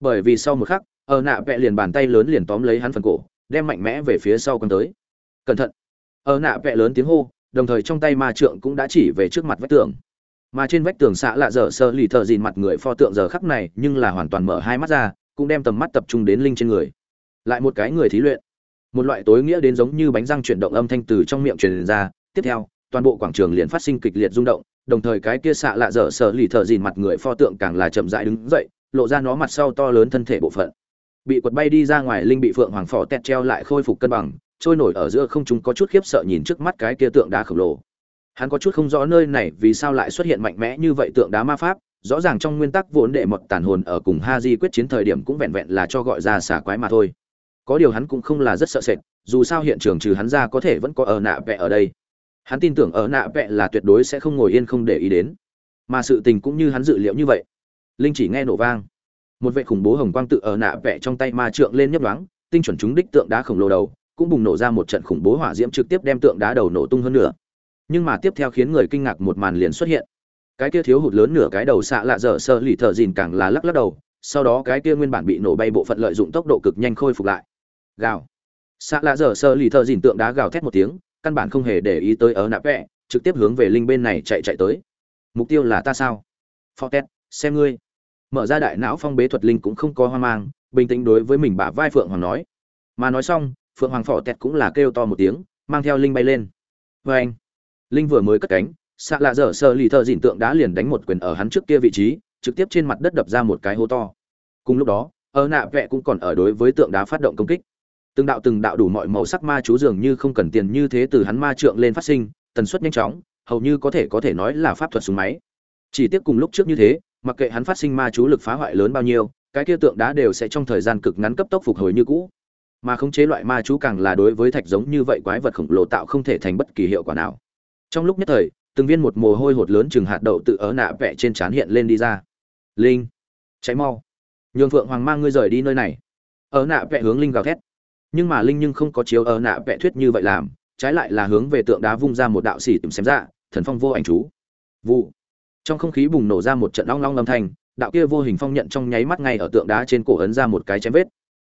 Bởi vì sau một khắc, ở nạ vẽ liền bàn tay lớn liền tóm lấy hắn phần cổ, đem mạnh mẽ về phía sau con tới. Cẩn thận! Ở nạ vẽ lớn tiếng hô, đồng thời trong tay ma trượng cũng đã chỉ về trước mặt vách tường mà trên vách tường xạ lạ dở sơ lì thợ dìn mặt người pho tượng giờ khắc này nhưng là hoàn toàn mở hai mắt ra, cũng đem tầm mắt tập trung đến linh trên người. Lại một cái người thí luyện. Một loại tối nghĩa đến giống như bánh răng chuyển động âm thanh từ trong miệng truyền ra. Tiếp theo, toàn bộ quảng trường liền phát sinh kịch liệt rung động, đồng thời cái kia xạ lạ dở sơ lì thợ dìn mặt người pho tượng càng là chậm rãi đứng dậy, lộ ra nó mặt sau to lớn thân thể bộ phận. Bị quật bay đi ra ngoài, linh bị phượng hoàng phò tẹt treo lại khôi phục cân bằng, trôi nổi ở giữa không chúng có chút khiếp sợ nhìn trước mắt cái kia tượng đá khổng lồ hắn có chút không rõ nơi này vì sao lại xuất hiện mạnh mẽ như vậy tượng đá ma pháp, rõ ràng trong nguyên tắc vốn đệ mật tàn hồn ở cùng ha di quyết chiến thời điểm cũng vẹn vẹn là cho gọi ra xả quái mà thôi. Có điều hắn cũng không là rất sợ sệt, dù sao hiện trường trừ hắn ra có thể vẫn có ở nạ vẹ ở đây. Hắn tin tưởng ở nạ vẹ là tuyệt đối sẽ không ngồi yên không để ý đến. Mà sự tình cũng như hắn dự liệu như vậy. Linh chỉ nghe nổ vang. Một vệ khủng bố hồng quang tự ở nạ vẹ trong tay ma trượng lên nhấp đoáng tinh chuẩn chúng đích tượng đá khổng lồ đầu, cũng bùng nổ ra một trận khủng bố hỏa diễm trực tiếp đem tượng đá đầu nổ tung hơn nữa nhưng mà tiếp theo khiến người kinh ngạc một màn liền xuất hiện. Cái kia thiếu hụt lớn nửa cái đầu xạ lạ dở sơ lì thợ dìn càng là lắc lắc đầu, sau đó cái kia nguyên bản bị nổ bay bộ phận lợi dụng tốc độ cực nhanh khôi phục lại. Gào. Xạ lạ dở sơ lì thợ dìn tượng đá gào thét một tiếng, căn bản không hề để ý tới ở nạp vẹ, trực tiếp hướng về linh bên này chạy chạy tới. Mục tiêu là ta sao? Fortet xem ngươi. Mở ra đại não phong bế thuật linh cũng không có hoang mang, bình tĩnh đối với mình bả vai phượng hoàng nói. Mà nói xong, phượng hoàng phỏ tẹt cũng là kêu to một tiếng, mang theo linh bay lên. Vê anh linh vừa mới cất cánh xạ lạ dở sơ lì thợ dìn tượng đá liền đánh một quyền ở hắn trước kia vị trí, trực tiếp trên mặt đất đập ra một cái hố to. Cùng lúc đó, ở nạ vẹ cũng còn ở đối với tượng đá phát động công kích. Từng đạo từng đạo đủ mọi màu sắc ma chú dường như không cần tiền như thế từ hắn ma trượng lên phát sinh, tần suất nhanh chóng, hầu như có thể có thể nói là pháp thuật súng máy. Chỉ tiếc cùng lúc trước như thế, mặc kệ hắn phát sinh ma chú lực phá hoại lớn bao nhiêu, cái kia tượng đá đều sẽ trong thời gian cực ngắn cấp tốc phục hồi như cũ. Mà khống chế loại ma chú càng là đối với thạch giống như vậy quái vật khổng lồ tạo không thể thành bất kỳ hiệu quả nào trong lúc nhất thời, từng viên một mồ hôi hột lớn chừng hạt đậu tự ớ nạ vẽ trên trán hiện lên đi ra. Linh cháy mau. Nhường phượng hoàng mang ngươi rời đi nơi này. Ở nạ vẽ hướng linh gào thét. Nhưng mà linh nhưng không có chiếu ở nạ vẽ thuyết như vậy làm, trái lại là hướng về tượng đá vung ra một đạo xỉ tìm xem ra dạ, thần phong vô ảnh chú. Vụ. Trong không khí bùng nổ ra một trận long long âm thanh, đạo kia vô hình phong nhận trong nháy mắt ngay ở tượng đá trên cổ ấn ra một cái chém vết.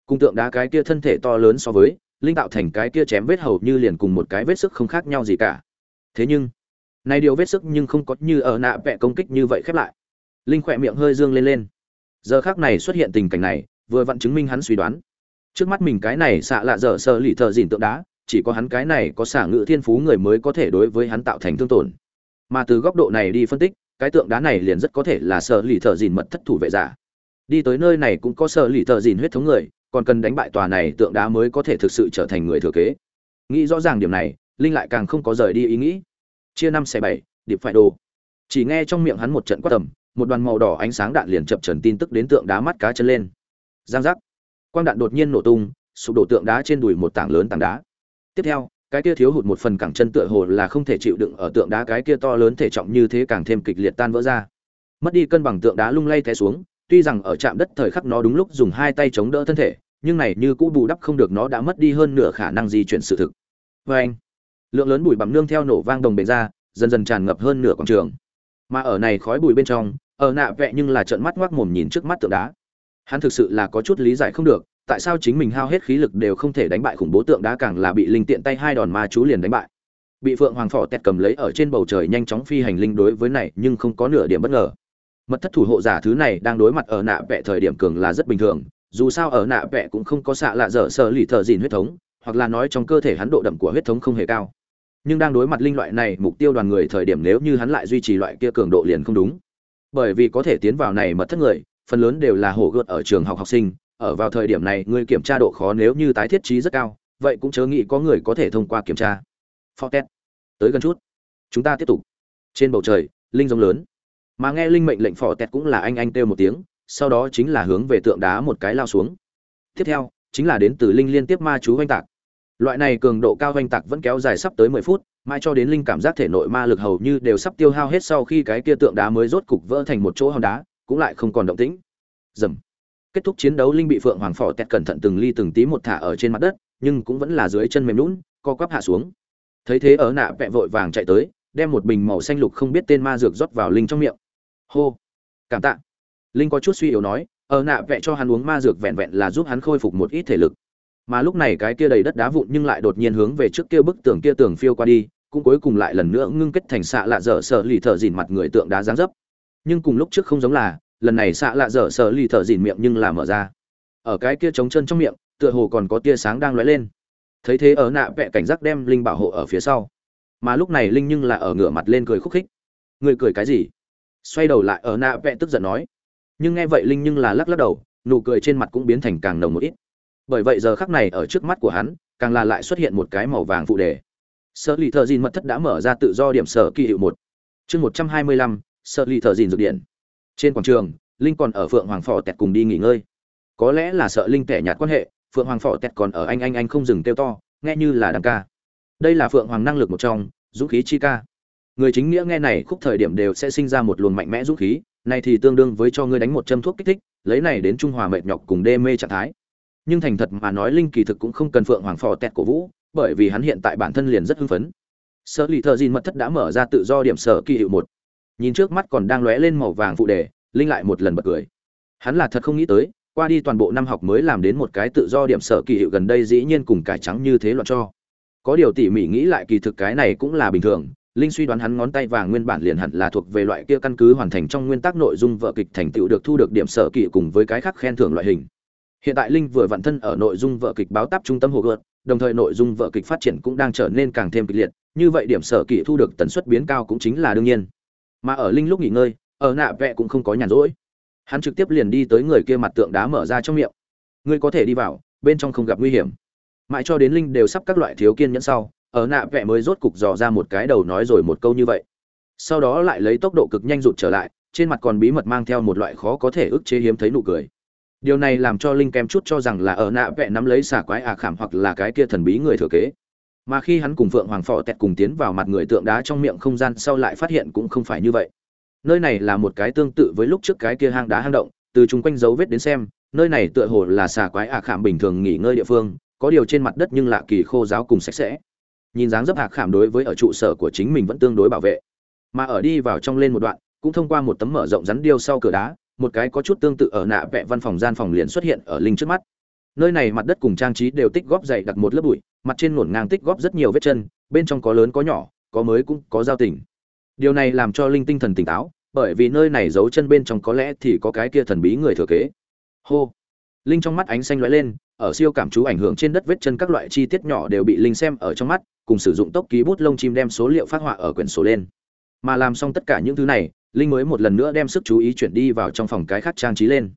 Cùng tượng đá cái kia thân thể to lớn so với, linh tạo thành cái kia chém vết hầu như liền cùng một cái vết sức không khác nhau gì cả thế nhưng này điều vết sức nhưng không có như ở nạ vẽ công kích như vậy khép lại. Linh khỏe miệng hơi dương lên lên. Giờ khác này xuất hiện tình cảnh này, vừa vặn chứng minh hắn suy đoán. Trước mắt mình cái này xạ lạ dở sợ lì thợ dìn tượng đá, chỉ có hắn cái này có xả ngự thiên phú người mới có thể đối với hắn tạo thành thương tổn. Mà từ góc độ này đi phân tích, cái tượng đá này liền rất có thể là sợ lì thợ dìn mật thất thủ vệ giả. Đi tới nơi này cũng có sợ lì thợ dìn huyết thống người, còn cần đánh bại tòa này tượng đá mới có thể thực sự trở thành người thừa kế. Nghĩ rõ ràng điểm này linh lại càng không có rời đi ý nghĩ. Chia năm xẻ bảy, điệp phải đồ. Chỉ nghe trong miệng hắn một trận quát tầm, một đoàn màu đỏ ánh sáng đạn liền chập trần tin tức đến tượng đá mắt cá chân lên. Giang giác. Quang đạn đột nhiên nổ tung, sụp đổ tượng đá trên đùi một tảng lớn tảng đá. Tiếp theo, cái kia thiếu hụt một phần cẳng chân tựa hồ là không thể chịu đựng ở tượng đá cái kia to lớn thể trọng như thế càng thêm kịch liệt tan vỡ ra. Mất đi cân bằng tượng đá lung lay té xuống, tuy rằng ở trạm đất thời khắc nó đúng lúc dùng hai tay chống đỡ thân thể, nhưng này như cũ bù đắp không được nó đã mất đi hơn nửa khả năng di chuyển sự thực. Vê anh lượng lớn bụi bặm nương theo nổ vang đồng bể ra, dần dần tràn ngập hơn nửa quảng trường. Mà ở này khói bụi bên trong, ở nạ vẹ nhưng là trợn mắt ngoác mồm nhìn trước mắt tượng đá. Hắn thực sự là có chút lý giải không được, tại sao chính mình hao hết khí lực đều không thể đánh bại khủng bố tượng đá càng là bị linh tiện tay hai đòn ma chú liền đánh bại. Bị phượng hoàng phỏ tẹt cầm lấy ở trên bầu trời nhanh chóng phi hành linh đối với này, nhưng không có nửa điểm bất ngờ. Mật thất thủ hộ giả thứ này đang đối mặt ở nạ vẹ thời điểm cường là rất bình thường, dù sao ở nạ vẹ cũng không có xạ lạ dở sợ lì thợ dìn huyết thống, hoặc là nói trong cơ thể hắn độ đậm của huyết thống không hề cao nhưng đang đối mặt linh loại này mục tiêu đoàn người thời điểm nếu như hắn lại duy trì loại kia cường độ liền không đúng. Bởi vì có thể tiến vào này mật thất người, phần lớn đều là hổ gợt ở trường học học sinh, ở vào thời điểm này người kiểm tra độ khó nếu như tái thiết trí rất cao, vậy cũng chớ nghĩ có người có thể thông qua kiểm tra. Fortet. tới gần chút. Chúng ta tiếp tục. Trên bầu trời, linh giống lớn. Mà nghe linh mệnh lệnh phò tẹt cũng là anh anh kêu một tiếng, sau đó chính là hướng về tượng đá một cái lao xuống. Tiếp theo, chính là đến từ linh liên tiếp ma chú oanh tạc loại này cường độ cao oanh tạc vẫn kéo dài sắp tới mười phút mai cho đến linh cảm giác thể nội ma lực hầu như đều sắp tiêu hao hết sau khi cái kia tượng đá mới rốt cục vỡ thành một chỗ hòn đá, cũng lại không còn động tĩnh. Dầm. Kết thúc chiến đấu, linh bị phượng hoàng phò tẹt cẩn thận từng ly từng tí một thả ở trên mặt đất, nhưng cũng vẫn là dưới chân mềm lún co quắp hạ xuống. Thấy thế ở nạ vẹ vội vàng chạy tới, đem một bình màu xanh lục không biết tên ma dược rót vào linh trong miệng. Hô. Cảm tạ. Linh có chút suy yếu nói ở nạ vẹ cho hắn uống ma dược vẹn vẹn là giúp hắn khôi phục một ít thể lực mà lúc này cái kia đầy đất đá vụn nhưng lại đột nhiên hướng về trước kia bức tường kia tường phiêu qua đi, cũng cuối cùng lại lần nữa ngưng kết thành xạ lạ dở sợ lì thợ dìn mặt người tượng đá dáng dấp. Nhưng cùng lúc trước không giống là, lần này xạ lạ dở sợ lì thợ dìn miệng nhưng là mở ra. Ở cái kia trống chân trong miệng, tựa hồ còn có tia sáng đang lóe lên. Thấy thế ở nạ vẽ cảnh giác đem linh bảo hộ ở phía sau. Mà lúc này linh nhưng là ở ngửa mặt lên cười khúc khích. Người cười cái gì? Xoay đầu lại ở nạ vẽ tức giận nói. Nhưng nghe vậy linh nhưng là lắc lắc đầu, nụ cười trên mặt cũng biến thành càng nồng một ít bởi vậy giờ khắc này ở trước mắt của hắn, càng là lại xuất hiện một cái màu vàng phụ đề. Sợ lì thợ dìn mật thất đã mở ra tự do điểm sở kỳ hiệu một. Chương một trăm hai mươi lăm sợ lì thợ dìn dược điện. Trên quảng trường, linh còn ở phượng hoàng phò tẹt cùng đi nghỉ ngơi. Có lẽ là sợ linh tẻ nhạt quan hệ, phượng hoàng phò tẹt còn ở anh anh anh không dừng kêu to, nghe như là đăng ca. Đây là phượng hoàng năng lực một trong, dũng khí chi ca. Người chính nghĩa nghe này khúc thời điểm đều sẽ sinh ra một luồng mạnh mẽ dũng khí này thì tương đương với cho ngươi đánh một châm thuốc kích thích, lấy này đến trung hòa mệt nhọc cùng đê mê trạng thái nhưng thành thật mà nói linh kỳ thực cũng không cần phượng hoàng phò tẹt cổ vũ, bởi vì hắn hiện tại bản thân liền rất hưng phấn. Sở lì thợ dìn mật thất đã mở ra tự do điểm sở kỳ hiệu một. Nhìn trước mắt còn đang lóe lên màu vàng phụ đề, linh lại một lần bật cười. Hắn là thật không nghĩ tới, qua đi toàn bộ năm học mới làm đến một cái tự do điểm sở kỳ hiệu gần đây dĩ nhiên cùng cải trắng như thế loạn cho. Có điều tỉ mỉ nghĩ lại kỳ thực cái này cũng là bình thường, linh suy đoán hắn ngón tay vàng nguyên bản liền hẳn là thuộc về loại kia căn cứ hoàn thành trong nguyên tắc nội dung vợ kịch thành tựu được thu được điểm sở kỳ cùng với cái khác khen thưởng loại hình hiện tại linh vừa vận thân ở nội dung vợ kịch báo táp trung tâm hồ gợt, đồng thời nội dung vợ kịch phát triển cũng đang trở nên càng thêm kịch liệt, như vậy điểm sở kỳ thu được tần suất biến cao cũng chính là đương nhiên. Mà ở linh lúc nghỉ ngơi, ở nạ vẽ cũng không có nhàn rỗi. Hắn trực tiếp liền đi tới người kia mặt tượng đá mở ra trong miệng. Ngươi có thể đi vào, bên trong không gặp nguy hiểm. Mãi cho đến linh đều sắp các loại thiếu kiên nhẫn sau, ở nạ vẽ mới rốt cục dò ra một cái đầu nói rồi một câu như vậy. Sau đó lại lấy tốc độ cực nhanh rụt trở lại, trên mặt còn bí mật mang theo một loại khó có thể ức chế hiếm thấy nụ cười điều này làm cho linh kém chút cho rằng là ở nạ vẽ nắm lấy xà quái à khảm hoặc là cái kia thần bí người thừa kế. Mà khi hắn cùng phượng hoàng phò tẹt cùng tiến vào mặt người tượng đá trong miệng không gian sau lại phát hiện cũng không phải như vậy. Nơi này là một cái tương tự với lúc trước cái kia hang đá hang động, từ chung quanh dấu vết đến xem, nơi này tựa hồ là xà quái à khảm bình thường nghỉ ngơi địa phương, có điều trên mặt đất nhưng lạ kỳ khô giáo cùng sạch sẽ. Nhìn dáng dấp à khảm đối với ở trụ sở của chính mình vẫn tương đối bảo vệ. Mà ở đi vào trong lên một đoạn, cũng thông qua một tấm mở rộng rắn điêu sau cửa đá một cái có chút tương tự ở nạ vẽ văn phòng gian phòng liền xuất hiện ở linh trước mắt. Nơi này mặt đất cùng trang trí đều tích góp dày đặt một lớp bụi, mặt trên ngổn ngang tích góp rất nhiều vết chân, bên trong có lớn có nhỏ, có mới cũng có giao tình. Điều này làm cho linh tinh thần tỉnh táo, bởi vì nơi này giấu chân bên trong có lẽ thì có cái kia thần bí người thừa kế. Hô! Linh trong mắt ánh xanh lóe lên, ở siêu cảm chú ảnh hưởng trên đất vết chân các loại chi tiết nhỏ đều bị linh xem ở trong mắt, cùng sử dụng tốc ký bút lông chim đem số liệu phát họa ở quyển sổ lên. Mà làm xong tất cả những thứ này linh mới một lần nữa đem sức chú ý chuyển đi vào trong phòng cái khác trang trí lên.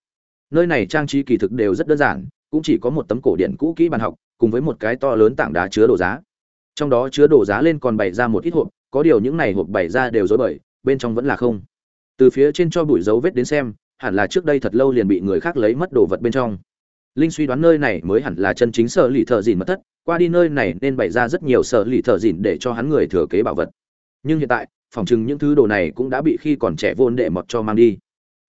Nơi này trang trí kỳ thực đều rất đơn giản, cũng chỉ có một tấm cổ điện cũ kỹ bàn học, cùng với một cái to lớn tảng đá chứa đồ giá. Trong đó chứa đồ giá lên còn bày ra một ít hộp, có điều những này hộp bày ra đều dối bời, bên trong vẫn là không. Từ phía trên cho bụi dấu vết đến xem, hẳn là trước đây thật lâu liền bị người khác lấy mất đồ vật bên trong. Linh suy đoán nơi này mới hẳn là chân chính sở lì thợ dìn mất thất, qua đi nơi này nên bày ra rất nhiều sở lì thợ dìn để cho hắn người thừa kế bảo vật. Nhưng hiện tại phỏng chừng những thứ đồ này cũng đã bị khi còn trẻ vốn đệ mọt cho mang đi.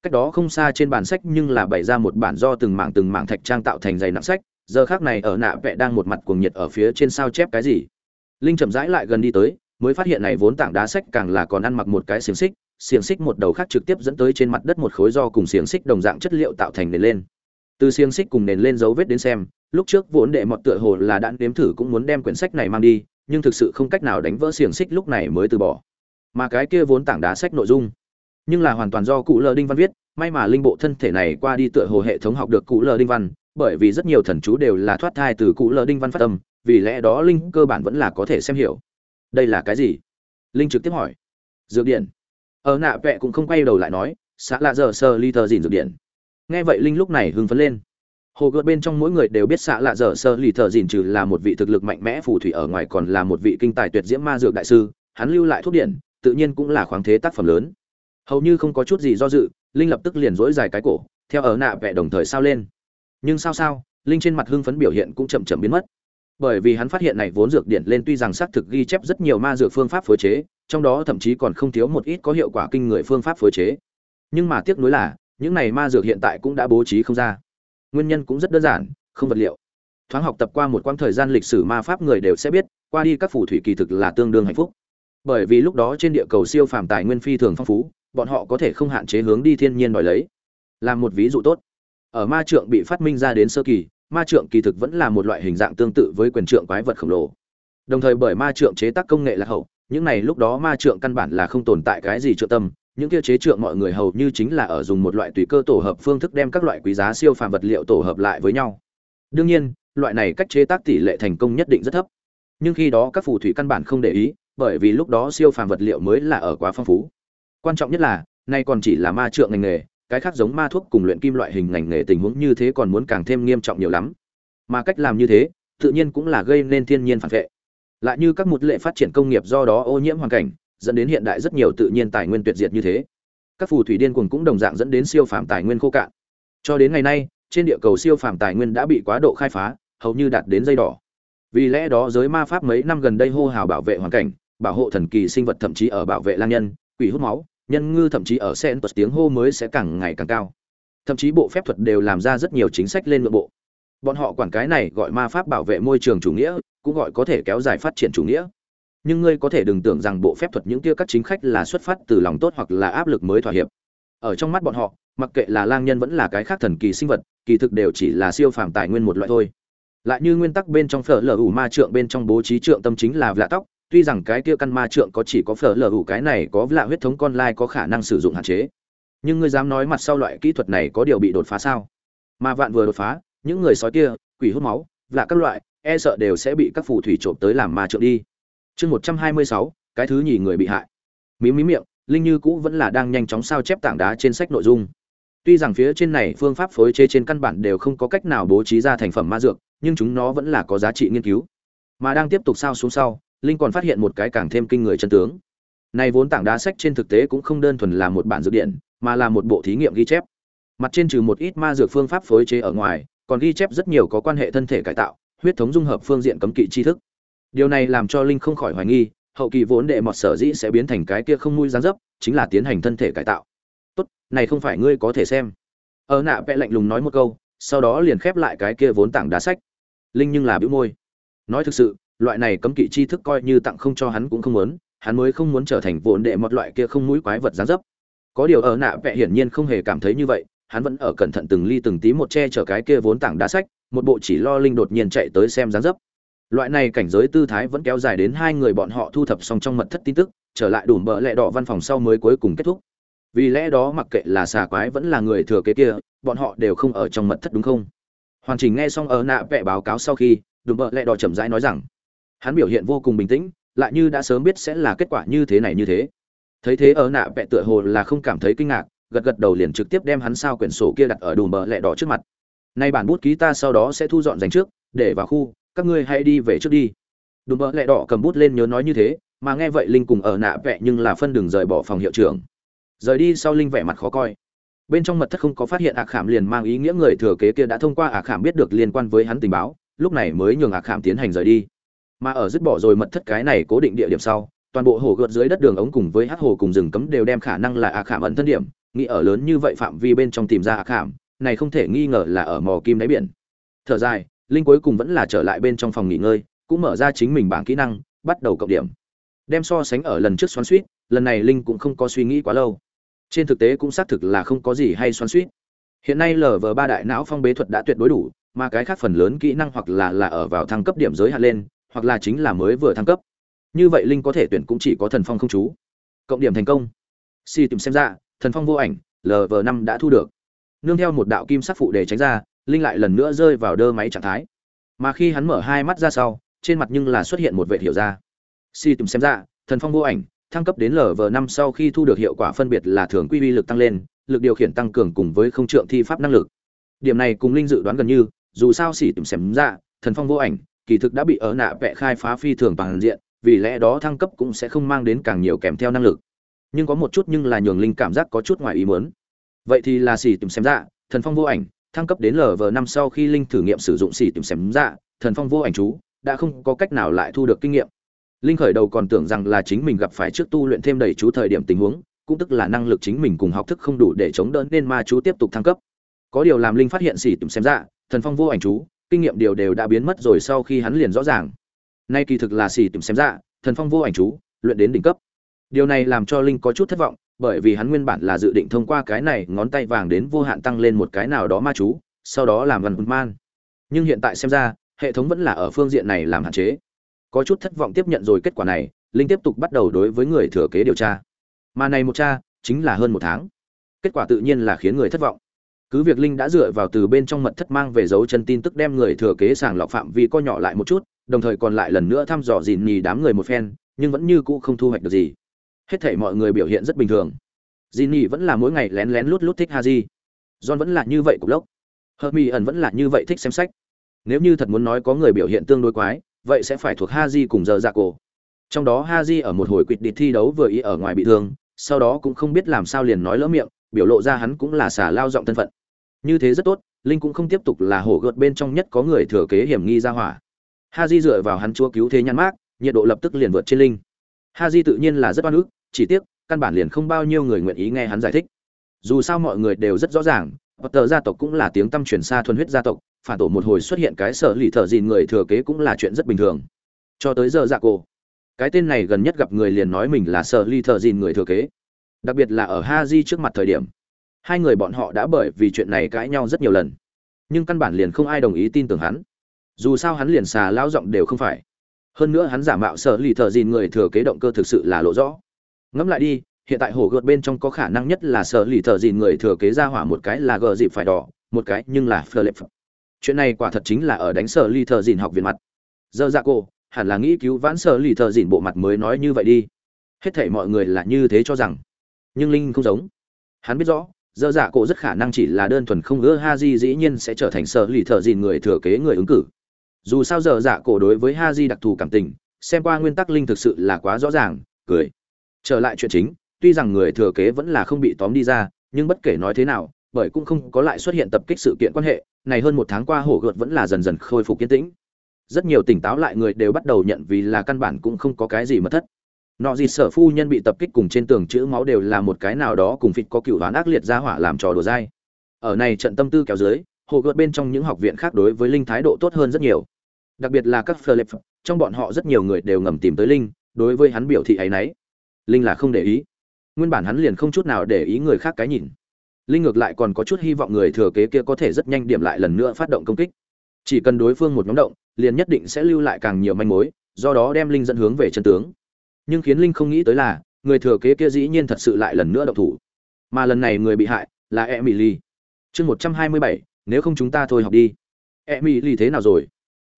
Cách đó không xa trên bản sách nhưng là bày ra một bản do từng mảng từng mảng thạch trang tạo thành dày nặng sách, giờ khác này ở nạ vẽ đang một mặt cuồng nhiệt ở phía trên sao chép cái gì. Linh chậm rãi lại gần đi tới, mới phát hiện này vốn tảng đá sách càng là còn ăn mặc một cái xiềng xích xiềng xích một đầu khác trực tiếp dẫn tới trên mặt đất một khối do cùng xiềng xích đồng dạng chất liệu tạo thành nền lên. Từ xiềng xích cùng nền lên dấu vết đến xem, lúc trước vốn đệ mọt tựa hồ là đã nếm thử cũng muốn đem quyển sách này mang đi, nhưng thực sự không cách nào đánh vỡ xiềng xích lúc này mới từ bỏ mà cái kia vốn tảng đá sách nội dung. Nhưng là hoàn toàn do cụ lờ đinh văn viết, may mà linh bộ thân thể này qua đi tựa hồ hệ thống học được cụ lờ đinh văn, bởi vì rất nhiều thần chú đều là thoát thai từ cụ lờ đinh văn phát tâm vì lẽ đó linh cơ bản vẫn là có thể xem hiểu. Đây là cái gì? Linh trực tiếp hỏi. Dược điện. Ở nạ vẹ cũng không quay đầu lại nói xã lạ giờ sơ ly thờ dìn dược điện. Nghe vậy linh lúc này hưng phấn lên. Hồ gợt bên trong mỗi người đều biết xã lạ dở sơ lì thợ dìn trừ là một vị thực lực mạnh mẽ phù thủy ở ngoài còn là một vị kinh tài tuyệt diễm ma dược đại sư, hắn lưu lại thuốc điện tự nhiên cũng là khoáng thế tác phẩm lớn. Hầu như không có chút gì do dự, linh lập tức liền dỗi dài cái cổ, theo ở nạ vẽ đồng thời sao lên. Nhưng sao sao, linh trên mặt hưng phấn biểu hiện cũng chậm chậm biến mất. Bởi vì hắn phát hiện này vốn dược điện lên tuy rằng xác thực ghi chép rất nhiều ma dược phương pháp phối chế, trong đó thậm chí còn không thiếu một ít có hiệu quả kinh người phương pháp phối chế. Nhưng mà tiếc nuối là, những này ma dược hiện tại cũng đã bố trí không ra. Nguyên nhân cũng rất đơn giản, không vật liệu. Thoáng học tập qua một quãng thời gian lịch sử ma pháp người đều sẽ biết, qua đi các phù thủy kỳ thực là tương đương hạnh phúc bởi vì lúc đó trên địa cầu siêu phàm tài nguyên phi thường phong phú bọn họ có thể không hạn chế hướng đi thiên nhiên đòi lấy làm một ví dụ tốt ở ma trượng bị phát minh ra đến sơ kỳ ma trượng kỳ thực vẫn là một loại hình dạng tương tự với quyền trượng quái vật khổng lồ đồng thời bởi ma trượng chế tác công nghệ là hậu những này lúc đó ma trượng căn bản là không tồn tại cái gì trượng tâm những kia chế trượng mọi người hầu như chính là ở dùng một loại tùy cơ tổ hợp phương thức đem các loại quý giá siêu phàm vật liệu tổ hợp lại với nhau. Đương nhiên, loại này cách chế tác tỷ lệ thành công nhất định rất thấp. Nhưng khi đó các phù thủy căn bản không để ý, bởi vì lúc đó siêu phàm vật liệu mới là ở quá phong phú. Quan trọng nhất là, nay còn chỉ là ma trượng ngành nghề, cái khác giống ma thuốc cùng luyện kim loại hình ngành nghề tình huống như thế còn muốn càng thêm nghiêm trọng nhiều lắm. Mà cách làm như thế, tự nhiên cũng là gây nên thiên nhiên phản vệ. Lại như các một lệ phát triển công nghiệp do đó ô nhiễm hoàn cảnh, dẫn đến hiện đại rất nhiều tự nhiên tài nguyên tuyệt diệt như thế các phù thủy điên cuồng cũng đồng dạng dẫn đến siêu phàm tài nguyên khô cạn cho đến ngày nay trên địa cầu siêu phàm tài nguyên đã bị quá độ khai phá hầu như đạt đến dây đỏ vì lẽ đó giới ma pháp mấy năm gần đây hô hào bảo vệ hoàn cảnh bảo hộ thần kỳ sinh vật thậm chí ở bảo vệ lang nhân, quỷ hút máu, nhân ngư thậm chí ở sen tiếng hô mới sẽ càng ngày càng cao. Thậm chí bộ phép thuật đều làm ra rất nhiều chính sách lên nội bộ. Bọn họ quản cái này gọi ma pháp bảo vệ môi trường chủ nghĩa, cũng gọi có thể kéo dài phát triển chủ nghĩa. Nhưng ngươi có thể đừng tưởng rằng bộ phép thuật những kia các chính khách là xuất phát từ lòng tốt hoặc là áp lực mới thỏa hiệp. Ở trong mắt bọn họ, mặc kệ là lang nhân vẫn là cái khác thần kỳ sinh vật, kỳ thực đều chỉ là siêu phàm tài nguyên một loại thôi. Lại như nguyên tắc bên trong phở lở ủ ma trượng bên trong bố trí trượng tâm chính là vạ tóc tuy rằng cái kia căn ma trượng có chỉ có phở lở hủ cái này có lạ huyết thống con lai có khả năng sử dụng hạn chế. Nhưng ngươi dám nói mặt sau loại kỹ thuật này có điều bị đột phá sao? Mà vạn vừa đột phá, những người sói kia, quỷ hút máu, lạ các loại e sợ đều sẽ bị các phù thủy trộm tới làm ma trượng đi. Chương một trăm hai mươi sáu, cái thứ nhì người bị hại. Mí mí miệng, linh như cũ vẫn là đang nhanh chóng sao chép tảng đá trên sách nội dung. Tuy rằng phía trên này phương pháp phối chế trên căn bản đều không có cách nào bố trí ra thành phẩm ma dược, nhưng chúng nó vẫn là có giá trị nghiên cứu. Mà đang tiếp tục sao xuống sau linh còn phát hiện một cái càng thêm kinh người chân tướng. Này vốn tảng đá sách trên thực tế cũng không đơn thuần là một bản dược điện, mà là một bộ thí nghiệm ghi chép. Mặt trên trừ một ít ma dược phương pháp phối chế ở ngoài, còn ghi chép rất nhiều có quan hệ thân thể cải tạo, huyết thống dung hợp phương diện cấm kỵ tri thức. Điều này làm cho linh không khỏi hoài nghi, hậu kỳ vốn đệ mọt sở dĩ sẽ biến thành cái kia không nuôi gián dấp, chính là tiến hành thân thể cải tạo. Tốt, này không phải ngươi có thể xem. Ở nạ vẽ lạnh lùng nói một câu, sau đó liền khép lại cái kia vốn tảng đá sách. Linh nhưng là bĩu môi. Nói thực sự loại này cấm kỵ tri thức coi như tặng không cho hắn cũng không muốn, hắn mới không muốn trở thành vốn đệ một loại kia không mũi quái vật dáng dấp. Có điều ở nạ vẽ hiển nhiên không hề cảm thấy như vậy, hắn vẫn ở cẩn thận từng ly từng tí một che chở cái kia vốn tảng đá sách, một bộ chỉ lo linh đột nhiên chạy tới xem dáng dấp. Loại này cảnh giới tư thái vẫn kéo dài đến hai người bọn họ thu thập xong trong mật thất tin tức, trở lại đủ bờ lẹ đỏ văn phòng sau mới cuối cùng kết thúc. Vì lẽ đó mặc kệ là xà quái vẫn là người thừa kế kia, bọn họ đều không ở trong mật thất đúng không? Hoàn chỉnh nghe xong ở nạ vẽ báo cáo sau khi đủ bợ lẹ đỏ chậm rãi nói rằng hắn biểu hiện vô cùng bình tĩnh, lại như đã sớm biết sẽ là kết quả như thế này như thế. Thấy thế, ở nạ vẽ tựa hồ là không cảm thấy kinh ngạc, gật gật đầu liền trực tiếp đem hắn sao quyển sổ kia đặt ở đùm bờ lẹ đỏ trước mặt. Nay bản bút ký ta sau đó sẽ thu dọn dành trước, để vào khu, các ngươi hãy đi về trước đi. Đùm bờ lẹ đỏ cầm bút lên nhớ nói như thế, mà nghe vậy linh cùng ở nạ vẹ nhưng là phân đường rời bỏ phòng hiệu trưởng. Rời đi sau linh vẻ mặt khó coi. Bên trong mật thất không có phát hiện ạc khảm liền mang ý nghĩa người thừa kế kia đã thông qua ạc khảm biết được liên quan với hắn tình báo, lúc này mới nhường ạc khảm tiến hành rời đi mà ở dứt bỏ rồi mật thất cái này cố định địa điểm sau, toàn bộ hồ gợt dưới đất đường ống cùng với hát hồ cùng rừng cấm đều đem khả năng là ạc khảm ẩn thân điểm, nghĩ ở lớn như vậy phạm vi bên trong tìm ra ạc khảm, này không thể nghi ngờ là ở mò kim đáy biển. Thở dài, linh cuối cùng vẫn là trở lại bên trong phòng nghỉ ngơi, cũng mở ra chính mình bảng kỹ năng, bắt đầu cộng điểm. Đem so sánh ở lần trước xoắn suýt, lần này linh cũng không có suy nghĩ quá lâu. Trên thực tế cũng xác thực là không có gì hay xoắn suýt. Hiện nay lv ba đại não phong bế thuật đã tuyệt đối đủ, mà cái khác phần lớn kỹ năng hoặc là là ở vào thăng cấp điểm giới hạn lên hoặc là chính là mới vừa thăng cấp. Như vậy linh có thể tuyển cũng chỉ có thần phong không chú. Cộng điểm thành công. Si tìm xem ra, thần phong vô ảnh lv năm đã thu được. Nương theo một đạo kim sắc phụ để tránh ra, linh lại lần nữa rơi vào đơ máy trạng thái. Mà khi hắn mở hai mắt ra sau, trên mặt nhưng là xuất hiện một vệ hiểu ra. Si tìm xem ra, thần phong vô ảnh, thăng cấp đến lv năm sau khi thu được hiệu quả phân biệt là thường quy vi lực tăng lên, lực điều khiển tăng cường cùng với không trượng thi pháp năng lực. Điểm này cùng linh dự đoán gần như, dù sao xỉ tìm xem ra, thần phong vô ảnh kỳ thực đã bị ở nạ vẽ khai phá phi thường bằng diện, vì lẽ đó thăng cấp cũng sẽ không mang đến càng nhiều kèm theo năng lực. Nhưng có một chút nhưng là nhường linh cảm giác có chút ngoài ý muốn. Vậy thì là xì tìm xem ra thần phong vô ảnh, thăng cấp đến lv năm sau khi linh thử nghiệm sử dụng xì tìm xem ra thần phong vô ảnh chú, đã không có cách nào lại thu được kinh nghiệm. Linh khởi đầu còn tưởng rằng là chính mình gặp phải trước tu luyện thêm đầy chú thời điểm tình huống, cũng tức là năng lực chính mình cùng học thức không đủ để chống đỡ nên ma chú tiếp tục thăng cấp. Có điều làm linh phát hiện xì tìm xem ra thần phong vô ảnh chú kinh nghiệm điều đều đã biến mất rồi sau khi hắn liền rõ ràng. Nay kỳ thực là xì tìm xem ra thần phong vô ảnh chú, luyện đến đỉnh cấp. Điều này làm cho linh có chút thất vọng, bởi vì hắn nguyên bản là dự định thông qua cái này ngón tay vàng đến vô hạn tăng lên một cái nào đó ma chú, sau đó làm văn man. Nhưng hiện tại xem ra, hệ thống vẫn là ở phương diện này làm hạn chế. Có chút thất vọng tiếp nhận rồi kết quả này, linh tiếp tục bắt đầu đối với người thừa kế điều tra. Mà này một cha chính là hơn một tháng. Kết quả tự nhiên là khiến người thất vọng cứ việc linh đã dựa vào từ bên trong mật thất mang về dấu chân tin tức đem người thừa kế sàng lọc phạm vi co nhỏ lại một chút, đồng thời còn lại lần nữa thăm dò dìn nhì đám người một phen, nhưng vẫn như cũ không thu hoạch được gì. Hết thể mọi người biểu hiện rất bình thường. Dìn nhì vẫn là mỗi ngày lén lén lút lút thích haji. John vẫn là như vậy cục lốc. Hermi ẩn vẫn là như vậy thích xem sách. Nếu như thật muốn nói có người biểu hiện tương đối quái, vậy sẽ phải thuộc haji cùng giờ ra cổ. Trong đó haji ở một hồi quỵt đi thi đấu vừa ý ở ngoài bị thương, sau đó cũng không biết làm sao liền nói lỡ miệng biểu lộ ra hắn cũng là xả lao giọng thân phận như thế rất tốt linh cũng không tiếp tục là hổ gợt bên trong nhất có người thừa kế hiểm nghi ra hỏa haji dựa vào hắn chúa cứu thế nhăn mát nhiệt độ lập tức liền vượt trên linh haji tự nhiên là rất oan ức chỉ tiếc căn bản liền không bao nhiêu người nguyện ý nghe hắn giải thích dù sao mọi người đều rất rõ ràng Potter gia tộc cũng là tiếng tăm truyền xa thuần huyết gia tộc, phản tổ một hồi xuất hiện cái sở lì thở gìn người thừa kế cũng là chuyện rất bình thường. Cho tới giờ dạ cổ, cái tên này gần nhất gặp người liền nói mình là sở lì thở gìn người thừa kế. Đặc biệt là ở ha di trước mặt thời điểm. hai người bọn họ đã bởi vì chuyện này cãi nhau rất nhiều lần. Nhưng căn bản liền không ai đồng ý tin tưởng hắn. Dù sao hắn liền xà lao giọng đều không phải. Hơn nữa hắn giả mạo sợ lì thợ dìn người thừa kế động cơ thực sự là lộ rõ. Ngẫm lại đi, hiện tại hồ gợt bên trong có khả năng nhất là sợ lì thợ dìn người thừa kế ra hỏa một cái là gờ dịp phải đỏ, một cái nhưng là phờ lệp. Chuyện này quả thật chính là ở đánh sợ lì thợ dìn học viện mặt. Giờ ra cô, hẳn là nghĩ cứu vãn sợ lì thợ dìn bộ mặt mới nói như vậy đi. Hết thể mọi người là như thế cho rằng nhưng linh không giống. Hắn biết rõ, dơ dạ cổ rất khả năng chỉ là đơn thuần không ưa ha di dĩ nhiên sẽ trở thành sợ lì thợ dìn người thừa kế người ứng cử. Dù sao dơ dạ cổ đối với ha di đặc thù cảm tình, xem qua nguyên tắc linh thực sự là quá rõ ràng, cười. Trở lại chuyện chính, tuy rằng người thừa kế vẫn là không bị tóm đi ra, nhưng bất kể nói thế nào, bởi cũng không có lại xuất hiện tập kích sự kiện quan hệ, này hơn một tháng qua hổ gợt vẫn là dần dần khôi phục kiên tĩnh. Rất nhiều tỉnh táo lại người đều bắt đầu nhận vì là căn bản cũng không có cái gì mất thất nọ gì sở phu nhân bị tập kích cùng trên tường chữ máu đều là một cái nào đó cùng phịch có cựu đoán ác liệt ra hỏa làm trò đùa dai. Ở này trận tâm tư kéo dưới, hồ gợt bên trong những học viện khác đối với linh thái độ tốt hơn rất nhiều. Đặc biệt là các phơ lệp trong bọn họ rất nhiều người đều ngầm tìm tới linh, đối với hắn biểu thị ấy nấy linh là không để ý. Nguyên bản hắn liền không chút nào để ý người khác cái nhìn. Linh ngược lại còn có chút hy vọng người thừa kế kia có thể rất nhanh điểm lại lần nữa phát động công kích. Chỉ cần đối phương một nhóm động, liền nhất định sẽ lưu lại càng nhiều manh mối, do đó đem linh dẫn hướng về chân tướng nhưng khiến linh không nghĩ tới là, người thừa kế kia dĩ nhiên thật sự lại lần nữa động thủ. Mà lần này người bị hại là emily. Chương một trăm hai mươi bảy, nếu không chúng ta thôi học đi. Emily thế nào rồi?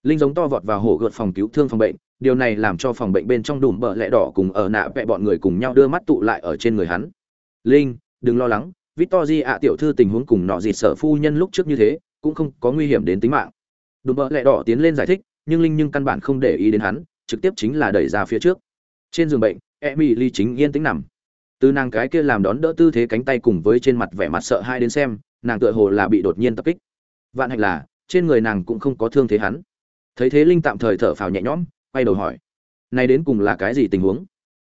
Linh giống to vọt vào hổ gợt phòng cứu thương phòng bệnh, điều này làm cho phòng bệnh bên trong đùm bờ lẹ đỏ cùng ở nạ vẹ bọn người cùng nhau đưa mắt tụ lại ở trên người hắn. Linh, đừng lo lắng victor ạ tiểu thư tình huống cùng nọ dịt sở phu nhân lúc trước như thế, cũng không có nguy hiểm đến tính mạng. Đùm bờ lẹ đỏ tiến lên giải thích, nhưng linh nhưng căn bản không để ý đến hắn, trực tiếp chính là đẩy ra phía trước trên giường bệnh emily chính yên tĩnh nằm. Từ nàng cái kia làm đón đỡ tư thế cánh tay cùng với trên mặt vẻ mặt sợ hai đến xem nàng tựa hồ là bị đột nhiên tập kích. Vạn hạnh là trên người nàng cũng không có thương thế hắn. Thấy thế linh tạm thời thở phào nhẹ nhõm quay đầu hỏi. Nay đến cùng là cái gì tình huống?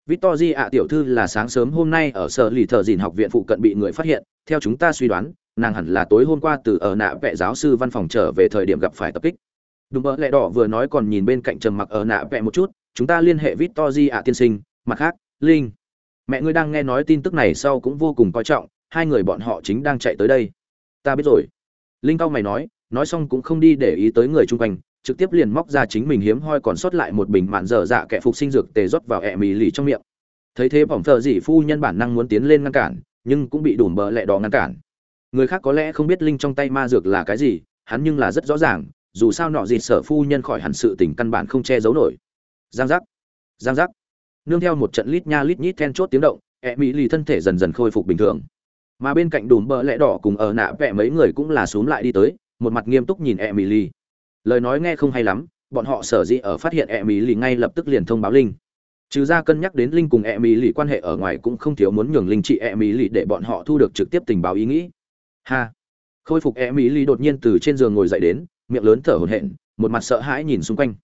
Victory ạ tiểu thư là sáng sớm hôm nay ở sở lì thợ dìn học viện phụ cận bị người phát hiện, theo chúng ta suy đoán, nàng hẳn là tối hôm qua từ ở nạ vệ giáo sư văn phòng trở về thời điểm gặp phải tập kích. Đúng mỡ lẹ đỏ vừa nói còn nhìn bên cạnh trầm mặc ở nạ vẹ một chút, chúng ta liên hệ Victory ạ tiên sinh, mặt khác, Linh. Mẹ ngươi đang nghe nói tin tức này sau cũng vô cùng coi trọng, hai người bọn họ chính đang chạy tới đây. Ta biết rồi. Linh cao mày nói, nói xong cũng không đi để ý tới người chung quanh, trực tiếp liền móc ra chính mình hiếm hoi còn sót lại một bình mạn dở dạ kẻ phục sinh dược tề rót vào ẹ mì lì trong miệng thấy thế bỏng thợ dị phu nhân bản năng muốn tiến lên ngăn cản nhưng cũng bị đủ bờ lẹ đỏ ngăn cản người khác có lẽ không biết linh trong tay ma dược là cái gì hắn nhưng là rất rõ ràng dù sao nọ gì sở phu nhân khỏi hẳn sự tình căn bản không che giấu nổi. Giang giác giang giác. Nương theo một trận lít nha lít nhít then chốt tiếng động, ẹ mỹ lì thân thể dần dần khôi phục bình thường. Mà bên cạnh đùm bờ lẽ đỏ cùng ở nạ vẹ mấy người cũng là xuống lại đi tới, một mặt nghiêm túc nhìn ẹ mỹ lì. Lời nói nghe không hay lắm, bọn họ sở dĩ ở phát hiện e mỹ lì ngay lập tức liền thông báo linh. Trừ ra cân nhắc đến linh cùng e mỹ lì quan hệ ở ngoài cũng không thiếu muốn nhường linh trị e mỹ lì để bọn họ thu được trực tiếp tình báo ý nghĩ. Ha! Khôi phục e mỹ lì đột nhiên từ trên giường ngồi dậy đến miệng lớn thở hổn hển một mặt sợ hãi nhìn xung quanh.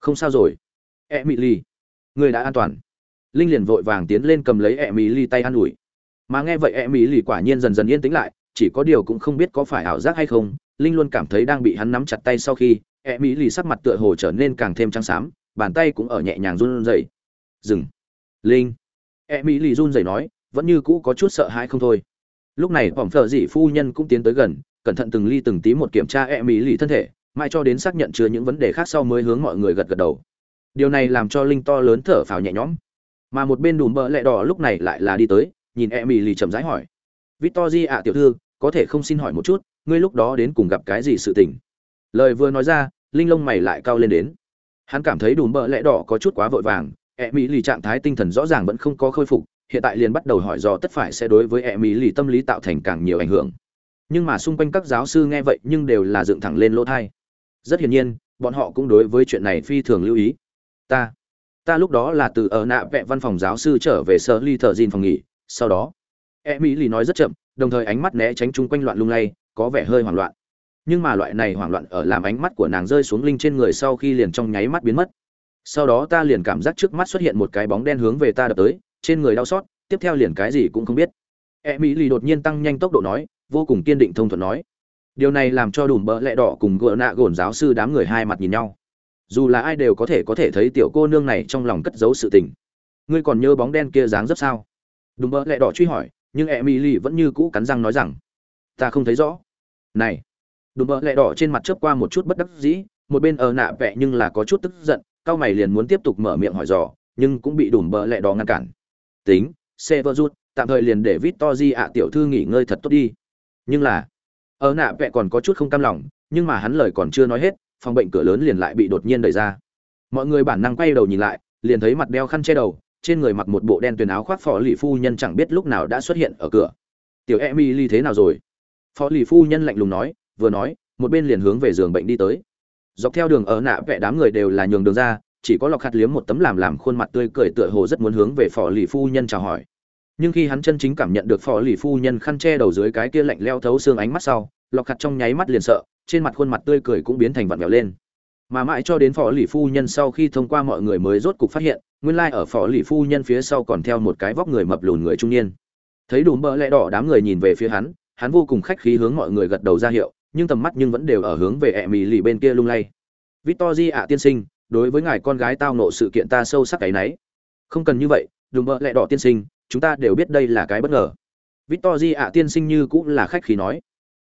Không sao rồi. Emily, người đã an toàn. Linh liền vội vàng tiến lên cầm lấy Emily tay an ủi. Mà nghe vậy Emily quả nhiên dần dần yên tĩnh lại chỉ có điều cũng không biết có phải ảo giác hay không linh luôn cảm thấy đang bị hắn nắm chặt tay sau khi Emily sắc mặt tựa hồ trở nên càng thêm trắng xám bàn tay cũng ở nhẹ nhàng run rẩy. Dừng. Linh. Emily run rẩy nói vẫn như cũ có chút sợ hãi không thôi. Lúc này phỏng phở dị phu nhân cũng tiến tới gần cẩn thận từng ly từng tí một kiểm tra e mỹ lì thân thể, mãi cho đến xác nhận chứa những vấn đề khác sau mới hướng mọi người gật gật đầu. Điều này làm cho linh to lớn thở phào nhẹ nhõm. Mà một bên đùm bờ lẹ đỏ lúc này lại là đi tới, nhìn e mỹ lì chậm rãi hỏi. Victor di ạ, tiểu thư, có thể không xin hỏi một chút, ngươi lúc đó đến cùng gặp cái gì sự tình? Lời vừa nói ra, linh lông mày lại cao lên đến. Hắn cảm thấy đùm bợ lẹ đỏ có chút quá vội vàng e mỹ lì trạng thái tinh thần rõ ràng vẫn không có khôi phục, hiện tại liền bắt đầu hỏi dò tất phải sẽ đối với e mỹ lì tâm lý tạo thành càng nhiều ảnh hưởng nhưng mà xung quanh các giáo sư nghe vậy nhưng đều là dựng thẳng lên lỗ thai. Rất hiển nhiên, bọn họ cũng đối với chuyện này phi thường lưu ý. Ta ta lúc đó là từ ở nạ vẹ văn phòng giáo sư trở về sở ly thợ dìn phòng nghỉ, sau đó e mỹ lì nói rất chậm, đồng thời ánh mắt né tránh chung quanh loạn lung lay, có vẻ hơi hoảng loạn. Nhưng mà loại này hoảng loạn ở làm ánh mắt của nàng rơi xuống linh trên người sau khi liền trong nháy mắt biến mất. Sau đó ta liền cảm giác trước mắt xuất hiện một cái bóng đen hướng về ta đập tới, trên người đau xót, tiếp theo liền cái gì cũng không biết. E mỹ lì đột nhiên tăng nhanh tốc độ nói vô cùng kiên định thông thuận nói. Điều này làm cho đùm bỡ lẹ đỏ cùng gỡ nạ gồn giáo sư đám người hai mặt nhìn nhau. Dù là ai đều có thể có thể thấy tiểu cô nương này trong lòng cất giấu sự tình. Ngươi còn nhớ bóng đen kia dáng dấp sao? Đùm bỡ lẹ đỏ truy hỏi, nhưng e mi lì vẫn như cũ cắn răng nói rằng, ta không thấy rõ. Này. Đùm bỡ lẹ đỏ trên mặt chớp qua một chút bất đắc dĩ, một bên ở nạ vẹ nhưng là có chút tức giận, cao mày liền muốn tiếp tục mở miệng hỏi dò, nhưng cũng bị đùm bỡ lẹ đỏ ngăn cản. Tính xe vơ rút tạm thời liền để vít to di ạ tiểu thư nghỉ ngơi thật tốt đi nhưng là, ở nạ vẹ còn có chút không cam lòng, nhưng mà hắn lời còn chưa nói hết, phòng bệnh cửa lớn liền lại bị đột nhiên đẩy ra. Mọi người bản năng quay đầu nhìn lại, liền thấy mặt đeo khăn che đầu, trên người mặc một bộ đen tuyền áo khoác phó lì phu nhân chẳng biết lúc nào đã xuất hiện ở cửa. Tiểu emily thế nào rồi? Phó lì phu nhân lạnh lùng nói, vừa nói, một bên liền hướng về giường bệnh đi tới. Dọc theo đường ở nạ vẽ đám người đều là nhường đường ra, chỉ có lọc hạt liếm một tấm làm làm khuôn mặt tươi cười tựa hồ rất muốn hướng về phò lì phu nhân chào hỏi nhưng khi hắn chân chính cảm nhận được phò lì phu nhân khăn che đầu dưới cái kia lạnh leo thấu xương ánh mắt sau, lọc hạt trong nháy mắt liền sợ, trên mặt khuôn mặt tươi cười cũng biến thành vặn vẹo lên. Mà mãi cho đến phò lì phu nhân sau khi thông qua mọi người mới rốt cục phát hiện, nguyên lai ở phò lì phu nhân phía sau còn theo một cái vóc người mập lùn người trung niên. Thấy đủ mỡ lẽ đỏ đám người nhìn về phía hắn hắn vô cùng khách khí hướng mọi người gật đầu ra hiệu, nhưng tầm mắt nhưng vẫn đều ở hướng về ẹ mì lì bên kia lung lay. Victorji ạ, tiên sinh, đối với ngài con gái tao nộ sự kiện ta sâu sắc cái nấy. Không cần như vậy, đùm bợ lẹ đỏ tiên sinh chúng ta đều biết đây là cái bất ngờ. Victorji ạ tiên sinh như cũng là khách khí nói.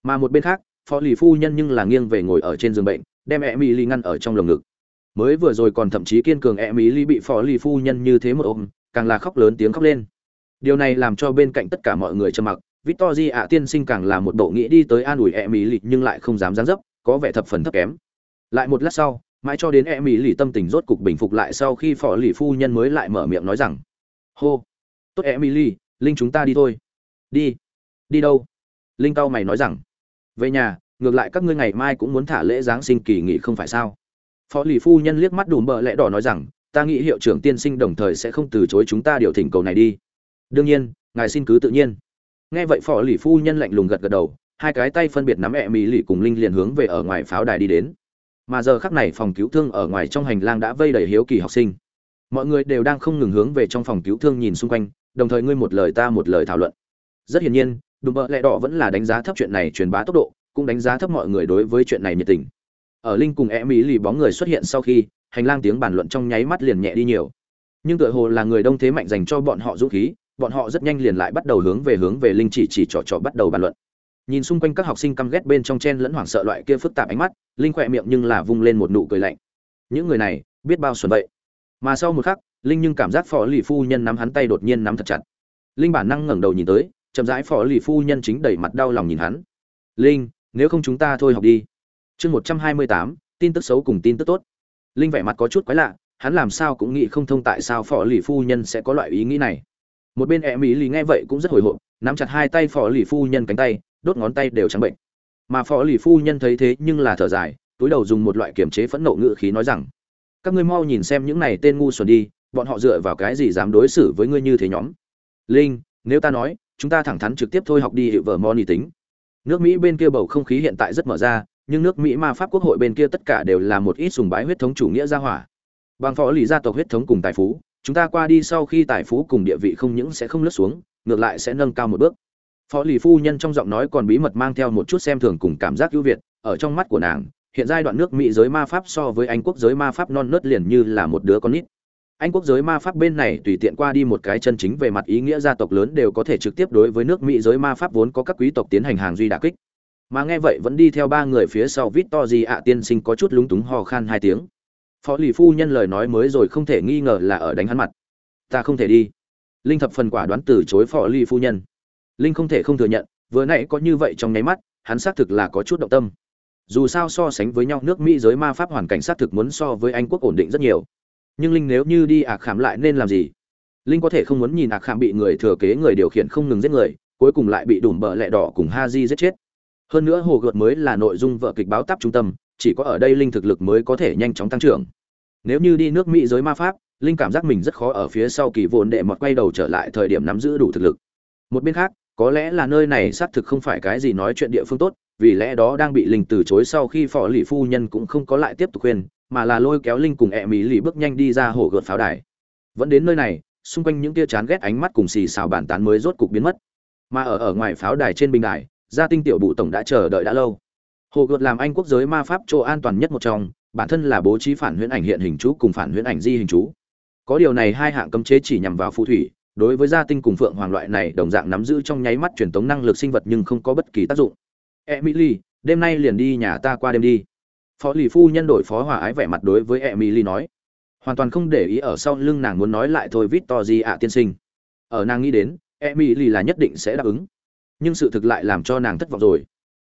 Mà một bên khác, phó lì phu nhân nhưng là nghiêng về ngồi ở trên giường bệnh, đem e mỹ ly ngăn ở trong lồng ngực. Mới vừa rồi còn thậm chí kiên cường e mỹ ly bị phó lì phu nhân như thế một ôm, càng là khóc lớn tiếng khóc lên. Điều này làm cho bên cạnh tất cả mọi người trầm mặc victorji ạ tiên sinh càng là một bộ nghĩ đi tới an ủi e mỹ ly nhưng lại không dám dáng dấp, có vẻ thập phần thấp kém. Lại một lát sau, mãi cho đến e mỹ ly tâm tình rốt cục bình phục lại sau khi phó lì phu nhân mới lại mở miệng nói rằng, hô tốt Emily, linh chúng ta đi thôi. Đi. Đi đâu? Linh cao mày nói rằng về nhà ngược lại các ngươi ngày mai cũng muốn thả lễ giáng sinh kỳ nghỉ không phải sao? Phó lì phu nhân liếc mắt đùm bợ lẽ đỏ nói rằng ta nghĩ hiệu trưởng tiên sinh đồng thời sẽ không từ chối chúng ta điều thỉnh cầu này đi. Đương nhiên ngài xin cứ tự nhiên. Nghe vậy phó lì phu nhân lạnh lùng gật gật đầu hai cái tay phân biệt nắm ẹ mỹ lì cùng linh liền hướng về ở ngoài pháo đài đi đến. Mà giờ khắc này phòng cứu thương ở ngoài trong hành lang đã vây đầy hiếu kỳ học sinh. Mọi người đều đang không ngừng hướng về trong phòng cứu thương nhìn xung quanh đồng thời ngươi một lời ta một lời thảo luận. Rất hiển nhiên, đùm bợ lẽ đỏ vẫn là đánh giá thấp chuyện này truyền bá tốc độ, cũng đánh giá thấp mọi người đối với chuyện này nhiệt tình. Ở linh cùng e mỹ lì bóng người xuất hiện sau khi, hành lang tiếng bàn luận trong nháy mắt liền nhẹ đi nhiều. Nhưng tựa hồ là người đông thế mạnh dành cho bọn họ dũng khí, bọn họ rất nhanh liền lại bắt đầu hướng về hướng về linh chỉ chỉ trò trò bắt đầu bàn luận. Nhìn xung quanh các học sinh căm ghét bên trong chen lẫn hoảng sợ loại kia phức tạp ánh mắt, linh khỏe miệng nhưng là vung lên một nụ cười lạnh. Những người này, biết bao xuẩn vậy. Mà sau một khắc linh nhưng cảm giác phó lì phu nhân nắm hắn tay đột nhiên nắm thật chặt. Linh bản năng ngẩng đầu nhìn tới, chậm rãi phó lì phu nhân chính đầy mặt đau lòng nhìn hắn. Linh, nếu không chúng ta thôi học đi. Chương một trăm hai mươi tám, tin tức xấu cùng tin tức tốt. Linh vẻ mặt có chút quái lạ, hắn làm sao cũng nghĩ không thông tại sao phò lì phu nhân sẽ có loại ý nghĩ này. Một bên em mỹ lì nghe vậy cũng rất hồi hộp, nắm chặt hai tay phò lì phu nhân cánh tay, đốt ngón tay đều trắng bệnh. Mà phò lì phu nhân thấy thế nhưng là thở dài, túi đầu dùng một loại kiềm chế phẫn nộ ngự khí nói rằng, các ngươi mau nhìn xem những này tên ngu xuẩn đi bọn họ dựa vào cái gì dám đối xử với ngươi như thế nhóm? Linh, nếu ta nói, chúng ta thẳng thắn trực tiếp thôi học đi hiệu vở moni tính. Nước mỹ bên kia bầu không khí hiện tại rất mở ra, nhưng nước mỹ ma pháp quốc hội bên kia tất cả đều là một ít sùng bái huyết thống chủ nghĩa gia hỏa. Bằng phó lý gia tộc huyết thống cùng tài phú, chúng ta qua đi sau khi tài phú cùng địa vị không những sẽ không lướt xuống, ngược lại sẽ nâng cao một bước. Phó lì phu nhân trong giọng nói còn bí mật mang theo một chút xem thường cùng cảm giác ưu việt, ở trong mắt của nàng, hiện giai đoạn nước mỹ giới ma pháp so với anh quốc giới ma pháp non nớt liền như là một đứa con nít anh quốc giới ma pháp bên này tùy tiện qua đi một cái chân chính về mặt ý nghĩa gia tộc lớn đều có thể trực tiếp đối với nước mỹ giới ma pháp vốn có các quý tộc tiến hành hàng duy đà kích. Mà nghe vậy vẫn đi theo ba người phía sau vít to gì ạ tiên sinh có chút lúng túng ho khan hai tiếng. Phó lì phu nhân lời nói mới rồi không thể nghi ngờ là ở đánh hắn mặt. Ta không thể đi. Linh thập phần quả đoán từ chối phó lì phu nhân. Linh không thể không thừa nhận, vừa nãy có như vậy trong nháy mắt, hắn xác thực là có chút động tâm. Dù sao so sánh với nhau, nước mỹ giới ma pháp hoàn cảnh xác thực muốn so với anh quốc ổn định rất nhiều nhưng linh nếu như đi ạc khảm lại nên làm gì? Linh có thể không muốn nhìn ạc khảm bị người thừa kế người điều khiển không ngừng giết người, cuối cùng lại bị đùm bợ lẹ đỏ cùng ha di giết chết. Hơn nữa hồ gợt mới là nội dung vợ kịch báo táp trung tâm, chỉ có ở đây linh thực lực mới có thể nhanh chóng tăng trưởng. Nếu như đi nước mỹ giới ma pháp, linh cảm giác mình rất khó ở phía sau kỳ vồn đệ mọt quay đầu trở lại thời điểm nắm giữ đủ thực lực. Một bên khác, có lẽ là nơi này xác thực không phải cái gì nói chuyện địa phương tốt, vì lẽ đó đang bị linh từ chối sau khi phò lì phu nhân cũng không có lại tiếp tục khuyên mà là lôi kéo linh cùng ẹ mỹ lì bước nhanh đi ra hồ gợt pháo đài. Vẫn đến nơi này, xung quanh những tia chán ghét ánh mắt cùng xì xào bàn tán mới rốt cục biến mất. Mà ở ở ngoài pháo đài trên bình đài, gia tinh tiểu bụ tổng đã chờ đợi đã lâu. Hồ gợt làm anh quốc giới ma pháp chỗ an toàn nhất một trong, bản thân là bố trí phản huyễn ảnh hiện hình chú cùng phản huyễn ảnh di hình chú. Có điều này hai hạng cấm chế chỉ nhằm vào phù thủy, đối với gia tinh cùng phượng hoàng loại này đồng dạng nắm giữ trong nháy mắt truyền tống năng lực sinh vật nhưng không có bất kỳ tác dụng. Emily đêm nay liền đi nhà ta qua đêm đi phó lì phu nhân đổi phó hòa ái vẻ mặt đối với emily nói. Hoàn toàn không để ý ở sau lưng nàng muốn nói lại thôi vít to gì ạ tiên sinh. Ở nàng nghĩ đến, emily là nhất định sẽ đáp ứng. Nhưng sự thực lại làm cho nàng thất vọng rồi.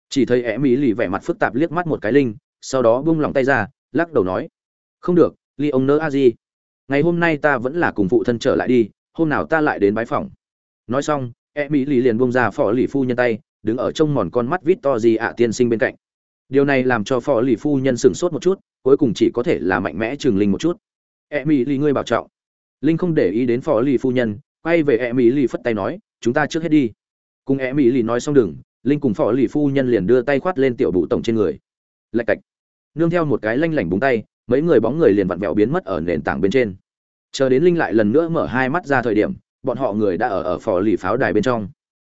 Chỉ thấy emily vẻ mặt phức tạp liếc mắt một cái linh, sau đó bung lòng tay ra, lắc đầu nói. Không được ly ông nỡ a di ngày hôm nay ta vẫn là cùng phụ thân trở lại đi, hôm nào ta lại đến bái phòng nói xong e mỹ lì liền bông ra phó lì phu nhân tay, đứng ở trong mòn con mắt vít to gì ạ tiên sinh bên cạnh điều này làm cho phò lì phu nhân sửng sốt một chút, cuối cùng chỉ có thể là mạnh mẽ chừng linh một chút. E mỹ lì, ngươi bảo trọng. Linh không để ý đến phò lì phu nhân, quay về e mỹ lì phất tay nói, chúng ta trước hết đi. Cùng e mỹ lì nói xong đừng, linh cùng phò lì phu nhân liền đưa tay khoát lên tiểu bụ tổng trên người. Lạch cạch. Nương theo một cái lanh lảnh búng tay, mấy người bóng người liền vặn vẹo biến mất ở nền tảng bên trên. Chờ đến linh lại lần nữa mở hai mắt ra thời điểm, bọn họ người đã ở ở phò lì pháo đài bên trong.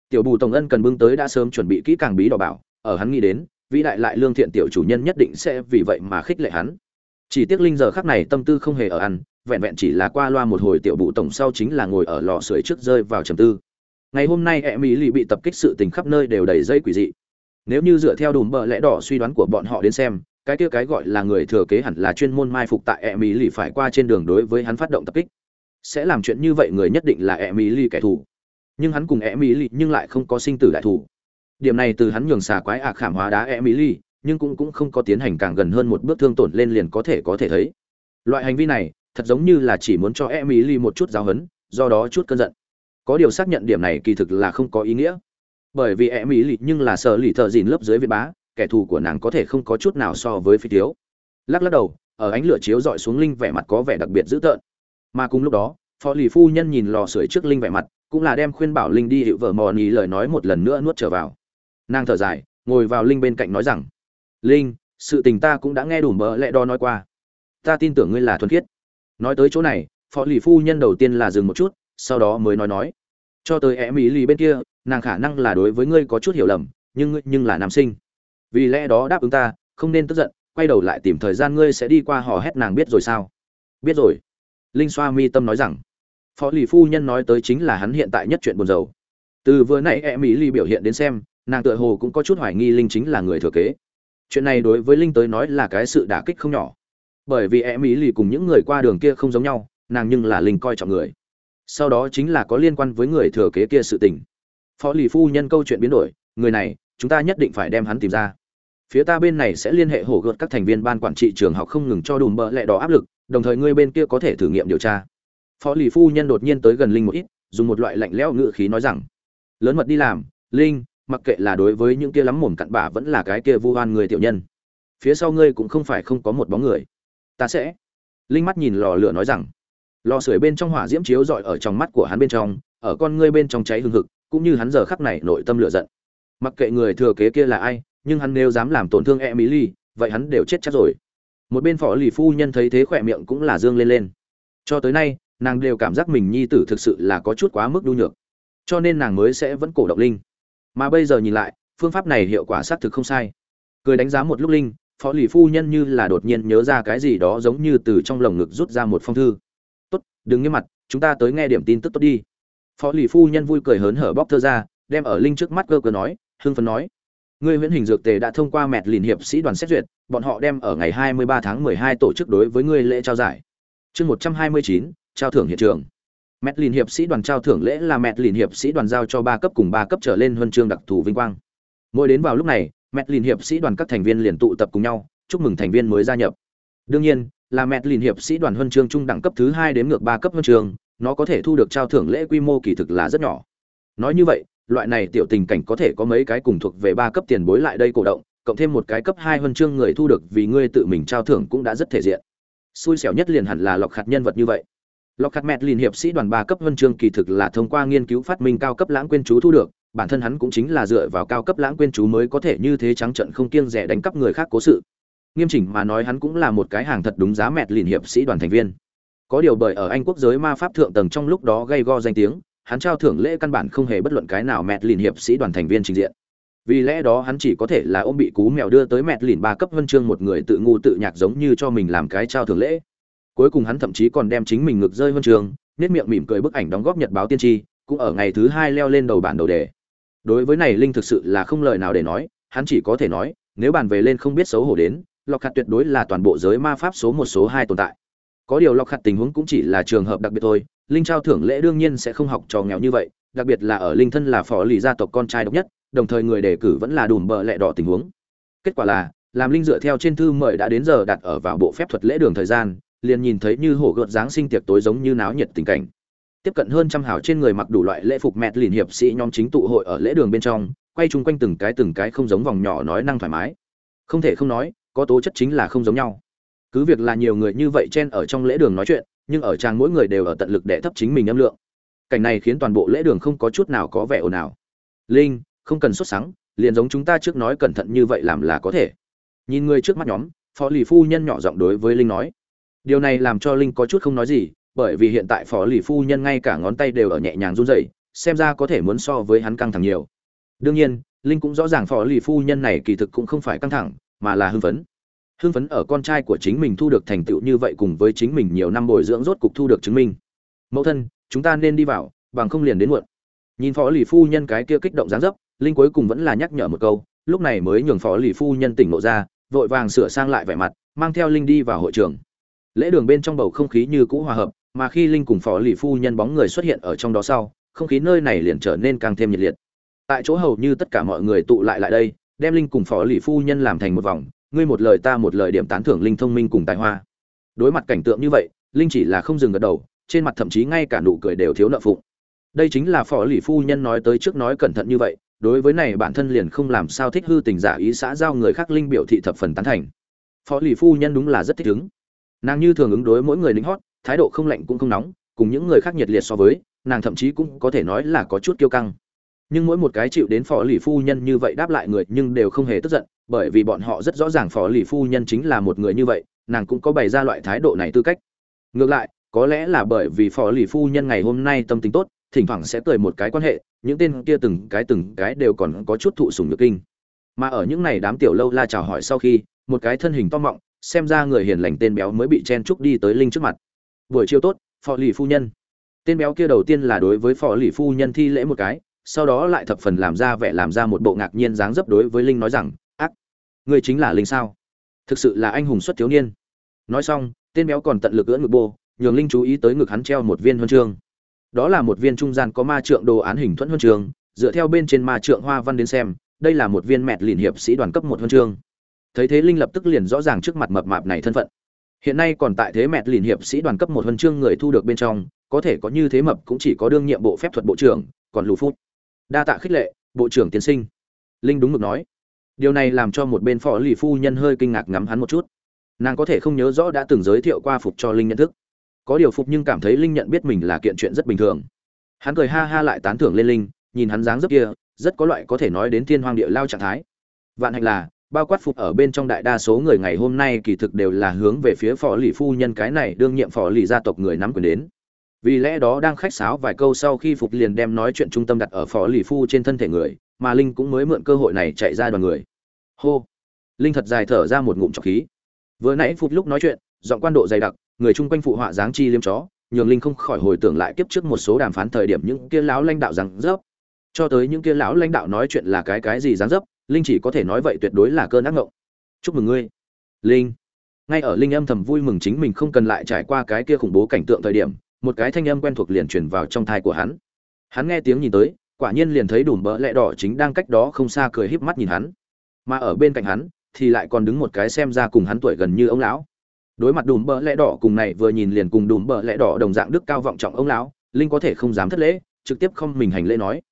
Tiểu bù tổng ân cần bưng tới đã sớm chuẩn bị kỹ càng bí đỏ bảo, ở hắn nghĩ đến vĩ đại lại lương thiện tiểu chủ nhân nhất định sẽ vì vậy mà khích lệ hắn. Chỉ tiếc linh giờ khắc này tâm tư không hề ở ăn, vẹn vẹn chỉ là qua loa một hồi tiểu bụ tổng sau chính là ngồi ở lò sưởi trước rơi vào trầm tư. Ngày hôm nay e mỹ lì bị tập kích sự tình khắp nơi đều đầy dây quỷ dị. Nếu như dựa theo đùm bờ lẽ đỏ suy đoán của bọn họ đến xem, cái kia cái gọi là người thừa kế hẳn là chuyên môn mai phục tại e mỹ lì phải qua trên đường đối với hắn phát động tập kích. Sẽ làm chuyện như vậy người nhất định là e mỹ lì kẻ thù. Nhưng hắn cùng e mỹ lì nhưng lại không có sinh tử đại thù điểm này từ hắn nhường xà quái ạc khảm hóa đá e mỹ nhưng cũng cũng không có tiến hành càng gần hơn một bước thương tổn lên liền có thể có thể thấy. Loại hành vi này, thật giống như là chỉ muốn cho e mỹ một chút giáo hấn do đó chút cơn giận. Có điều xác nhận điểm này kỳ thực là không có ý nghĩa. Bởi vì e mỹ nhưng là sợ lì thợ dìn lớp dưới việt bá, kẻ thù của nàng có thể không có chút nào so với phi thiếu. Lắc lắc đầu, ở ánh lửa chiếu dọi xuống linh vẻ mặt có vẻ đặc biệt dữ tợn. Mà cùng lúc đó, phó lì phu nhân nhìn lò sưởi trước linh vẻ mặt, cũng là đem khuyên bảo linh đi hiệu vợ mò nhì lời nói một lần nữa nuốt trở vào nàng thở dài, ngồi vào linh bên cạnh nói rằng, linh, sự tình ta cũng đã nghe đủ mỡ lẽ đo nói qua. Ta tin tưởng ngươi là thuần khiết. Nói tới chỗ này, phó lì phu nhân đầu tiên là dừng một chút, sau đó mới nói nói, cho tới em ý lì bên kia, nàng khả năng là đối với ngươi có chút hiểu lầm, nhưng ngươi nhưng là nam sinh. Vì lẽ đó đáp ứng ta, không nên tức giận, quay đầu lại tìm thời gian ngươi sẽ đi qua hò hét nàng biết rồi sao? Biết rồi. Linh xoa mi tâm nói rằng, phó lì phu nhân nói tới chính là hắn hiện tại nhất chuyện buồn rầu. Từ vừa nãy e mỹ ly biểu hiện đến xem nàng tựa hồ cũng có chút hoài nghi linh chính là người thừa kế. Chuyện này đối với linh tới nói là cái sự đả kích không nhỏ. Bởi vì em mỹ lì cùng những người qua đường kia không giống nhau, nàng nhưng là linh coi trọng người. Sau đó chính là có liên quan với người thừa kế kia sự tình. Phó lì phu nhân câu chuyện biến đổi, người này, chúng ta nhất định phải đem hắn tìm ra. Phía ta bên này sẽ liên hệ hổ gợt các thành viên ban quản trị trường học không ngừng cho đùm bợ lẹ đỏ áp lực, đồng thời ngươi bên kia có thể thử nghiệm điều tra. Phó lì phu nhân đột nhiên tới gần linh một ít, dùng một loại lạnh lẽo ngự khí nói rằng, lớn mật đi làm, linh mặc kệ là đối với những kia lắm mồm cặn bả vẫn là cái kia vu oan người tiểu nhân. Phía sau ngươi cũng không phải không có một bóng người. Ta sẽ. Linh mắt nhìn lò lửa nói rằng. Lò sưởi bên trong hỏa diễm chiếu rọi ở trong mắt của hắn bên trong, ở con ngươi bên trong cháy hừng hực, cũng như hắn giờ khắc này nội tâm lửa giận. Mặc kệ người thừa kế kia là ai, nhưng hắn nếu dám làm tổn thương emily vậy hắn đều chết chắc rồi. Một bên phó lì phu nhân thấy thế khỏe miệng cũng là dương lên lên. Cho tới nay, nàng đều cảm giác mình nhi tử thực sự là có chút quá mức đu nhược. Cho nên nàng mới sẽ vẫn cổ động linh mà bây giờ nhìn lại phương pháp này hiệu quả xác thực không sai cười đánh giá một lúc linh phó lì phu nhân như là đột nhiên nhớ ra cái gì đó giống như từ trong lồng ngực rút ra một phong thư tốt đừng nghiêm mặt chúng ta tới nghe điểm tin tức tốt đi phó lì phu nhân vui cười hớn hở bóc thơ ra đem ở linh trước mắt cơ cơ nói hưng phấn nói Ngươi huyễn hình dược tề đã thông qua mẹt lìn hiệp sĩ đoàn xét duyệt, bọn họ đem ở ngày 23 tháng 12 tổ chức đối với ngươi lễ trao giải. Chương 129, trao thưởng hiện trường. Mẹt lìn hiệp sĩ đoàn trao thưởng lễ là mẹt lìn hiệp sĩ đoàn giao cho ba cấp cùng ba cấp trở lên huân chương đặc thù vinh quang. Mỗi đến vào lúc này, mẹt lìn hiệp sĩ đoàn các thành viên liền tụ tập cùng nhau, chúc mừng thành viên mới gia nhập. Đương nhiên, là mẹt lìn hiệp sĩ đoàn huân chương trung đẳng cấp thứ 2 đến ngược 3 cấp huân chương, nó có thể thu được trao thưởng lễ quy mô kỳ thực là rất nhỏ. Nói như vậy, loại này tiểu tình cảnh có thể có mấy cái cùng thuộc về ba cấp tiền bối lại đây cổ động cộng thêm một cái cấp hai huân chương người thu được vì ngươi tự mình trao thưởng cũng đã rất thể diện xui xẻo nhất liền hẳn là lọc khạt nhân vật như vậy lọc khạt mẹt liền hiệp sĩ đoàn ba cấp huân chương kỳ thực là thông qua nghiên cứu phát minh cao cấp lãng quên chú thu được, bản thân hắn cũng chính là dựa vào cao cấp lãng quên chú mới có thể như thế trắng trận không kiêng rẻ đánh cắp người khác cố sự. Nghiêm chỉnh mà nói hắn cũng là một cái hàng thật đúng giá mẹt liền hiệp sĩ đoàn thành viên. Có điều bởi ở anh quốc giới ma pháp thượng tầng trong lúc đó gây go danh tiếng, hắn trao thưởng lễ căn bản không hề bất luận cái nào mẹt lìn hiệp sĩ đoàn thành viên trình diện. Vì lẽ đó hắn chỉ có thể là ôm bị cú mèo đưa tới mẹt lìn ba cấp huân chương một người tự ngu tự nhạc giống như cho mình làm cái trao thưởng lễ cuối cùng hắn thậm chí còn đem chính mình ngược rơi vân trường, nét miệng mỉm cười bức ảnh đóng góp nhật báo tiên tri, cũng ở ngày thứ hai leo lên đầu bản đầu đề. Đối với này linh thực sự là không lời nào để nói, hắn chỉ có thể nói, nếu bàn về lên không biết xấu hổ đến lọc hạt tuyệt đối là toàn bộ giới ma pháp số một số hai tồn tại. Có điều lọc hạt tình huống cũng chỉ là trường hợp đặc biệt thôi, linh trao thưởng lễ đương nhiên sẽ không học trò nghèo như vậy, đặc biệt là ở linh thân là phò lì gia tộc con trai độc nhất, đồng thời người đề cử vẫn là đùm bợ lẹ đỏ tình huống. Kết quả là, làm linh dựa theo trên thư mời đã đến giờ đặt ở vào bộ phép thuật lễ đường thời gian liền nhìn thấy như hổ gợt dáng sinh tiệc tối giống như náo nhiệt tình cảnh. Tiếp cận hơn trăm hảo trên người mặc đủ loại lễ phục mẹt liền hiệp sĩ nhóm chính tụ hội ở lễ đường bên trong, quay chung quanh từng cái từng cái không giống vòng nhỏ nói năng thoải mái. Không thể không nói, có tố chất chính là không giống nhau. Cứ việc là nhiều người như vậy chen ở trong lễ đường nói chuyện, nhưng ở trang mỗi người đều ở tận lực để thấp chính mình âm lượng. Cảnh này khiến toàn bộ lễ đường không có chút nào có vẻ ồn ào. Linh, không cần xuất sáng liền giống chúng ta trước nói cẩn thận như vậy làm là có thể. Nhìn người trước mắt nhóm, phó lì phu nhân nhỏ giọng đối với linh nói điều này làm cho linh có chút không nói gì, bởi vì hiện tại phó lì phu nhân ngay cả ngón tay đều ở nhẹ nhàng run rẩy, xem ra có thể muốn so với hắn căng thẳng nhiều. Đương nhiên, linh cũng rõ ràng phó lì phu nhân này kỳ thực cũng không phải căng thẳng, mà là hưng phấn. Hưng phấn ở con trai của chính mình thu được thành tựu như vậy cùng với chính mình nhiều năm bồi dưỡng rốt cục thu được chứng minh. Mẫu thân, chúng ta nên đi vào, bằng không liền đến muộn. Nhìn phó lì phu nhân cái kia kích động dáng dấp, linh cuối cùng vẫn là nhắc nhở một câu, lúc này mới nhường phó lì phu nhân tỉnh ngộ ra, vội vàng sửa sang lại vẻ mặt, mang theo linh đi vào hội trường lễ đường bên trong bầu không khí như cũ hòa hợp, mà khi linh cùng phó lì phu nhân bóng người xuất hiện ở trong đó sau, không khí nơi này liền trở nên càng thêm nhiệt liệt. Tại chỗ hầu như tất cả mọi người tụ lại lại đây, đem linh cùng phó lì phu nhân làm thành một vòng, ngươi một lời ta một lời điểm tán thưởng linh thông minh cùng tài hoa. Đối mặt cảnh tượng như vậy, linh chỉ là không dừng gật đầu, trên mặt thậm chí ngay cả nụ cười đều thiếu nợ phụng. Đây chính là phó lì phu nhân nói tới trước nói cẩn thận như vậy, đối với này bản thân liền không làm sao thích hư tình giả ý xã giao người khác linh biểu thị thập phần tán thành. Phó lì phu nhân đúng là rất thích ứng nàng như thường ứng đối mỗi người lính hót, thái độ không lạnh cũng không nóng, cùng những người khác nhiệt liệt so với, nàng thậm chí cũng có thể nói là có chút kiêu căng. Nhưng mỗi một cái chịu đến phò lì phu nhân như vậy đáp lại người nhưng đều không hề tức giận, bởi vì bọn họ rất rõ ràng phò lì phu nhân chính là một người như vậy, nàng cũng có bày ra loại thái độ này tư cách. Ngược lại, có lẽ là bởi vì phò lì phu nhân ngày hôm nay tâm tính tốt, thỉnh thoảng sẽ cười một cái quan hệ, những tên kia từng cái từng cái đều còn có chút thụ sủng nhược kinh. Mà ở những này đám tiểu lâu la chào hỏi sau khi, một cái thân hình to mọng xem ra người hiền lành tên béo mới bị chen trúc đi tới linh trước mặt. Buổi chiều tốt, phò lì phu nhân. Tên béo kia đầu tiên là đối với phò lì phu nhân thi lễ một cái, sau đó lại thập phần làm ra vẻ làm ra một bộ ngạc nhiên dáng dấp đối với linh nói rằng, ác người chính là linh sao? Thực sự là anh hùng xuất thiếu niên. Nói xong, tên béo còn tận lực ưỡn ngực bô, nhường linh chú ý tới ngực hắn treo một viên huân chương. Đó là một viên trung gian có ma trượng đồ án hình thuẫn huân chương, dựa theo bên trên ma trượng hoa văn đến xem, đây là một viên mẹt lìn hiệp sĩ đoàn cấp một huân chương thấy thế linh lập tức liền rõ ràng trước mặt mập mạp này thân phận. Hiện nay còn tại thế mẹt liền hiệp sĩ đoàn cấp một huân chương người thu được bên trong, có thể có như thế mập cũng chỉ có đương nhiệm bộ phép thuật bộ trưởng, còn lù phút. Đa tạ khích lệ, bộ trưởng tiến sinh. Linh đúng mực nói. Điều này làm cho một bên phó lì phu nhân hơi kinh ngạc ngắm hắn một chút. Nàng có thể không nhớ rõ đã từng giới thiệu qua phục cho linh nhận thức. Có điều phục nhưng cảm thấy linh nhận biết mình là kiện chuyện rất bình thường. Hắn cười ha ha lại tán thưởng lên linh, nhìn hắn dáng dấp kia, rất có loại có thể nói đến thiên hoang địa lao trạng thái. Vạn hạnh là bao quát phục ở bên trong đại đa số người ngày hôm nay kỳ thực đều là hướng về phía phò lì phu nhân cái này đương nhiệm phò lì gia tộc người nắm quyền đến. Vì lẽ đó đang khách sáo vài câu sau khi phục liền đem nói chuyện trung tâm đặt ở phò lì phu trên thân thể người, mà linh cũng mới mượn cơ hội này chạy ra đoàn người. Hô! Linh thật dài thở ra một ngụm trọc khí. Vừa nãy phục lúc nói chuyện, giọng quan độ dày đặc, người chung quanh phụ họa dáng chi liêm chó, nhường linh không khỏi hồi tưởng lại kiếp trước một số đàm phán thời điểm những kia lão lãnh đạo rằng dấp. Cho tới những kia lão lãnh đạo nói chuyện là cái cái gì dáng dấp linh chỉ có thể nói vậy tuyệt đối là cơn ác ngộng. Chúc mừng ngươi, linh. Ngay ở linh âm thầm vui mừng chính mình không cần lại trải qua cái kia khủng bố cảnh tượng thời điểm, một cái thanh âm quen thuộc liền truyền vào trong thai của hắn. Hắn nghe tiếng nhìn tới, quả nhiên liền thấy đùm bỡ lẹ đỏ chính đang cách đó không xa cười híp mắt nhìn hắn. Mà ở bên cạnh hắn, thì lại còn đứng một cái xem ra cùng hắn tuổi gần như ông lão. Đối mặt đùm bỡ lẽ đỏ cùng này vừa nhìn liền cùng đùm bỡ lẽ đỏ đồng dạng đức cao vọng trọng ông lão, linh có thể không dám thất lễ, trực tiếp không mình hành lễ nói.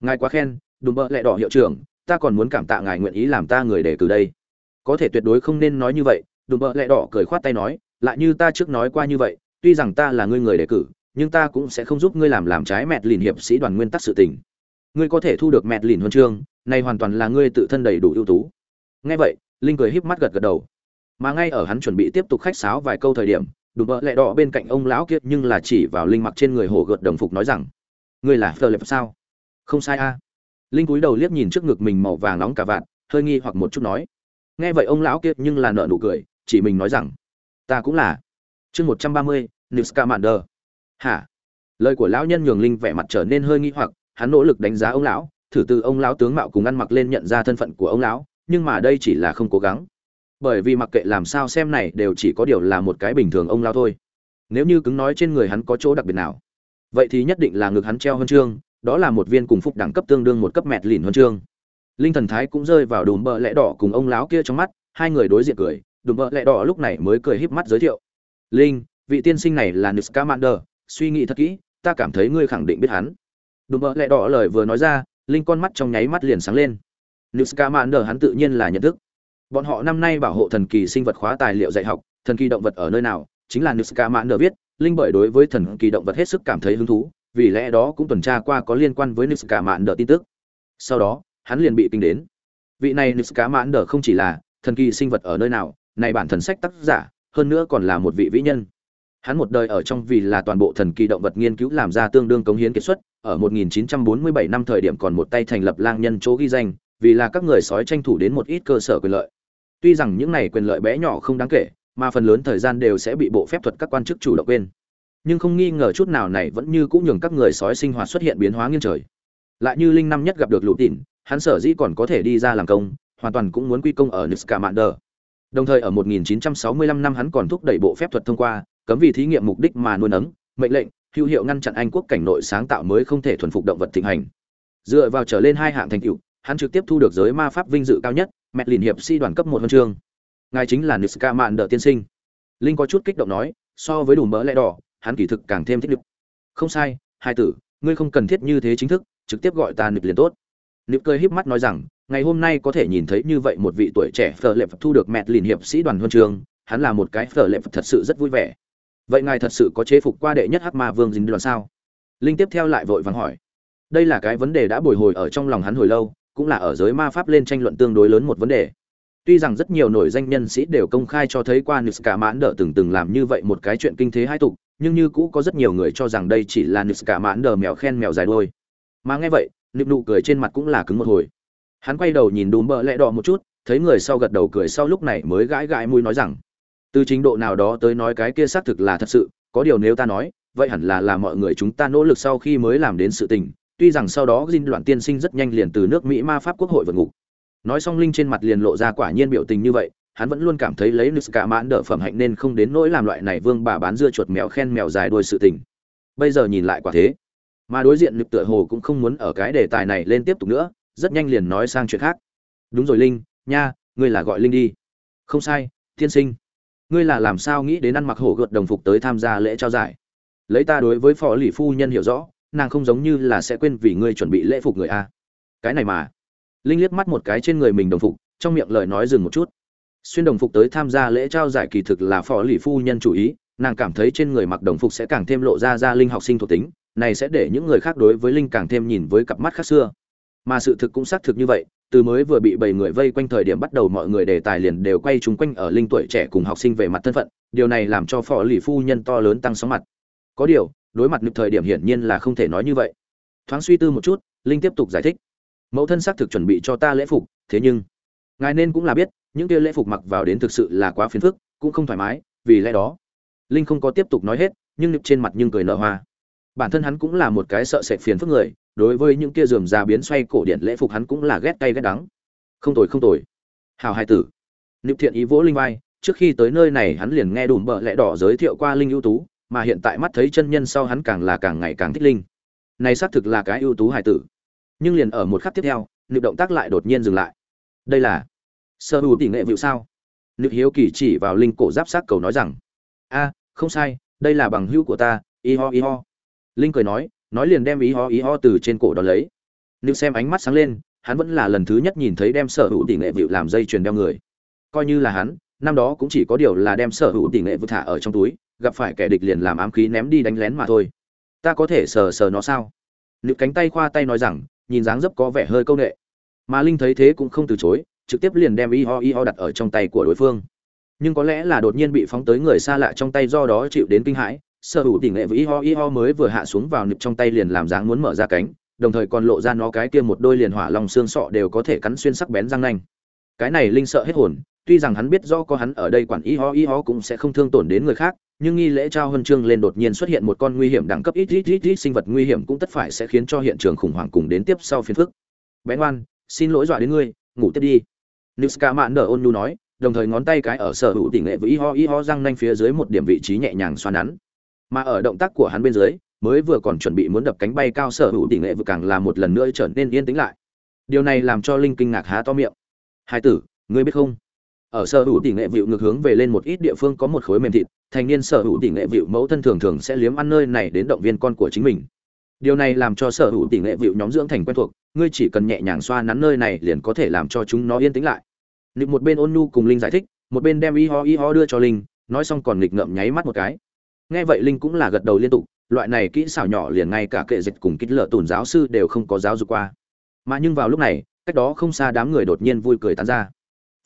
Ngài quá khen, đùm bỡ lẽ đỏ hiệu trưởng ta còn muốn cảm tạ ngài nguyện ý làm ta người để từ đây. Có thể tuyệt đối không nên nói như vậy, đùm bợ lẹ đỏ cười khoát tay nói, lại như ta trước nói qua như vậy, tuy rằng ta là ngươi người đề cử, nhưng ta cũng sẽ không giúp ngươi làm làm trái mẹt lìn hiệp sĩ đoàn nguyên tắc sự tình. Ngươi có thể thu được mẹt lìn huân chương, này hoàn toàn là ngươi tự thân đầy đủ ưu tú. Nghe vậy, linh cười híp mắt gật gật đầu. Mà ngay ở hắn chuẩn bị tiếp tục khách sáo vài câu thời điểm, đùm bợ lẹ đỏ bên cạnh ông lão kiệt nhưng là chỉ vào linh mặc trên người hổ gợt đồng phục nói rằng, ngươi là phờ lệp sao? Không sai a linh cúi đầu liếc nhìn trước ngực mình màu vàng nóng cả vạn hơi nghi hoặc một chút nói. Nghe vậy ông lão kia nhưng là nợ nụ cười, chỉ mình nói rằng, ta cũng là. Chương một trăm ba mươi niska mander hả? Lời của lão nhân nhường linh vẻ mặt trở nên hơi nghi hoặc, hắn nỗ lực đánh giá ông lão, thử từ ông lão tướng mạo cùng ăn mặc lên nhận ra thân phận của ông lão, nhưng mà đây chỉ là không cố gắng. Bởi vì mặc kệ làm sao xem này đều chỉ có điều là một cái bình thường ông lão thôi. Nếu như cứng nói trên người hắn có chỗ đặc biệt nào, vậy thì nhất định là ngực hắn treo huân chương đó là một viên cùng phục đẳng cấp tương đương một cấp mẹt lìn huân chương linh thần thái cũng rơi vào đùm bợ lẽ đỏ cùng ông lão kia trong mắt hai người đối diện cười đùm bợ lẽ đỏ lúc này mới cười híp mắt giới thiệu linh vị tiên sinh này là Niskamander, suy nghĩ thật kỹ, ta cảm thấy ngươi khẳng định biết hắn. Đùm bợ lẹ đỏ lời vừa nói ra, linh con mắt trong nháy mắt liền sáng lên. Niskamander hắn tự nhiên là nhận thức. Bọn họ năm nay bảo hộ thần kỳ sinh vật khóa tài liệu dạy học, thần kỳ động vật ở nơi nào, chính là Niskamander viết, linh bởi đối với thần kỳ động vật hết sức cảm thấy hứng thú, vì lẽ đó cũng tuần tra qua có liên quan với Niskamander tin tức. Sau đó, hắn liền bị kinh đến. Vị này Niskamander không chỉ là thần kỳ sinh vật ở nơi nào, này bản thần sách tác giả, hơn nữa còn là một vị vĩ nhân hắn một đời ở trong vì là toàn bộ thần kỳ động vật nghiên cứu làm ra tương đương cống hiến kết xuất ở 1947 năm thời điểm còn một tay thành lập lang nhân chỗ ghi danh vì là các người sói tranh thủ đến một ít cơ sở quyền lợi tuy rằng những này quyền lợi bé nhỏ không đáng kể mà phần lớn thời gian đều sẽ bị bộ phép thuật các quan chức chủ động quên nhưng không nghi ngờ chút nào này vẫn như cũng nhường các người sói sinh hoạt xuất hiện biến hóa nghiêng trời lại như linh năm nhất gặp được lụt tỉn hắn sở dĩ còn có thể đi ra làm công hoàn toàn cũng muốn quy công ở Niskamander. Đồng thời ở 1965 năm hắn còn thúc đẩy bộ phép thuật thông qua, cấm vì thí nghiệm mục đích mà nuôi nấng, mệnh lệnh, hữu hiệu ngăn chặn Anh quốc cảnh nội sáng tạo mới không thể thuần phục động vật thịnh hành. Dựa vào trở lên hai hạng thành tựu, hắn trực tiếp thu được giới ma pháp vinh dự cao nhất, mẹ liền hiệp si đoàn cấp một huân chương. Ngài chính là Niska Mạn tiên sinh. Linh có chút kích động nói, so với đủ mỡ lẽ đỏ, hắn kỳ thực càng thêm thích lực. Không sai, hai tử, ngươi không cần thiết như thế chính thức, trực tiếp gọi ta nịp liền tốt. Nịp cười híp mắt nói rằng, ngày hôm nay có thể nhìn thấy như vậy một vị tuổi trẻ phở lệ thu được mẹ liền hiệp sĩ đoàn huân trường, hắn là một cái phở lệ thật sự rất vui vẻ vậy ngài thật sự có chế phục qua đệ nhất hắc ma vương dính đoàn sao linh tiếp theo lại vội vàng hỏi đây là cái vấn đề đã bồi hồi ở trong lòng hắn hồi lâu cũng là ở giới ma pháp lên tranh luận tương đối lớn một vấn đề tuy rằng rất nhiều nổi danh nhân sĩ đều công khai cho thấy qua Niska mãn đỡ từng từng làm như vậy một cái chuyện kinh thế hai tục nhưng như cũ có rất nhiều người cho rằng đây chỉ là Niska mãn đờ mèo khen mèo dài đôi. Mà nghe vậy nịp nụ cười trên mặt cũng là cứng một hồi. Hắn quay đầu nhìn đùm bợ lẹ đỏ một chút, thấy người sau gật đầu cười sau lúc này mới gãi gãi mũi nói rằng, từ trình độ nào đó tới nói cái kia xác thực là thật sự, có điều nếu ta nói, vậy hẳn là là mọi người chúng ta nỗ lực sau khi mới làm đến sự tình, tuy rằng sau đó dinh loạn tiên sinh rất nhanh liền từ nước mỹ ma pháp quốc hội vượt ngục. Nói xong linh trên mặt liền lộ ra quả nhiên biểu tình như vậy hắn vẫn luôn cảm thấy lấy nữ cả mãn đỡ phẩm hạnh nên không đến nỗi làm loại này vương bà bán dưa chuột mèo khen mèo dài đuôi sự tình. Bây giờ nhìn lại quả thế, mà đối diện lực tựa hồ cũng không muốn ở cái đề tài này lên tiếp tục nữa, rất nhanh liền nói sang chuyện khác. Đúng rồi linh, nha, ngươi là gọi linh đi. Không sai thiên sinh. Ngươi là làm sao nghĩ đến ăn mặc hổ gợt đồng phục tới tham gia lễ trao giải? Lấy ta đối với phó lì phu nhân hiểu rõ, nàng không giống như là sẽ quên vì ngươi chuẩn bị lễ phục người a. Cái này mà. Linh liếc mắt một cái trên người mình đồng phục, trong miệng lời nói dừng một chút xuyên đồng phục tới tham gia lễ trao giải kỳ thực là phó lì phu nhân chủ ý, nàng cảm thấy trên người mặc đồng phục sẽ càng thêm lộ ra ra linh học sinh thuộc tính, này sẽ để những người khác đối với linh càng thêm nhìn với cặp mắt khác xưa. Mà sự thực cũng xác thực như vậy, từ mới vừa bị bảy người vây quanh thời điểm bắt đầu mọi người đề tài liền đều quay chúng quanh ở linh tuổi trẻ cùng học sinh về mặt thân phận, điều này làm cho phó lì phu nhân to lớn tăng sóng mặt. Có điều, đối mặt được thời điểm hiển nhiên là không thể nói như vậy. Thoáng suy tư một chút, linh tiếp tục giải thích. Mẫu thân xác thực chuẩn bị cho ta lễ phục, thế nhưng, ngài nên cũng là biết những kia lễ phục mặc vào đến thực sự là quá phiền phức, cũng không thoải mái, vì lẽ đó, linh không có tiếp tục nói hết, nhưng nịp trên mặt nhưng cười nở hoa. Bản thân hắn cũng là một cái sợ sệt phiền phức người, đối với những kia dườm già biến xoay cổ điển lễ phục hắn cũng là ghét cay ghét đắng. Không tồi không tồi. Hào hai tử. Nịp thiện ý vỗ linh vai, trước khi tới nơi này hắn liền nghe đùm bợ lẽ đỏ giới thiệu qua linh ưu tú, mà hiện tại mắt thấy chân nhân sau hắn càng là càng ngày càng thích linh. Này xác thực là cái ưu tú hài tử. Nhưng liền ở một khắc tiếp theo nịp động tác lại đột nhiên dừng lại. Đây là sở hữu tỷ nghệ vịu sao? Nữ hiếu kỳ chỉ vào linh cổ giáp sát cầu nói rằng, a, không sai, đây là bằng hữu của ta, y ho y ho. Linh cười nói nói liền đem ý ho ý ho từ trên cổ đó lấy. Nữ xem ánh mắt sáng lên, hắn vẫn là lần thứ nhất nhìn thấy đem sở hữu tỷ nghệ vịu làm dây chuyền đeo người. Coi như là hắn, năm đó cũng chỉ có điều là đem sở hữu tỷ nghệ vịu thả ở trong túi, gặp phải kẻ địch liền làm ám khí ném đi đánh lén mà thôi. Ta có thể sờ sờ nó sao? Nữ cánh tay khoa tay nói rằng, nhìn dáng dấp có vẻ hơi câu nệ. Mà linh thấy thế cũng không từ chối trực tiếp liền đem y ho y ho đặt ở trong tay của đối phương. Nhưng có lẽ là đột nhiên bị phóng tới người xa lạ trong tay do đó chịu đến kinh hãi, sở hữu tỷ lệ với y ho y ho mới vừa hạ xuống vào nịp trong tay liền làm dáng muốn mở ra cánh, đồng thời còn lộ ra nó cái kia một đôi liền hỏa lòng xương sọ đều có thể cắn xuyên sắc bén răng nanh. Cái này linh sợ hết hồn, tuy rằng hắn biết do có hắn ở đây quản y ho y ho cũng sẽ không thương tổn đến người khác, nhưng nghi lễ trao huân chương lên đột nhiên xuất hiện một con nguy hiểm đẳng cấp ít ít ít ít sinh vật nguy hiểm cũng tất phải sẽ khiến cho hiện trường khủng hoảng cùng đến tiếp sau phiền phức. Bé ngoan, xin lỗi dọa đến ngươi, ngủ tiếp đi. Niska Mạn nở Ôn Nhu nói, đồng thời ngón tay cái ở sở hữu tỷ lệ với y ho y ho răng nanh phía dưới một điểm vị trí nhẹ nhàng xoan nắn. Mà ở động tác của hắn bên dưới, mới vừa còn chuẩn bị muốn đập cánh bay cao sở hữu tỷ lệ vừa càng là một lần nữa trở nên yên tĩnh lại. Điều này làm cho Linh kinh ngạc há to miệng. Hai tử, ngươi biết không? Ở sở hữu tỷ lệ vịu ngược hướng về lên một ít địa phương có một khối mềm thịt, thành niên sở hữu tỷ lệ vịu mẫu thân thường thường sẽ liếm ăn nơi này đến động viên con của chính mình. Điều này làm cho sở hữu tỷ lệ vịu nhóm dưỡng thành quen thuộc, ngươi chỉ cần nhẹ nhàng xoa nắn nơi này liền có thể làm cho chúng nó yên tĩnh lại. Nịp một bên ôn nhu cùng linh giải thích một bên đem y ho y ho đưa cho linh nói xong còn nghịch ngợm nháy mắt một cái. Nghe vậy linh cũng là gật đầu liên tục loại này kỹ xảo nhỏ liền ngay cả kệ dịch cùng kích lợ tùn giáo sư đều không có giáo dục qua. Mà nhưng vào lúc này cách đó không xa đám người đột nhiên vui cười tán ra.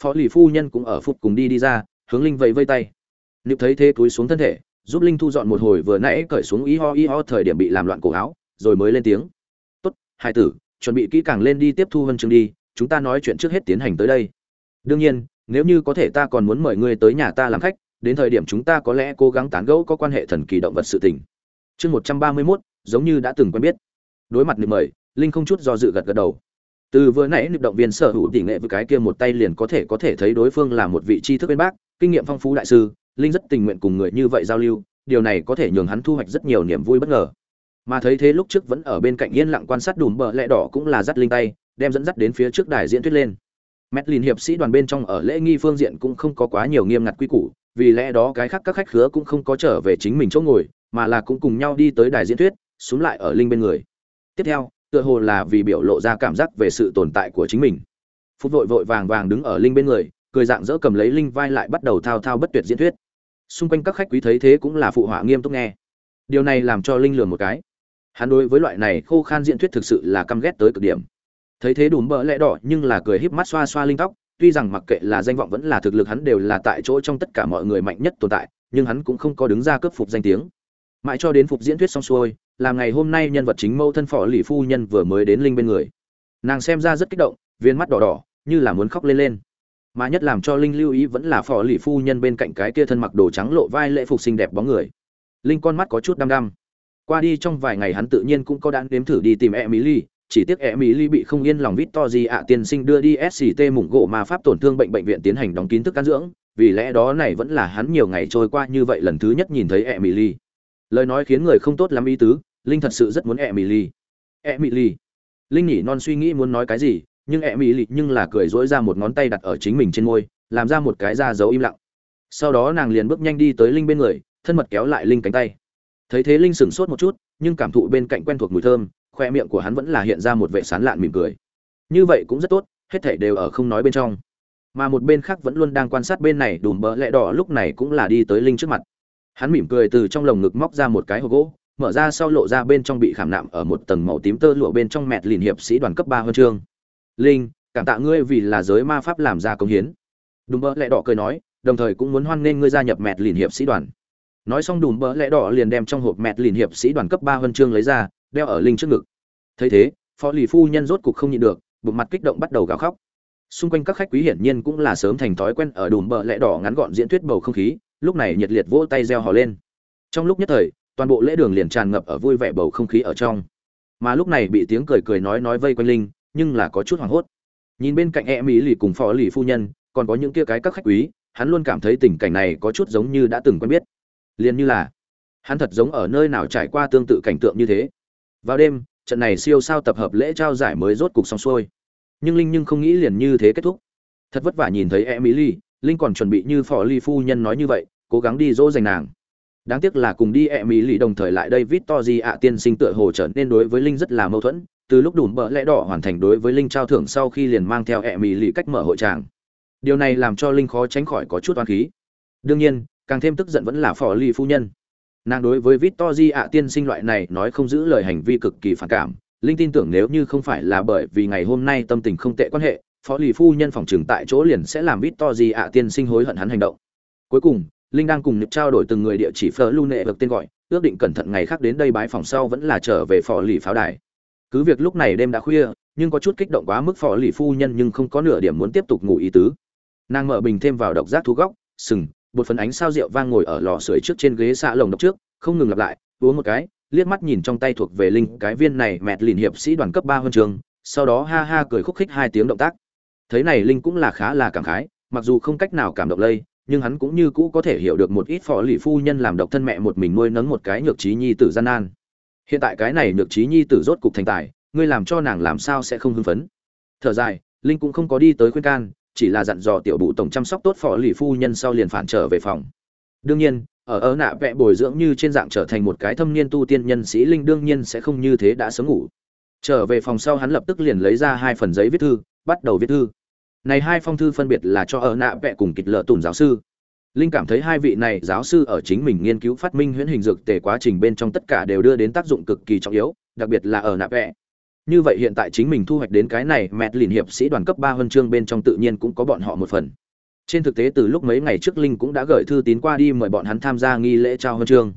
Phó lì phu nhân cũng ở phục cùng đi đi ra hướng linh vẫy vây tay. Nịp thấy thế túi xuống thân thể giúp linh thu dọn một hồi vừa nãy cởi xuống y ho y ho thời điểm bị làm loạn cổ áo rồi mới lên tiếng. Tốt hai tử, chuẩn bị kỹ càng lên đi tiếp thu huân chương đi, chúng ta nói chuyện trước hết tiến hành tới đây. Đương nhiên, nếu như có thể ta còn muốn mời ngươi tới nhà ta làm khách, đến thời điểm chúng ta có lẽ cố gắng tán gẫu có quan hệ thần kỳ động vật sự tình. Chương một trăm ba mươi mốt, giống như đã từng quen biết. Đối mặt nịp mời, linh không chút do dự gật gật đầu. Từ vừa nãy nịp động viên sở hữu tỷ nghệ với cái kia một tay liền có thể có thể thấy đối phương là một vị tri thức bên bác, kinh nghiệm phong phú đại sư, linh rất tình nguyện cùng người như vậy giao lưu, điều này có thể nhường hắn thu hoạch rất nhiều niềm vui bất ngờ mà thấy thế lúc trước vẫn ở bên cạnh yên lặng quan sát đùm bờ lẹ đỏ cũng là dắt linh tay đem dẫn dắt đến phía trước đài diễn thuyết lên Medlin hiệp sĩ đoàn bên trong ở lễ nghi phương diện cũng không có quá nhiều nghiêm ngặt quy củ, vì lẽ đó cái khác các khách khứa cũng không có trở về chính mình chỗ ngồi, mà là cũng cùng nhau đi tới đài diễn thuyết, xuống lại ở linh bên người. Tiếp theo, tựa hồ là vì biểu lộ ra cảm giác về sự tồn tại của chính mình. Phút vội vội vàng vàng đứng ở linh bên người, cười dạng dỡ cầm lấy linh vai lại bắt đầu thao thao bất tuyệt diễn thuyết. Xung quanh các khách quý thấy thế cũng là phụ họa nghiêm túc nghe. Điều này làm cho linh lường một cái. Hắn đối với loại này khô khan diễn thuyết thực sự là căm ghét tới cực điểm. Thấy thế đùm bỡ lẽ đỏ nhưng là cười híp mắt xoa xoa linh tóc, tuy rằng mặc kệ là danh vọng vẫn là thực lực hắn đều là tại chỗ trong tất cả mọi người mạnh nhất tồn tại, nhưng hắn cũng không có đứng ra cướp phục danh tiếng. Mãi cho đến phục diễn thuyết xong xuôi, là ngày hôm nay nhân vật chính mâu thân phò lì phu nhân vừa mới đến linh bên người. Nàng xem ra rất kích động, viên mắt đỏ đỏ, như là muốn khóc lên lên. Mà nhất làm cho linh lưu ý vẫn là phò lì phu nhân bên cạnh cái kia thân mặc đồ trắng lộ vai lễ phục xinh đẹp bóng người. Linh con mắt có chút đăm đăm qua đi trong vài ngày hắn tự nhiên cũng có đã nếm thử đi tìm emily chỉ tiếc Emily bị không yên lòng Victory ạ tiên sinh đưa đi SCT mủng gỗ ma pháp tổn thương bệnh bệnh viện tiến hành đóng kín thức can dưỡng, vì lẽ đó này vẫn là hắn nhiều ngày trôi qua như vậy lần thứ nhất nhìn thấy Emily. Lời nói khiến người không tốt lắm ý tứ, Linh thật sự rất muốn Emily. Emily. Linh nhỉ non suy nghĩ muốn nói cái gì, nhưng Emily nhưng là cười rỗi ra một ngón tay đặt ở chính mình trên môi, làm ra một cái da dấu im lặng. Sau đó nàng liền bước nhanh đi tới Linh bên người, thân mật kéo lại Linh cánh tay. Thấy thế Linh sửng sốt một chút, nhưng cảm thụ bên cạnh quen thuộc mùi thơm, khoe miệng của hắn vẫn là hiện ra một vẻ sán lạn mỉm cười. Như vậy cũng rất tốt hết thảy đều ở không nói bên trong. Mà một bên khác vẫn luôn đang quan sát bên này đùm bỡ lẹ đỏ lúc này cũng là đi tới linh trước mặt. Hắn mỉm cười từ trong lồng ngực móc ra một cái hộp gỗ mở ra sau lộ ra bên trong bị khảm nạm ở một tầng màu tím tơ lụa bên trong mẹt liền hiệp sĩ đoàn cấp ba huân chương. Linh cảm tạ ngươi vì là giới ma pháp làm ra công hiến. Đùm bỡ lẹ đỏ cười nói đồng thời cũng muốn hoan nghênh ngươi gia nhập mẹt liền hiệp sĩ đoàn nói xong đùm bỡ lẽ đỏ liền đem trong hộp mẹt liền hiệp sĩ đoàn cấp ba huân chương lấy ra, đeo ở linh trước ngực. Thấy thế, phó lì phu nhân rốt cục không nhịn được, bụng mặt kích động bắt đầu gào khóc. Xung quanh các khách quý hiển nhiên cũng là sớm thành thói quen ở đùm bờ lẽ đỏ ngắn gọn diễn thuyết bầu không khí, lúc này nhiệt liệt vỗ tay reo hò lên. Trong lúc nhất thời, toàn bộ lễ đường liền tràn ngập ở vui vẻ bầu không khí ở trong. Mà lúc này bị tiếng cười cười nói nói vây quanh linh, nhưng là có chút hoảng hốt. Nhìn bên cạnh e mỹ lì cùng phó lì phu nhân, còn có những kia cái các khách quý, hắn luôn cảm thấy tình cảnh này có chút giống như đã từng quen biết liền như là, hắn thật giống ở nơi nào trải qua tương tự cảnh tượng như thế. Vào đêm, trận này siêu sao tập hợp lễ trao giải mới rốt cục xong xuôi. Nhưng linh nhưng không nghĩ liền như thế kết thúc. Thật vất vả nhìn thấy emily, linh còn chuẩn bị như phò ly phu nhân nói như vậy, cố gắng đi dỗ dành nàng. Đáng tiếc là cùng đi emily đồng thời lại đây victor ạ, tiên sinh tựa hồ trở nên đối với linh rất là mâu thuẫn. Từ lúc đùm bỡ lẽ đỏ hoàn thành đối với linh trao thưởng sau khi liền mang theo emily cách mở hội tràng điều này làm cho linh khó tránh khỏi có chút oan khí. Đương nhiên càng thêm tức giận vẫn là phò ly phu nhân. Nàng đối với Victory ạ tiên sinh loại này nói không giữ lời hành vi cực kỳ phản cảm. Linh tin tưởng nếu như không phải là bởi vì ngày hôm nay tâm tình không tệ quan hệ phó lì phu nhân phòng trừng tại chỗ liền sẽ làm Victory ạ tiên sinh hối hận hắn hành động. Cuối cùng, linh đang cùng nhật trao đổi từng người địa chỉ phở lưu nệ được tên gọi, ước định cẩn thận ngày khác đến đây bái phòng sau vẫn là trở về phò lì pháo đài. Cứ việc lúc này đêm đã khuya, nhưng có chút kích động quá mức phò lì phu nhân nhưng không có nửa điểm muốn tiếp tục ngủ ý tứ. Nàng mở bình thêm vào độc giác thú góc, sừng bột phấn ánh sao rượu vang ngồi ở lò sưởi trước trên ghế xạ lồng độc trước, không ngừng lặp lại, uống một cái, liếc mắt nhìn trong tay thuộc về linh, cái viên này mẹt lìn hiệp sĩ đoàn cấp ba huân trường, sau đó ha ha cười khúc khích hai tiếng động tác. Thấy này linh cũng là khá là cảm khái, mặc dù không cách nào cảm động lây, nhưng hắn cũng như cũ có thể hiểu được một ít phò lì phu nhân làm độc thân mẹ một mình nuôi nấng một cái nhược trí nhi tử gian nan. Hiện tại cái này nhược trí nhi tử rốt cục thành tài, ngươi làm cho nàng làm sao sẽ không hưng phấn. Thở dài, linh cũng không có đi tới khuyên can chỉ là dặn dò tiểu bụ tổng chăm sóc tốt phò lì phu nhân sau liền phản trở về phòng. Đương nhiên, ở ớ nạ vẽ bồi dưỡng như trên dạng trở thành một cái thâm niên tu tiên nhân sĩ linh đương nhiên sẽ không như thế đã sớm ngủ. Trở về phòng sau hắn lập tức liền lấy ra hai phần giấy viết thư, bắt đầu viết thư. Này hai phong thư phân biệt là cho ớ nạ vẽ cùng kịch lợ tùn giáo sư. Linh cảm thấy hai vị này giáo sư ở chính mình nghiên cứu phát minh huyễn hình dược tề quá trình bên trong tất cả đều đưa đến tác dụng cực kỳ trọng yếu, đặc biệt là ở nạ vẽ như vậy hiện tại chính mình thu hoạch đến cái này, mẹt lìn hiệp sĩ đoàn cấp ba huân chương bên trong tự nhiên cũng có bọn họ một phần. Trên thực tế từ lúc mấy ngày trước linh cũng đã gửi thư tín qua đi mời bọn hắn tham gia nghi lễ trao huân chương.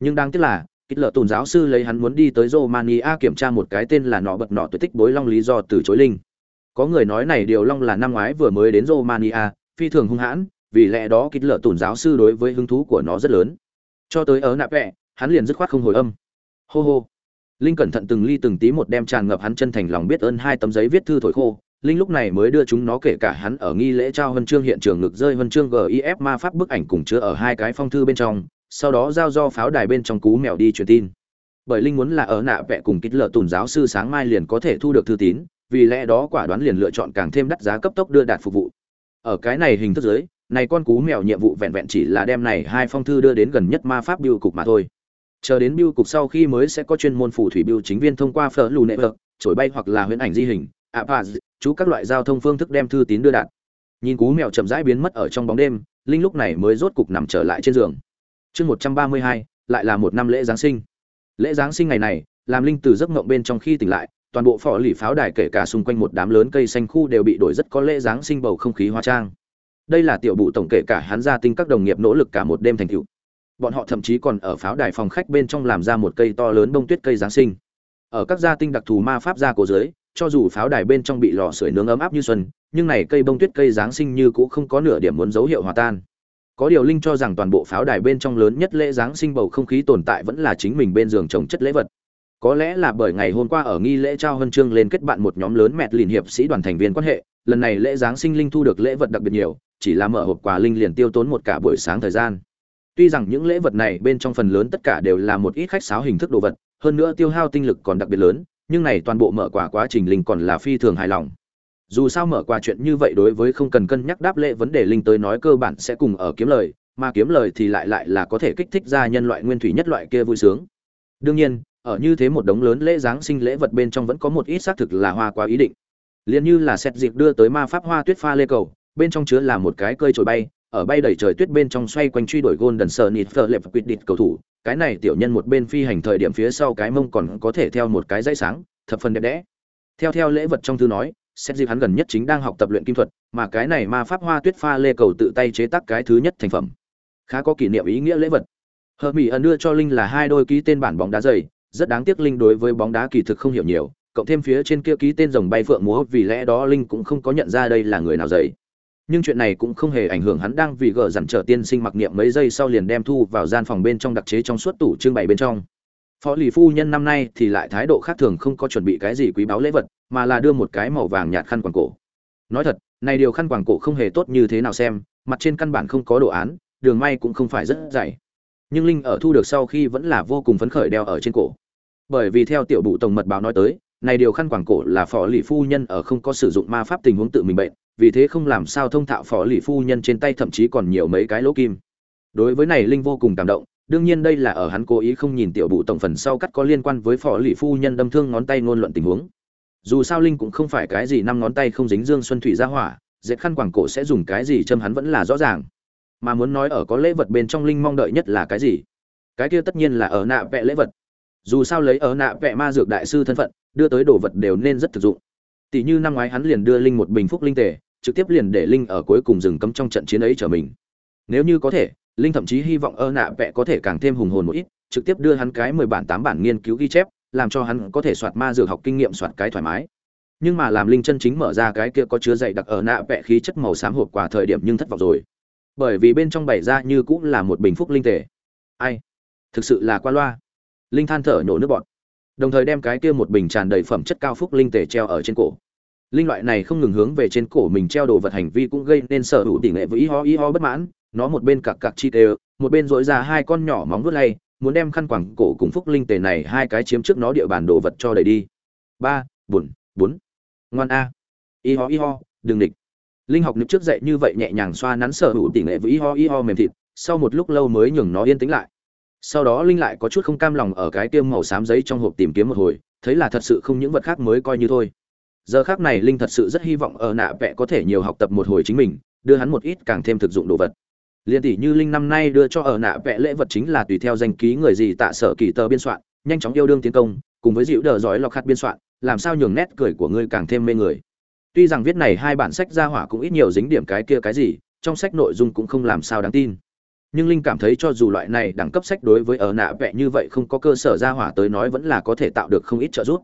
Nhưng đáng tiếc là, kích lợ tôn giáo sư lấy hắn muốn đi tới romania kiểm tra một cái tên là nọ bật nọ tuổi tích bối long lý do từ chối linh. Có người nói này điều long là năm ngoái vừa mới đến romania, phi thường hung hãn, vì lẽ đó kích lợ tôn giáo sư đối với hứng thú của nó rất lớn. Cho tới ở nạp vẹ, hắn liền dứt khoát không hồi âm. Hô hô linh cẩn thận từng ly từng tí một đem tràn ngập hắn chân thành lòng biết ơn hai tấm giấy viết thư thổi khô. Linh lúc này mới đưa chúng nó kể cả hắn ở nghi lễ trao huân chương hiện trường ngực rơi huân chương gif ma pháp bức ảnh cùng chứa ở hai cái phong thư bên trong, sau đó giao do pháo đài bên trong cú mèo đi truyền tin. Bởi linh muốn là ở nạ vẽ cùng kích lợ tùn giáo sư sáng mai liền có thể thu được thư tín, vì lẽ đó quả đoán liền lựa chọn càng thêm đắt giá cấp tốc đưa đạt phục vụ. Ở cái này hình thức giới, này con cú mèo nhiệm vụ vẹn vẹn chỉ là đem này hai phong thư đưa đến gần nhất ma pháp biêu cục mà thôi chờ đến biêu cục sau khi mới sẽ có chuyên môn phù thủy biêu chính viên thông qua phở lù nệ vợ, trổi bay hoặc là huyễn ảnh di hình apaz chú các loại giao thông phương thức đem thư tín đưa đạt. Nhìn cú mèo chậm rãi biến mất ở trong bóng đêm, linh lúc này mới rốt cục nằm trở lại trên giường. Chương một trăm ba mươi hai, lại là một năm lễ giáng sinh. Lễ giáng sinh ngày này, làm linh từ giấc mộng bên trong khi tỉnh lại, toàn bộ phỏ lì pháo đài kể cả xung quanh một đám lớn cây xanh khu đều bị đổi rất có lễ giáng sinh bầu không khí hóa trang. Đây là tiểu bụ tổng kể cả hắn gia tinh các đồng nghiệp nỗ lực cả một đêm thành tựu bọn họ thậm chí còn ở pháo đài phòng khách bên trong làm ra một cây to lớn bông tuyết cây giáng sinh. Ở các gia tinh đặc thù ma pháp gia cổ giới, cho dù pháo đài bên trong bị lò sưởi nướng ấm áp như xuân nhưng này cây bông tuyết cây giáng sinh như cũng không có nửa điểm muốn dấu hiệu hòa tan. Có điều linh cho rằng toàn bộ pháo đài bên trong lớn nhất lễ giáng sinh bầu không khí tồn tại vẫn là chính mình bên giường trồng chất lễ vật. Có lẽ là bởi ngày hôm qua ở nghi lễ trao huân chương lên kết bạn một nhóm lớn mẹt liền hiệp sĩ đoàn thành viên quan hệ lần này lễ giáng sinh linh thu được lễ vật đặc biệt nhiều chỉ là mở hộp quà linh liền tiêu tốn một cả buổi sáng thời gian tuy rằng những lễ vật này bên trong phần lớn tất cả đều là một ít khách sáo hình thức đồ vật, hơn nữa tiêu hao tinh lực còn đặc biệt lớn, nhưng này toàn bộ mở quà quá trình linh còn là phi thường hài lòng. Dù sao mở quà chuyện như vậy đối với không cần cân nhắc đáp lễ vấn đề linh tới nói cơ bản sẽ cùng ở kiếm lời, mà kiếm lời thì lại lại là có thể kích thích ra nhân loại nguyên thủy nhất loại kia vui sướng. Đương nhiên, ở như thế một đống lớn lễ giáng sinh lễ vật bên trong vẫn có một ít xác thực là hoa quá ý định. Liền như là xét dịp đưa tới ma pháp hoa tuyết pha lê cầu, bên trong chứa là một cái cơi trồi bay ở bay đầy trời tuyết bên trong xoay quanh truy đuổi golden sờ nịt quyết định cầu thủ. Cái này tiểu nhân một bên phi hành thời điểm phía sau cái mông còn có thể theo một cái dãy sáng, thập phần đẹp đẽ. Theo theo lễ vật trong thư nói, xét dịp hắn gần nhất chính đang học tập luyện kim thuật, mà cái này ma pháp hoa tuyết pha lê cầu tự tay chế tác cái thứ nhất thành phẩm. Khá có kỷ niệm ý nghĩa lễ vật. Hợp mỹ ẩn đưa cho linh là hai đôi ký tên bản bóng đá dày, rất đáng tiếc linh đối với bóng đá kỳ thực không hiểu nhiều, cộng thêm phía trên kia ký tên rồng bay phượng múa, vì lẽ đó linh cũng không có nhận ra đây là người nào dày nhưng chuyện này cũng không hề ảnh hưởng hắn đang vì gờ dằn trở tiên sinh mặc niệm mấy giây sau liền đem thu vào gian phòng bên trong đặc chế trong suốt tủ trưng bày bên trong. Phó lì phu nhân năm nay thì lại thái độ khác thường không có chuẩn bị cái gì quý báu lễ vật, mà là đưa một cái màu vàng nhạt khăn quàng cổ. Nói thật, này điều khăn quàng cổ không hề tốt như thế nào xem, mặt trên căn bản không có đồ án, đường may cũng không phải rất dày. Nhưng linh ở thu được sau khi vẫn là vô cùng phấn khởi đeo ở trên cổ. Bởi vì theo tiểu bụ tổng mật báo nói tới, này điều khăn quàng cổ là phó lì phu nhân ở không có sử dụng ma pháp tình huống tự mình bệnh vì thế không làm sao thông thạo phó lì phu nhân trên tay, thậm chí còn nhiều mấy cái lỗ kim. Đối với này linh vô cùng cảm động, đương nhiên đây là ở hắn cố ý không nhìn tiểu bụ tổng phần sau cắt có liên quan với phó lì phu nhân đâm thương ngón tay ngôn luận tình huống. Dù sao linh cũng không phải cái gì năm ngón tay không dính dương xuân thủy ra hỏa, dệt khăn quàng cổ sẽ dùng cái gì châm hắn vẫn là rõ ràng. Mà muốn nói ở có lễ vật bên trong linh mong đợi nhất là cái gì? Cái kia tất nhiên là ở nạ vẽ lễ vật. Dù sao lấy ở nạ vẽ ma dược đại sư thân phận, đưa tới đồ vật đều nên rất thực dụng. Tỷ như năm ngoái hắn liền đưa linh một bình phúc linh tề trực tiếp liền để linh ở cuối cùng dừng cấm trong trận chiến ấy trở mình. Nếu như có thể, linh thậm chí hy vọng ơ nạ vẽ có thể càng thêm hùng hồn một ít, trực tiếp đưa hắn cái mười bản tám bản nghiên cứu ghi chép, làm cho hắn có thể soạt ma dược học kinh nghiệm soạt cái thoải mái. Nhưng mà làm linh chân chính mở ra cái kia có chứa dày đặc ở nạ vẽ khí chất màu xám hộp quả thời điểm nhưng thất vọng rồi. Bởi vì bên trong bày ra như cũng là một bình phúc linh thể. ai? Thực sự là qua loa. Linh than thở nhổ nước bọt. Đồng thời đem cái kia một bình tràn đầy phẩm chất cao phúc linh thể treo ở trên cổ linh loại này không ngừng hướng về trên cổ mình treo đồ vật hành vi cũng gây nên sở hữu tỷ lệ với y ho y ho bất mãn. Nó một bên cặc cặc chi tê, một bên dỗi ra hai con nhỏ móng vuốt lay, muốn đem khăn quàng cổ cùng phúc linh tề này hai cái chiếm trước nó địa bàn đồ vật cho đầy đi. Ba, bốn bốn. Ngoan a. Y ho y ho, đừng địch. Linh học nước trước dậy như vậy nhẹ nhàng xoa nắn sở hữu tỷ lệ với y ho y ho mềm thịt, sau một lúc lâu mới nhường nó yên tĩnh lại. Sau đó linh lại có chút không cam lòng ở cái tiêm màu xám giấy trong hộp tìm kiếm một hồi, thấy là thật sự không những vật khác mới coi như thôi giờ khác này linh thật sự rất hy vọng ở nạ vẽ có thể nhiều học tập một hồi chính mình, đưa hắn một ít càng thêm thực dụng đồ vật. Liên tỷ như linh năm nay đưa cho ở nạ vẽ lễ vật chính là tùy theo danh ký người gì tạ sở kỳ tờ biên soạn, nhanh chóng yêu đương tiến công, cùng với dịu đờ giỏi lọc khát biên soạn, làm sao nhường nét cười của ngươi càng thêm mê người. Tuy rằng viết này hai bản sách ra hỏa cũng ít nhiều dính điểm cái kia cái gì, trong sách nội dung cũng không làm sao đáng tin. Nhưng linh cảm thấy cho dù loại này đẳng cấp sách đối với ở nạ vẽ như vậy không có cơ sở ra hỏa tới nói vẫn là có thể tạo được không ít trợ giúp.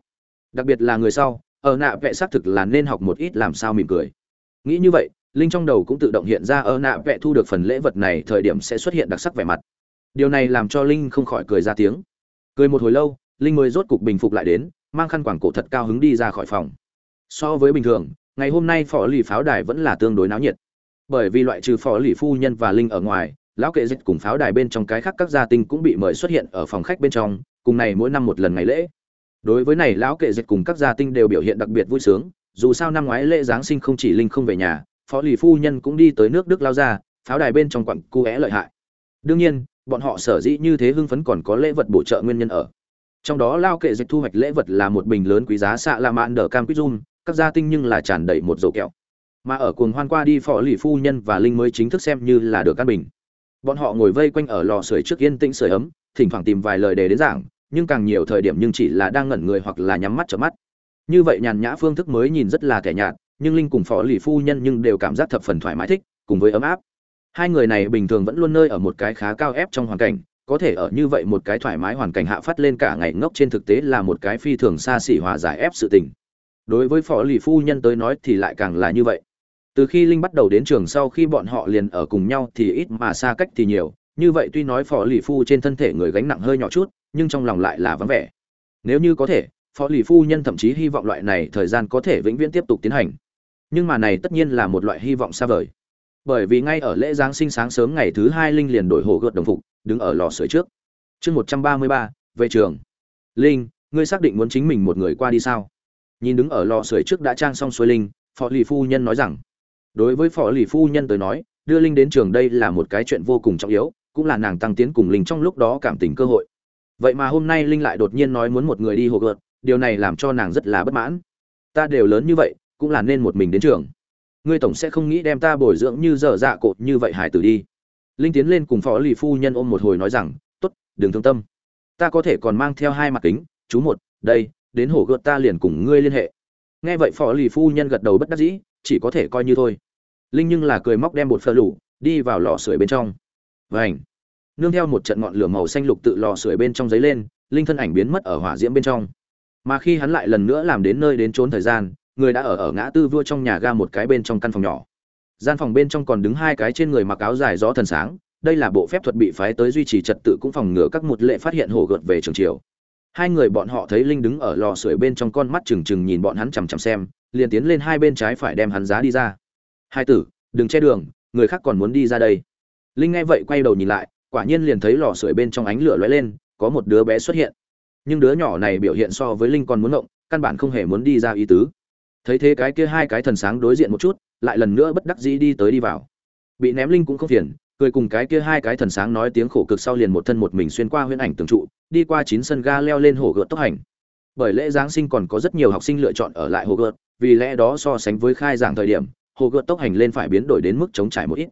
Đặc biệt là người sau ở nạ vẽ xác thực là nên học một ít làm sao mỉm cười. Nghĩ như vậy, linh trong đầu cũng tự động hiện ra ở nạ vẽ thu được phần lễ vật này thời điểm sẽ xuất hiện đặc sắc vẻ mặt. Điều này làm cho linh không khỏi cười ra tiếng. Cười một hồi lâu, linh mới rốt cục bình phục lại đến, mang khăn quàng cổ thật cao hứng đi ra khỏi phòng. So với bình thường, ngày hôm nay phỏ lì pháo đài vẫn là tương đối náo nhiệt. Bởi vì loại trừ phỏ lì phu nhân và linh ở ngoài, lão kệ dịch cùng pháo đài bên trong cái khác các gia tinh cũng bị mời xuất hiện ở phòng khách bên trong, cùng này mỗi năm một lần ngày lễ đối với này lão kệ dịch cùng các gia tinh đều biểu hiện đặc biệt vui sướng, dù sao năm ngoái lễ giáng sinh không chỉ linh không về nhà, phó lì phu nhân cũng đi tới nước đức lao ra, pháo đài bên trong quặng cu é lợi hại. Đương nhiên, bọn họ sở dĩ như thế hưng phấn còn có lễ vật bổ trợ nguyên nhân ở. Trong đó lao kệ dịch thu hoạch lễ vật là một bình lớn quý giá xạ la mạn đờ cam quýt run, các gia tinh nhưng là tràn đầy một dầu kẹo. Mà ở cuồng hoan qua đi, phó lì phu nhân và linh mới chính thức xem như là được căn bình. Bọn họ ngồi vây quanh ở lò sưởi trước yên tĩnh sưởi ấm, thỉnh thoảng tìm vài lời đề đến giảng nhưng càng nhiều thời điểm nhưng chỉ là đang ngẩn người hoặc là nhắm mắt trở mắt. Như vậy nhàn nhã phương thức mới nhìn rất là kẻ nhạt, nhưng linh cùng phó lì phu nhân nhưng đều cảm giác thập phần thoải mái thích, cùng với ấm áp. Hai người này bình thường vẫn luôn nơi ở một cái khá cao ép trong hoàn cảnh, có thể ở như vậy một cái thoải mái hoàn cảnh hạ phát lên cả ngày ngốc trên thực tế là một cái phi thường xa xỉ hòa giải ép sự tình. Đối với phó lì phu nhân tới nói thì lại càng là như vậy. Từ khi linh bắt đầu đến trường sau khi bọn họ liền ở cùng nhau thì ít mà xa cách thì nhiều như vậy tuy nói phó lì phu trên thân thể người gánh nặng hơi nhỏ chút, nhưng trong lòng lại là vắng vẻ. Nếu như có thể, phó lì phu nhân thậm chí hy vọng loại này thời gian có thể vĩnh viễn tiếp tục tiến hành. Nhưng mà này tất nhiên là một loại hy vọng xa vời. Bởi vì ngay ở lễ giáng sinh sáng sớm ngày thứ hai linh liền đổi hồ gợt đồng phục, đứng ở lò sưởi trước. Chương một trăm ba mươi ba, về trường. Linh, ngươi xác định muốn chính mình một người qua đi sao? Nhìn đứng ở lò sưởi trước đã trang xong xuôi linh, phó lì phu nhân nói rằng, đối với phó lì phu nhân tới nói, đưa linh đến trường đây là một cái chuyện vô cùng trọng yếu cũng là nàng tăng tiến cùng linh trong lúc đó cảm tình cơ hội. Vậy mà hôm nay linh lại đột nhiên nói muốn một người đi hồ gợt, điều này làm cho nàng rất là bất mãn. Ta đều lớn như vậy, cũng là nên một mình đến trường. Ngươi tổng sẽ không nghĩ đem ta bồi dưỡng như dở dạ cột như vậy hải tử đi. Linh tiến lên cùng phó lì phu nhân ôm một hồi nói rằng, tốt, đừng thương tâm. Ta có thể còn mang theo hai mặt kính, chú một, đây, đến hồ gợt ta liền cùng ngươi liên hệ. Nghe vậy phó lì phu nhân gật đầu bất đắc dĩ, chỉ có thể coi như thôi. Linh nhưng là cười móc đem bột phơ lủ đi vào lò sưởi bên trong. Vảnh nương theo một trận ngọn lửa màu xanh lục tự lò sưởi bên trong giấy lên, linh thân ảnh biến mất ở hỏa diễm bên trong. Mà khi hắn lại lần nữa làm đến nơi đến trốn thời gian, người đã ở ở ngã tư vua trong nhà ga một cái bên trong căn phòng nhỏ. Gian phòng bên trong còn đứng hai cái trên người mặc áo dài gió thần sáng, đây là bộ phép thuật bị phái tới duy trì trật tự cũng phòng ngừa các một lệ phát hiện hổ gợt về trường triều. Hai người bọn họ thấy linh đứng ở lò sưởi bên trong con mắt trừng trừng nhìn bọn hắn chằm chằm xem, liền tiến lên hai bên trái phải đem hắn giá đi ra. Hai tử, đừng che đường, người khác còn muốn đi ra đây. Linh nghe vậy quay đầu nhìn lại quả nhiên liền thấy lò sưởi bên trong ánh lửa lóe lên, có một đứa bé xuất hiện. Nhưng đứa nhỏ này biểu hiện so với linh còn muốn động căn bản không hề muốn đi ra ý tứ. Thấy thế cái kia hai cái thần sáng đối diện một chút, lại lần nữa bất đắc dĩ đi tới đi vào. Bị ném linh cũng không phiền, cười cùng cái kia hai cái thần sáng nói tiếng khổ cực sau liền một thân một mình xuyên qua huyễn ảnh tường trụ, đi qua chín sân ga leo lên hồ gợt tốc hành. Bởi lễ giáng sinh còn có rất nhiều học sinh lựa chọn ở lại hồ gợt, vì lẽ đó so sánh với khai giảng thời điểm, hồ gợt tốc hành lên phải biến đổi đến mức chống trải một ít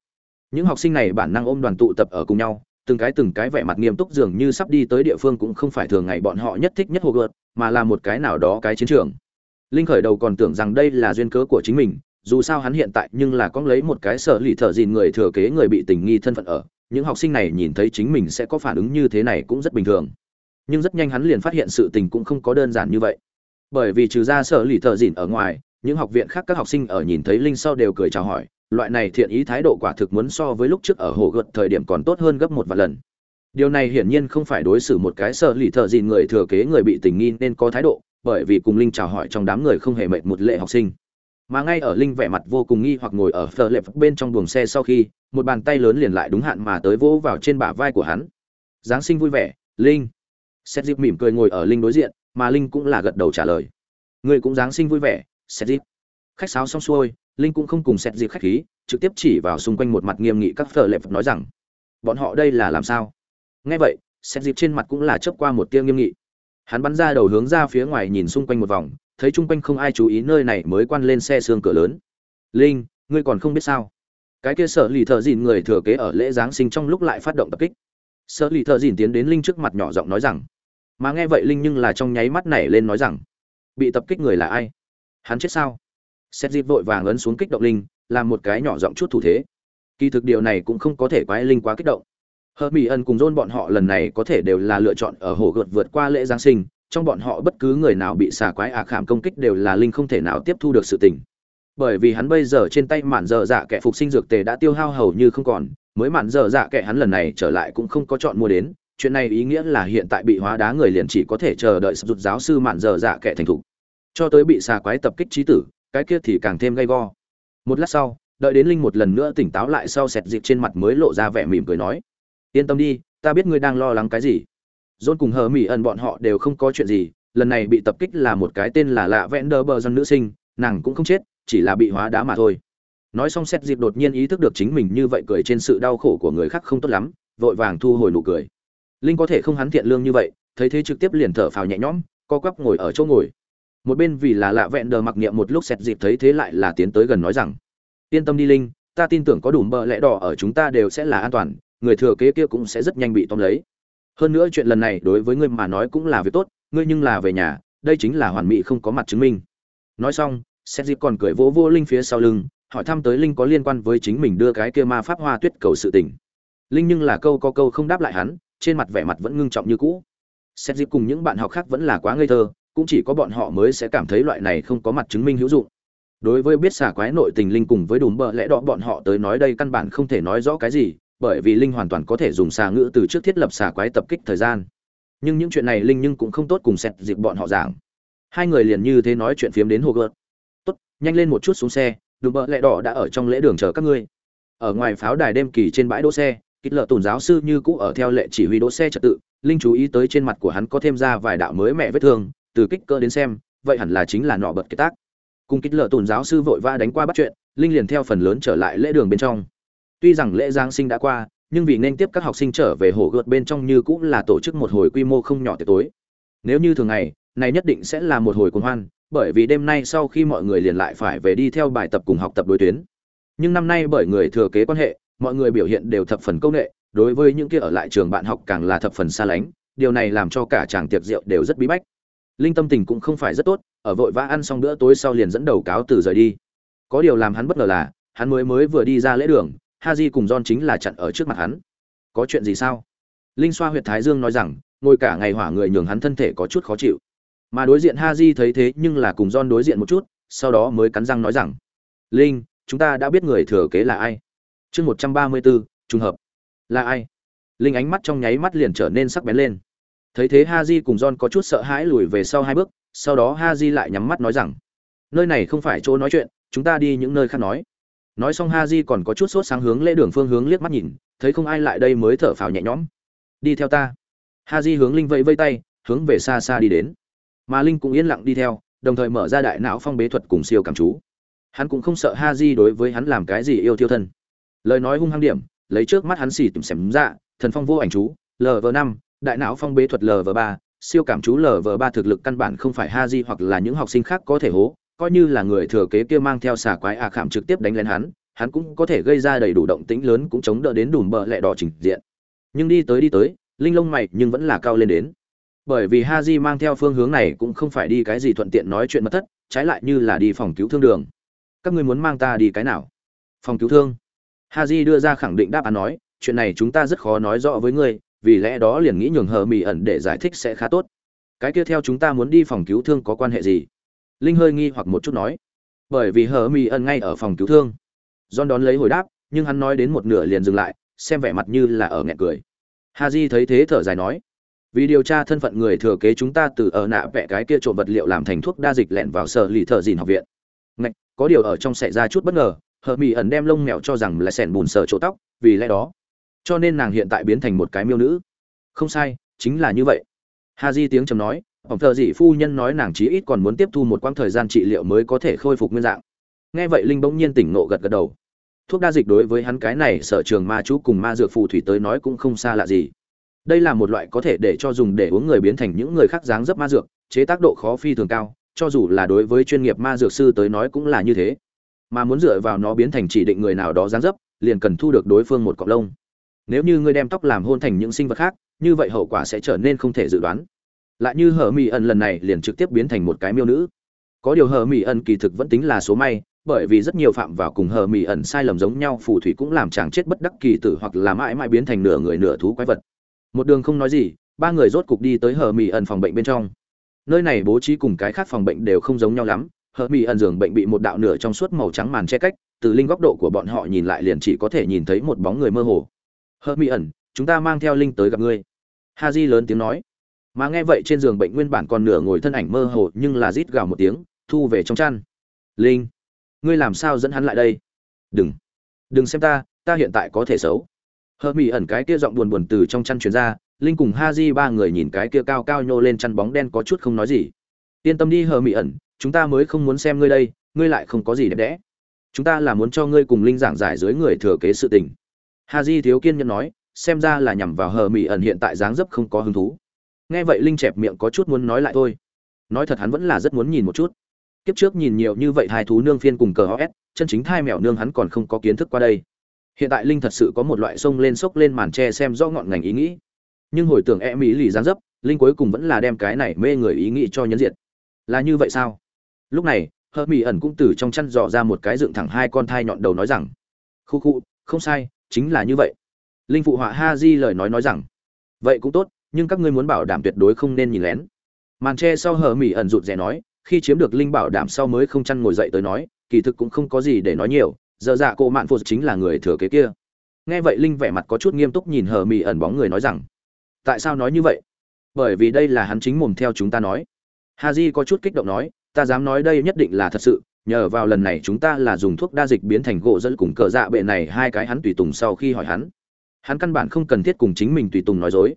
những học sinh này bản năng ôm đoàn tụ tập ở cùng nhau, từng cái từng cái vẻ mặt nghiêm túc dường như sắp đi tới địa phương cũng không phải thường ngày bọn họ nhất thích nhất hồ gợt, mà là một cái nào đó cái chiến trường. Linh khởi đầu còn tưởng rằng đây là duyên cớ của chính mình, dù sao hắn hiện tại nhưng là có lấy một cái sở lì thợ dìn người thừa kế người bị tình nghi thân phận ở, những học sinh này nhìn thấy chính mình sẽ có phản ứng như thế này cũng rất bình thường. Nhưng rất nhanh hắn liền phát hiện sự tình cũng không có đơn giản như vậy. Bởi vì trừ ra sở lì thợ dìn ở ngoài, những học viện khác các học sinh ở nhìn thấy linh sau đều cười chào hỏi loại này thiện ý thái độ quả thực muốn so với lúc trước ở hồ gợt thời điểm còn tốt hơn gấp một vài lần. Điều này hiển nhiên không phải đối xử một cái sợ lì thợ gì người thừa kế người bị tình nghi nên có thái độ, bởi vì cùng linh chào hỏi trong đám người không hề mệt một lệ học sinh. Mà ngay ở linh vẻ mặt vô cùng nghi hoặc ngồi ở phờ lệp bên trong buồng xe sau khi, một bàn tay lớn liền lại đúng hạn mà tới vỗ vào trên bả vai của hắn. Giáng sinh vui vẻ, linh. Xét dịp mỉm cười ngồi ở linh đối diện, mà linh cũng là gật đầu trả lời. Người cũng giáng sinh vui vẻ xét dịp khách sáo xong xuôi linh cũng không cùng xét dịp khách khí, trực tiếp chỉ vào xung quanh một mặt nghiêm nghị các phờ lệp nói rằng, bọn họ đây là làm sao? Nghe vậy, xét dịp trên mặt cũng là chớp qua một tia nghiêm nghị. Hắn bắn ra đầu hướng ra phía ngoài nhìn xung quanh một vòng, thấy chung quanh không ai chú ý nơi này mới quan lên xe xương cửa lớn. Linh, ngươi còn không biết sao? Cái kia sợ lì thợ dìn người thừa kế ở lễ giáng sinh trong lúc lại phát động tập kích. Sợ lì thợ dìn tiến đến linh trước mặt nhỏ giọng nói rằng, mà nghe vậy linh nhưng là trong nháy mắt nảy lên nói rằng, bị tập kích người là ai? Hắn chết sao? Xét dịp vội vàng ấn xuống kích động linh làm một cái nhỏ giọng chút thủ thế kỳ thực điều này cũng không có thể quái linh quá kích động Hợp Mỹ ân cùng John bọn họ lần này có thể đều là lựa chọn ở hồ gợt vượt qua lễ Giáng sinh, trong bọn họ bất cứ người nào bị xà quái ả khảm công kích đều là linh không thể nào tiếp thu được sự tình. Bởi vì hắn bây giờ trên tay mạn dở dạ kẻ phục sinh dược tề đã tiêu hao hầu như không còn, mới mạn dở dạ kẻ hắn lần này trở lại cũng không có chọn mua đến, chuyện này ý nghĩa là hiện tại bị hóa đá người liền chỉ có thể chờ đợi sụt giáo sư mạn dở dạ kẻ thành thủ. Cho tới bị xà quái tập kích trí tử, cái kia thì càng thêm gay go. Một lát sau, đợi đến linh một lần nữa tỉnh táo lại sau sẹt dịp trên mặt mới lộ ra vẻ mỉm cười nói: "Yên tâm đi, ta biết ngươi đang lo lắng cái gì." John cùng Hờ Mỹ ẩn bọn họ đều không có chuyện gì, lần này bị tập kích là một cái tên là lạ vẽn đơ bờ dân nữ sinh, nàng cũng không chết, chỉ là bị hóa đá mà thôi. Nói xong xét dịp đột nhiên ý thức được chính mình như vậy cười trên sự đau khổ của người khác không tốt lắm, vội vàng thu hồi nụ cười. Linh có thể không hắn thiện lương như vậy, thấy thế trực tiếp liền thở phào nhẹ nhõm, co quắp ngồi ở chỗ ngồi. Một bên vì là lạ vẹn đờ mặc niệm một lúc sẹt dịp thấy thế lại là tiến tới gần nói rằng: "Yên tâm đi Linh, ta tin tưởng có đủ bờ lẽ đỏ ở chúng ta đều sẽ là an toàn, người thừa kế kia cũng sẽ rất nhanh bị tóm lấy." hơn nữa chuyện lần này đối với ngươi mà nói cũng là việc tốt ngươi nhưng là về nhà đây chính là hoàn mỹ không có mặt chứng minh. Nói xong xét dịp còn cười vỗ vô linh phía sau lưng hỏi thăm tới linh có liên quan với chính mình đưa cái kia ma pháp hoa tuyết cầu sự tình. Linh nhưng là câu có câu không đáp lại hắn trên mặt vẻ mặt vẫn ngưng trọng như cũ. Xét dịp cùng những bạn học khác vẫn là quá ngây thơ cũng chỉ có bọn họ mới sẽ cảm thấy loại này không có mặt chứng minh hữu dụng. Đối với biết xà quái nội tình linh cùng với đùm bợ lẽ đỏ, bọn họ tới nói đây căn bản không thể nói rõ cái gì, bởi vì linh hoàn toàn có thể dùng xà ngữ từ trước thiết lập xà quái tập kích thời gian. Nhưng những chuyện này linh nhưng cũng không tốt cùng xẹt dịp bọn họ giảng. Hai người liền như thế nói chuyện phiếm đến hồ gợt. Tốt, nhanh lên một chút xuống xe, đùm bợ lẹ đỏ đã ở trong lễ đường chờ các ngươi. Ở ngoài pháo đài đêm kỳ trên bãi đỗ xe kích lợ tùn giáo sư như cũ ở theo lệ chỉ huy đỗ xe trật tự, linh chú ý tới trên mặt của hắn có thêm ra vài đạo mới mẹ vết thương từ kích cỡ đến xem vậy hẳn là chính là nọ bật kết tác cùng kích lợ tùn giáo sư vội vã đánh qua bắt chuyện linh liền theo phần lớn trở lại lễ đường bên trong Tuy rằng lễ Giáng sinh đã qua, nhưng vì nên tiếp các học sinh trở về hồ gợt bên trong như cũng là tổ chức một hồi quy mô không nhỏ tiệc tối. Nếu như thường ngày, này nhất định sẽ là một hồi cuồng hoan, bởi vì đêm nay sau khi mọi người liền lại phải về đi theo bài tập cùng học tập đối tuyến. Nhưng năm nay bởi người thừa kế quan hệ, mọi người biểu hiện đều thập phần công nghệ, đối với những kia ở lại trường bạn học càng là thập phần xa lánh, điều này làm cho cả chàng tiệc rượu đều rất bí bách. Linh tâm tình cũng không phải rất tốt, ở vội vã ăn xong bữa tối sau liền dẫn đầu cáo từ rời đi. Có điều làm hắn bất ngờ là, hắn mới mới vừa đi ra lễ đường, Ha Di cùng don chính là chặn ở trước mặt hắn. Có chuyện gì sao? Linh xoa huyệt thái dương nói rằng, ngồi cả ngày hỏa người nhường hắn thân thể có chút khó chịu. Mà đối diện Ha Di thấy thế nhưng là cùng don đối diện một chút, sau đó mới cắn răng nói rằng, "Linh, chúng ta đã biết người thừa kế là ai." Chương 134, trùng hợp. Là ai? Linh ánh mắt trong nháy mắt liền trở nên sắc bén lên. Thấy thế Ha Haji cùng John có chút sợ hãi lùi về sau hai bước, sau đó Ha Haji lại nhắm mắt nói rằng, "Nơi này không phải chỗ nói chuyện, chúng ta đi những nơi khác nói." nói xong ha di còn có chút sốt sáng hướng lễ đường phương hướng liếc mắt nhìn thấy không ai lại đây mới thở phào nhẹ nhõm. Đi theo ta. Ha di hướng linh vẫy vây tay hướng về xa xa đi đến. Mà linh cũng yên lặng đi theo đồng thời mở ra đại não phong bế thuật cùng siêu cảm chú. Hắn cũng không sợ ha di đối với hắn làm cái gì yêu thiêu thân. Lời nói hung hăng điểm lấy trước mắt hắn xì tìm xẻm dạ thần phong vô ảnh chú lv năm đại não phong bế thuật lv ba, siêu cảm chú lv ba thực lực căn bản không phải ha di hoặc là những học sinh khác có thể hố, coi như là người thừa kế kia mang theo xà quái à khảm trực tiếp đánh lên hắn hắn cũng có thể gây ra đầy đủ động tĩnh lớn cũng chống đỡ đến đùm bợ lẹ đỏ trình diện. Nhưng đi tới đi tới, linh lông mày nhưng vẫn là cao lên đến. Bởi vì ha di mang theo phương hướng này cũng không phải đi cái gì thuận tiện nói chuyện mất thất, trái lại như là đi phòng cứu thương đường. Các ngươi muốn mang ta đi cái nào? Phòng cứu thương. Ha di đưa ra khẳng định đáp án nói, chuyện này chúng ta rất khó nói rõ với ngươi vì lẽ đó liền nghĩ nhường hờ mì ẩn để giải thích sẽ khá tốt. Cái kia theo chúng ta muốn đi phòng cứu thương có quan hệ gì? Linh hơi nghi hoặc một chút nói. Bởi vì hờ mỹ ẩn ngay ở phòng cứu thương. John đón lấy hồi đáp nhưng hắn nói đến một nửa liền dừng lại xem vẻ mặt như là ở nghẹn cười. Ha j thấy thế thở dài nói. Vì điều tra thân phận người thừa kế chúng ta từ ở nạ vẽ cái kia trộm vật liệu làm thành thuốc đa dịch lẹn vào sở lì thợ dìn học viện. Ngạch, có điều ở trong xảy ra chút bất ngờ hờ mỹ ẩn đem lông mèo cho rằng là sẻn bùn sờ chỗ tóc vì lẽ đó cho nên nàng hiện tại biến thành một cái miêu nữ. Không sai, chính là như vậy. Ha di tiếng chầm nói ông thợ dị phu nhân nói nàng chí ít còn muốn tiếp thu một quãng thời gian trị liệu mới có thể khôi phục nguyên dạng. Nghe vậy linh bỗng nhiên tỉnh nộ gật gật đầu. Thuốc đa dịch đối với hắn cái này sở trường ma chú cùng ma dược phù thủy tới nói cũng không xa lạ gì. Đây là một loại có thể để cho dùng để uống người biến thành những người khác dáng dấp ma dược, chế tác độ khó phi thường cao, cho dù là đối với chuyên nghiệp ma dược sư tới nói cũng là như thế. Mà muốn dựa vào nó biến thành chỉ định người nào đó dáng dấp, liền cần thu được đối phương một cọng lông nếu như ngươi đem tóc làm hôn thành những sinh vật khác, như vậy hậu quả sẽ trở nên không thể dự đoán. Lại như hờ mỹ ẩn lần này liền trực tiếp biến thành một cái miêu nữ. Có điều hờ mỹ ẩn kỳ thực vẫn tính là số may, bởi vì rất nhiều phạm vào cùng hờ mỹ ẩn sai lầm giống nhau, phù thủy cũng làm chàng chết bất đắc kỳ tử hoặc là mãi mãi biến thành nửa người nửa thú quái vật. Một đường không nói gì, ba người rốt cục đi tới hờ mỹ ẩn phòng bệnh bên trong. Nơi này bố trí cùng cái khác phòng bệnh đều không giống nhau lắm. Hờ mỹ ẩn giường bệnh bị một đạo nửa trong suốt màu trắng màn che cách, từ linh góc độ của bọn họ nhìn lại liền chỉ có thể nhìn thấy một bóng người mơ hồ hờ mỹ ẩn, chúng ta mang theo linh tới gặp ngươi. Ha di lớn tiếng nói. Mà nghe vậy trên giường bệnh nguyên bản còn nửa ngồi thân ảnh mơ hồ, nhưng là rít gào một tiếng, thu về trong chăn. Linh, ngươi làm sao dẫn hắn lại đây? Đừng. Đừng xem ta ta hiện tại có thể xấu. Hờ mỹ ẩn cái kia giọng buồn buồn từ trong chăn chuyển ra, linh cùng ha di ba người nhìn cái kia cao cao nhô lên chăn bóng đen có chút không nói gì. Yên tâm đi hờ mỹ ẩn, chúng ta mới không muốn xem ngươi đây, ngươi lại không có gì đẹp đẽ. Chúng ta là muốn cho ngươi cùng linh giảng giải dưới người thừa kế sự tình ha di thiếu kiên nhẫn nói xem ra là nhằm vào hờ mỹ ẩn hiện tại dáng dấp không có hứng thú. Nghe vậy linh chẹp miệng có chút muốn nói lại thôi. Nói thật hắn vẫn là rất muốn nhìn một chút. Kiếp trước nhìn nhiều như vậy hai thú nương phiên cùng cờ hoét, chân chính thai mèo nương hắn còn không có kiến thức qua đây. Hiện tại linh thật sự có một loại sông lên sốc lên màn tre xem rõ ngọn ngành ý nghĩ. Nhưng hồi tưởng e mỹ lì dáng dấp linh cuối cùng vẫn là đem cái này mê người ý nghĩ cho nhấn diện là như vậy sao? Lúc này hờ mỹ ẩn cũng từ trong chăn dò ra một cái dựng thẳng hai con thai nhọn đầu nói rằng khu khu không sai chính là như vậy. Linh phụ họa ha di lời nói nói rằng, vậy cũng tốt, nhưng các ngươi muốn bảo đảm tuyệt đối không nên nhìn lén. Màn tre sau hờ mỹ ẩn rụt rè nói, khi chiếm được linh bảo đảm sau mới không chăn ngồi dậy tới nói, kỳ thực cũng không có gì để nói nhiều, giờ dạ cô mạn phụ chính là người thừa kế kia. Nghe vậy linh vẻ mặt có chút nghiêm túc nhìn hờ mỹ ẩn bóng người nói rằng, tại sao nói như vậy? Bởi vì đây là hắn chính mồm theo chúng ta nói. Ha Di có chút kích động nói, ta dám nói đây nhất định là thật sự nhờ vào lần này chúng ta là dùng thuốc đa dịch biến thành gỗ dẫn cùng cờ dạ bệ này hai cái hắn tùy tùng sau khi hỏi hắn. Hắn căn bản không cần thiết cùng chính mình tùy tùng nói dối.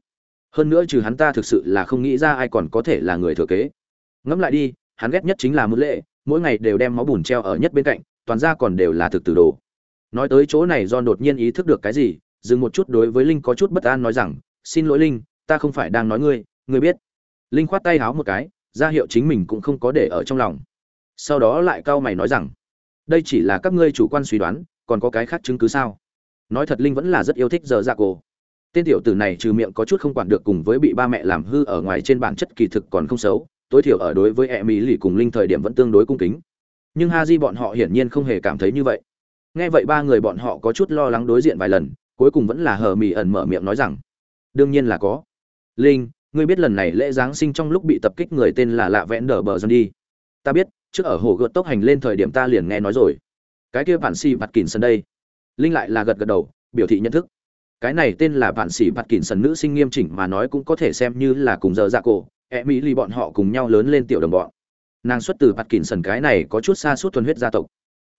Hơn nữa trừ hắn ta thực sự là không nghĩ ra ai còn có thể là người thừa kế. Ngẫm lại đi, hắn ghét nhất chính là mướn lệ, mỗi ngày đều đem máu bùn treo ở nhất bên cạnh, toàn ra còn đều là thực từ đồ. Nói tới chỗ này do đột nhiên ý thức được cái gì, dừng một chút đối với linh có chút bất an nói rằng, xin lỗi linh, ta không phải đang nói ngươi ngươi biết. Linh khoát tay háo một cái, ra hiệu chính mình cũng không có để ở trong lòng sau đó lại cau mày nói rằng, đây chỉ là các ngươi chủ quan suy đoán, còn có cái khác chứng cứ sao? Nói thật linh vẫn là rất yêu thích giờ dạ cổ. Tên tiểu tử này trừ miệng có chút không quản được cùng với bị ba mẹ làm hư ở ngoài trên bản chất kỳ thực còn không xấu, tối thiểu ở đối với e mỹ lì cùng linh thời điểm vẫn tương đối cung kính. Nhưng ha di bọn họ hiển nhiên không hề cảm thấy như vậy. Nghe vậy ba người bọn họ có chút lo lắng đối diện vài lần, cuối cùng vẫn là hờ mỹ ẩn mở miệng nói rằng, đương nhiên là có. Linh, ngươi biết lần này lễ giáng sinh trong lúc bị tập kích người tên là lạ vẽn đờ bờ dân đi. Ta biết trước ở hồ gợt tốc hành lên thời điểm ta liền nghe nói rồi. Cái kia vạn xì bạt kỳn sân đây. Linh lại là gật gật đầu, biểu thị nhận thức. Cái này tên là vạn sĩ bạt kỳn sân nữ sinh nghiêm chỉnh mà nói cũng có thể xem như là cùng giờ dạ cổ e mỹ ly bọn họ cùng nhau lớn lên tiểu đồng bọn. Nàng xuất từ bạt kỳn sân cái này có chút xa suốt thuần huyết gia tộc.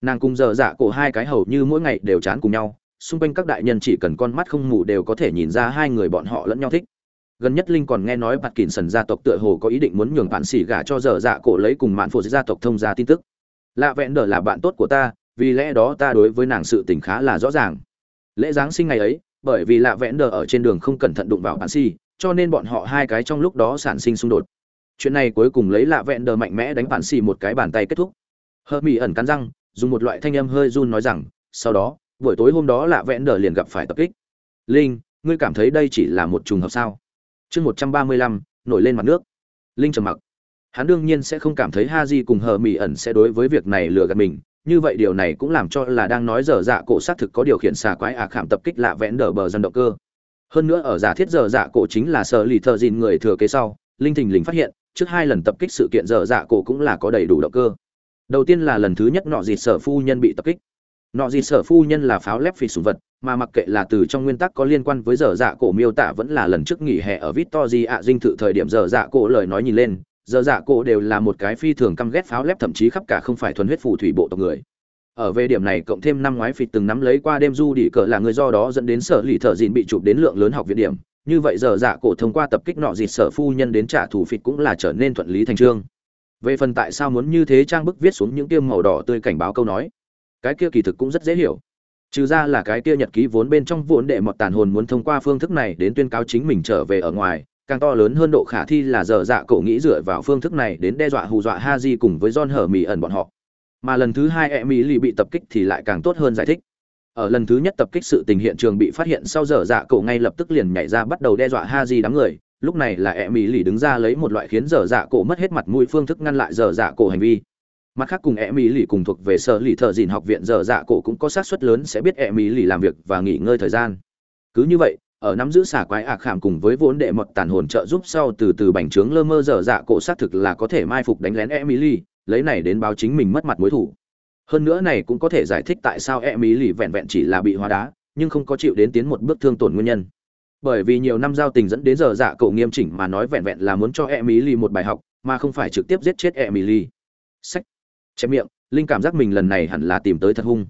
Nàng cùng giờ dạ cổ hai cái hầu như mỗi ngày đều chán cùng nhau, xung quanh các đại nhân chỉ cần con mắt không mù đều có thể nhìn ra hai người bọn họ lẫn nhau thích gần nhất linh còn nghe nói bạt kỳn sần gia tộc tựa hồ có ý định muốn nhường bạn xỉ gả cho dở dạ cổ lấy cùng mạn phụ gia tộc thông gia tin tức. Lạ vẹn đờ là bạn tốt của ta, vì lẽ đó ta đối với nàng sự tình khá là rõ ràng. Lễ giáng sinh ngày ấy, bởi vì lạ vẹn đờ ở trên đường không cẩn thận đụng vào bạn xỉ, cho nên bọn họ hai cái trong lúc đó sản sinh xung đột. Chuyện này cuối cùng lấy lạ vẹn đờ mạnh mẽ đánh bạn xỉ một cái bàn tay kết thúc. Hơ mỹ ẩn cắn răng, dùng một loại thanh âm hơi run nói rằng, sau đó, buổi tối hôm đó lạ vẹn đờ liền gặp phải tập kích. Linh, ngươi cảm thấy đây chỉ là một trùng hợp sao? Chương một trăm ba mươi lăm, nổi lên mặt nước. Linh trầm mặc. Hắn đương nhiên sẽ không cảm thấy ha di cùng hờ mỹ ẩn sẽ đối với việc này lừa gạt mình, như vậy điều này cũng làm cho là đang nói dở dạ cổ xác thực có điều khiển xà quái ả khảm tập kích lạ vẽn đờ bờ dân động cơ. Hơn nữa ở giả thiết dở dạ cổ chính là sở lì thợ dìn người thừa kế sau, linh thình lình phát hiện, trước hai lần tập kích sự kiện dở dạ cổ cũng là có đầy đủ động cơ. Đầu tiên là lần thứ nhất nọ dịt sở phu nhân bị tập kích. Nọ dịt sở phu nhân là pháo lép phi sùng vật mà mặc kệ là từ trong nguyên tắc có liên quan với giờ dạ cổ miêu tả vẫn là lần trước nghỉ hè ở victory ạ dinh thự thời điểm giờ dạ cổ lời nói nhìn lên, giờ dạ cổ đều là một cái phi thường căm ghét pháo lép thậm chí khắp cả không phải thuần huyết phù thủy bộ tộc người. Ở về điểm này cộng thêm năm ngoái phịt từng nắm lấy qua đêm du đi cờ là người do đó dẫn đến sở lì thở dịn bị chụp đến lượng lớn học viện điểm. Như vậy giờ dạ cổ thông qua tập kích nọ dịt sở phu nhân đến trả thù phịt cũng là trở nên thuận lý thành trương. Về phần tại sao muốn như thế trang bức viết xuống những kia màu đỏ tươi cảnh báo câu nói? Cái kia kỳ thực cũng rất dễ hiểu trừ ra là cái kia nhật ký vốn bên trong vốn đệ mọt tàn hồn muốn thông qua phương thức này đến tuyên cáo chính mình trở về ở ngoài, càng to lớn hơn độ khả thi là dở dạ cổ nghĩ dựa vào phương thức này đến đe dọa hù dọa ha di cùng với john hở mì ẩn bọn họ. Mà lần thứ hai e mỹ lì bị tập kích thì lại càng tốt hơn giải thích. Ở lần thứ nhất tập kích sự tình hiện trường bị phát hiện sau dở dạ cổ ngay lập tức liền nhảy ra bắt đầu đe dọa ha di đám người, lúc này là e mỹ lì đứng ra lấy một loại khiến dở dạ cổ mất hết mặt mũi phương thức ngăn lại dở dạ cổ hành vi mặt khác cùng e mỹ lì cùng thuộc về sở lì thợ dìn học viện dở dạ cổ cũng có xác suất lớn sẽ biết e mỹ lì làm việc và nghỉ ngơi thời gian. Cứ như vậy, ở nắm giữ xả quái ạc khảm cùng với vốn đệ mật tàn hồn trợ giúp sau từ từ bành trướng lơ mơ dở dạ cổ xác thực là có thể mai phục đánh lén e mỹ lì lấy này đến báo chính mình mất mặt mối thủ. Hơn nữa này cũng có thể giải thích tại sao e mỹ lì vẹn vẹn chỉ là bị hóa đá, nhưng không có chịu đến tiến một bước thương tổn nguyên nhân. Bởi vì nhiều năm giao tình dẫn đến giờ dạ cậu nghiêm chỉnh mà nói vẹn vẹn là muốn cho e mỹ lì một bài học, mà không phải trực tiếp giết chết e mỹ lì sách chém miệng, linh cảm giác mình lần này hẳn là tìm tới thật hung.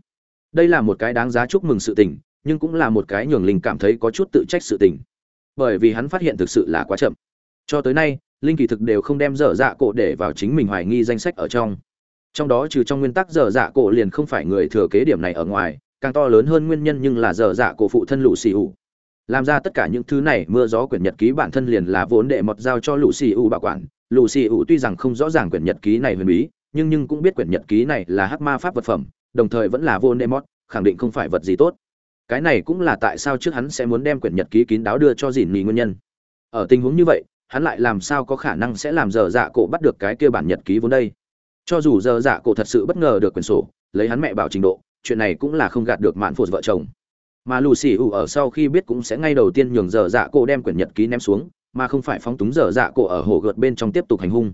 Đây là một cái đáng giá chúc mừng sự tình, nhưng cũng là một cái nhường linh cảm thấy có chút tự trách sự tình. Bởi vì hắn phát hiện thực sự là quá chậm. Cho tới nay, linh kỳ thực đều không đem dở dạ cổ để vào chính mình hoài nghi danh sách ở trong. Trong đó trừ trong nguyên tắc dở dạ cổ liền không phải người thừa kế điểm này ở ngoài, càng to lớn hơn nguyên nhân nhưng là dở dạ cổ phụ thân lũ xì ủ làm ra tất cả những thứ này, mưa gió quyển nhật ký bản thân liền là vốn đệ mọt giao cho lũ xì ủ bảo quản. Lũ xì ủ tuy rằng không rõ ràng quyển nhật ký này huyền bí nhưng nhưng cũng biết quyển nhật ký này là hắc ma pháp vật phẩm, đồng thời vẫn là vô nê mót khẳng định không phải vật gì tốt. Cái này cũng là tại sao trước hắn sẽ muốn đem quyển nhật ký kín đáo đưa cho dìn mì nguyên nhân. Ở tình huống như vậy, hắn lại làm sao có khả năng sẽ làm giờ dạ cổ bắt được cái kia bản nhật ký vốn đây? Cho dù giờ dạ cổ thật sự bất ngờ được quyển sổ, lấy hắn mẹ bảo trình độ, chuyện này cũng là không gạt được mạn phụt vợ chồng. Mà lù xì ủ ở sau khi biết cũng sẽ ngay đầu tiên nhường giờ dạ cổ đem quyển nhật ký ném xuống, mà không phải phóng túng giờ dạ cổ ở hồ gợt bên trong tiếp tục hành hung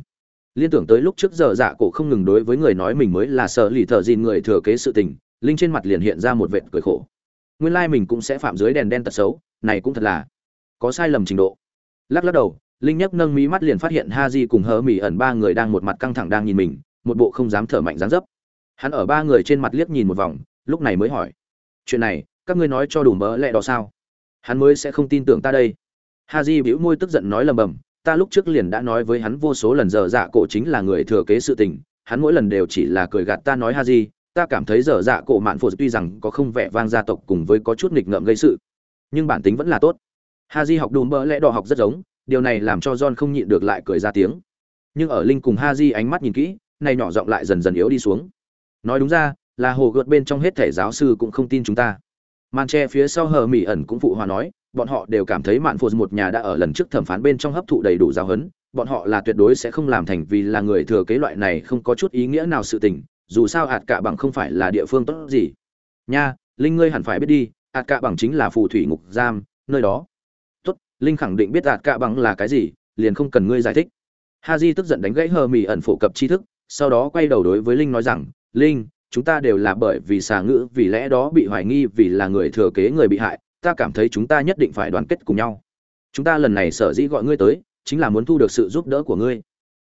liên tưởng tới lúc trước giờ dạ cổ không ngừng đối với người nói mình mới là sợ lì thợ dìn người thừa kế sự tình, linh trên mặt liền hiện ra một vệt cười khổ. Nguyên lai mình cũng sẽ phạm dưới đèn đen tật xấu, này cũng thật là có sai lầm trình độ. Lắc lắc đầu, linh nhấc nâng mí mắt liền phát hiện ha di cùng hờ mỹ ẩn ba người đang một mặt căng thẳng đang nhìn mình, một bộ không dám thở mạnh dáng dấp. Hắn ở ba người trên mặt liếc nhìn một vòng, lúc này mới hỏi, chuyện này, các ngươi nói cho đủ mỡ lẹ đó sao? Hắn mới sẽ không tin tưởng ta đây. Ha di bĩu môi tức giận nói lầm bầm ta lúc trước liền đã nói với hắn vô số lần giờ dạ cổ chính là người thừa kế sự tình, hắn mỗi lần đều chỉ là cười gạt ta nói ha gì. ta cảm thấy giờ dạ cổ mạn phổ tuy rằng có không vẻ vang gia tộc cùng với có chút nghịch ngợm gây sự, nhưng bản tính vẫn là tốt. Ha di học đùm bỡ lẽ đỏ học rất giống, điều này làm cho john không nhịn được lại cười ra tiếng. Nhưng ở linh cùng ha di ánh mắt nhìn kỹ, này nhỏ giọng lại dần dần yếu đi xuống. Nói đúng ra, là hồ gợt bên trong hết thể giáo sư cũng không tin chúng ta. Màn tre phía sau hờ mỹ ẩn cũng phụ hòa nói bọn họ đều cảm thấy mạn phụ một nhà đã ở lần trước thẩm phán bên trong hấp thụ đầy đủ giáo huấn. Bọn họ là tuyệt đối sẽ không làm thành vì là người thừa kế loại này không có chút ý nghĩa nào sự tình, dù sao ạt cả bằng không phải là địa phương tốt gì. Nha, linh ngươi hẳn phải biết đi ạt cả bằng chính là phù thủy ngục giam, nơi đó. Tốt, linh khẳng định biết ạt cả bằng là cái gì, liền không cần ngươi giải thích. Ha di tức giận đánh gãy hờ mì ẩn phổ cập tri thức, sau đó quay đầu đối với linh nói rằng, linh, chúng ta đều là bởi vì xà ngữ, vì lẽ đó bị hoài nghi vì là người thừa kế người bị hại ta cảm thấy chúng ta nhất định phải đoàn kết cùng nhau. Chúng ta lần này sở dĩ gọi ngươi tới, chính là muốn thu được sự giúp đỡ của ngươi.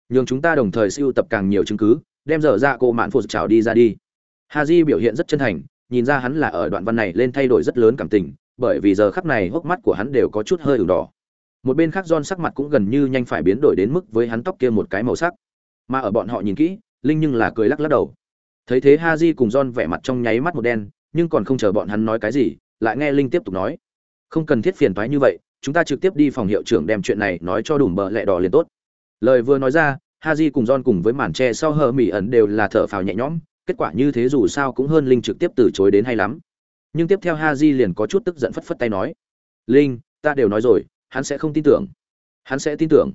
Nhưng chúng ta đồng thời siêu tập càng nhiều chứng cứ, đem dở ra cô mạn phụ trào đi ra đi. Ha di biểu hiện rất chân thành, nhìn ra hắn là ở đoạn văn này lên thay đổi rất lớn cảm tình, bởi vì giờ khắc này hốc mắt của hắn đều có chút hơi ửng đỏ. Một bên khác John sắc mặt cũng gần như nhanh phải biến đổi đến mức với hắn tóc kia một cái màu sắc. Mà ở bọn họ nhìn kỹ, linh nhưng là cười lắc lắc đầu. Thấy thế ha di cùng John vẻ mặt trong nháy mắt một đen, nhưng còn không chờ bọn hắn nói cái gì lại nghe linh tiếp tục nói không cần thiết phiền thoái như vậy chúng ta trực tiếp đi phòng hiệu trưởng đem chuyện này nói cho đủ bợ lẹ đỏ liền tốt lời vừa nói ra ha Haji cùng don cùng với màn tre sau hờ mỹ ẩn đều là thở phào nhẹ nhõm, kết quả như thế dù sao cũng hơn Linh trực tiếp từ chối đến hay lắm. Nhưng tiếp theo ha Haji liền có chút tức giận phất phất tay nói: "Linh, ta đều nói rồi, hắn sẽ không tin tưởng." "Hắn sẽ tin tưởng."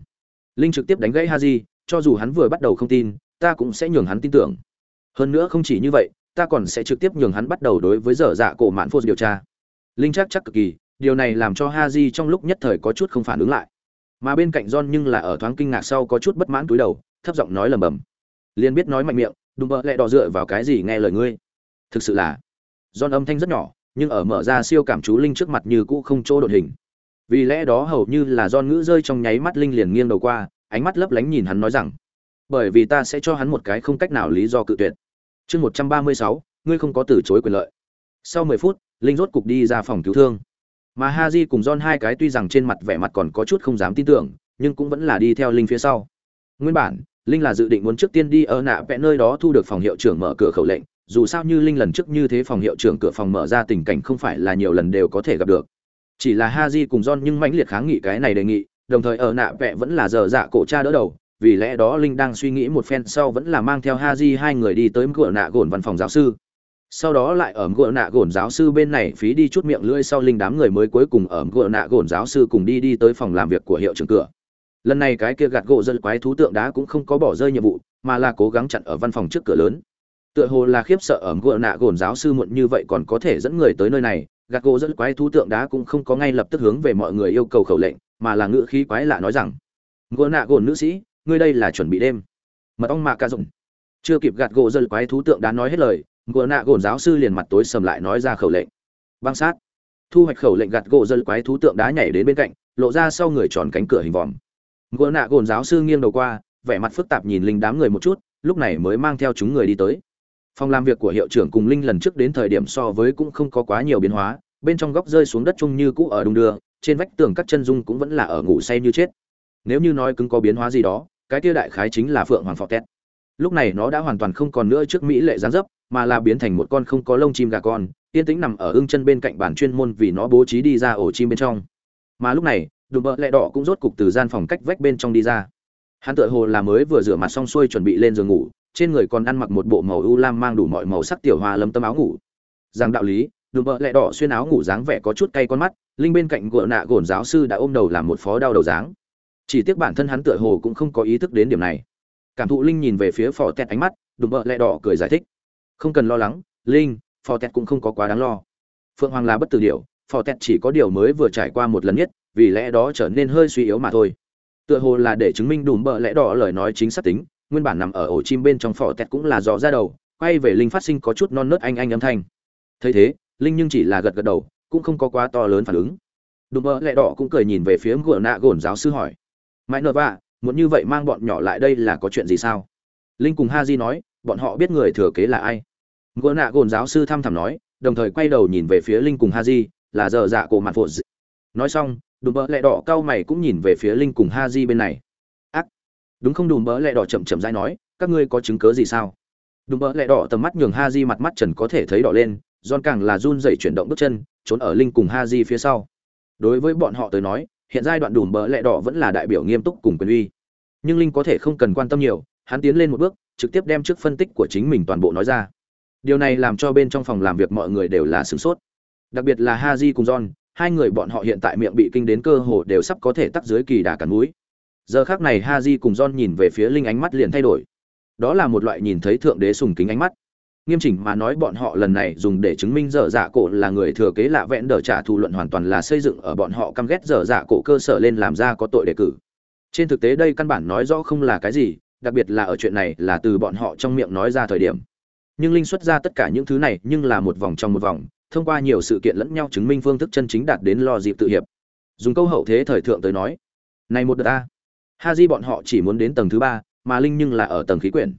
Linh trực tiếp đánh gãy ha Haji, cho dù hắn vừa bắt đầu không tin, ta cũng sẽ nhường hắn tin tưởng. Hơn nữa không chỉ như vậy, ta còn sẽ trực tiếp nhường hắn bắt đầu đối với dở dạ cổ mạn phô điều tra. Linh chắc chắc cực kỳ, điều này làm cho Ha Haji trong lúc nhất thời có chút không phản ứng lại. Mà bên cạnh john nhưng là ở thoáng kinh ngạc sau có chút bất mãn túi đầu thấp giọng nói lầm bầm liền biết nói mạnh miệng đùm bợ lẹ đỏ dựa vào cái gì nghe lời ngươi? Thực sự là john âm thanh rất nhỏ nhưng ở mở ra siêu cảm chú linh trước mặt như cũ không chỗ đột hình. Vì lẽ đó hầu như là John ngữ rơi trong nháy mắt linh liền nghiêng đầu qua ánh mắt lấp lánh nhìn hắn nói rằng bởi vì ta sẽ cho hắn một cái không cách nào lý do cự tuyệt. Chương một trăm ba mươi sáu ngươi không có từ chối quyền lợi. Sau mười phút linh rốt cục đi ra phòng cứu thương. Mà ha j cùng Don hai cái tuy rằng trên mặt vẻ mặt còn có chút không dám tin tưởng, nhưng cũng vẫn là đi theo linh phía sau. Nguyên bản, linh là dự định muốn trước tiên đi ở nạ vẽ nơi đó thu được phòng hiệu trưởng mở cửa khẩu lệnh, dù sao như linh lần trước như thế phòng hiệu trưởng cửa phòng mở ra tình cảnh không phải là nhiều lần đều có thể gặp được. Chỉ là ha j cùng Don nhưng mãnh liệt kháng nghị cái này đề nghị, đồng thời ở nạ vẽ vẫn là giờ dạ cổ cha đỡ đầu, vì lẽ đó linh đang suy nghĩ một phen sau vẫn là mang theo ha j hai người đi tới cửa nạ gồn văn phòng giáo sư sau đó lại ở gỡ nạ gồn giáo sư bên này phí đi chút miệng lưỡi sau linh đám người mới cuối cùng ở gỡ nạ gồn giáo sư cùng đi đi tới phòng làm việc của hiệu trưởng cửa. Lần này cái kia gạt gỗ dân quái thú tượng đá cũng không có bỏ rơi nhiệm vụ, mà là cố gắng chặn ở văn phòng trước cửa lớn. Tựa hồ là khiếp sợ ở gỡ nạ gồn giáo sư muộn như vậy còn có thể dẫn người tới nơi này, gạt gỗ dẫn quái thú tượng đá cũng không có ngay lập tức hướng về mọi người yêu cầu khẩu lệnh, mà là ngữ khí quái lạ nói rằng gỡ nạ gồn nữ sĩ, ngươi đây là chuẩn bị đêm. Mật ong mạ ca dụng. Chưa kịp gạt gỗ dân quái thú tượng đá nói hết lời gỡ nạ gồn giáo sư liền mặt tối sầm lại nói ra khẩu lệnh. Băng sát. Thu hoạch khẩu lệnh gạt gỗ dân quái thú tượng đá nhảy đến bên cạnh, lộ ra sau người tròn cánh cửa hình vòm. Gỡ nạ gồn giáo sư nghiêng đầu qua, vẻ mặt phức tạp nhìn linh đám người một chút, lúc này mới mang theo chúng người đi tới. Phòng làm việc của hiệu trưởng cùng linh lần trước đến thời điểm so với cũng không có quá nhiều biến hóa, bên trong góc rơi xuống đất chung như cũ ở đung đưa, trên vách tường các chân dung cũng vẫn là ở ngủ say như chết. Nếu như nói cứng có biến hóa gì đó, cái kia đại khái chính là phượng hoàng phò tét. Lúc này nó đã hoàn toàn không còn nữa trước mỹ lệ gián dấp mà là biến thành một con không có lông chim gà con, yên tĩnh nằm ở ưng chân bên cạnh bản chuyên môn vì nó bố trí đi ra ổ chim bên trong. Mà lúc này, đùm bợ lẹ đỏ cũng rốt cục từ gian phòng cách vách bên trong đi ra. Hắn tựa hồ là mới vừa rửa mặt xong xuôi chuẩn bị lên giường ngủ, trên người còn ăn mặc một bộ màu u lam mang đủ mọi màu sắc tiểu hoa lấm tấm áo ngủ. Rằng đạo lý, đùm bợ lẹ đỏ xuyên áo ngủ dáng vẻ có chút cay con mắt, linh bên cạnh gợ nạ gồn giáo sư đã ôm đầu làm một phó đau đầu dáng. Chỉ tiếc bản thân hắn tựa hồ cũng không có ý thức đến điểm này. Cảm thụ linh nhìn về phía phò tẹt ánh mắt, đùm bợ lẹ đỏ cười giải thích không cần lo lắng, linh phò tẹt cũng không có quá đáng lo. Phượng hoàng là bất tử điều phò tẹt chỉ có điều mới vừa trải qua một lần nhất, vì lẽ đó trở nên hơi suy yếu mà thôi. Tựa hồ là để chứng minh đùm bợ lẽ đỏ lời nói chính xác tính, nguyên bản nằm ở ổ chim bên trong phò tẹt cũng là dò ra đầu, quay về linh phát sinh có chút non nớt anh anh âm thanh. Thấy thế, linh nhưng chỉ là gật gật đầu, cũng không có quá to lớn phản ứng. Đùm bợ lẽ đỏ cũng cười nhìn về phía gỗ nạ gồn giáo sư hỏi. Mãi nợ vạ, muốn như vậy mang bọn nhỏ lại đây là có chuyện gì sao? Linh cùng ha di nói bọn họ biết người thừa kế là ai. Gỡ nạ gồn giáo sư thăm thẳm nói, đồng thời quay đầu nhìn về phía linh cùng ha di là giờ dạ cổ mặt phụ nói xong, đùm bỡ lẹ đỏ cao mày cũng nhìn về phía linh cùng ha di bên này. Ác! Đúng không, đùm bỡ lẹ đỏ chậm chậm dai nói, các ngươi có chứng cớ gì sao? Đùm bỡ lẹ đỏ tầm mắt nhường ha di mặt mắt trần có thể thấy đỏ lên giòn càng là run dậy chuyển động bước chân, trốn ở linh cùng ha di phía sau. Đối với bọn họ tới nói, hiện giai đoạn đùm bỡ lẹ đỏ vẫn là đại biểu nghiêm túc cùng quyền uy. Nhưng linh có thể không cần quan tâm nhiều, hắn tiến lên một bước trực tiếp đem trước phân tích của chính mình toàn bộ nói ra. Điều này làm cho bên trong phòng làm việc mọi người đều là sửng sốt. Đặc biệt là ha di cùng john, hai người bọn họ hiện tại miệng bị kinh đến cơ hồ đều sắp có thể tắt dưới kỳ đà cắn mũi. giờ khác này ha di cùng john nhìn về phía linh ánh mắt liền thay đổi. Đó là một loại nhìn thấy thượng đế sùng kính ánh mắt. Nghiêm chỉnh mà nói bọn họ lần này dùng để chứng minh dở dạ cổ là người thừa kế lạ vẽn đờ trả thù luận hoàn toàn là xây dựng ở bọn họ căm ghét dở dạ cổ cơ sở lên làm ra có tội đề cử. Trên thực tế đây căn bản nói rõ không là cái gì đặc biệt là ở chuyện này là từ bọn họ trong miệng nói ra thời điểm. Nhưng linh xuất ra tất cả những thứ này nhưng là một vòng trong một vòng, thông qua nhiều sự kiện lẫn nhau chứng minh phương thức chân chính đạt đến lo dịp tự hiệp. Dùng câu hậu thế thời thượng tới nói, này một đợt a, ha di bọn họ chỉ muốn đến tầng thứ ba, mà linh nhưng là ở tầng khí quyển.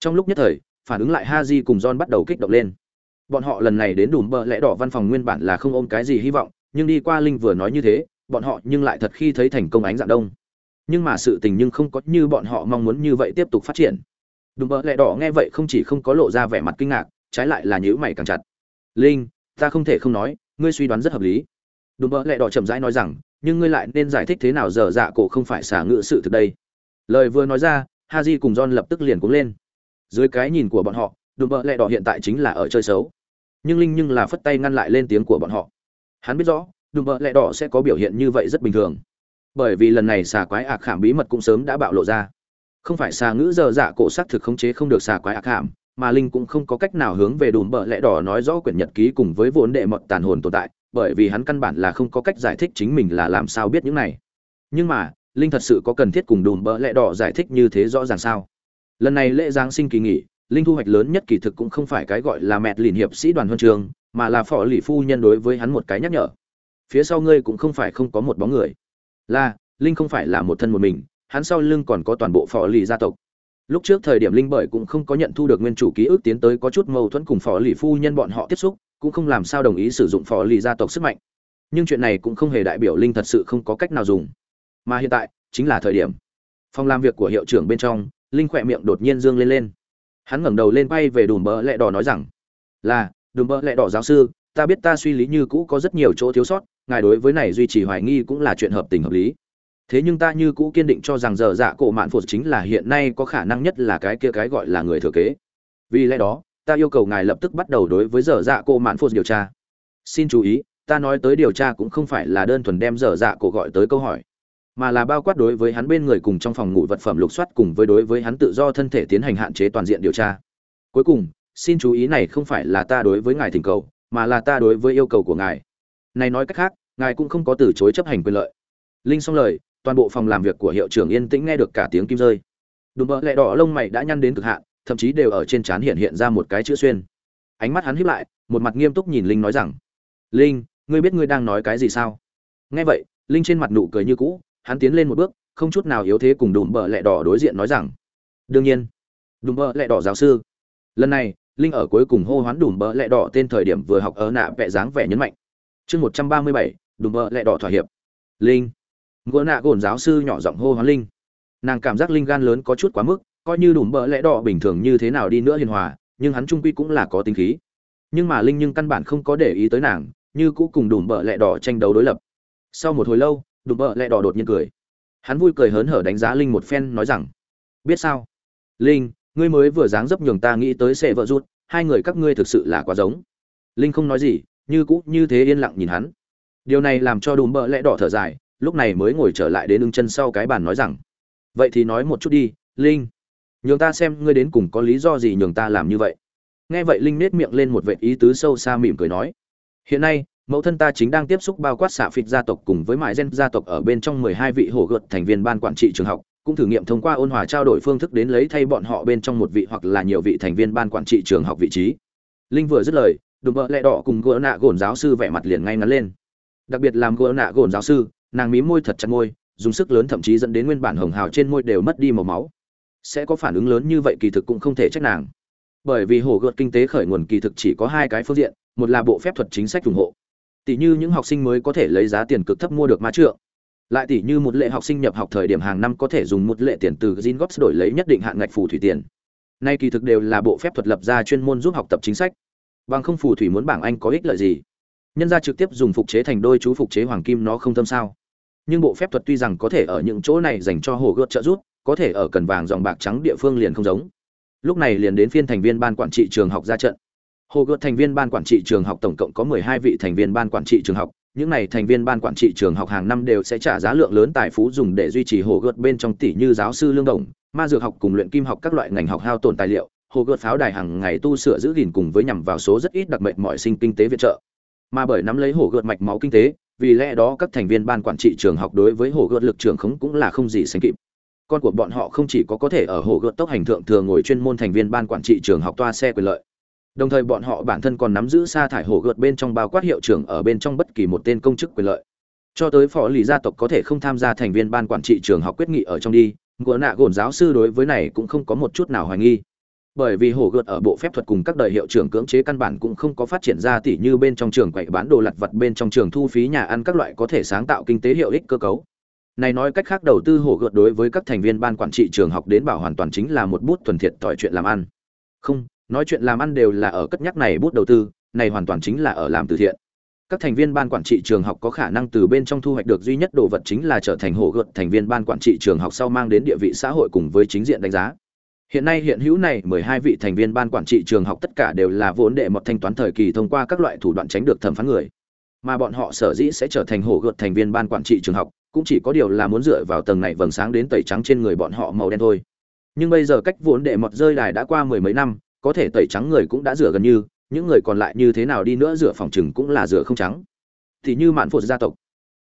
Trong lúc nhất thời, phản ứng lại ha di cùng john bắt đầu kích động lên. Bọn họ lần này đến đùm bợ lẽ đỏ văn phòng nguyên bản là không ôm cái gì hy vọng, nhưng đi qua linh vừa nói như thế, bọn họ nhưng lại thật khi thấy thành công ánh dạng đông nhưng mà sự tình nhưng không có như bọn họ mong muốn như vậy tiếp tục phát triển. Đùm bợ lẹ đỏ nghe vậy không chỉ không có lộ ra vẻ mặt kinh ngạc, trái lại là nhíu mày càng chặt. Linh, ta không thể không nói, ngươi suy đoán rất hợp lý. Đùm bỡ lẹ đỏ chậm rãi nói rằng, nhưng ngươi lại nên giải thích thế nào giờ dạ cổ không phải xả ngự sự thực đây? Lời vừa nói ra ha j cùng john lập tức liền cuống lên. Dưới cái nhìn của bọn họ, đùm bỡ lẹ đỏ hiện tại chính là ở chơi xấu. Nhưng linh nhưng là phất tay ngăn lại lên tiếng của bọn họ. Hắn biết rõ, đùm bỡ lẹ đỏ sẽ có biểu hiện như vậy rất bình thường bởi vì lần này xà quái ạc khảm bí mật cũng sớm đã bạo lộ ra. Không phải xà ngữ giờ dạ cổ xác thực khống chế không được xà quái ạc khảm, mà linh cũng không có cách nào hướng về đùm bợ lẽ đỏ nói rõ quyển nhật ký cùng với vốn đệ mật tàn hồn tồn tại, bởi vì hắn căn bản là không có cách giải thích chính mình là làm sao biết những này. Nhưng mà, linh thật sự có cần thiết cùng đùm bợ lẽ đỏ giải thích như thế rõ ràng sao? Lần này lễ giáng sinh kỳ nghỉ, linh thu hoạch lớn nhất kỳ thực cũng không phải cái gọi là mẹ lìn hiệp sĩ đoàn huân trường, mà là phò lì phu nhân đối với hắn một cái nhắc nhở. Phía sau ngươi cũng không phải không có một bóng người là, linh không phải là một thân một mình, hắn sau lưng còn có toàn bộ phò lì gia tộc. Lúc trước thời điểm linh bởi cũng không có nhận thu được nguyên chủ ký ức tiến tới có chút mâu thuẫn cùng phò lì phu nhân bọn họ tiếp xúc, cũng không làm sao đồng ý sử dụng phò lì gia tộc sức mạnh. Nhưng chuyện này cũng không hề đại biểu linh thật sự không có cách nào dùng. Mà hiện tại, chính là thời điểm. Phòng làm việc của hiệu trưởng bên trong, linh khỏe miệng đột nhiên dương lên lên. Hắn ngẩng đầu lên bay về đùm bỡ lẹ đỏ nói rằng, là, đùm bỡ lẹ đỏ giáo sư, ta biết ta suy lý như cũ có rất nhiều chỗ thiếu sót ngài đối với này duy trì hoài nghi cũng là chuyện hợp tình hợp lý. Thế nhưng ta như cũ kiên định cho rằng giờ dạ cổ mạn phụt chính là hiện nay có khả năng nhất là cái kia cái gọi là người thừa kế. Vì lẽ đó, ta yêu cầu ngài lập tức bắt đầu đối với giờ dạ cổ mạn phụt điều tra. Xin chú ý, ta nói tới điều tra cũng không phải là đơn thuần đem giờ dạ cổ gọi tới câu hỏi, mà là bao quát đối với hắn bên người cùng trong phòng ngủ vật phẩm lục soát cùng với đối với hắn tự do thân thể tiến hành hạn chế toàn diện điều tra. Cuối cùng, xin chú ý này không phải là ta đối với ngài thỉnh cầu, mà là ta đối với yêu cầu của ngài này nói cách khác, ngài cũng không có từ chối chấp hành quyền lợi. Linh xong lời, toàn bộ phòng làm việc của hiệu trưởng yên tĩnh nghe được cả tiếng kim rơi. Đùm bỡ lẹ đỏ lông mày đã nhăn đến cực hạn, thậm chí đều ở trên trán hiện hiện ra một cái chữ xuyên. Ánh mắt hắn híp lại, một mặt nghiêm túc nhìn linh nói rằng, linh, ngươi biết ngươi đang nói cái gì sao? Nghe vậy, linh trên mặt nụ cười như cũ, hắn tiến lên một bước, không chút nào yếu thế cùng đùm bỡ lẹ đỏ đối diện nói rằng, đương nhiên, đùm bỡ lẹ đỏ giáo sư. Lần này, linh ở cuối cùng hô hoán đùm bỡ lẹ đỏ tên thời điểm vừa học ở nạ vẽ dáng vẻ nhấn mạnh chương một trăm ba mươi bảy, đùm bờ lẹ đỏ thỏa hiệp. Linh. Ngựa nạ gồn giáo sư nhỏ giọng hô hoán linh. Nàng cảm giác linh gan lớn có chút quá mức, coi như đùm bờ lẹ đỏ bình thường như thế nào đi nữa hiền hòa, nhưng hắn trung quy cũng là có tính khí. Nhưng mà linh nhưng căn bản không có để ý tới nàng, như cũ cùng đùm bờ lẹ đỏ tranh đấu đối lập. Sau một hồi lâu, đùm bợ lẹ đỏ đột nhiên cười. Hắn vui cười hớn hở đánh giá linh một phen, nói rằng, biết sao? Linh, ngươi mới vừa dáng dấp nhường ta nghĩ tới sẽ vợ rút hai người các ngươi thực sự là quá giống. Linh không nói gì như cũ như thế yên lặng nhìn hắn. Điều này làm cho đùm bợ lẽ đỏ thở dài, lúc này mới ngồi trở lại đến lưng chân sau cái bàn nói rằng, vậy thì nói một chút đi, linh, nhường ta xem ngươi đến cùng có lý do gì nhường ta làm như vậy. Nghe vậy linh nết miệng lên một vệ ý tứ sâu xa mỉm cười nói, hiện nay, mẫu thân ta chính đang tiếp xúc bao quát xạ phịt gia tộc cùng với mãi gen gia tộc ở bên trong mười hai vị hổ gợt thành viên ban quản trị trường học, cũng thử nghiệm thông qua ôn hòa trao đổi phương thức đến lấy thay bọn họ bên trong một vị hoặc là nhiều vị thành viên ban quản trị trường học vị trí. Linh vừa dứt lời đùm bợ lẹ đỏ cùng gỡ nạ gồn giáo sư vẻ mặt liền ngay ngắn lên. Đặc biệt làm gỡ nạ gồn giáo sư, nàng mí môi thật chặt môi, dùng sức lớn thậm chí dẫn đến nguyên bản hồng hào trên môi đều mất đi màu máu. Sẽ có phản ứng lớn như vậy kỳ thực cũng không thể trách nàng. Bởi vì hổ gợt kinh tế khởi nguồn kỳ thực chỉ có hai cái phương diện, một là bộ phép thuật chính sách ủng hộ. Tỷ như những học sinh mới có thể lấy giá tiền cực thấp mua được ma trượng. Lại tỷ như một lệ học sinh nhập học thời điểm hàng năm có thể dùng một lệ tiền từ gin góp đổi lấy nhất định hạn ngạch phù thủy tiền. Nay kỳ thực đều là bộ phép thuật lập ra chuyên môn giúp học tập chính sách bằng không phù thủy muốn bảng anh có ích lợi gì? Nhân ra trực tiếp dùng phục chế thành đôi chú phục chế hoàng kim nó không thâm sao? Nhưng bộ phép thuật tuy rằng có thể ở những chỗ này dành cho hồ gợt trợ giúp có thể ở cần vàng dòng bạc trắng địa phương liền không giống. Lúc này liền đến phiên thành viên ban quản trị trường học ra trận. Hồ gợt thành viên ban quản trị trường học tổng cộng có 12 vị thành viên ban quản trị trường học, những này thành viên ban quản trị trường học hàng năm đều sẽ trả giá lượng lớn tài phú dùng để duy trì hồ gợt bên trong tỷ như giáo sư lương đồng, ma dược học cùng luyện kim học các loại ngành học hao tổn tài liệu, hồ gợt pháo đài hàng ngày tu sửa giữ gìn cùng với nhằm vào số rất ít đặc mệnh mọi sinh kinh tế viện trợ. Mà bởi nắm lấy hồ gợt mạch máu kinh tế, vì lẽ đó các thành viên ban quản trị trường học đối với hồ gợt lực trường khống cũng là không gì sánh kịp. Con của bọn họ không chỉ có có thể ở hồ gợt tốc hành thượng thừa ngồi chuyên môn thành viên ban quản trị trường học toa xe quyền lợi đồng thời bọn họ bản thân còn nắm giữ sa thải Hồ gợt bên trong bao quát hiệu trưởng ở bên trong bất kỳ một tên công chức quyền lợi cho tới phó lì gia tộc có thể không tham gia thành viên ban quản trị trường học quyết nghị ở trong đi Ngựa nạ gồn giáo sư đối với này cũng không có một chút nào hoài nghi bởi vì hổ gợt ở bộ phép thuật cùng các đời hiệu trưởng cưỡng chế căn bản cũng không có phát triển ra tỉ như bên trong trường quậy bán đồ lặt vặt, bên trong trường thu phí nhà ăn các loại có thể sáng tạo kinh tế hiệu ích cơ cấu. Này nói cách khác đầu tư hổ gợt đối với các thành viên ban quản trị trường học đến bảo hoàn toàn chính là một bút thuần thiệt tỏi chuyện làm ăn. Không, nói chuyện làm ăn đều là ở cất nhắc này bút đầu tư, này hoàn toàn chính là ở làm từ thiện. Các thành viên ban quản trị trường học có khả năng từ bên trong thu hoạch được duy nhất đồ vật chính là trở thành hổ gợt thành viên ban quản trị trường học sau mang đến địa vị xã hội cùng với chính diện đánh giá hiện nay hiện hữu này mười hai vị thành viên ban quản trị trường học tất cả đều là vốn đệ một thanh toán thời kỳ thông qua các loại thủ đoạn tránh được thẩm phán người. Mà bọn họ sở dĩ sẽ trở thành hổ gợt thành viên ban quản trị trường học, cũng chỉ có điều là muốn dựa vào tầng này vầng sáng đến tẩy trắng trên người bọn họ màu đen thôi. Nhưng bây giờ cách vốn đệ một rơi đài đã qua mười mấy năm, có thể tẩy trắng người cũng đã rửa gần như, những người còn lại như thế nào đi nữa rửa phòng trừng cũng là rửa không trắng. Thì như mạn phụ gia tộc,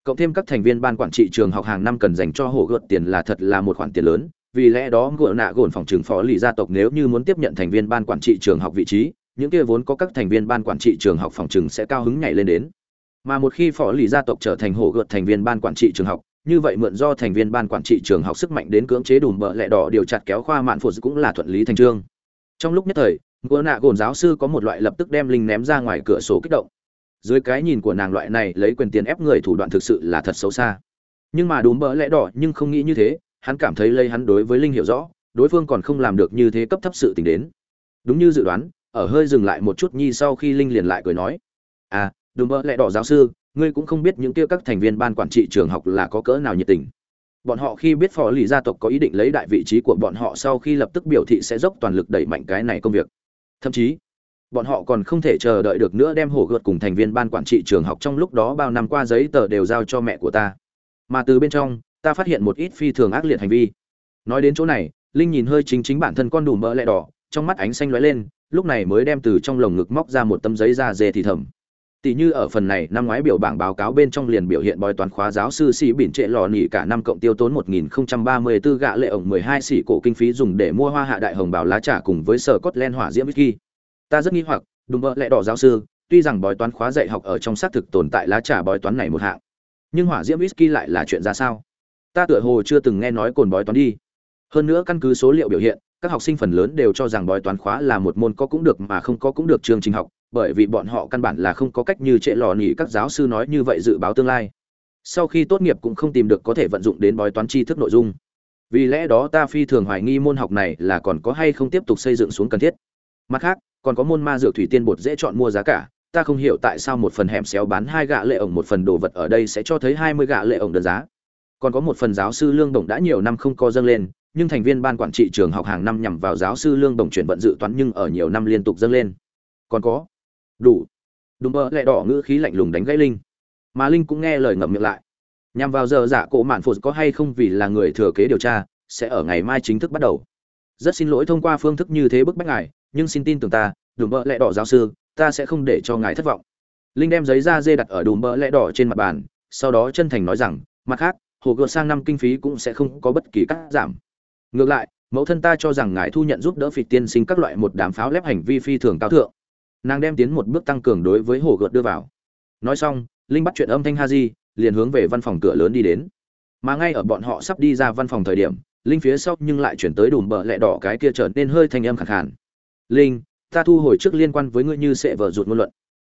cộng thêm các thành viên ban quản trị trường học hàng năm cần dành cho hổ gợt tiền là thật là một khoản tiền lớn vì lẽ đó gỡ nạ gồn phòng trường phó lì gia tộc nếu như muốn tiếp nhận thành viên ban quản trị trường học vị trí, những kia vốn có các thành viên ban quản trị trường học phòng trường sẽ cao hứng nhảy lên đến. Mà một khi phó lì gia tộc trở thành hổ gợt thành viên ban quản trị trường học, như vậy mượn do thành viên ban quản trị trường học sức mạnh đến cưỡng chế đùm bợ lẹ đỏ điều chặt kéo khoa mạn phụ cũng là thuận lý thành trương. Trong lúc nhất thời gỡ nạ gồn giáo sư có một loại lập tức đem linh ném ra ngoài cửa sổ kích động. Dưới cái nhìn của nàng loại này, lấy quyền tiền ép người thủ đoạn thực sự là thật xấu xa. Nhưng mà đùm bợ lẽ đỏ nhưng không nghĩ như thế hắn cảm thấy lấy hắn đối với linh hiểu rõ, đối phương còn không làm được như thế cấp thấp sự tình đến. Đúng như dự đoán, ở hơi dừng lại một chút nhi sau khi linh liền lại cười nói à đùm bơ lẹ đỏ giáo sư, ngươi cũng không biết những kia các thành viên ban quản trị trường học là có cỡ nào nhiệt tình. Bọn họ khi biết phò lì gia tộc có ý định lấy đại vị trí của bọn họ sau khi lập tức biểu thị sẽ dốc toàn lực đẩy mạnh cái này công việc. Thậm chí, bọn họ còn không thể chờ đợi được nữa đem hổ gợt cùng thành viên ban quản trị trường học trong lúc đó bao năm qua giấy tờ đều giao cho mẹ của ta. Mà từ bên trong ta phát hiện một ít phi thường ác liệt hành vi. Nói đến chỗ này, linh nhìn hơi chính chính bản thân con đủ mỡ lẹ đỏ, trong mắt ánh xanh lóe lên, lúc này mới đem từ trong lồng ngực móc ra một tấm giấy da dê thì thầm. Tỷ như ở phần này, năm ngoái biểu bảng báo cáo bên trong liền biểu hiện bói toán khóa giáo sư sĩ bỉn trệ lò nỉ cả năm cộng tiêu tốn 1034 gạ lệ ổng 12 sĩ cổ kinh phí dùng để mua hoa hạ đại hồng bào lá trà cùng với sở cốt len hỏa diễm whisky. Ta rất nghi hoặc đúng vợ lẽ đỏ giáo sư, tuy rằng bói toán khóa dạy học ở trong xác thực tồn tại lá trà bói toán này một hạng, nhưng hỏa diễm whisky lại là chuyện ra sao? Ta tựa hồ chưa từng nghe nói cồn bói toán đi. Hơn nữa căn cứ số liệu biểu hiện, các học sinh phần lớn đều cho rằng bói toán khóa là một môn có cũng được mà không có cũng được chương trình học, bởi vì bọn họ căn bản là không có cách như trệ lò nỉ các giáo sư nói như vậy dự báo tương lai. Sau khi tốt nghiệp cũng không tìm được có thể vận dụng đến bói toán tri thức nội dung. Vì lẽ đó ta phi thường hoài nghi môn học này là còn có hay không tiếp tục xây dựng xuống cần thiết. Mặt khác, còn có môn ma dược thủy tiên bột dễ chọn mua giá cả, ta không hiểu tại sao một phần hẻm xéo bán hai gạ lệ ổng một phần đồ vật ở đây sẽ cho thấy hai mươi gạ lệ ổng đơn giá còn có một phần giáo sư lương đồng đã nhiều năm không có dâng lên, nhưng thành viên ban quản trị trường học hàng năm nhằm vào giáo sư lương đồng chuyển vận dự toán nhưng ở nhiều năm liên tục dâng lên. Còn có, đủ. Đúng mơ lẹ đỏ ngữ khí lạnh lùng đánh gãy linh. Mà linh cũng nghe lời ngậm miệng lại. Nhằm vào giờ giả cổ mạn phụt có hay không vì là người thừa kế điều tra, sẽ ở ngày mai chính thức bắt đầu. Rất xin lỗi thông qua phương thức như thế bức bách ngài, nhưng xin tin tưởng ta đùm bơ lẹ đỏ giáo sư, ta sẽ không để cho ngài thất vọng. Linh đem giấy da dê đặt ở đùm bơ lẹ đỏ trên mặt bàn, sau đó chân thành nói rằng, mặt khác hồ gợt sang năm kinh phí cũng sẽ không có bất kỳ cắt giảm. Ngược lại, mẫu thân ta cho rằng ngài thu nhận giúp đỡ phịt tiên sinh các loại một đám pháo lép hành vi phi thường cao thượng. Nàng đem tiến một bước tăng cường đối với hồ gợt đưa vào. Nói xong, linh bắt chuyện âm thanh ha di liền hướng về văn phòng cửa lớn đi đến. Mà ngay ở bọn họ sắp đi ra văn phòng thời điểm, linh phía sau nhưng lại chuyển tới đùm bờ lẹ đỏ cái kia trở nên hơi thanh âm khẳng khàn. Linh, ta thu hồi trước liên quan với ngươi như sẽ vợ rụt ngôn luận.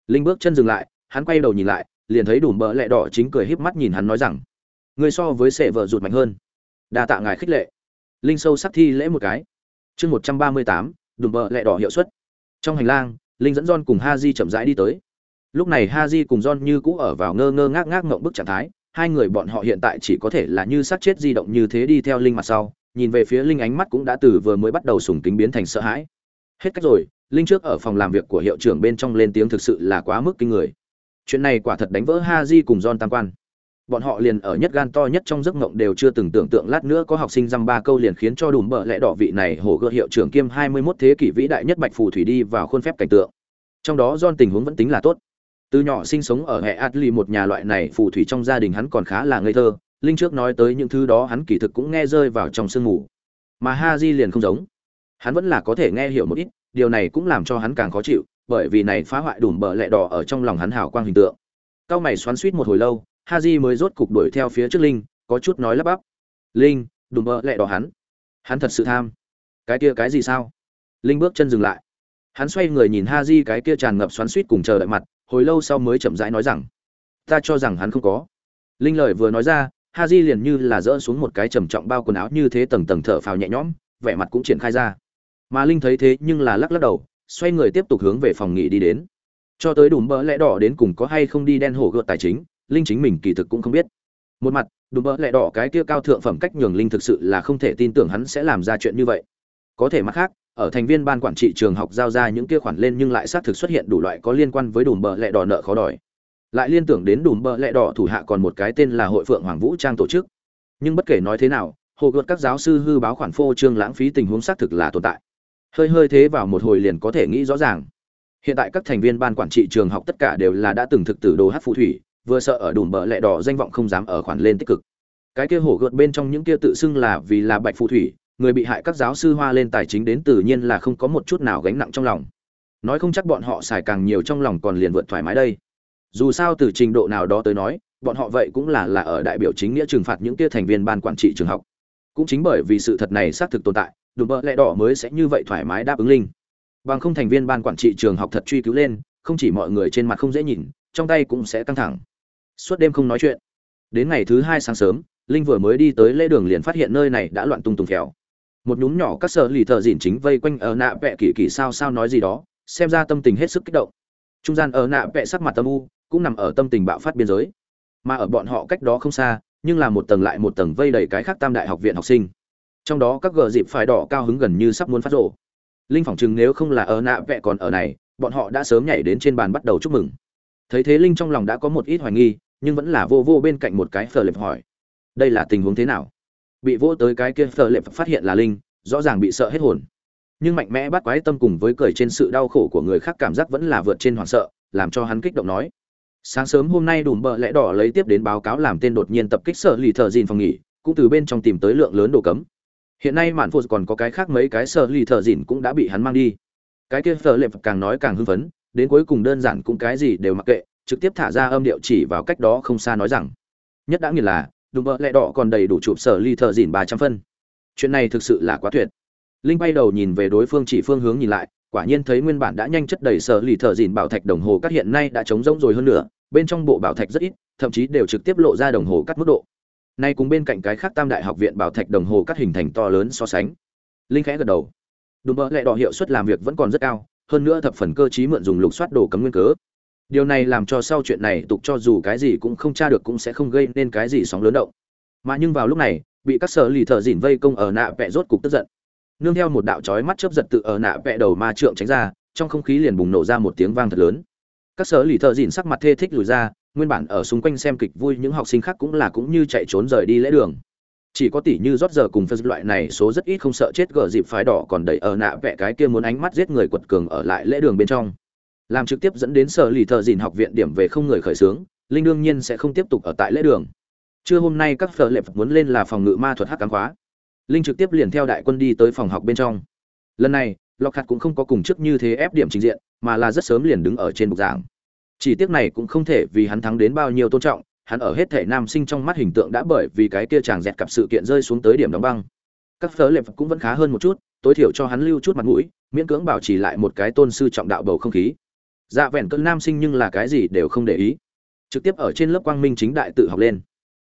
Linh bước chân dừng lại, hắn quay đầu nhìn lại, liền thấy đùm bờ lẹ đỏ chính cười híp mắt nhìn hắn nói rằng Người so với sệ vợ rụt mạnh hơn. Đa tạ ngài khích lệ. Linh sâu sắc thi lễ một cái. Chương một trăm ba mươi tám, đùm bờ lẹ đỏ hiệu suất. Trong hành lang, linh dẫn john cùng ha di chậm rãi đi tới. Lúc này ha di cùng john như cũ ở vào ngơ ngơ ngác ngác ngộng bức trạng thái, hai người bọn họ hiện tại chỉ có thể là như sát chết di động như thế đi theo linh mặt sau, nhìn về phía linh ánh mắt cũng đã từ vừa mới bắt đầu sùng kính biến thành sợ hãi. Hết cách rồi, linh trước ở phòng làm việc của hiệu trưởng bên trong lên tiếng thực sự là quá mức kinh người. Chuyện này quả thật đánh vỡ ha di cùng john tam quan bọn họ liền ở nhất gan to nhất trong giấc mộng đều chưa từng tưởng tượng lát nữa có học sinh dăm ba câu liền khiến cho đùm bợ lẽ đỏ vị này hổ gợ hiệu trưởng kiêm hai mươi 21 thế kỷ vĩ đại nhất bạch phù thủy đi vào khuôn phép cảnh tượng. Trong đó don tình huống vẫn tính là tốt. Từ nhỏ sinh sống ở hệ atli một nhà loại này phù thủy trong gia đình hắn còn khá là ngây thơ, linh trước nói tới những thứ đó hắn kỳ thực cũng nghe rơi vào trong sương mù. Mà ha di liền không giống. Hắn vẫn là có thể nghe hiểu một ít, điều này cũng làm cho hắn càng khó chịu, bởi vì này phá hoại đùm bợ lẹ đỏ ở trong lòng hắn hào quang hình tượng. Cao mày xoắn suýt một hồi lâu ha di mới rốt cục đuổi theo phía trước linh, có chút nói lắp bắp. Linh, đùm bợ lẹ đỏ hắn. Hắn thật sự tham. Cái kia cái gì sao? Linh bước chân dừng lại. Hắn xoay người nhìn ha di cái kia tràn ngập xoắn suýt cùng chờ đợi mặt, hồi lâu sau mới chậm rãi nói rằng, ta cho rằng hắn không có. Linh lời vừa nói ra ha di liền như là dỡ xuống một cái trầm trọng bao quần áo như thế tầng tầng thở phào nhẹ nhõm, vẻ mặt cũng triển khai ra. Mà linh thấy thế nhưng là lắc lắc đầu, xoay người tiếp tục hướng về phòng nghỉ đi đến. Cho tới đùm bỡ lẽ đỏ đến cùng có hay không đi đen hổ gợt tài chính linh chính mình kỳ thực cũng không biết. Một mặt, đùm bỡ lẹ đỏ cái kia cao thượng phẩm cách nhường linh thực sự là không thể tin tưởng hắn sẽ làm ra chuyện như vậy. Có thể mặt khác, ở thành viên ban quản trị trường học giao ra những kia khoản lên nhưng lại xác thực xuất hiện đủ loại có liên quan với đùm bờ lẹ đỏ nợ khó đòi. Lại liên tưởng đến đùm bờ lẹ đỏ thủ hạ còn một cái tên là hội phượng hoàng vũ trang tổ chức. Nhưng bất kể nói thế nào, hồ gợt các giáo sư hư báo khoản phô trương lãng phí tình huống xác thực là tồn tại. Hơi hơi thế vào một hồi liền có thể nghĩ rõ ràng. Hiện tại các thành viên ban quản trị trường học tất cả đều là đã từng thực tử đồ hát phù thủy vừa sợ ở đùm bờ lẹ đỏ danh vọng không dám ở khoản lên tích cực. Cái kia hổ gợt bên trong những kia tự xưng là vì là bạch phù thủy, người bị hại các giáo sư hoa lên tài chính đến tự nhiên là không có một chút nào gánh nặng trong lòng. Nói không chắc bọn họ xài càng nhiều trong lòng còn liền vượt thoải mái đây. Dù sao từ trình độ nào đó tới nói, bọn họ vậy cũng là là ở đại biểu chính nghĩa trừng phạt những kia thành viên ban quản trị trường học. Cũng chính bởi vì sự thật này xác thực tồn tại, đùm bợ lẽ đỏ mới sẽ như vậy thoải mái đáp ứng linh. Bằng không thành viên ban quản trị trường học thật truy cứu lên, không chỉ mọi người trên mặt không dễ nhìn, trong tay cũng sẽ căng thẳng suốt đêm không nói chuyện. Đến ngày thứ hai sáng sớm, linh vừa mới đi tới lễ đường liền phát hiện nơi này đã loạn tung tùng phèo. Một nhúm nhỏ các sợ lì thợ dỉn chính vây quanh ở nạ vẹ kỳ kỳ sao sao nói gì đó, xem ra tâm tình hết sức kích động. Trung gian ở nạ vẹ sắc mặt tâm u, cũng nằm ở tâm tình bạo phát biên giới. Mà ở bọn họ cách đó không xa, nhưng là một tầng lại một tầng vây đầy cái khác tam đại học viện học sinh. Trong đó các gờ dịp phải đỏ cao hứng gần như sắp muốn phát rộ linh phỏng chừng nếu không là ở nạ vẹ còn ở này, bọn họ đã sớm nhảy đến trên bàn bắt đầu chúc mừng. Thấy thế linh trong lòng đã có một ít hoài nghi nhưng vẫn là vô vô bên cạnh một cái phở lệp hỏi, đây là tình huống thế nào? Bị vô tới cái kia phở lệp phát hiện là linh, rõ ràng bị sợ hết hồn. Nhưng mạnh mẽ bắt quái tâm cùng với cười trên sự đau khổ của người khác cảm giác vẫn là vượt trên hoảng sợ, làm cho hắn kích động nói, sáng sớm hôm nay đùm bợ lẽ đỏ lấy tiếp đến báo cáo làm tên đột nhiên tập kích sợ lì thợ dìn phòng nghỉ, cũng từ bên trong tìm tới lượng lớn đồ cấm. Hiện nay mạn phụ còn có cái khác mấy cái sợ lì thợ dìn cũng đã bị hắn mang đi. Cái kia phở lệp càng nói càng hưng phấn, đến cuối cùng đơn giản cũng cái gì đều mặc kệ trực tiếp thả ra âm điệu chỉ vào cách đó không xa nói rằng, nhất đã nghiền là, đùm bợ lẹ đỏ còn đầy đủ chụp sở ly thợ dìn ba trăm phân. Chuyện này thực sự là quá tuyệt. Linh bay đầu nhìn về đối phương chỉ phương hướng nhìn lại, quả nhiên thấy nguyên bản đã nhanh chất đầy sở lì thợ dìn bảo thạch đồng hồ cắt hiện nay đã trống rỗng rồi hơn nữa bên trong bộ bảo thạch rất ít, thậm chí đều trực tiếp lộ ra đồng hồ cắt mức độ. Nay cùng bên cạnh cái khác tam đại học viện bảo thạch đồng hồ cắt hình thành to lớn so sánh. Linh khẽ gật đầu. Đùm bơ lẹ đỏ hiệu suất làm việc vẫn còn rất cao, hơn nữa thập phần cơ chí mượn dùng lục soát đồ cấm nguyên cớ điều này làm cho sau chuyện này tục cho dù cái gì cũng không tra được cũng sẽ không gây nên cái gì sóng lớn động. Mà nhưng vào lúc này, bị các sở lì thợ dỉn vây công ở nạ vẽ rốt cục tức giận. Nương theo một đạo chói mắt chớp giật tự ở nạ vẽ đầu ma trượng tránh ra, trong không khí liền bùng nổ ra một tiếng vang thật lớn. Các sở lì thợ dỉn sắc mặt thê thích lùi ra, nguyên bản ở xung quanh xem kịch vui những học sinh khác cũng là cũng như chạy trốn rời đi lễ đường. Chỉ có tỷ như rót giờ cùng phân loại này số rất ít không sợ chết gờ dịp phái đỏ còn đẩy ở nạ vẽ cái kia muốn ánh mắt giết người quật cường ở lại lễ đường bên trong làm trực tiếp dẫn đến sở lì thợ dìn học viện điểm về không người khởi xướng, linh đương nhiên sẽ không tiếp tục ở tại lễ đường. Trưa hôm nay các phở lệ muốn lên là phòng ngự ma thuật hắc cám khóa. Linh trực tiếp liền theo đại quân đi tới phòng học bên trong. Lần này lọc hạt cũng không có cùng chức như thế ép điểm trình diện, mà là rất sớm liền đứng ở trên bục giảng. Chỉ tiếc này cũng không thể vì hắn thắng đến bao nhiêu tôn trọng, hắn ở hết thể nam sinh trong mắt hình tượng đã bởi vì cái kia chàng dẹt cặp sự kiện rơi xuống tới điểm đóng băng. Các phớ lệp cũng vẫn khá hơn một chút, tối thiểu cho hắn lưu chút mặt mũi, miễn cưỡng bảo trì lại một cái tôn sư trọng đạo bầu không khí dạ vẹn cơn nam sinh nhưng là cái gì đều không để ý. Trực tiếp ở trên lớp quang minh chính đại tự học lên.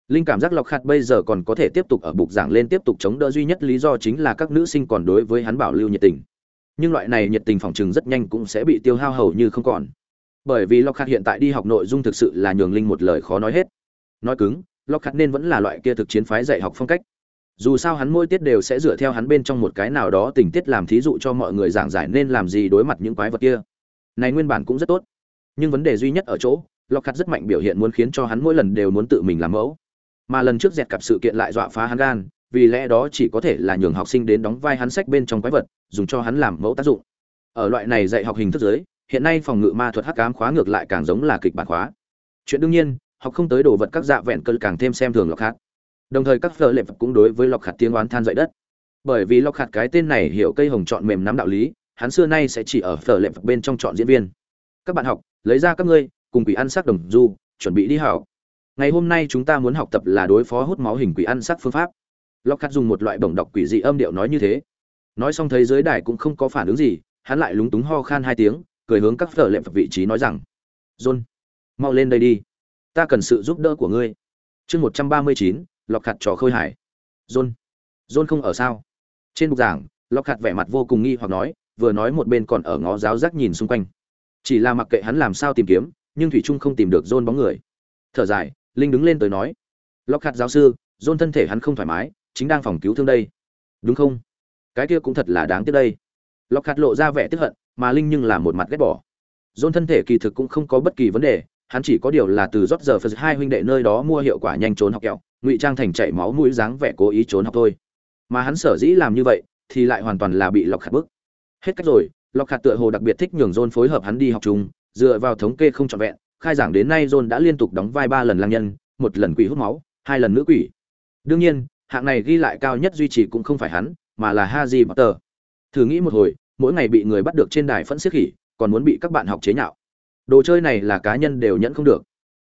Linh cảm giác lọc khát bây giờ còn có thể tiếp tục ở bục giảng lên tiếp tục chống đỡ, duy nhất lý do chính là các nữ sinh còn đối với hắn bảo lưu nhiệt tình. Nhưng loại này nhiệt tình phòng chừng rất nhanh cũng sẽ bị tiêu hao hầu như không còn. Bởi vì lockhart hiện tại đi học nội dung thực sự là nhường linh một lời khó nói hết. Nói cứng lockhart nên vẫn là loại kia thực chiến phái dạy học phong cách. Dù sao hắn mỗi tiết đều sẽ dựa theo hắn bên trong một cái nào đó tình tiết làm thí dụ cho mọi người giảng giải nên làm gì đối mặt những quái vật kia này nguyên bản cũng rất tốt. Nhưng vấn đề duy nhất ở chỗ, lockhart rất mạnh biểu hiện muốn khiến cho hắn mỗi lần đều muốn tự mình làm mẫu. Mà lần trước dẹt cặp sự kiện lại dọa phá hắn gan, vì lẽ đó chỉ có thể là nhường học sinh đến đóng vai hắn sách bên trong quái vật, dùng cho hắn làm mẫu tác dụng. Ở loại này dạy học hình thức giới hiện nay phòng ngự ma thuật hắc ám khóa ngược lại càng giống là kịch bản khóa. Chuyện đương nhiên, học không tới đồ vật các dạ vẹn cơn càng thêm xem thường lọc khát. đồng thời các phở lệ cũng đối với lọc khát tiếng oán than dậy đất. Bởi vì lọc khát cái tên này hiểu cây hồng chọn mềm nắm đạo lý hắn xưa nay sẽ chỉ ở phở lệ bên trong chọn diễn viên. Các bạn học, lấy ra các ngươi, cùng quỷ ăn sắc đồng du, chuẩn bị đi học. Ngày hôm nay chúng ta muốn học tập là đối phó hút máu hình quỷ ăn sắc phương pháp. Lóc hạt dùng một loại bổng độc quỷ dị âm điệu nói như thế. Nói xong thấy giới đài cũng không có phản ứng gì, hắn lại lúng túng ho khan hai tiếng, cười hướng các phở lệm vị trí nói rằng, john, mau lên đây đi. Ta cần sự giúp đỡ của ngươi. Chương một trăm ba mươi chín lọc Khạt trò khơi hải. John john không ở sao? Trên bục giảng lọc Khạt vẻ mặt vô cùng nghi hoặc nói vừa nói một bên còn ở ngó giáo giác nhìn xung quanh. Chỉ là mặc kệ hắn làm sao tìm kiếm, nhưng thủy trung không tìm được john bóng người. Thở dài, linh đứng lên tới nói lọc khặt giáo sư, john thân thể hắn không thoải mái, chính đang phòng cứu thương đây. Đúng không? Cái kia cũng thật là đáng tiếc đây. Lọc khặt lộ ra vẻ tức hận, mà linh nhưng là một mặt ghét bỏ. Dôn thân thể kỳ thực cũng không có bất kỳ vấn đề, hắn chỉ có điều là từ rót giờ phật hai huynh đệ nơi đó mua hiệu quả nhanh trốn học kẹo, ngụy trang thành chảy máu mũi dáng vẻ cố ý trốn học thôi. Mà hắn sở dĩ làm như vậy, thì lại hoàn toàn là bị lọc khạt bức hết cách rồi lọc khạt tựa hồ đặc biệt thích nhường dôn phối hợp hắn đi học chung, dựa vào thống kê không trọn vẹn, khai giảng đến nay john đã liên tục đóng vai ba lần lang nhân, một lần quỷ hút máu, hai lần nữ quỷ. Đương nhiên, hạng này ghi lại cao nhất duy trì cũng không phải hắn, mà là haji potter. Thử nghĩ một hồi, mỗi ngày bị người bắt được trên đài phẫn xiết khỉ, còn muốn bị các bạn học chế nhạo. Đồ chơi này là cá nhân đều nhận không được.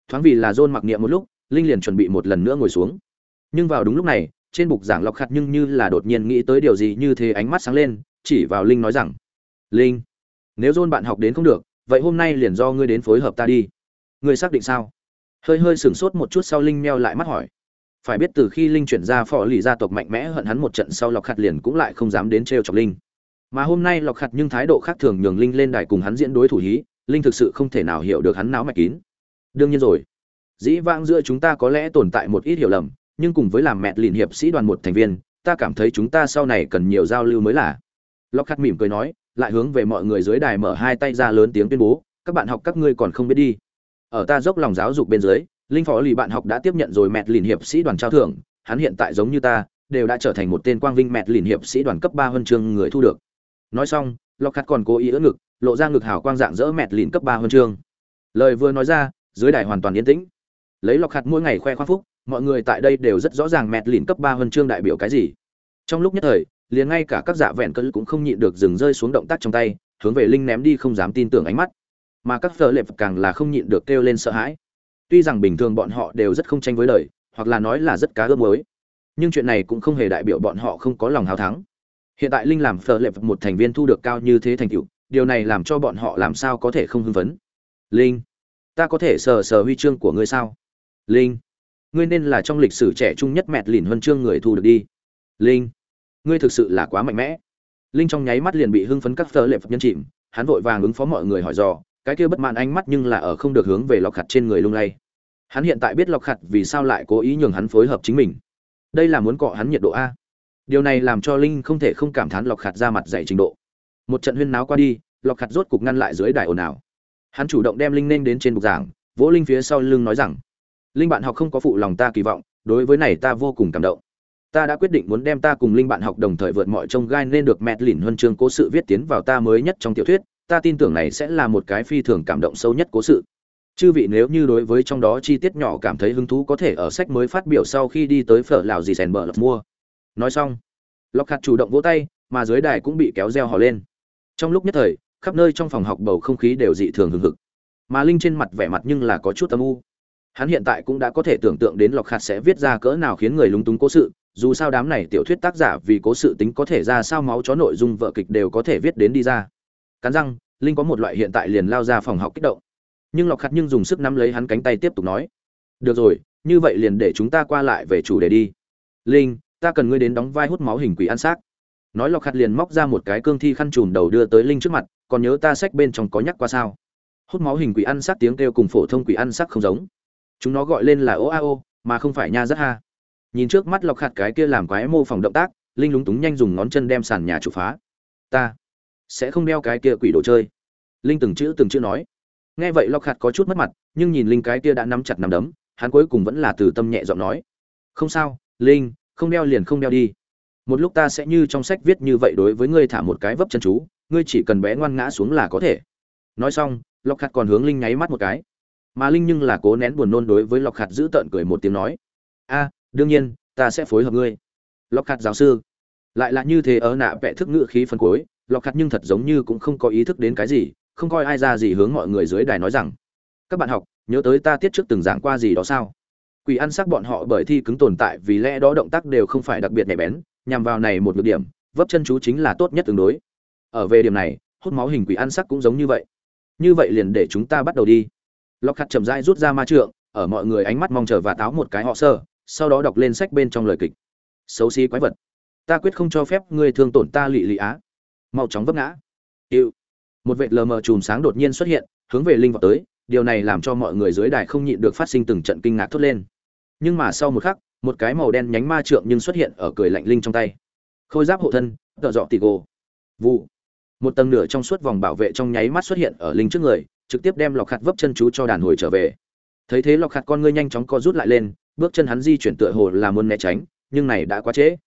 Thoáng vì là john mặc niệm một lúc, linh liền chuẩn bị một lần nữa ngồi xuống. Nhưng vào đúng lúc này, trên bục giảng lọc khặt nhưng như là đột nhiên nghĩ tới điều gì như thế ánh mắt sáng lên chỉ vào linh nói rằng, linh, nếu john bạn học đến không được, vậy hôm nay liền do ngươi đến phối hợp ta đi. Ngươi xác định sao? Hơi hơi sửng sốt một chút sau linh meo lại mắt hỏi. Phải biết từ khi linh chuyển ra phò lì gia tộc mạnh mẽ hận hắn một trận sau lọc khặt liền cũng lại không dám đến treo chọc linh. Mà hôm nay lọc khặt nhưng thái độ khác thường nhường linh lên đài cùng hắn diễn đối thủ hí, linh thực sự không thể nào hiểu được hắn náo mạch kín. Đương nhiên rồi. Dĩ vãng giữa chúng ta có lẽ tồn tại một ít hiểu lầm, nhưng cùng với làm mẹ lìn hiệp sĩ đoàn một thành viên, ta cảm thấy chúng ta sau này cần nhiều giao lưu mới là lọc Khát mỉm cười nói, lại hướng về mọi người dưới đài mở hai tay ra lớn tiếng tuyên bố, các bạn học các ngươi còn không biết đi. Ở ta dốc lòng giáo dục bên dưới, linh phó lì bạn học đã tiếp nhận rồi Mẹt lìn hiệp sĩ đoàn trao thưởng, hắn hiện tại giống như ta, đều đã trở thành một tên quang vinh mẹt lìn hiệp sĩ đoàn cấp ba huân chương người thu được. Nói xong lọc khát còn cố ý ưỡn ngực, lộ ra ngực hào quang dạng dỡ mẹt lìn cấp ba huân chương. Lời vừa nói ra, dưới đài hoàn toàn yên tĩnh. Lấy lọc khát mỗi ngày khoe khoang phúc, mọi người tại đây đều rất rõ ràng mẹt lìn cấp ba huân chương đại biểu cái gì. Trong lúc nhất thời liền ngay cả các dạ vẹn cỡ cũng không nhịn được dừng rơi xuống động tác trong tay, hướng về linh ném đi không dám tin tưởng ánh mắt. Mà các phở lệp càng là không nhịn được kêu lên sợ hãi. Tuy rằng bình thường bọn họ đều rất không tranh với lời, hoặc là nói là rất cá ướp mới nhưng chuyện này cũng không hề đại biểu bọn họ không có lòng hào thắng. Hiện tại linh làm phở lệp một thành viên thu được cao như thế thành tựu, điều này làm cho bọn họ làm sao có thể không hưng phấn? Linh, ta có thể sờ sờ huy chương của ngươi sao? Linh, ngươi nên là trong lịch sử trẻ trung nhất mẹt lìn huân chương người thu được đi. Linh ngươi thực sự là quá mạnh mẽ. Linh trong nháy mắt liền bị hưng phấn các phở lệp nhân chìm, hắn vội vàng ứng phó mọi người hỏi dò, cái kia bất mãn ánh mắt nhưng là ở không được hướng về lọc khặt trên người lung lay. Hắn hiện tại biết lọc khặt vì sao lại cố ý nhường hắn phối hợp chính mình. Đây là muốn cọ hắn nhiệt độ a. Điều này làm cho linh không thể không cảm thán lọc khặt ra mặt dạy trình độ. Một trận huyên náo qua đi, lọc khặt rốt cục ngăn lại dưới đài ồn ào. Hắn chủ động đem linh nên đến trên bục giảng, vỗ linh phía sau lưng nói rằng, linh bạn học không có phụ lòng ta kỳ vọng, đối với này ta vô cùng cảm động ta đã quyết định muốn đem ta cùng linh bạn học đồng thời vượt mọi trông gai nên được mẹt lỉn huân chương cố sự viết tiến vào ta mới nhất trong tiểu thuyết. Ta tin tưởng này sẽ là một cái phi thường cảm động sâu nhất cố sự. Chư vị nếu như đối với trong đó chi tiết nhỏ cảm thấy hứng thú có thể ở sách mới phát biểu sau khi đi tới phở lào gì rèn bờ lọc mua. Nói xong lọc hạt chủ động vỗ tay, mà dưới đài cũng bị kéo reo hò lên. Trong lúc nhất thời, khắp nơi trong phòng học bầu không khí đều dị thường hừng hực. Mà linh trên mặt vẻ mặt nhưng là có chút âm u. Hắn hiện tại cũng đã có thể tưởng tượng đến lọc hạt sẽ viết ra cỡ nào khiến người lúng túng cố sự dù sao đám này tiểu thuyết tác giả vì cố sự tính có thể ra sao máu chó nội dung vợ kịch đều có thể viết đến đi ra. Cắn răng, linh có một loại hiện tại liền lao ra phòng học kích động. Nhưng lọc khặt nhưng dùng sức nắm lấy hắn cánh tay tiếp tục nói, được rồi, như vậy liền để chúng ta qua lại về chủ đề đi. Linh, ta cần ngươi đến đóng vai hút máu hình quỷ ăn xác. Nói lọc khặt liền móc ra một cái cương thi khăn trùm đầu đưa tới linh trước mặt, còn nhớ ta sách bên trong có nhắc qua sao? Hút máu hình quỷ ăn xác tiếng kêu cùng phổ thông quỷ ăn xác không giống. Chúng nó gọi lên là ô a ô, mà không phải nha rất ha nhìn trước mắt lọc hạt cái kia làm quái mô phỏng động tác, linh lúng túng nhanh dùng ngón chân đem sàn nhà chủ phá. Ta sẽ không đeo cái kia quỷ đồ chơi. Linh từng chữ từng chữ nói. Nghe vậy lọc hạt có chút mất mặt, nhưng nhìn linh cái kia đã nắm chặt nắm đấm, hắn cuối cùng vẫn là từ tâm nhẹ giọng nói. Không sao, linh, không đeo liền không đeo đi. Một lúc ta sẽ như trong sách viết như vậy đối với ngươi thả một cái vấp chân chú, ngươi chỉ cần bé ngoan ngã xuống là có thể. Nói xong lọc hạt còn hướng linh nháy mắt một cái. Mà linh nhưng là cố nén buồn nôn đối với lọc hạt giữ tợn cười một tiếng nói. A đương nhiên, ta sẽ phối hợp ngươi. Lọc hạt giáo sư. Lại là như thế ở nạ vẽ thức ngự khí phân cuối lọc hạt nhưng thật giống như cũng không có ý thức đến cái gì, không coi ai ra gì hướng mọi người dưới đài nói rằng, các bạn học, nhớ tới ta tiết trước từng giảng qua gì đó sao? Quỷ ăn xác bọn họ bởi thi cứng tồn tại vì lẽ đó động tác đều không phải đặc biệt nhạy bén, nhằm vào này một nhược điểm, vấp chân chú chính là tốt nhất tương đối. Ở về điểm này, hút máu hình quỷ ăn sắc cũng giống như vậy. Như vậy liền để chúng ta bắt đầu đi. Lọc hạt chậm rãi rút ra ma trượng, ở mọi người ánh mắt mong chờ và táo một cái họ sơ sau đó đọc lên sách bên trong lời kịch. Xấu xí quái vật. Ta quyết không cho phép ngươi thương tổn ta lị lị á. Mau chóng vấp ngã. Yêu. Một vệt lờ mờ chùm sáng đột nhiên xuất hiện, hướng về linh vào tới. Điều này làm cho mọi người dưới đài không nhịn được phát sinh từng trận kinh ngạc thốt lên. Nhưng mà sau một khắc, một cái màu đen nhánh ma trượng nhưng xuất hiện ở cười lạnh linh trong tay. Khôi giáp hộ thân, tợ dọ tì gồ. Vụ. Một tầng nửa trong suốt vòng bảo vệ trong nháy mắt xuất hiện ở linh trước người, trực tiếp đem lọc khát vấp chân chú cho đàn hồi trở về. Thấy thế lọc khát con ngươi nhanh chóng co rút lại lên bước chân hắn di chuyển tựa hồ là muốn né tránh, nhưng này đã quá trễ.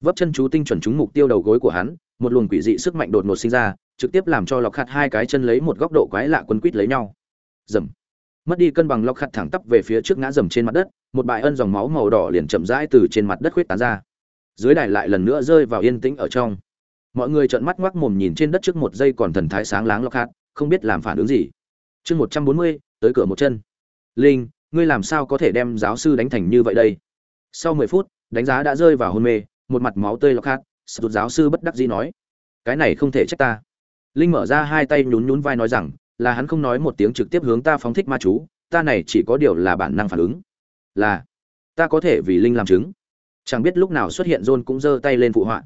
Vấp chân chú tinh chuẩn trúng mục tiêu đầu gối của hắn, một luồng quỷ dị sức mạnh đột ngột sinh ra, trực tiếp làm cho lọc khát hai cái chân lấy một góc độ quái lạ quấn quýt lấy nhau. Dầm mất đi cân bằng lọc khặt thẳng tắp về phía trước ngã dầm trên mặt đất, một bãi ân dòng máu màu đỏ liền chậm rãi từ trên mặt đất khuyết tán ra. Dưới đài lại lần nữa rơi vào yên tĩnh ở trong. Mọi người trợn mắt ngoác mồm nhìn trên đất trước một giây còn thần thái sáng láng lọc khát không biết làm phản ứng gì. Chương một trăm bốn mươi, tới cửa một chân. Linh ngươi làm sao có thể đem giáo sư đánh thành như vậy đây? Sau mười phút, đánh giá đã rơi vào hôn mê, một mặt máu tươi lọc khát sụt giáo sư bất đắc dĩ nói, cái này không thể trách ta. Linh mở ra hai tay nhún nhún vai nói rằng, là hắn không nói một tiếng trực tiếp hướng ta phóng thích ma chú, ta này chỉ có điều là bản năng phản ứng. Là, ta có thể vì linh làm chứng. Chẳng biết lúc nào xuất hiện john cũng giơ tay lên phụ họa.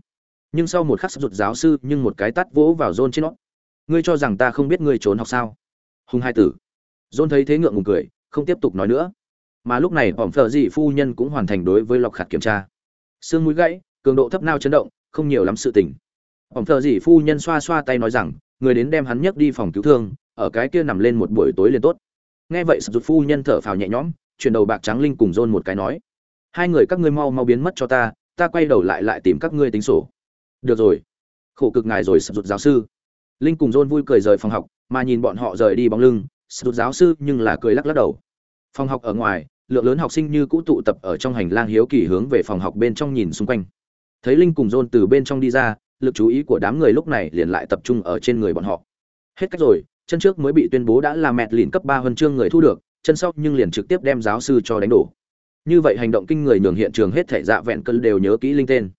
Nhưng sau một khắc sụt giáo sư nhưng một cái tắt vỗ vào john trên nó. Ngươi cho rằng ta không biết ngươi trốn học sao? Hùng hai tử. John thấy thế ngượng ngùng cười không tiếp tục nói nữa. Mà lúc này ỏm phở dị phu nhân cũng hoàn thành đối với lọc khạt kiểm tra. Xương mũi gãy, cường độ thấp nao chấn động, không nhiều lắm sự tình. Ỏm phở dị phu nhân xoa xoa tay nói rằng, người đến đem hắn nhấc đi phòng cứu thương, ở cái kia nằm lên một buổi tối liền tốt. Nghe vậy sập rụt phu nhân thở phào nhẹ nhõm, chuyển đầu bạc trắng linh cùng dôn một cái nói, hai người các ngươi mau mau biến mất cho ta ta quay đầu lại lại tìm các ngươi tính sổ. Được rồi. Khổ cực ngài rồi sập rụt giáo sư. Linh cùng dôn vui cười rời phòng học, mà nhìn bọn họ rời đi bóng lưng sập giáo sư nhưng là cười lắc lắc đầu. Phòng học ở ngoài, lượng lớn học sinh như cũ tụ tập ở trong hành lang hiếu kỳ hướng về phòng học bên trong nhìn xung quanh. Thấy linh cùng john từ bên trong đi ra, lực chú ý của đám người lúc này liền lại tập trung ở trên người bọn họ. Hết cách rồi, chân trước mới bị tuyên bố đã là mẹt lìn cấp ba huân chương người thu được, chân sau nhưng liền trực tiếp đem giáo sư cho đánh đổ. Như vậy hành động kinh người nhường hiện trường hết thể dạ vẹn cân đều nhớ kỹ linh tên.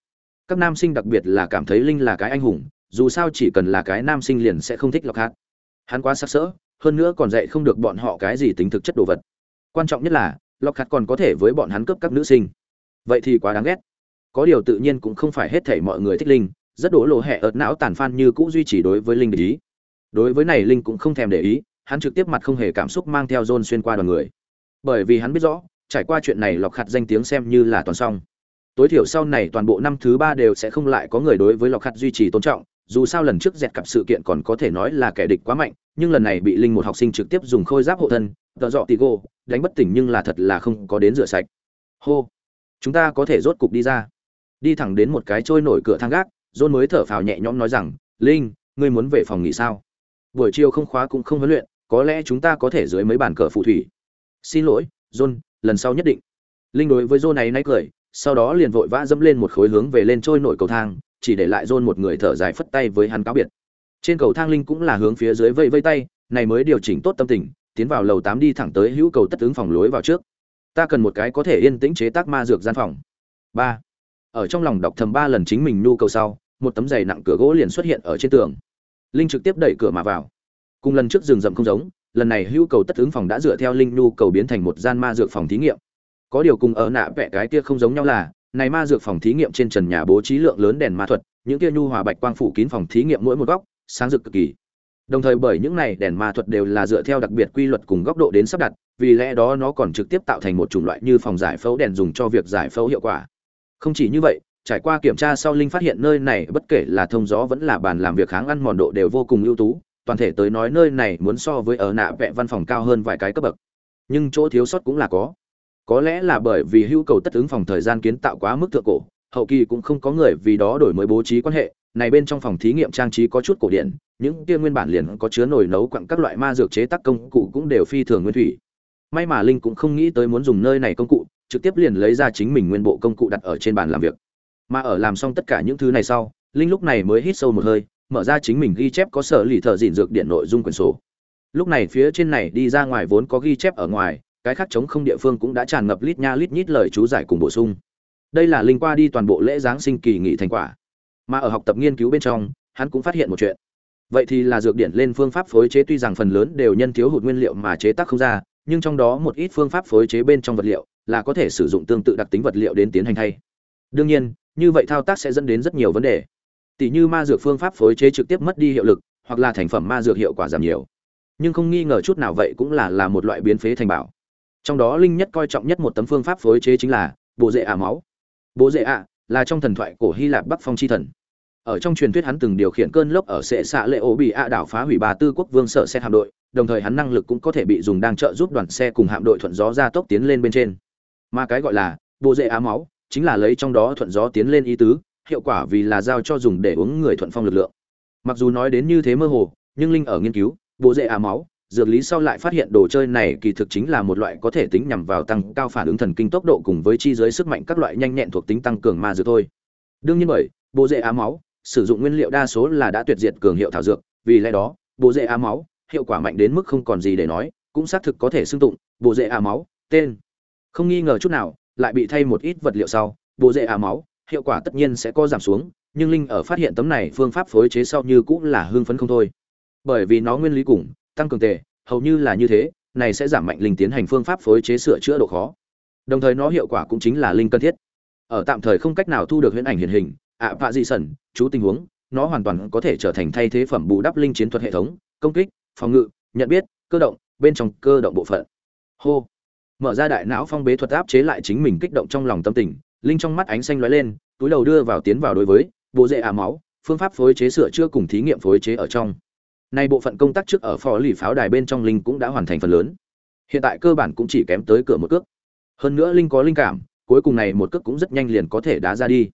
Các nam sinh đặc biệt là cảm thấy linh là cái anh hùng, dù sao chỉ cần là cái nam sinh liền sẽ không thích lọc hát hắn quá sắc sỡ hơn nữa còn dạy không được bọn họ cái gì tính thực chất đồ vật. Quan trọng nhất là lọc hạt còn có thể với bọn hắn cướp các nữ sinh. Vậy thì quá đáng ghét. Có điều tự nhiên cũng không phải hết thảy mọi người thích linh, rất đổ lộ hẹ ợt não tàn phan như cũ duy trì đối với linh để ý. Đối với này linh cũng không thèm để ý, hắn trực tiếp mặt không hề cảm xúc mang theo john xuyên qua đoàn người. Bởi vì hắn biết rõ, trải qua chuyện này lọc khặt danh tiếng xem như là toàn xong. Tối thiểu sau này toàn bộ năm thứ ba đều sẽ không lại có người đối với lọc khặt duy trì tôn trọng dù sao lần trước dẹt cặp sự kiện còn có thể nói là kẻ địch quá mạnh, nhưng lần này bị linh một học sinh trực tiếp dùng khôi giáp hộ thân, tợ dọ tì gô, đánh bất tỉnh nhưng là thật là không có đến rửa sạch. Hô, chúng ta có thể rốt cục đi ra. Đi thẳng đến một cái trôi nổi cửa thang gác, john mới thở phào nhẹ nhõm nói rằng, linh, ngươi muốn về phòng nghỉ sao? Buổi chiều không khóa cũng không huấn luyện, có lẽ chúng ta có thể dưới mấy bàn cờ phù thủy. Xin lỗi, john, lần sau nhất định. Linh đối với john này nay cười, sau đó liền vội vã dẫm lên một khối hướng về lên trôi nổi cầu thang chỉ để lại john một người thở dài phất tay với hắn cáo biệt. Trên cầu thang linh cũng là hướng phía dưới vây vây tay, này mới điều chỉnh tốt tâm tình, tiến vào lầu tám đi thẳng tới hữu cầu tất ứng phòng lối vào trước. Ta cần một cái có thể yên tĩnh chế tác ma dược gian phòng. Ba. Ở trong lòng đọc thầm ba lần chính mình nhu cầu sau, một tấm giày nặng cửa gỗ liền xuất hiện ở trên tường. Linh trực tiếp đẩy cửa mà vào. Cùng lần trước rừng rậm không giống, lần này hữu cầu tất ứng phòng đã dựa theo linh nhu cầu biến thành một gian ma dược phòng thí nghiệm. Có điều cùng ở nạ vẽ cái kia không giống nhau là này ma dược phòng thí nghiệm trên trần nhà bố trí lượng lớn đèn ma thuật, những kia nhu hòa bạch quang phủ kín phòng thí nghiệm mỗi một góc, sáng rực cực kỳ. Đồng thời bởi những này đèn ma thuật đều là dựa theo đặc biệt quy luật cùng góc độ đến sắp đặt, vì lẽ đó nó còn trực tiếp tạo thành một chủng loại như phòng giải phẫu đèn dùng cho việc giải phẫu hiệu quả. Không chỉ như vậy, trải qua kiểm tra sau linh phát hiện nơi này bất kể là thông gió vẫn là bàn làm việc kháng ăn mòn độ đều vô cùng ưu tú, toàn thể tới nói nơi này muốn so với ở nạ vẽ văn phòng cao hơn vài cái cấp bậc. Nhưng chỗ thiếu sót cũng là có có lẽ là bởi vì hưu cầu tất ứng phòng thời gian kiến tạo quá mức thượng cổ, hậu kỳ cũng không có người vì đó đổi mới bố trí quan hệ. Này bên trong phòng thí nghiệm trang trí có chút cổ điển, những kia nguyên bản liền có chứa nồi nấu quặng các loại ma dược chế tác công cụ cũng đều phi thường nguyên thủy. May mà linh cũng không nghĩ tới muốn dùng nơi này công cụ, trực tiếp liền lấy ra chính mình nguyên bộ công cụ đặt ở trên bàn làm việc. Mà ở làm xong tất cả những thứ này sau, linh lúc này mới hít sâu một hơi, mở ra chính mình ghi chép có sở lì thợ dịn dược điện nội dung quyển sổ. Lúc này phía trên này đi ra ngoài vốn có ghi chép ở ngoài cái khác chống không địa phương cũng đã tràn ngập lít nha lít nhít lời chú giải cùng bổ sung. Đây là linh qua đi toàn bộ lễ giáng sinh kỳ nghị thành quả. Mà ở học tập nghiên cứu bên trong, hắn cũng phát hiện một chuyện. Vậy thì là dược điển lên phương pháp phối chế tuy rằng phần lớn đều nhân thiếu hụt nguyên liệu mà chế tác không ra, nhưng trong đó một ít phương pháp phối chế bên trong vật liệu là có thể sử dụng tương tự đặc tính vật liệu đến tiến hành thay. Đương nhiên, như vậy thao tác sẽ dẫn đến rất nhiều vấn đề. Tỷ như ma dược phương pháp phối chế trực tiếp mất đi hiệu lực, hoặc là thành phẩm ma dược hiệu quả giảm nhiều. Nhưng không nghi ngờ chút nào vậy cũng là là một loại biến phế thành bảo trong đó linh nhất coi trọng nhất một tấm phương pháp phối chế chính là bộ dễ ả máu. Bộ dễ ả là trong thần thoại cổ hy lạp bắc phong chi thần. Ở trong truyền thuyết hắn từng điều khiển cơn lốc ở sệ xạ lệ ổ bị ạ đảo phá hủy bà tư quốc vương sở xe hạm đội, đồng thời hắn năng lực cũng có thể bị dùng đang trợ giúp đoàn xe cùng hạm đội thuận gió ra tốc tiến lên bên trên. Mà cái gọi là bộ dễ á máu chính là lấy trong đó thuận gió tiến lên ý tứ, hiệu quả vì là giao cho dùng để uống người thuận phong lực lượng. Mặc dù nói đến như thế mơ hồ, nhưng linh ở nghiên cứu bộ dễ á máu dược lý sau lại phát hiện đồ chơi này kỳ thực chính là một loại có thể tính nhằm vào tăng cao phản ứng thần kinh tốc độ cùng với chi giới sức mạnh các loại nhanh nhẹn thuộc tính tăng cường ma dược thôi. Đương nhiên bởi, bộ dễ á máu, sử dụng nguyên liệu đa số là đã tuyệt diệt cường hiệu thảo dược, vì lẽ đó, bộ dễ á máu, hiệu quả mạnh đến mức không còn gì để nói, cũng xác thực có thể xưng tụng, bộ dễ á máu, tên. Không nghi ngờ chút nào, lại bị thay một ít vật liệu sau, bộ dễ á máu, hiệu quả tất nhiên sẽ có giảm xuống, nhưng linh ở phát hiện tấm này phương pháp phối chế sau như cũng là hương phấn không thôi. Bởi vì nó nguyên lý cùng tăng cường tề, hầu như là như thế, này sẽ giảm mạnh linh tiến hành phương pháp phối chế sửa chữa độ khó. Đồng thời nó hiệu quả cũng chính là linh cần thiết. Ở tạm thời không cách nào thu được huyễn ảnh hiện hình, ạ, vạ di sẩn, chú tình huống, nó hoàn toàn có thể trở thành thay thế phẩm bù đắp linh chiến thuật hệ thống, công kích, phòng ngự, nhận biết, cơ động, bên trong cơ động bộ phận. Hô. Mở ra đại não phong bế thuật áp chế lại chính mình kích động trong lòng tâm tình, linh trong mắt ánh xanh lóe lên, túi đầu đưa vào tiến vào đối với bộ dễ ả máu, phương pháp phối chế sửa chữa cùng thí nghiệm phối chế ở trong nay bộ phận công tác trước ở phò lì pháo đài bên trong linh cũng đã hoàn thành phần lớn. Hiện tại cơ bản cũng chỉ kém tới cửa một cước. Hơn nữa linh có linh cảm cuối cùng này một cước cũng rất nhanh liền có thể đá ra đi.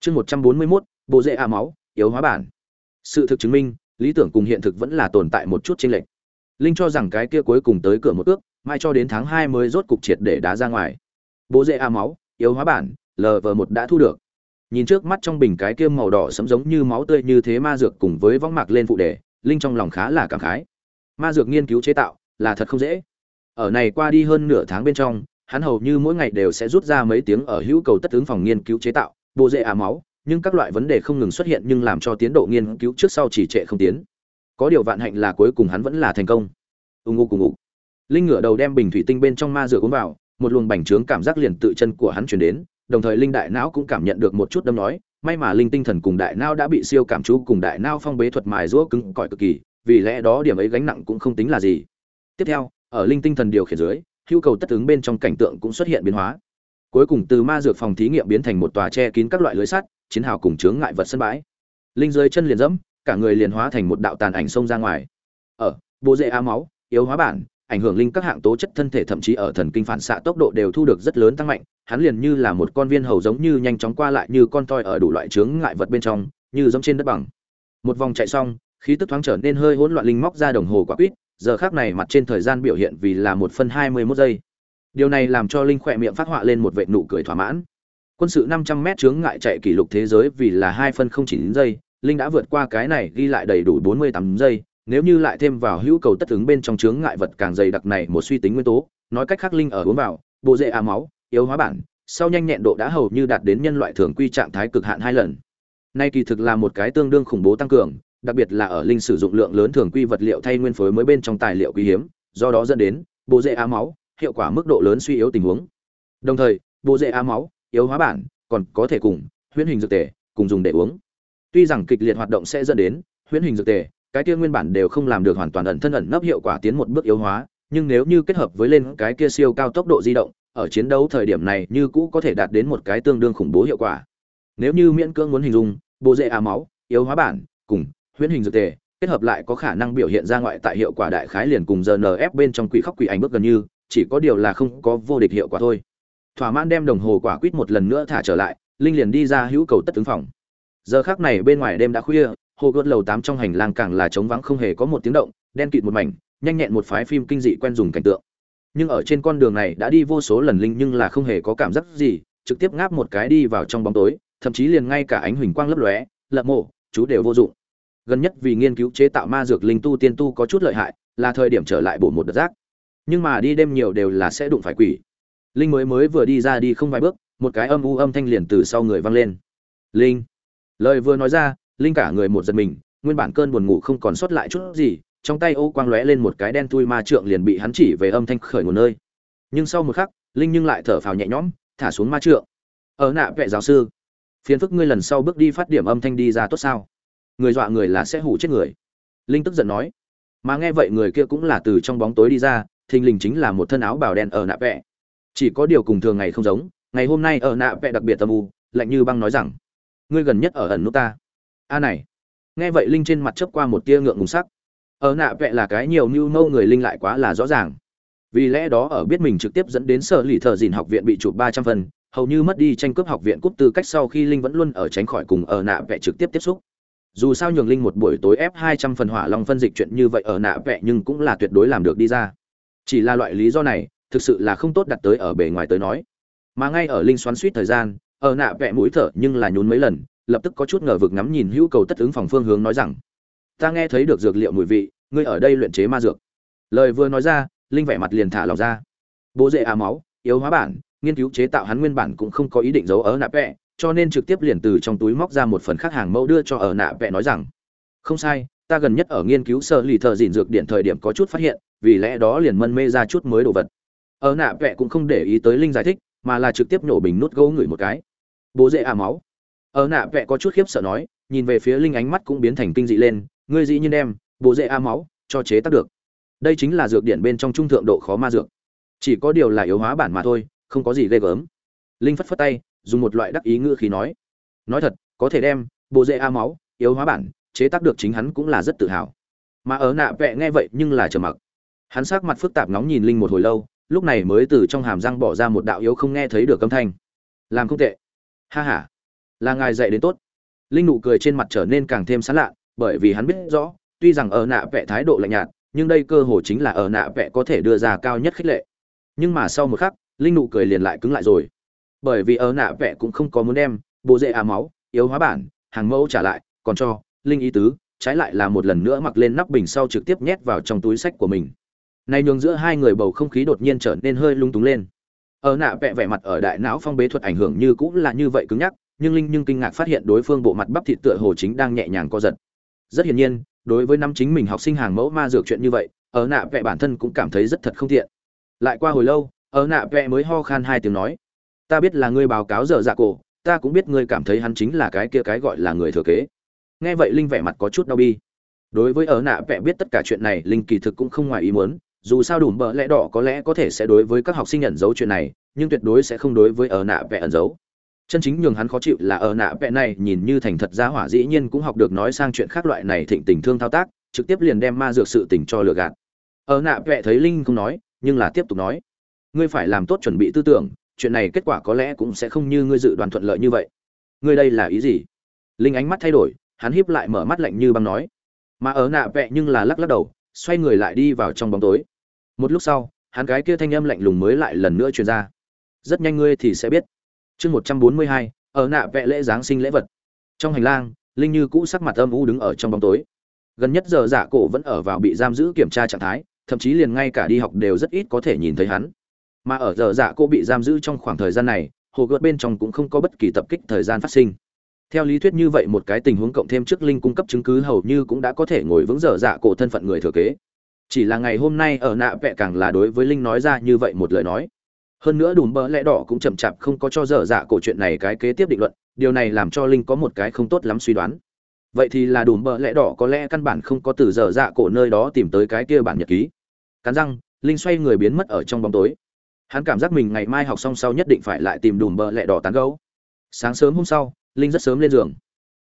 Chương một trăm bốn mươi mốt bộ dễ a máu yếu hóa bản. Sự thực chứng minh lý tưởng cùng hiện thực vẫn là tồn tại một chút chênh lệch. Linh cho rằng cái kia cuối cùng tới cửa một cước, mai cho đến tháng hai mới rốt cục triệt để đá ra ngoài. Bộ dễ a máu yếu hóa bản lv một đã thu được. Nhìn trước mắt trong bình cái kia màu đỏ sẫm giống như máu tươi như thế ma dược cùng với võng mạc lên phụ đề linh trong lòng khá là cảm khái. Ma dược nghiên cứu chế tạo là thật không dễ. Ở này qua đi hơn nửa tháng bên trong, hắn hầu như mỗi ngày đều sẽ rút ra mấy tiếng ở hữu cầu tất ứng phòng nghiên cứu chế tạo bộ dễ à máu, nhưng các loại vấn đề không ngừng xuất hiện nhưng làm cho tiến độ nghiên cứu trước sau chỉ trệ không tiến. Có điều vạn hạnh là cuối cùng hắn vẫn là thành công. Ù ngụ cùng ngụ linh ngửa đầu đem bình thủy tinh bên trong ma dược uống vào, một luồng bành trướng cảm giác liền tự chân của hắn chuyển đến, đồng thời linh đại não cũng cảm nhận được một chút đâm nói may mà linh tinh thần cùng đại nao đã bị siêu cảm chú cùng đại nao phong bế thuật mài rũa cứng cỏi cực kỳ, vì lẽ đó điểm ấy gánh nặng cũng không tính là gì. Tiếp theo, ở linh tinh thần điều khiển dưới hưu cầu tất ứng bên trong cảnh tượng cũng xuất hiện biến hóa. Cuối cùng từ ma dược phòng thí nghiệm biến thành một tòa che kín các loại lưới sắt, chiến hào cùng chướng ngại vật sân bãi. Linh dưới chân liền dẫm, cả người liền hóa thành một đạo tàn ảnh xông ra ngoài. Ở, bộ rễ á máu, yếu hóa bản ảnh hưởng linh các hạng tố chất thân thể, thậm chí ở thần kinh phản xạ tốc độ đều thu được rất lớn tăng mạnh. Hắn liền như là một con viên hầu giống như nhanh chóng qua lại như con toi ở đủ loại chướng ngại vật bên trong, như giống trên đất bằng. Một vòng chạy xong, khí tức thoáng trở nên hơi hỗn loạn linh móc ra đồng hồ quả quýt, giờ khác này mặt trên thời gian biểu hiện vì là một phân hai mươi mốt giây. Điều này làm cho linh khỏe miệng phát họa lên một vệ nụ cười thỏa mãn. Quân sự năm trăm m chướng ngại chạy kỷ lục thế giới vì là hai phân không chín giây, linh đã vượt qua cái này ghi lại đầy đủ bốn mươi tám giây nếu như lại thêm vào hữu cầu tất ứng bên trong chướng ngại vật càng dày đặc này một suy tính nguyên tố, nói cách khác linh ở uống vào, bộ dễ à máu, yếu hóa bản, sau nhanh nhẹn độ đã hầu như đạt đến nhân loại thường quy trạng thái cực hạn hai lần. Nay kỳ thực là một cái tương đương khủng bố tăng cường, đặc biệt là ở linh sử dụng lượng lớn thường quy vật liệu thay nguyên phối mới bên trong tài liệu quý hiếm, do đó dẫn đến bộ dễ á máu hiệu quả mức độ lớn suy yếu tình huống. Đồng thời, bộ dễ á máu yếu hóa bản còn có thể cùng huyễn hình dược tề cùng dùng để uống. Tuy rằng kịch liệt hoạt động sẽ dẫn đến huyễn hình dược tề cái kia nguyên bản đều không làm được hoàn toàn ẩn thân ẩn nấp hiệu quả tiến một bước yếu hóa, nhưng nếu như kết hợp với lên cái kia siêu cao tốc độ di động, ở chiến đấu thời điểm này như cũ có thể đạt đến một cái tương đương khủng bố hiệu quả. Nếu như miễn cưỡng muốn hình dung, bộ rễ à máu, yếu hóa bản, cùng huyễn hình dược tề, kết hợp lại có khả năng biểu hiện ra ngoại tại hiệu quả đại khái liền cùng rnf bên trong quỷ khóc quỷ ảnh bước gần như, chỉ có điều là không có vô địch hiệu quả thôi. Thỏa mãn đem đồng hồ quả quýt một lần nữa thả trở lại, linh liền đi ra hữu cầu tất tướng phòng. Giờ khắc này bên ngoài đêm đã khuya hồ gợt lầu tám trong hành lang càng là trống vắng không hề có một tiếng động, đen kịt một mảnh, nhanh nhẹn một phái phim kinh dị quen dùng cảnh tượng. Nhưng ở trên con đường này đã đi vô số lần linh nhưng là không hề có cảm giác gì, trực tiếp ngáp một cái đi vào trong bóng tối, thậm chí liền ngay cả ánh huỳnh quang lấp lóe lợm mộ, chú đều vô dụng. Gần nhất vì nghiên cứu chế tạo ma dược linh tu tiên tu có chút lợi hại, là thời điểm trở lại bổ một đợt rác. Nhưng mà đi đêm nhiều đều là sẽ đụng phải quỷ. Linh mới mới vừa đi ra đi không vài bước, một cái âm u âm thanh liền từ sau người vang lên. Linh. Lời vừa nói ra linh cả người một giật mình, nguyên bản cơn buồn ngủ không còn sót lại chút gì, trong tay ô quang lóe lên một cái đen thui ma trượng liền bị hắn chỉ về âm thanh khởi nguồn nơi. Nhưng sau một khắc, linh nhưng lại thở phào nhẹ nhõm, thả xuống ma trượng. Ở nạ, vệ giáo sư, phiền phức ngươi lần sau bước đi phát điểm âm thanh đi ra tốt sao? Người dọa người là sẽ hủ chết người. Linh tức giận nói. Mà nghe vậy người kia cũng là từ trong bóng tối đi ra, thình lình chính là một thân áo bào đen ở nạ vẹ chỉ có điều cùng thường ngày không giống, ngày hôm nay ở nạ vẹ đặc biệt tâm u, lạnh như băng nói rằng, ngươi gần nhất ở ẩn nút ta a này. Nghe vậy linh trên mặt chớp qua một tia ngượng ngùng sắc. Ở nạ vẽ là cái nhiều mưu mâu người linh lại quá là rõ ràng. Vì lẽ đó ở biết mình trực tiếp dẫn đến sở lì thợ dìn học viện bị chụp ba trăm phần, hầu như mất đi tranh cướp học viện cúp tư cách sau khi linh vẫn luôn ở tránh khỏi cùng ở nạ vẽ trực tiếp tiếp xúc. Dù sao nhường linh một buổi tối ép hai trăm phần hỏa long phân dịch chuyện như vậy ở nạ vẽ nhưng cũng là tuyệt đối làm được đi ra. Chỉ là loại lý do này, thực sự là không tốt đặt tới ở bề ngoài tới nói. Mà ngay ở linh xoắn suýt thời gian, ở nạ vẽ mũi thở nhưng là nhún mấy lần lập tức có chút ngờ vực ngắm nhìn hữu cầu tất ứng phòng phương hướng nói rằng, ta nghe thấy được dược liệu mùi vị, ngươi ở đây luyện chế ma dược. Lời vừa nói ra, linh vẻ mặt liền thả lỏng ra. Bố dễ á máu, yếu hóa bản, nghiên cứu chế tạo hắn nguyên bản cũng không có ý định giấu ở nạ vẽ cho nên trực tiếp liền từ trong túi móc ra một phần khác hàng mẫu đưa cho ở nạ vẽ nói rằng, không sai, ta gần nhất ở nghiên cứu sơ lì thợ dịn dược điện thời điểm có chút phát hiện, vì lẽ đó liền mân mê ra chút mới đồ vật. Ở nạ vẽ cũng không để ý tới linh giải thích, mà là trực tiếp nhổ bình nút gấu ngửi một cái. Bố dễ à máu ở nạ vẽ có chút khiếp sợ nói, nhìn về phía linh ánh mắt cũng biến thành kinh dị lên, ngươi dĩ nhiên đem bộ dễ a máu cho chế tác được. Đây chính là dược điển bên trong trung thượng độ khó ma dược. Chỉ có điều là yếu hóa bản mà thôi, không có gì ghê gớm. Linh phất phất tay, dùng một loại đắc ý ngữ khí nói. Nói thật, có thể đem bộ dễ a máu yếu hóa bản, chế tác được chính hắn cũng là rất tự hào. Mà ở nạ vẽ nghe vậy nhưng là trầm mặc. Hắn sắc mặt phức tạp nóng nhìn linh một hồi lâu, lúc này mới từ trong hàm răng bỏ ra một đạo yếu không nghe thấy được âm thanh. Làm không tệ. Ha ha là ngài dạy đến tốt. Linh nụ cười trên mặt trở nên càng thêm sán lạ bởi vì hắn biết rõ, tuy rằng ở nạ vẽ thái độ lạnh nhạt, nhưng đây cơ hồ chính là ở nạ vẽ có thể đưa ra cao nhất khích lệ. Nhưng mà sau một khắc, linh nụ cười liền lại cứng lại rồi. Bởi vì ở nạ vẽ cũng không có muốn đem bộ dễ à máu, yếu hóa bản, hàng mẫu trả lại, còn cho linh ý tứ, trái lại là một lần nữa mặc lên nắp bình sau trực tiếp nhét vào trong túi sách của mình. Này nhường giữa hai người bầu không khí đột nhiên trở nên hơi lung túng lên. Ở nạ vẽ vẻ mặt ở đại não phong bế thuật ảnh hưởng như cũng là như vậy cứng nhắc nhưng linh nhưng kinh ngạc phát hiện đối phương bộ mặt bắp thịt tựa hồ chính đang nhẹ nhàng co giật. Rất hiển nhiên, đối với năm chính mình học sinh hàng mẫu ma dược chuyện như vậy, ở nạ vẽ bản thân cũng cảm thấy rất thật không tiện. Lại qua hồi lâu, ở nạ vẽ mới ho khan hai tiếng nói, ta biết là ngươi báo cáo dở dạ cổ, ta cũng biết ngươi cảm thấy hắn chính là cái kia cái gọi là người thừa kế. Nghe vậy linh vẻ mặt có chút đau bi. Đối với ở nạ vẽ biết tất cả chuyện này, linh kỳ thực cũng không ngoài ý muốn, dù sao đủ bợ lẽ đỏ có lẽ có thể sẽ đối với các học sinh ẩn giấu chuyện này, nhưng tuyệt đối sẽ không đối với ở nạ vẽ ẩn giấu chân chính nhường hắn khó chịu là ở nạ vẽ này, nhìn như thành thật ra hỏa dĩ nhiên cũng học được nói sang chuyện khác loại này thịnh tình thương thao tác, trực tiếp liền đem ma dược sự tình cho lừa gạt. Ở nạ vẽ thấy linh không nói, nhưng là tiếp tục nói, ngươi phải làm tốt chuẩn bị tư tưởng, chuyện này kết quả có lẽ cũng sẽ không như ngươi dự đoán thuận lợi như vậy. Ngươi đây là ý gì? Linh ánh mắt thay đổi, hắn híp lại mở mắt lạnh như băng nói, mà ở nạ vẽ nhưng là lắc lắc đầu, xoay người lại đi vào trong bóng tối. Một lúc sau, hắn gái kia thanh âm lạnh lùng mới lại lần nữa truyền ra, rất nhanh ngươi thì sẽ biết chương một trăm bốn mươi hai, ở nạ vẽ lễ giáng sinh lễ vật. Trong hành lang, linh như cũ sắc mặt âm u đứng ở trong bóng tối. Gần nhất giờ giả cổ vẫn ở vào bị giam giữ kiểm tra trạng thái, thậm chí liền ngay cả đi học đều rất ít có thể nhìn thấy hắn. Mà ở giờ dạ cô bị giam giữ trong khoảng thời gian này, hồ gợt bên trong cũng không có bất kỳ tập kích thời gian phát sinh. Theo lý thuyết như vậy một cái tình huống cộng thêm trước linh cung cấp chứng cứ hầu như cũng đã có thể ngồi vững giờ dạ cổ thân phận người thừa kế. Chỉ là ngày hôm nay ở nạ vẽ càng là đối với linh nói ra như vậy một lời nói hơn nữa đùm bỡ lẽ đỏ cũng chậm chạp không có cho dở dạ cổ chuyện này cái kế tiếp định luận, điều này làm cho linh có một cái không tốt lắm suy đoán. Vậy thì là đùm bỡ lẽ đỏ có lẽ căn bản không có từ dở dạ cổ nơi đó tìm tới cái kia bản nhật ký. Cắn răng, linh xoay người biến mất ở trong bóng tối. Hắn cảm giác mình ngày mai học xong sau nhất định phải lại tìm đùm bỡ lẽ đỏ tán gấu sáng sớm hôm sau, linh rất sớm lên giường.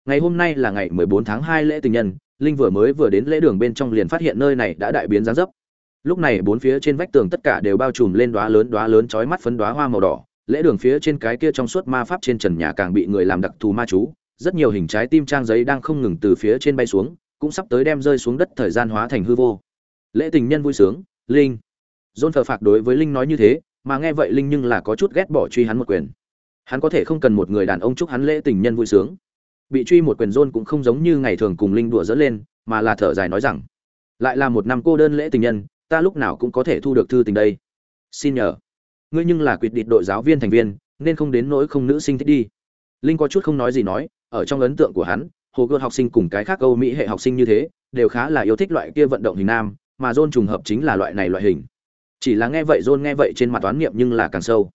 Ngày hôm nay là ngày 14 tháng 2 lễ tình nhân, linh vừa mới vừa đến lễ đường bên trong liền phát hiện nơi này đã đại biến dáng dấp lúc này bốn phía trên vách tường tất cả đều bao trùm lên đóa lớn đóa lớn chói mắt phấn đóa hoa màu đỏ. Lễ đường phía trên cái kia trong suốt ma pháp trên trần nhà càng bị người làm đặc thù ma chú. Rất nhiều hình trái tim trang giấy đang không ngừng từ phía trên bay xuống, cũng sắp tới đem rơi xuống đất thời gian hóa thành hư vô. Lễ tình nhân vui sướng, linh. Dôn thờ phạc đối với linh nói như thế, mà nghe vậy linh nhưng là có chút ghét bỏ truy hắn một quyền. Hắn có thể không cần một người đàn ông chúc hắn lễ tình nhân vui sướng. Bị truy một quyền dôn cũng không giống như ngày thường cùng linh đùa dỡ lên, mà là thở dài nói rằng, lại là một năm cô đơn lễ tình nhân ta lúc nào cũng có thể thu được thư tình đây. Xin nhờ. Ngươi nhưng là quyết định đội giáo viên thành viên, nên không đến nỗi không nữ sinh thích đi. Linh có chút không nói gì nói, ở trong ấn tượng của hắn, hồ gươm học sinh cùng cái khác âu mỹ hệ học sinh như thế, đều khá là yêu thích loại kia vận động hình nam, mà john trùng hợp chính là loại này loại hình. Chỉ là nghe vậy john nghe vậy trên mặt toán niệm nhưng là càng sâu.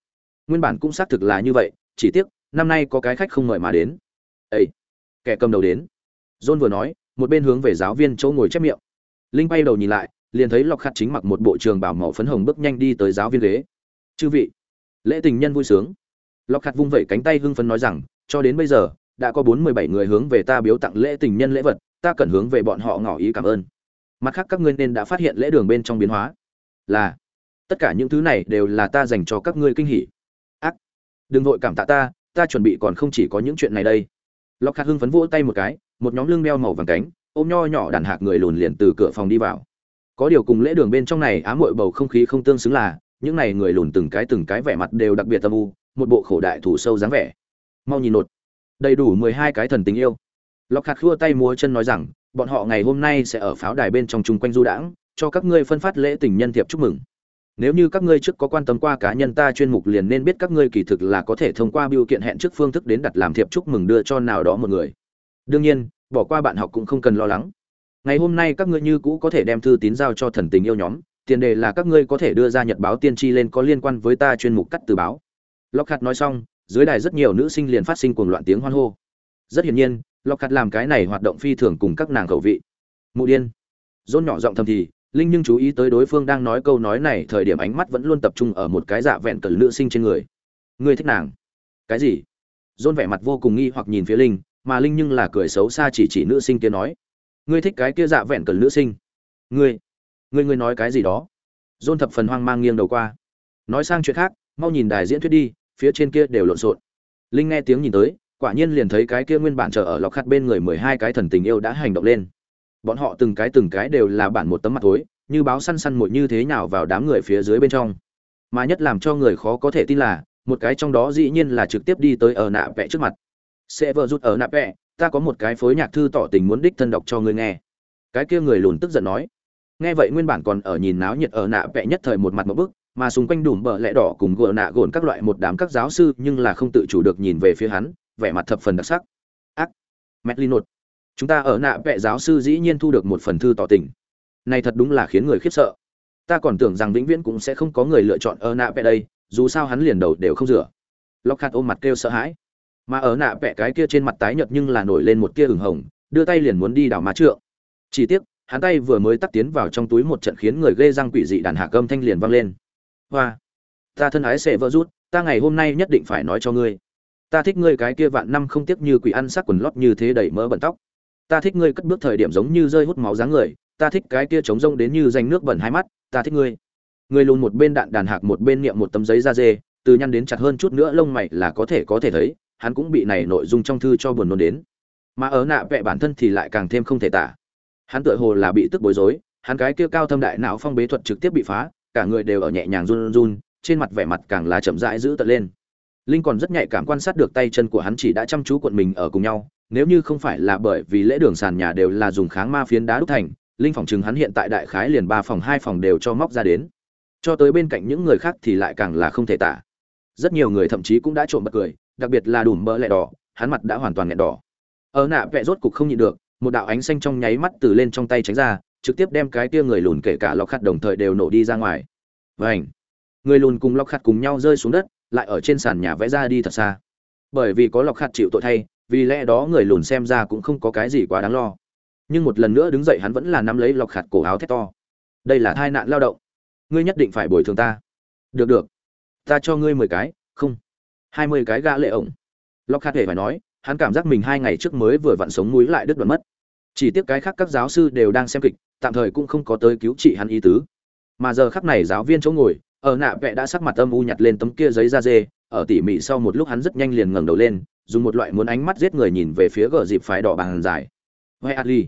Nguyên bản cũng xác thực là như vậy, chỉ tiếc, năm nay có cái khách không mời mà đến. Ây kẻ cầm đầu đến. John vừa nói, một bên hướng về giáo viên chỗ ngồi chép miệng. Linh bay đầu nhìn lại liền thấy lọc khát chính mặc một bộ trường bảo màu phấn hồng bước nhanh đi tới giáo viên ghế. Chư vị. Lễ tình nhân vui sướng. Lọc khát vung vẩy cánh tay hưng phấn nói rằng, cho đến bây giờ, đã có bốn mươi bảy người hướng về ta biếu tặng lễ tình nhân lễ vật, ta cần hướng về bọn họ ngỏ ý cảm ơn. Mặt khác các ngươi nên đã phát hiện lễ đường bên trong biến hóa. Là, tất cả những thứ này đều là ta dành cho các ngươi kinh hỉ. Ác. Đừng vội cảm tạ ta ta chuẩn bị còn không chỉ có những chuyện này đây. Lọc khát hưng phấn vỗ tay một cái, một nhóm lưng đeo màu vàng cánh, ôm nho nhỏ đàn hạc người lùn liền từ cửa phòng đi vào có điều cùng lễ đường bên trong này ám muội bầu không khí không tương xứng là, những này người lùn từng cái từng cái vẻ mặt đều đặc biệt tâm u, một bộ khổ đại thủ sâu dáng vẻ. Mau nhìn nột. Đầy đủ mười hai cái thần tình yêu. Lọc khạc khua tay múa chân nói rằng, bọn họ ngày hôm nay sẽ ở pháo đài bên trong chung quanh du đãng, cho các ngươi phân phát lễ tình nhân thiệp chúc mừng. Nếu như các ngươi trước có quan tâm qua cá nhân ta chuyên mục liền nên biết các ngươi kỳ thực là có thể thông qua biểu kiện hẹn trước phương thức đến đặt làm thiệp chúc mừng đưa cho nào đó một người. Đương nhiên, bỏ qua bạn học cũng không cần lo lắng ngày hôm nay các ngươi như cũ có thể đem thư tín giao cho thần tình yêu nhóm, tiền đề là các ngươi có thể đưa ra nhật báo tiên tri lên có liên quan với ta chuyên mục cắt từ báo. Lockhart nói xong, dưới đài rất nhiều nữ sinh liền phát sinh cuồng loạn tiếng hoan hô. Rất hiển nhiên, lockhart làm cái này hoạt động phi thường cùng các nàng khẩu vị. Mụ điên. Dôn nhỏ giọng thầm thì, linh nhưng chú ý tới đối phương đang nói câu nói này, thời điểm ánh mắt vẫn luôn tập trung ở một cái dạ vẹn cờ nữ sinh trên người. Ngươi thích nàng? Cái gì? Dôn vẻ mặt vô cùng nghi hoặc nhìn phía linh, mà linh nhưng là cười xấu xa chỉ chỉ nữ sinh kia nói ngươi thích cái kia dạ vẹn cẩn nữ sinh. Ngươi ngươi ngươi nói cái gì đó? Dôn thập phần hoang mang nghiêng đầu qua. Nói sang chuyện khác, mau nhìn đài diễn thuyết đi, phía trên kia đều lộn xộn. Linh nghe tiếng nhìn tới, quả nhiên liền thấy cái kia nguyên bản chờ ở lọc khát bên người mười hai cái thần tình yêu đã hành động lên. Bọn họ từng cái từng cái đều là bản một tấm mặt tối như báo săn săn một như thế nào vào đám người phía dưới bên trong. Mà nhất làm cho người khó có thể tin là, một cái trong đó dĩ nhiên là trực tiếp đi tới ở nạ vẽ trước mặt. Sẽ vợ rút ở nạ vẽ ta có một cái phối nhạc thư tỏ tình muốn đích thân đọc cho ngươi nghe. Cái kia người lùn tức giận nói. Nghe vậy nguyên bản còn ở nhìn náo nhiệt ở nạ vẽ nhất thời một mặt một bức, mà xung quanh đùm bờ lẽ đỏ cùng gỡ nạ gồn các loại một đám các giáo sư nhưng là không tự chủ được nhìn về phía hắn, vẻ mặt thập phần đặc sắc. Ác! Mẹt chúng ta ở nạ vẽ giáo sư dĩ nhiên thu được một phần thư tỏ tình. Này thật đúng là khiến người khiếp sợ. Ta còn tưởng rằng vĩnh viễn cũng sẽ không có người lựa chọn ở nạ vẽ đây, dù sao hắn liền đầu đều không rửa. Lóc khát ôm mặt kêu sợ hãi mà ở nạ vẽ cái kia trên mặt tái nhợt nhưng là nổi lên một tia ửng hồng, đưa tay liền muốn đi đảo má trượng. Chỉ tiếc, hắn tay vừa mới tắt tiến vào trong túi một trận khiến người ghê răng quỷ dị đàn hạ cơm thanh liền vang lên. Hoa, ta thân ái sẽ vỡ rút, ta ngày hôm nay nhất định phải nói cho ngươi. Ta thích ngươi cái kia vạn năm không tiếc như quỷ ăn sắc quần lót như thế đầy mỡ bẩn tóc. Ta thích ngươi cất bước thời điểm giống như rơi hút máu dáng người, ta thích cái kia trống rông đến như danh nước bẩn hai mắt, ta thích ngươi. Người lùn một bên đạn đàn hạc một bên niệm một tấm giấy da dê, từ nhăn đến chặt hơn chút nữa lông mày là có thể có thể thấy hắn cũng bị này nội dung trong thư cho buồn nôn đến. Mà ở nạ vẽ bản thân thì lại càng thêm không thể tả. Hắn tựa hồ là bị tức bối rối, hắn cái kia cao thâm đại não phong bế thuật trực tiếp bị phá, cả người đều ở nhẹ nhàng run run trên mặt vẻ mặt càng là chậm rãi giữ tận lên. Linh còn rất nhạy cảm quan sát được tay chân của hắn chỉ đã chăm chú cuộn mình ở cùng nhau, nếu như không phải là bởi vì lễ đường sàn nhà đều là dùng kháng ma phiến đá đúc thành, linh phòng chừng hắn hiện tại đại khái liền ba phòng, hai phòng đều cho móc ra đến. Cho tới bên cạnh những người khác thì lại càng là không thể tả. Rất nhiều người thậm chí cũng đã trộm bật cười đặc biệt là đùm mỡ lẹ đỏ, hắn mặt đã hoàn toàn nghẹn đỏ. Ở nạ vẽ rốt cục không nhịn được, một đạo ánh xanh trong nháy mắt từ lên trong tay tránh ra, trực tiếp đem cái tia người lùn kể cả lọc khát đồng thời đều nổ đi ra ngoài. Vảnh người lùn cùng lọc khát cùng nhau rơi xuống đất, lại ở trên sàn nhà vẽ ra đi thật xa. Bởi vì có lọc khát chịu tội thay, vì lẽ đó người lùn xem ra cũng không có cái gì quá đáng lo. Nhưng một lần nữa đứng dậy hắn vẫn là nắm lấy lọc khát cổ áo thét to. Đây là tai nạn lao động. Ngươi nhất định phải bồi thường ta. Được được. Ta cho ngươi mười cái, không hai mươi cái gã lệ ổng. Lọc khát hề phải nói, hắn cảm giác mình hai ngày trước mới vừa vặn sống mũi lại đứt đoạn mất. Chỉ tiếc cái khác các giáo sư đều đang xem kịch, tạm thời cũng không có tới cứu trị hắn ý tứ. Mà giờ khắc này giáo viên chỗ ngồi, ở nạ vẽ đã sắc mặt âm u nhặt lên tấm kia giấy da dê, ở tỉ mỉ sau một lúc hắn rất nhanh liền ngẩng đầu lên, dùng một loại muốn ánh mắt giết người nhìn về phía gờ dịp phải đỏ bằng dài. Hay adli.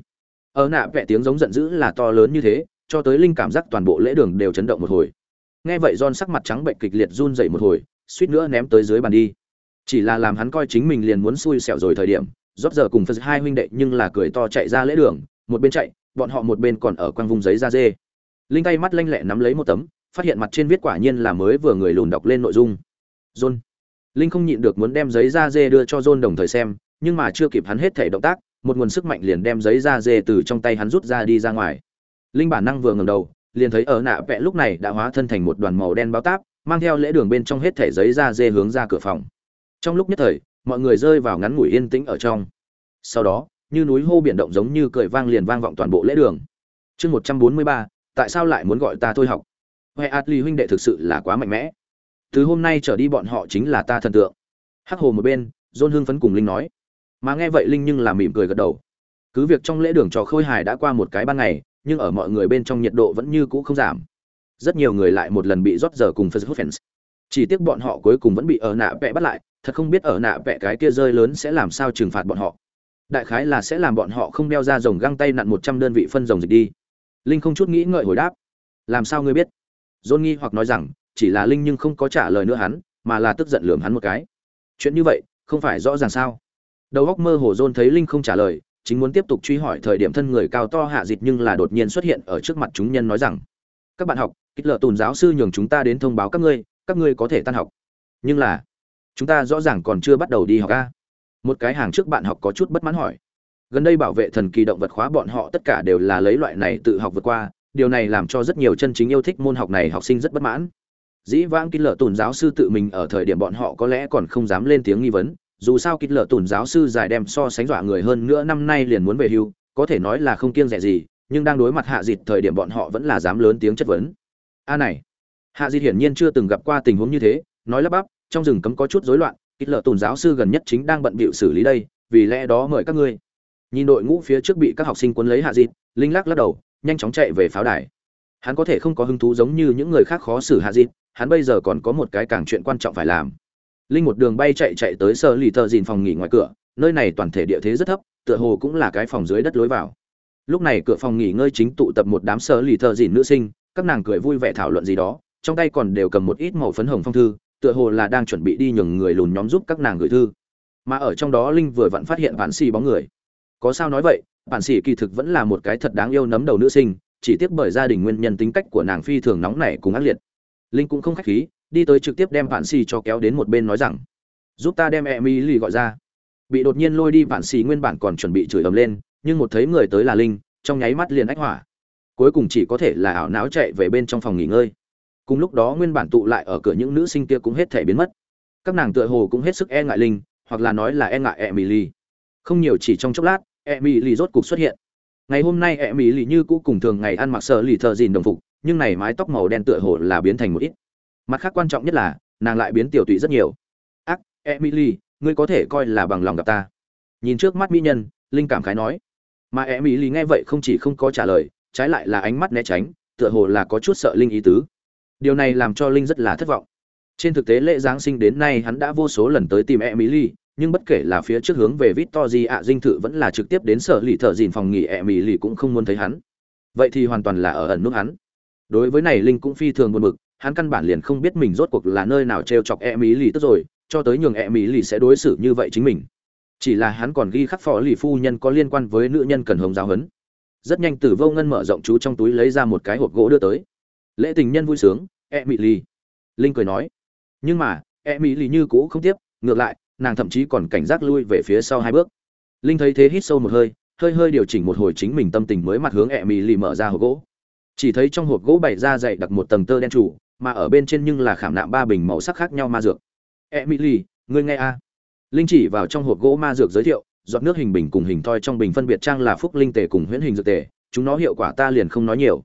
Ở nạ vẽ tiếng giống giận dữ là to lớn như thế, cho tới linh cảm giác toàn bộ lễ đường đều chấn động một hồi. Nghe vậy don sắc mặt trắng bệnh kịch liệt run dậy một hồi suýt nữa ném tới dưới bàn đi. Chỉ là làm hắn coi chính mình liền muốn xui xẻo rồi thời điểm rót giờ cùng phật hai huynh đệ nhưng là cười to chạy ra lễ đường, một bên chạy, bọn họ một bên còn ở quanh vùng giấy da dê. Linh tay mắt lanh lẹ nắm lấy một tấm, phát hiện mặt trên viết quả nhiên là mới vừa người lùn đọc lên nội dung. John. Linh không nhịn được muốn đem giấy da dê đưa cho john đồng thời xem, nhưng mà chưa kịp hắn hết thể động tác, một nguồn sức mạnh liền đem giấy da dê từ trong tay hắn rút ra đi ra ngoài. Linh bản năng vừa ngầm đầu, liền thấy ở nạ vẽ lúc này đã hóa thân thành một đoàn màu đen báo táp mang theo lễ đường bên trong hết thể giấy da dê hướng ra cửa phòng. Trong lúc nhất thời, mọi người rơi vào ngắn ngủi yên tĩnh ở trong. Sau đó, như núi hô biển động giống như cười vang liền vang vọng toàn bộ lễ đường. Chương một trăm bốn mươi ba, tại sao lại muốn gọi ta thôi học? Huệ atli huynh đệ thực sự là quá mạnh mẽ. Từ hôm nay trở đi bọn họ chính là ta thần tượng. Hắc hồ một bên, dôn hưng phấn cùng linh nói. Mà nghe vậy linh nhưng làm mỉm cười gật đầu. Cứ việc trong lễ đường trò khôi hài đã qua một cái ban ngày, nhưng ở mọi người bên trong nhiệt độ vẫn như cũ không giảm rất nhiều người lại một lần bị rót giờ cùng phật fans. Chỉ tiếc bọn họ cuối cùng vẫn bị ở nạ vẽ bắt lại, thật không biết ở nạ vẽ cái kia rơi lớn sẽ làm sao trừng phạt bọn họ. Đại khái là sẽ làm bọn họ không đeo ra rồng găng tay nặn một trăm đơn vị phân rồng dịch đi. Linh không chút nghĩ ngợi hồi đáp. Làm sao ngươi biết? Dôn nghi hoặc nói rằng, chỉ là linh nhưng không có trả lời nữa hắn, mà là tức giận lườm hắn một cái. Chuyện như vậy, không phải rõ ràng sao? Đầu góc mơ hồ dôn thấy linh không trả lời, chính muốn tiếp tục truy hỏi thời điểm thân người cao to hạ dịch nhưng là đột nhiên xuất hiện ở trước mặt chúng nhân nói rằng các bạn học, kích lợ tùn giáo sư nhường chúng ta đến thông báo các ngươi các ngươi có thể tan học. Nhưng là, chúng ta rõ ràng còn chưa bắt đầu đi học a. Một cái hàng trước bạn học có chút bất mãn hỏi. Gần đây bảo vệ thần kỳ động vật khóa bọn họ tất cả đều là lấy loại này tự học vượt qua, điều này làm cho rất nhiều chân chính yêu thích môn học này học sinh rất bất mãn. Dĩ vãng kích lợ tùn giáo sư tự mình ở thời điểm bọn họ có lẽ còn không dám lên tiếng nghi vấn, dù sao kích lợ tùn giáo sư giải đem so sánh dọa người hơn nữa năm nay liền muốn về hưu, có thể nói là không kiêng rẻ gì nhưng đang đối mặt hạ dịt thời điểm bọn họ vẫn là dám lớn tiếng chất vấn. A này, hạ dịt hiển nhiên chưa từng gặp qua tình huống như thế, nói lắp bắp, trong rừng cấm có chút rối loạn ít lợ tôn giáo sư gần nhất chính đang bận bịu xử lý đây, vì lẽ đó mời các ngươi. Nhìn đội ngũ phía trước bị các học sinh cuốn lấy hạ dịt, linh lắc lắc đầu, nhanh chóng chạy về pháo đài. Hắn có thể không có hứng thú giống như những người khác khó xử hạ dịt, hắn bây giờ còn có một cái càng chuyện quan trọng phải làm. Linh một đường bay chạy chạy tới sơ lì thợ dìn phòng nghỉ ngoài cửa, nơi này toàn thể địa thế rất thấp, tựa hồ cũng là cái phòng dưới đất lối vào lúc này cửa phòng nghỉ ngơi chính tụ tập một đám sơ lì thợ dìn nữ sinh, các nàng cười vui vẻ thảo luận gì đó, trong tay còn đều cầm một ít màu phấn hồng phong thư, tựa hồ là đang chuẩn bị đi nhường người lùn nhóm giúp các nàng gửi thư. Mà ở trong đó linh vừa vặn phát hiện bản xì bóng người. Có sao nói vậy bản xì kỳ thực vẫn là một cái thật đáng yêu nấm đầu nữ sinh, chỉ tiếc bởi gia đình nguyên nhân tính cách của nàng phi thường nóng nảy cùng ác liệt. Linh cũng không khách khí, đi tới trực tiếp đem bản xì cho kéo đến một bên nói rằng, giúp ta đem emily gọi ra. Bị đột nhiên lôi đi bản xì nguyên bản còn chuẩn bị chửi ầm lên nhưng một thấy người tới là linh, trong nháy mắt liền ách hỏa. Cuối cùng chỉ có thể là ảo não chạy về bên trong phòng nghỉ ngơi. Cùng lúc đó nguyên bản tụ lại ở cửa những nữ sinh kia cũng hết thể biến mất. Các nàng tựa hồ cũng hết sức e ngại linh, hoặc là nói là e ngại emily. Không nhiều chỉ trong chốc lát, emily rốt cục xuất hiện. Ngày hôm nay emily như cũ cùng thường ngày ăn mặc sợ lì thợ dìn đồng phục, nhưng này mái tóc màu đen tựa hồ là biến thành một ít. Mặt khác quan trọng nhất là, nàng lại biến tiểu tụy rất nhiều. Ác, emily, ngươi có thể coi là bằng lòng gặp ta. Nhìn trước mắt mỹ nhân, linh cảm khái nói mà emily nghe vậy không chỉ không có trả lời, trái lại là ánh mắt né tránh, tựa hồ là có chút sợ linh ý tứ. Điều này làm cho linh rất là thất vọng. Trên thực tế lễ giáng sinh đến nay hắn đã vô số lần tới tìm emily nhưng bất kể là phía trước hướng về victory ạ dinh thự vẫn là trực tiếp đến sở lì thợ dìn phòng nghỉ emily cũng không muốn thấy hắn. Vậy thì hoàn toàn là ở ẩn nút hắn. Đối với này linh cũng phi thường buồn bực, hắn căn bản liền không biết mình rốt cuộc là nơi nào trêu chọc emily tức rồi, cho tới nhường emily sẽ đối xử như vậy chính mình chỉ là hắn còn ghi khắc phó lì phu nhân có liên quan với nữ nhân cần hồng giáo huấn. Rất nhanh tử vô ngân mở rộng chú trong túi lấy ra một cái hộp gỗ đưa tới. Lễ tình nhân vui sướng e mỹ lì. Linh cười nói, nhưng mà e mỹ lì như cũ không tiếp, ngược lại, nàng thậm chí còn cảnh giác lui về phía sau hai bước. Linh thấy thế hít sâu một hơi hơi hơi điều chỉnh một hồi chính mình tâm tình mới mặt hướng e mỹ lì mở ra hộp gỗ. Chỉ thấy trong hộp gỗ bày ra dày đặt một tầng tơ đen chủ, mà ở bên trên nhưng là khảm nạm ba bình màu sắc khác nhau ma dược. E mỹ lì, ngươi nghe a linh chỉ vào trong hộp gỗ ma dược giới thiệu, giọt nước hình bình cùng hình thoi trong bình phân biệt trang là phúc linh tề cùng huyễn hình dược tề, chúng nó hiệu quả ta liền không nói nhiều.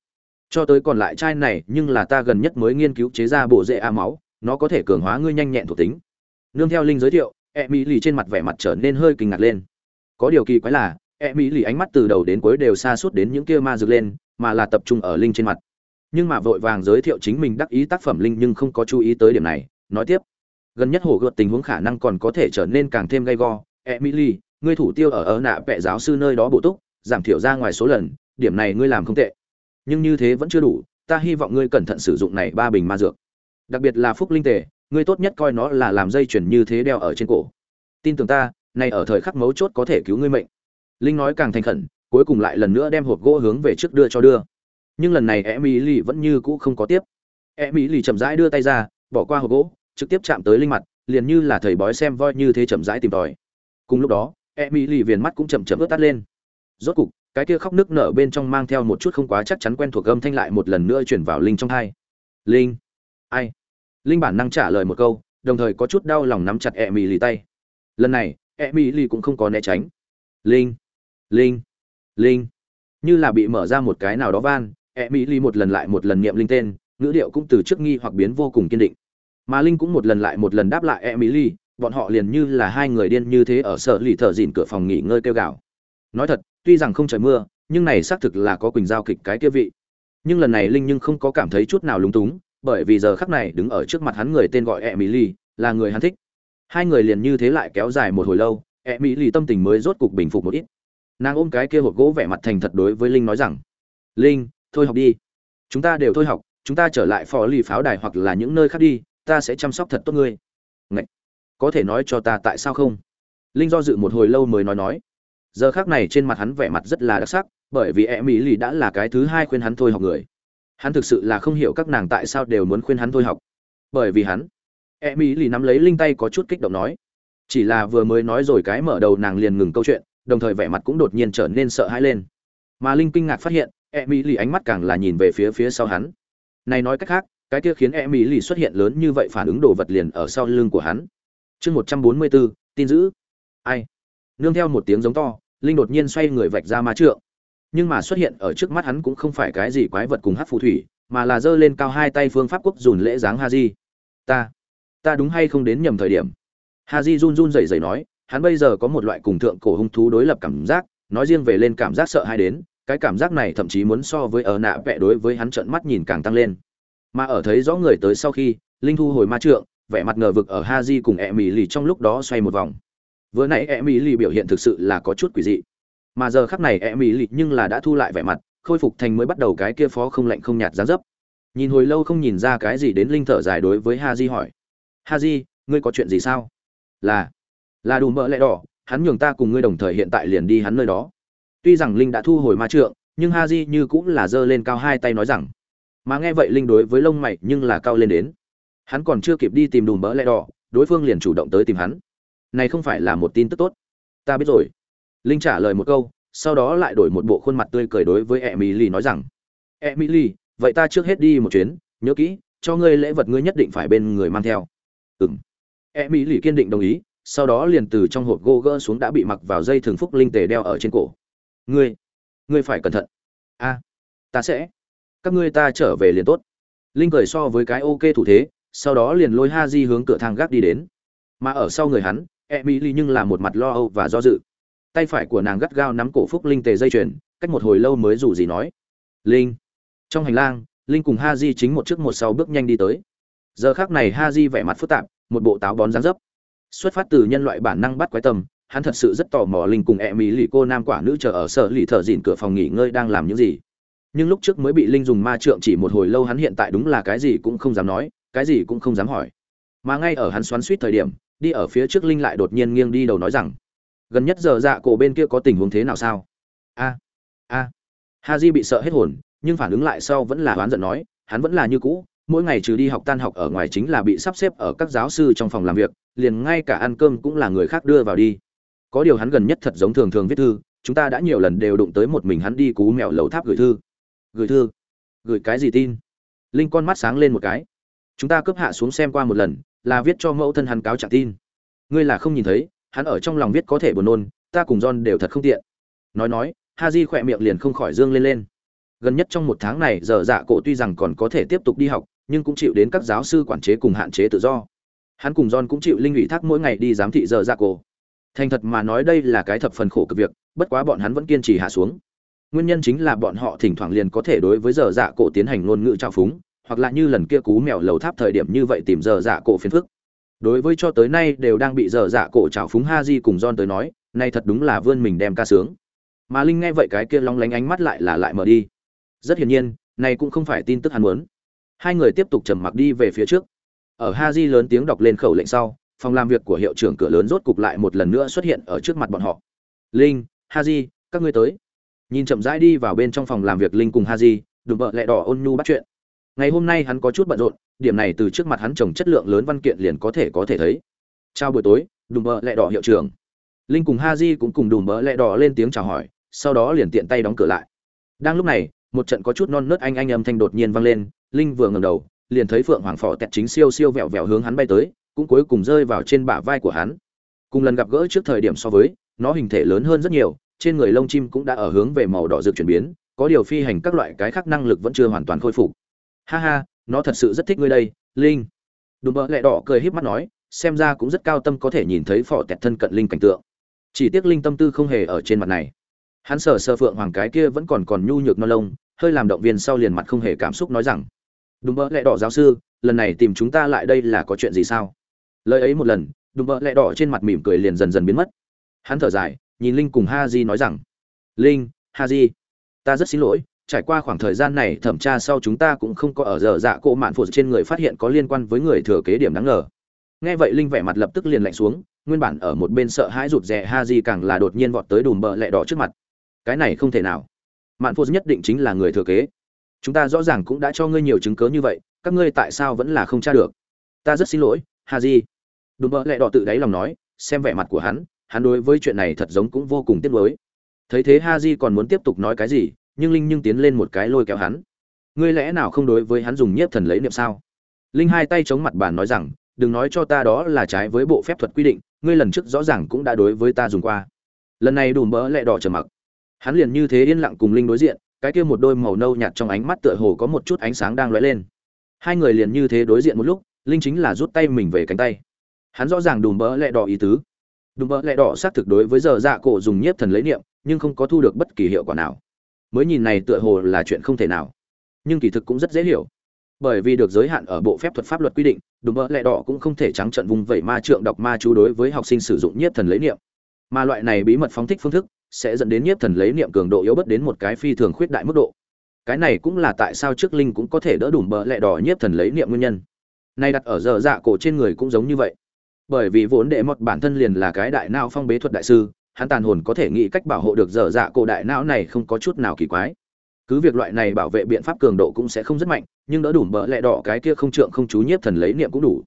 Cho tới còn lại chai này, nhưng là ta gần nhất mới nghiên cứu chế ra bộ rễ a máu, nó có thể cường hóa ngươi nhanh nhẹn thuộc tính. Nương theo linh giới thiệu e mỹ lì trên mặt vẻ mặt trở nên hơi kinh ngạc lên. Có điều kỳ quái là e mỹ lì ánh mắt từ đầu đến cuối đều xa suốt đến những kia ma dược lên, mà là tập trung ở linh trên mặt. Nhưng mà vội vàng giới thiệu chính mình đắc ý tác phẩm linh nhưng không có chú ý tới điểm này, nói tiếp gần nhất hổ gợt tình huống khả năng còn có thể trở nên càng thêm gay go. Emily, ngươi thủ tiêu ở ở nạ vẽ giáo sư nơi đó bổ túc, giảm thiểu ra ngoài số lần, điểm này ngươi làm không tệ. Nhưng như thế vẫn chưa đủ, ta hy vọng ngươi cẩn thận sử dụng này ba bình ma dược. Đặc biệt là phúc linh tề, ngươi tốt nhất coi nó là làm dây chuyển như thế đeo ở trên cổ. Tin tưởng ta, này ở thời khắc mấu chốt có thể cứu ngươi mệnh. Linh nói càng thành khẩn, cuối cùng lại lần nữa đem hộp gỗ hướng về trước đưa cho đưa. Nhưng lần này emily vẫn như cũ không có tiếp. Emily chậm rãi đưa tay ra, bỏ qua hộp gỗ trực tiếp chạm tới linh mặt, liền như là thầy bói xem voi như thế chậm rãi tìm tòi. Cùng lúc đó, emily viền mắt cũng chậm chậm ướt tắt lên. Rốt cục, cái kia khóc nước nở bên trong mang theo một chút không quá chắc chắn quen thuộc âm thanh lại một lần nữa chuyển vào linh trong hai. Linh, ai? Linh bản năng trả lời một câu, đồng thời có chút đau lòng nắm chặt emily tay. Lần này, emily cũng không có né tránh. Linh linh linh. Như là bị mở ra một cái nào đó van, emily một lần lại một lần niệm linh tên, ngữ điệu cũng từ trước nghi hoặc biến vô cùng kiên định mà linh cũng một lần lại một lần đáp lại emily, bọn họ liền như là hai người điên như thế ở sở lì thợ dìn cửa phòng nghỉ ngơi kêu gào. Nói thật, tuy rằng không trời mưa, nhưng này xác thực là có quỳnh giao kịch cái kia vị. Nhưng lần này linh nhưng không có cảm thấy chút nào lúng túng, bởi vì giờ khắc này đứng ở trước mặt hắn người tên gọi emily, là người hắn thích. Hai người liền như thế lại kéo dài một hồi lâu, Emily tâm tình mới rốt cục bình phục một ít. Nàng ôm cái kia hộp gỗ vẻ mặt thành thật đối với linh nói rằng, linh, thôi học đi. Chúng ta đều thôi học, chúng ta trở lại phò lì pháo đài hoặc là những nơi khác đi ta sẽ chăm sóc thật tốt ngươi. Ngậy! có thể nói cho ta tại sao không? Linh do dự một hồi lâu mới nói nói. Giờ khác này trên mặt hắn vẻ mặt rất là đặc sắc, bởi vì e mỹ lì đã là cái thứ hai khuyên hắn thôi học người. Hắn thực sự là không hiểu các nàng tại sao đều muốn khuyên hắn thôi học. Bởi vì hắn e mỹ lì nắm lấy linh tay có chút kích động nói. Chỉ là vừa mới nói rồi cái mở đầu nàng liền ngừng câu chuyện, đồng thời vẻ mặt cũng đột nhiên trở nên sợ hãi lên. Mà linh kinh ngạc phát hiện e mỹ lì ánh mắt càng là nhìn về phía phía sau hắn. Này nói cách khác cái kia khiến e mỹ lì xuất hiện lớn như vậy phản ứng đồ vật liền ở sau lưng của hắn. Chương một trăm bốn mươi bốn tin giữ ai? Nương theo một tiếng giống to, linh đột nhiên xoay người vạch ra ma trượng. Nhưng mà xuất hiện ở trước mắt hắn cũng không phải cái gì quái vật cùng hát phù thủy, mà là giơ lên cao hai tay phương pháp quốc dùn lễ dáng ha di ta ta đúng hay không đến nhầm thời điểm? Ha di run run rẩy rẩy nói, hắn bây giờ có một loại cùng thượng cổ hung thú đối lập cảm giác, nói riêng về lên cảm giác sợ hai đến, cái cảm giác này thậm chí muốn so với ở nạ vẽ đối với hắn trợn mắt nhìn càng tăng lên mà ở thấy rõ người tới sau khi, linh thu hồi ma trượng, vẻ mặt ngờ vực ở ha di cùng e mỹ lì trong lúc đó xoay một vòng. Vừa nãy e mỹ lì biểu hiện thực sự là có chút quỷ dị. Mà giờ khắc này e mỹ lì nhưng là đã thu lại vẻ mặt, khôi phục thành mới bắt đầu cái kia phó không lạnh không nhạt giá dấp. Nhìn hồi lâu không nhìn ra cái gì đến linh thở dài đối với ha di hỏi. Ha di ngươi có chuyện gì sao? Là là đủ mỡ lẽ đỏ, hắn nhường ta cùng ngươi đồng thời hiện tại liền đi hắn nơi đó. Tuy rằng linh đã thu hồi ma trượng, nhưng ha di như cũng là giơ lên cao hai tay nói rằng mà nghe vậy linh đối với lông mày nhưng là cao lên đến. Hắn còn chưa kịp đi tìm đùm bỡ lẽ đỏ, đối phương liền chủ động tới tìm hắn. Này không phải là một tin tức tốt. Ta biết rồi. Linh trả lời một câu, sau đó lại đổi một bộ khuôn mặt tươi cười đối với emily nói rằng, emily, vậy ta trước hết đi một chuyến, nhớ kỹ, cho ngươi lễ vật ngươi nhất định phải bên người mang theo. Ừ m ly kiên định đồng ý, sau đó liền từ trong hộp gỗ gỡ xuống đã bị mặc vào dây thường phúc linh tề đeo ở trên cổ. Ngươi ngươi phải cẩn thận. A, ta sẽ các ngươi ta trở về liền tốt. Linh cười so với cái ok thủ thế, sau đó liền lôi ha di hướng cửa thang gác đi đến. Mà ở sau người hắn e mỹ ly nhưng là một mặt lo âu và do dự. Tay phải của nàng gắt gao nắm cổ phúc linh tề dây chuyền, cách một hồi lâu mới dù gì nói. Linh. Trong hành lang, linh cùng ha di chính một trước một sau bước nhanh đi tới. Giờ khác này ha di vẻ mặt phức tạp, một bộ táo bón dáng dấp. Xuất phát từ nhân loại bản năng bắt quái tâm, hắn thật sự rất tò mò linh cùng e mỹ lì cô nam quả nữ chờ ở sở lì thợ dìn cửa phòng nghỉ ngơi đang làm những gì nhưng lúc trước mới bị linh dùng ma trượng chỉ một hồi lâu hắn hiện tại đúng là cái gì cũng không dám nói, cái gì cũng không dám hỏi. Mà ngay ở hắn xoắn suýt thời điểm, đi ở phía trước linh lại đột nhiên nghiêng đi đầu nói rằng, gần nhất giờ dạ cổ bên kia có tình huống thế nào sao? A a. Ha di bị sợ hết hồn, nhưng phản ứng lại sau vẫn là oán giận nói, hắn vẫn là như cũ, mỗi ngày trừ đi học tan học ở ngoài chính là bị sắp xếp ở các giáo sư trong phòng làm việc, liền ngay cả ăn cơm cũng là người khác đưa vào đi. Có điều hắn gần nhất thật giống thường thường viết thư, chúng ta đã nhiều lần đều đụng tới một mình hắn đi cú mèo lầu tháp gửi thư gửi thư. Gửi cái gì tin? Linh con mắt sáng lên một cái. Chúng ta cướp hạ xuống xem qua một lần, là viết cho mẫu thân hắn cáo trạng tin. Ngươi là không nhìn thấy, hắn ở trong lòng viết có thể buồn nôn, ta cùng john đều thật không tiện. Nói nói ha di khỏe miệng liền không khỏi dương lên lên. Gần nhất trong một tháng này, giờ dạ cổ tuy rằng còn có thể tiếp tục đi học, nhưng cũng chịu đến các giáo sư quản chế cùng hạn chế tự do. Hắn cùng john cũng chịu linh ủy thác mỗi ngày đi giám thị giờ dạ cổ. Thành thật mà nói đây là cái thập phần khổ cực việc, bất quá bọn hắn vẫn kiên trì hạ xuống nguyên nhân chính là bọn họ thỉnh thoảng liền có thể đối với giờ dạ cổ tiến hành ngôn ngữ trao phúng, hoặc là như lần kia cú mèo lầu tháp thời điểm như vậy tìm giờ dạ cổ phiền phức. Đối với cho tới nay đều đang bị dở dạ cổ trào phúng ha di cùng don tới nói, nay thật đúng là vươn mình đem ca sướng. Mà linh nghe vậy cái kia long lánh ánh mắt lại là lại mở đi. Rất hiển nhiên, này cũng không phải tin tức hắn muốn. Hai người tiếp tục trầm mặc đi về phía trước. Ở ha di lớn tiếng đọc lên khẩu lệnh sau, phòng làm việc của hiệu trưởng cửa lớn rốt cục lại một lần nữa xuất hiện ở trước mặt bọn họ. Linh ha di các ngươi tới nhìn chậm rãi đi vào bên trong phòng làm việc linh cùng Haji, đùm vợ lẹ đỏ ôn nhu bắt chuyện. Ngày hôm nay hắn có chút bận rộn điểm này từ trước mặt hắn trồng chất lượng lớn văn kiện liền có thể có thể thấy. Chào buổi tối đùm bơ lẹ đỏ hiệu trưởng. Linh cùng Haji cũng cùng đùm bơ lẹ đỏ lên tiếng chào hỏi sau đó liền tiện tay đóng cửa lại. Đang lúc này một trận có chút non nớt anh anh âm thanh đột nhiên vang lên linh vừa ngẩng đầu liền thấy phượng hoàng phò tẹt chính siêu siêu vẹo vẹo hướng hắn bay tới cũng cuối cùng rơi vào trên bả vai của hắn. Cùng lần gặp gỡ trước thời điểm so với nó hình thể lớn hơn rất nhiều trên người lông chim cũng đã ở hướng về màu đỏ rực chuyển biến, có điều phi hành các loại cái khác năng lực vẫn chưa hoàn toàn khôi phục. Ha ha, nó thật sự rất thích ngươi đây, linh. Đùm bợ lẹ đỏ cười híp mắt nói, xem ra cũng rất cao tâm có thể nhìn thấy phò tẹt thân cận linh cảnh tượng. Chỉ tiếc linh tâm tư không hề ở trên mặt này. Hắn sờ sơ phượng hoàng cái kia vẫn còn còn nhu nhược non lông, hơi làm động viên sau liền mặt không hề cảm xúc nói rằng, đùm bợ lẹ đỏ giáo sư, lần này tìm chúng ta lại đây là có chuyện gì sao? Lời ấy một lần, đùm bợ lẹ đỏ trên mặt mỉm cười liền dần dần biến mất. Hắn thở dài nhìn linh cùng ha di nói rằng, linh ha di ta rất xin lỗi, trải qua khoảng thời gian này thẩm tra sau chúng ta cũng không có ở giờ dạ cộ mạn phụ trên người phát hiện có liên quan với người thừa kế điểm đáng ngờ. Nghe vậy linh vẻ mặt lập tức liền lạnh xuống, nguyên bản ở một bên sợ hãi rụt rè ha di càng là đột nhiên vọt tới đùm bợ lẹ đỏ trước mặt. Cái này không thể nào. Mạn phụ nhất định chính là người thừa kế. Chúng ta rõ ràng cũng đã cho ngươi nhiều chứng cớ như vậy, các ngươi tại sao vẫn là không tra được? Ta rất xin lỗi ha di đùm bợ lẹ đỏ tự đáy lòng nói, xem vẻ mặt của hắn hắn đối với chuyện này thật giống cũng vô cùng tiếc nuối. Thấy thế ha di còn muốn tiếp tục nói cái gì, nhưng linh nhưng tiến lên một cái lôi kéo hắn. Ngươi lẽ nào không đối với hắn dùng nhiếp thần lấy niệm sao? Linh hai tay chống mặt bàn nói rằng, đừng nói cho ta đó là trái với bộ phép thuật quy định, ngươi lần trước rõ ràng cũng đã đối với ta dùng qua. Lần này đùm bỡ lẹ đỏ trầm mặc. Hắn liền như thế yên lặng cùng linh đối diện, cái kia một đôi màu nâu nhạt trong ánh mắt tựa hồ có một chút ánh sáng đang lóe lên. Hai người liền như thế đối diện một lúc, linh chính là rút tay mình về cánh tay. Hắn rõ ràng đùm bỡ lẹ đỏ ý tứ. Đúng vợ lẽ đỏ xác thực đối với giờ dạ cổ dùng nhiếp thần lấy niệm, nhưng không có thu được bất kỳ hiệu quả nào. Mới nhìn này tựa hồ là chuyện không thể nào. Nhưng kỳ thực cũng rất dễ hiểu. Bởi vì được giới hạn ở bộ phép thuật pháp luật quy định, đúng vợ lẽ đỏ cũng không thể trắng trận vùng vẩy ma trượng đọc ma chú đối với học sinh sử dụng nhiếp thần lấy niệm. Mà loại này bí mật phóng thích phương thức, sẽ dẫn đến nhiếp thần lấy niệm cường độ yếu bất đến một cái phi thường khuyết đại mức độ. Cái này cũng là tại sao trước linh cũng có thể đỡ đủ bỡ lẹ đỏ nhiếp thần lấy niệm nguyên nhân. Nay đặt ở giờ dạ cổ trên người cũng giống như vậy bởi vì vốn đệ mọt bản thân liền là cái đại não phong bế thuật đại sư, hắn tàn hồn có thể nghĩ cách bảo hộ được dở dạ cổ đại não này không có chút nào kỳ quái. Cứ việc loại này bảo vệ biện pháp cường độ cũng sẽ không rất mạnh, nhưng đỡ đủ bỡ lẹ đỏ cái kia không trượng không chú nhiếp thần lấy niệm cũng đủ.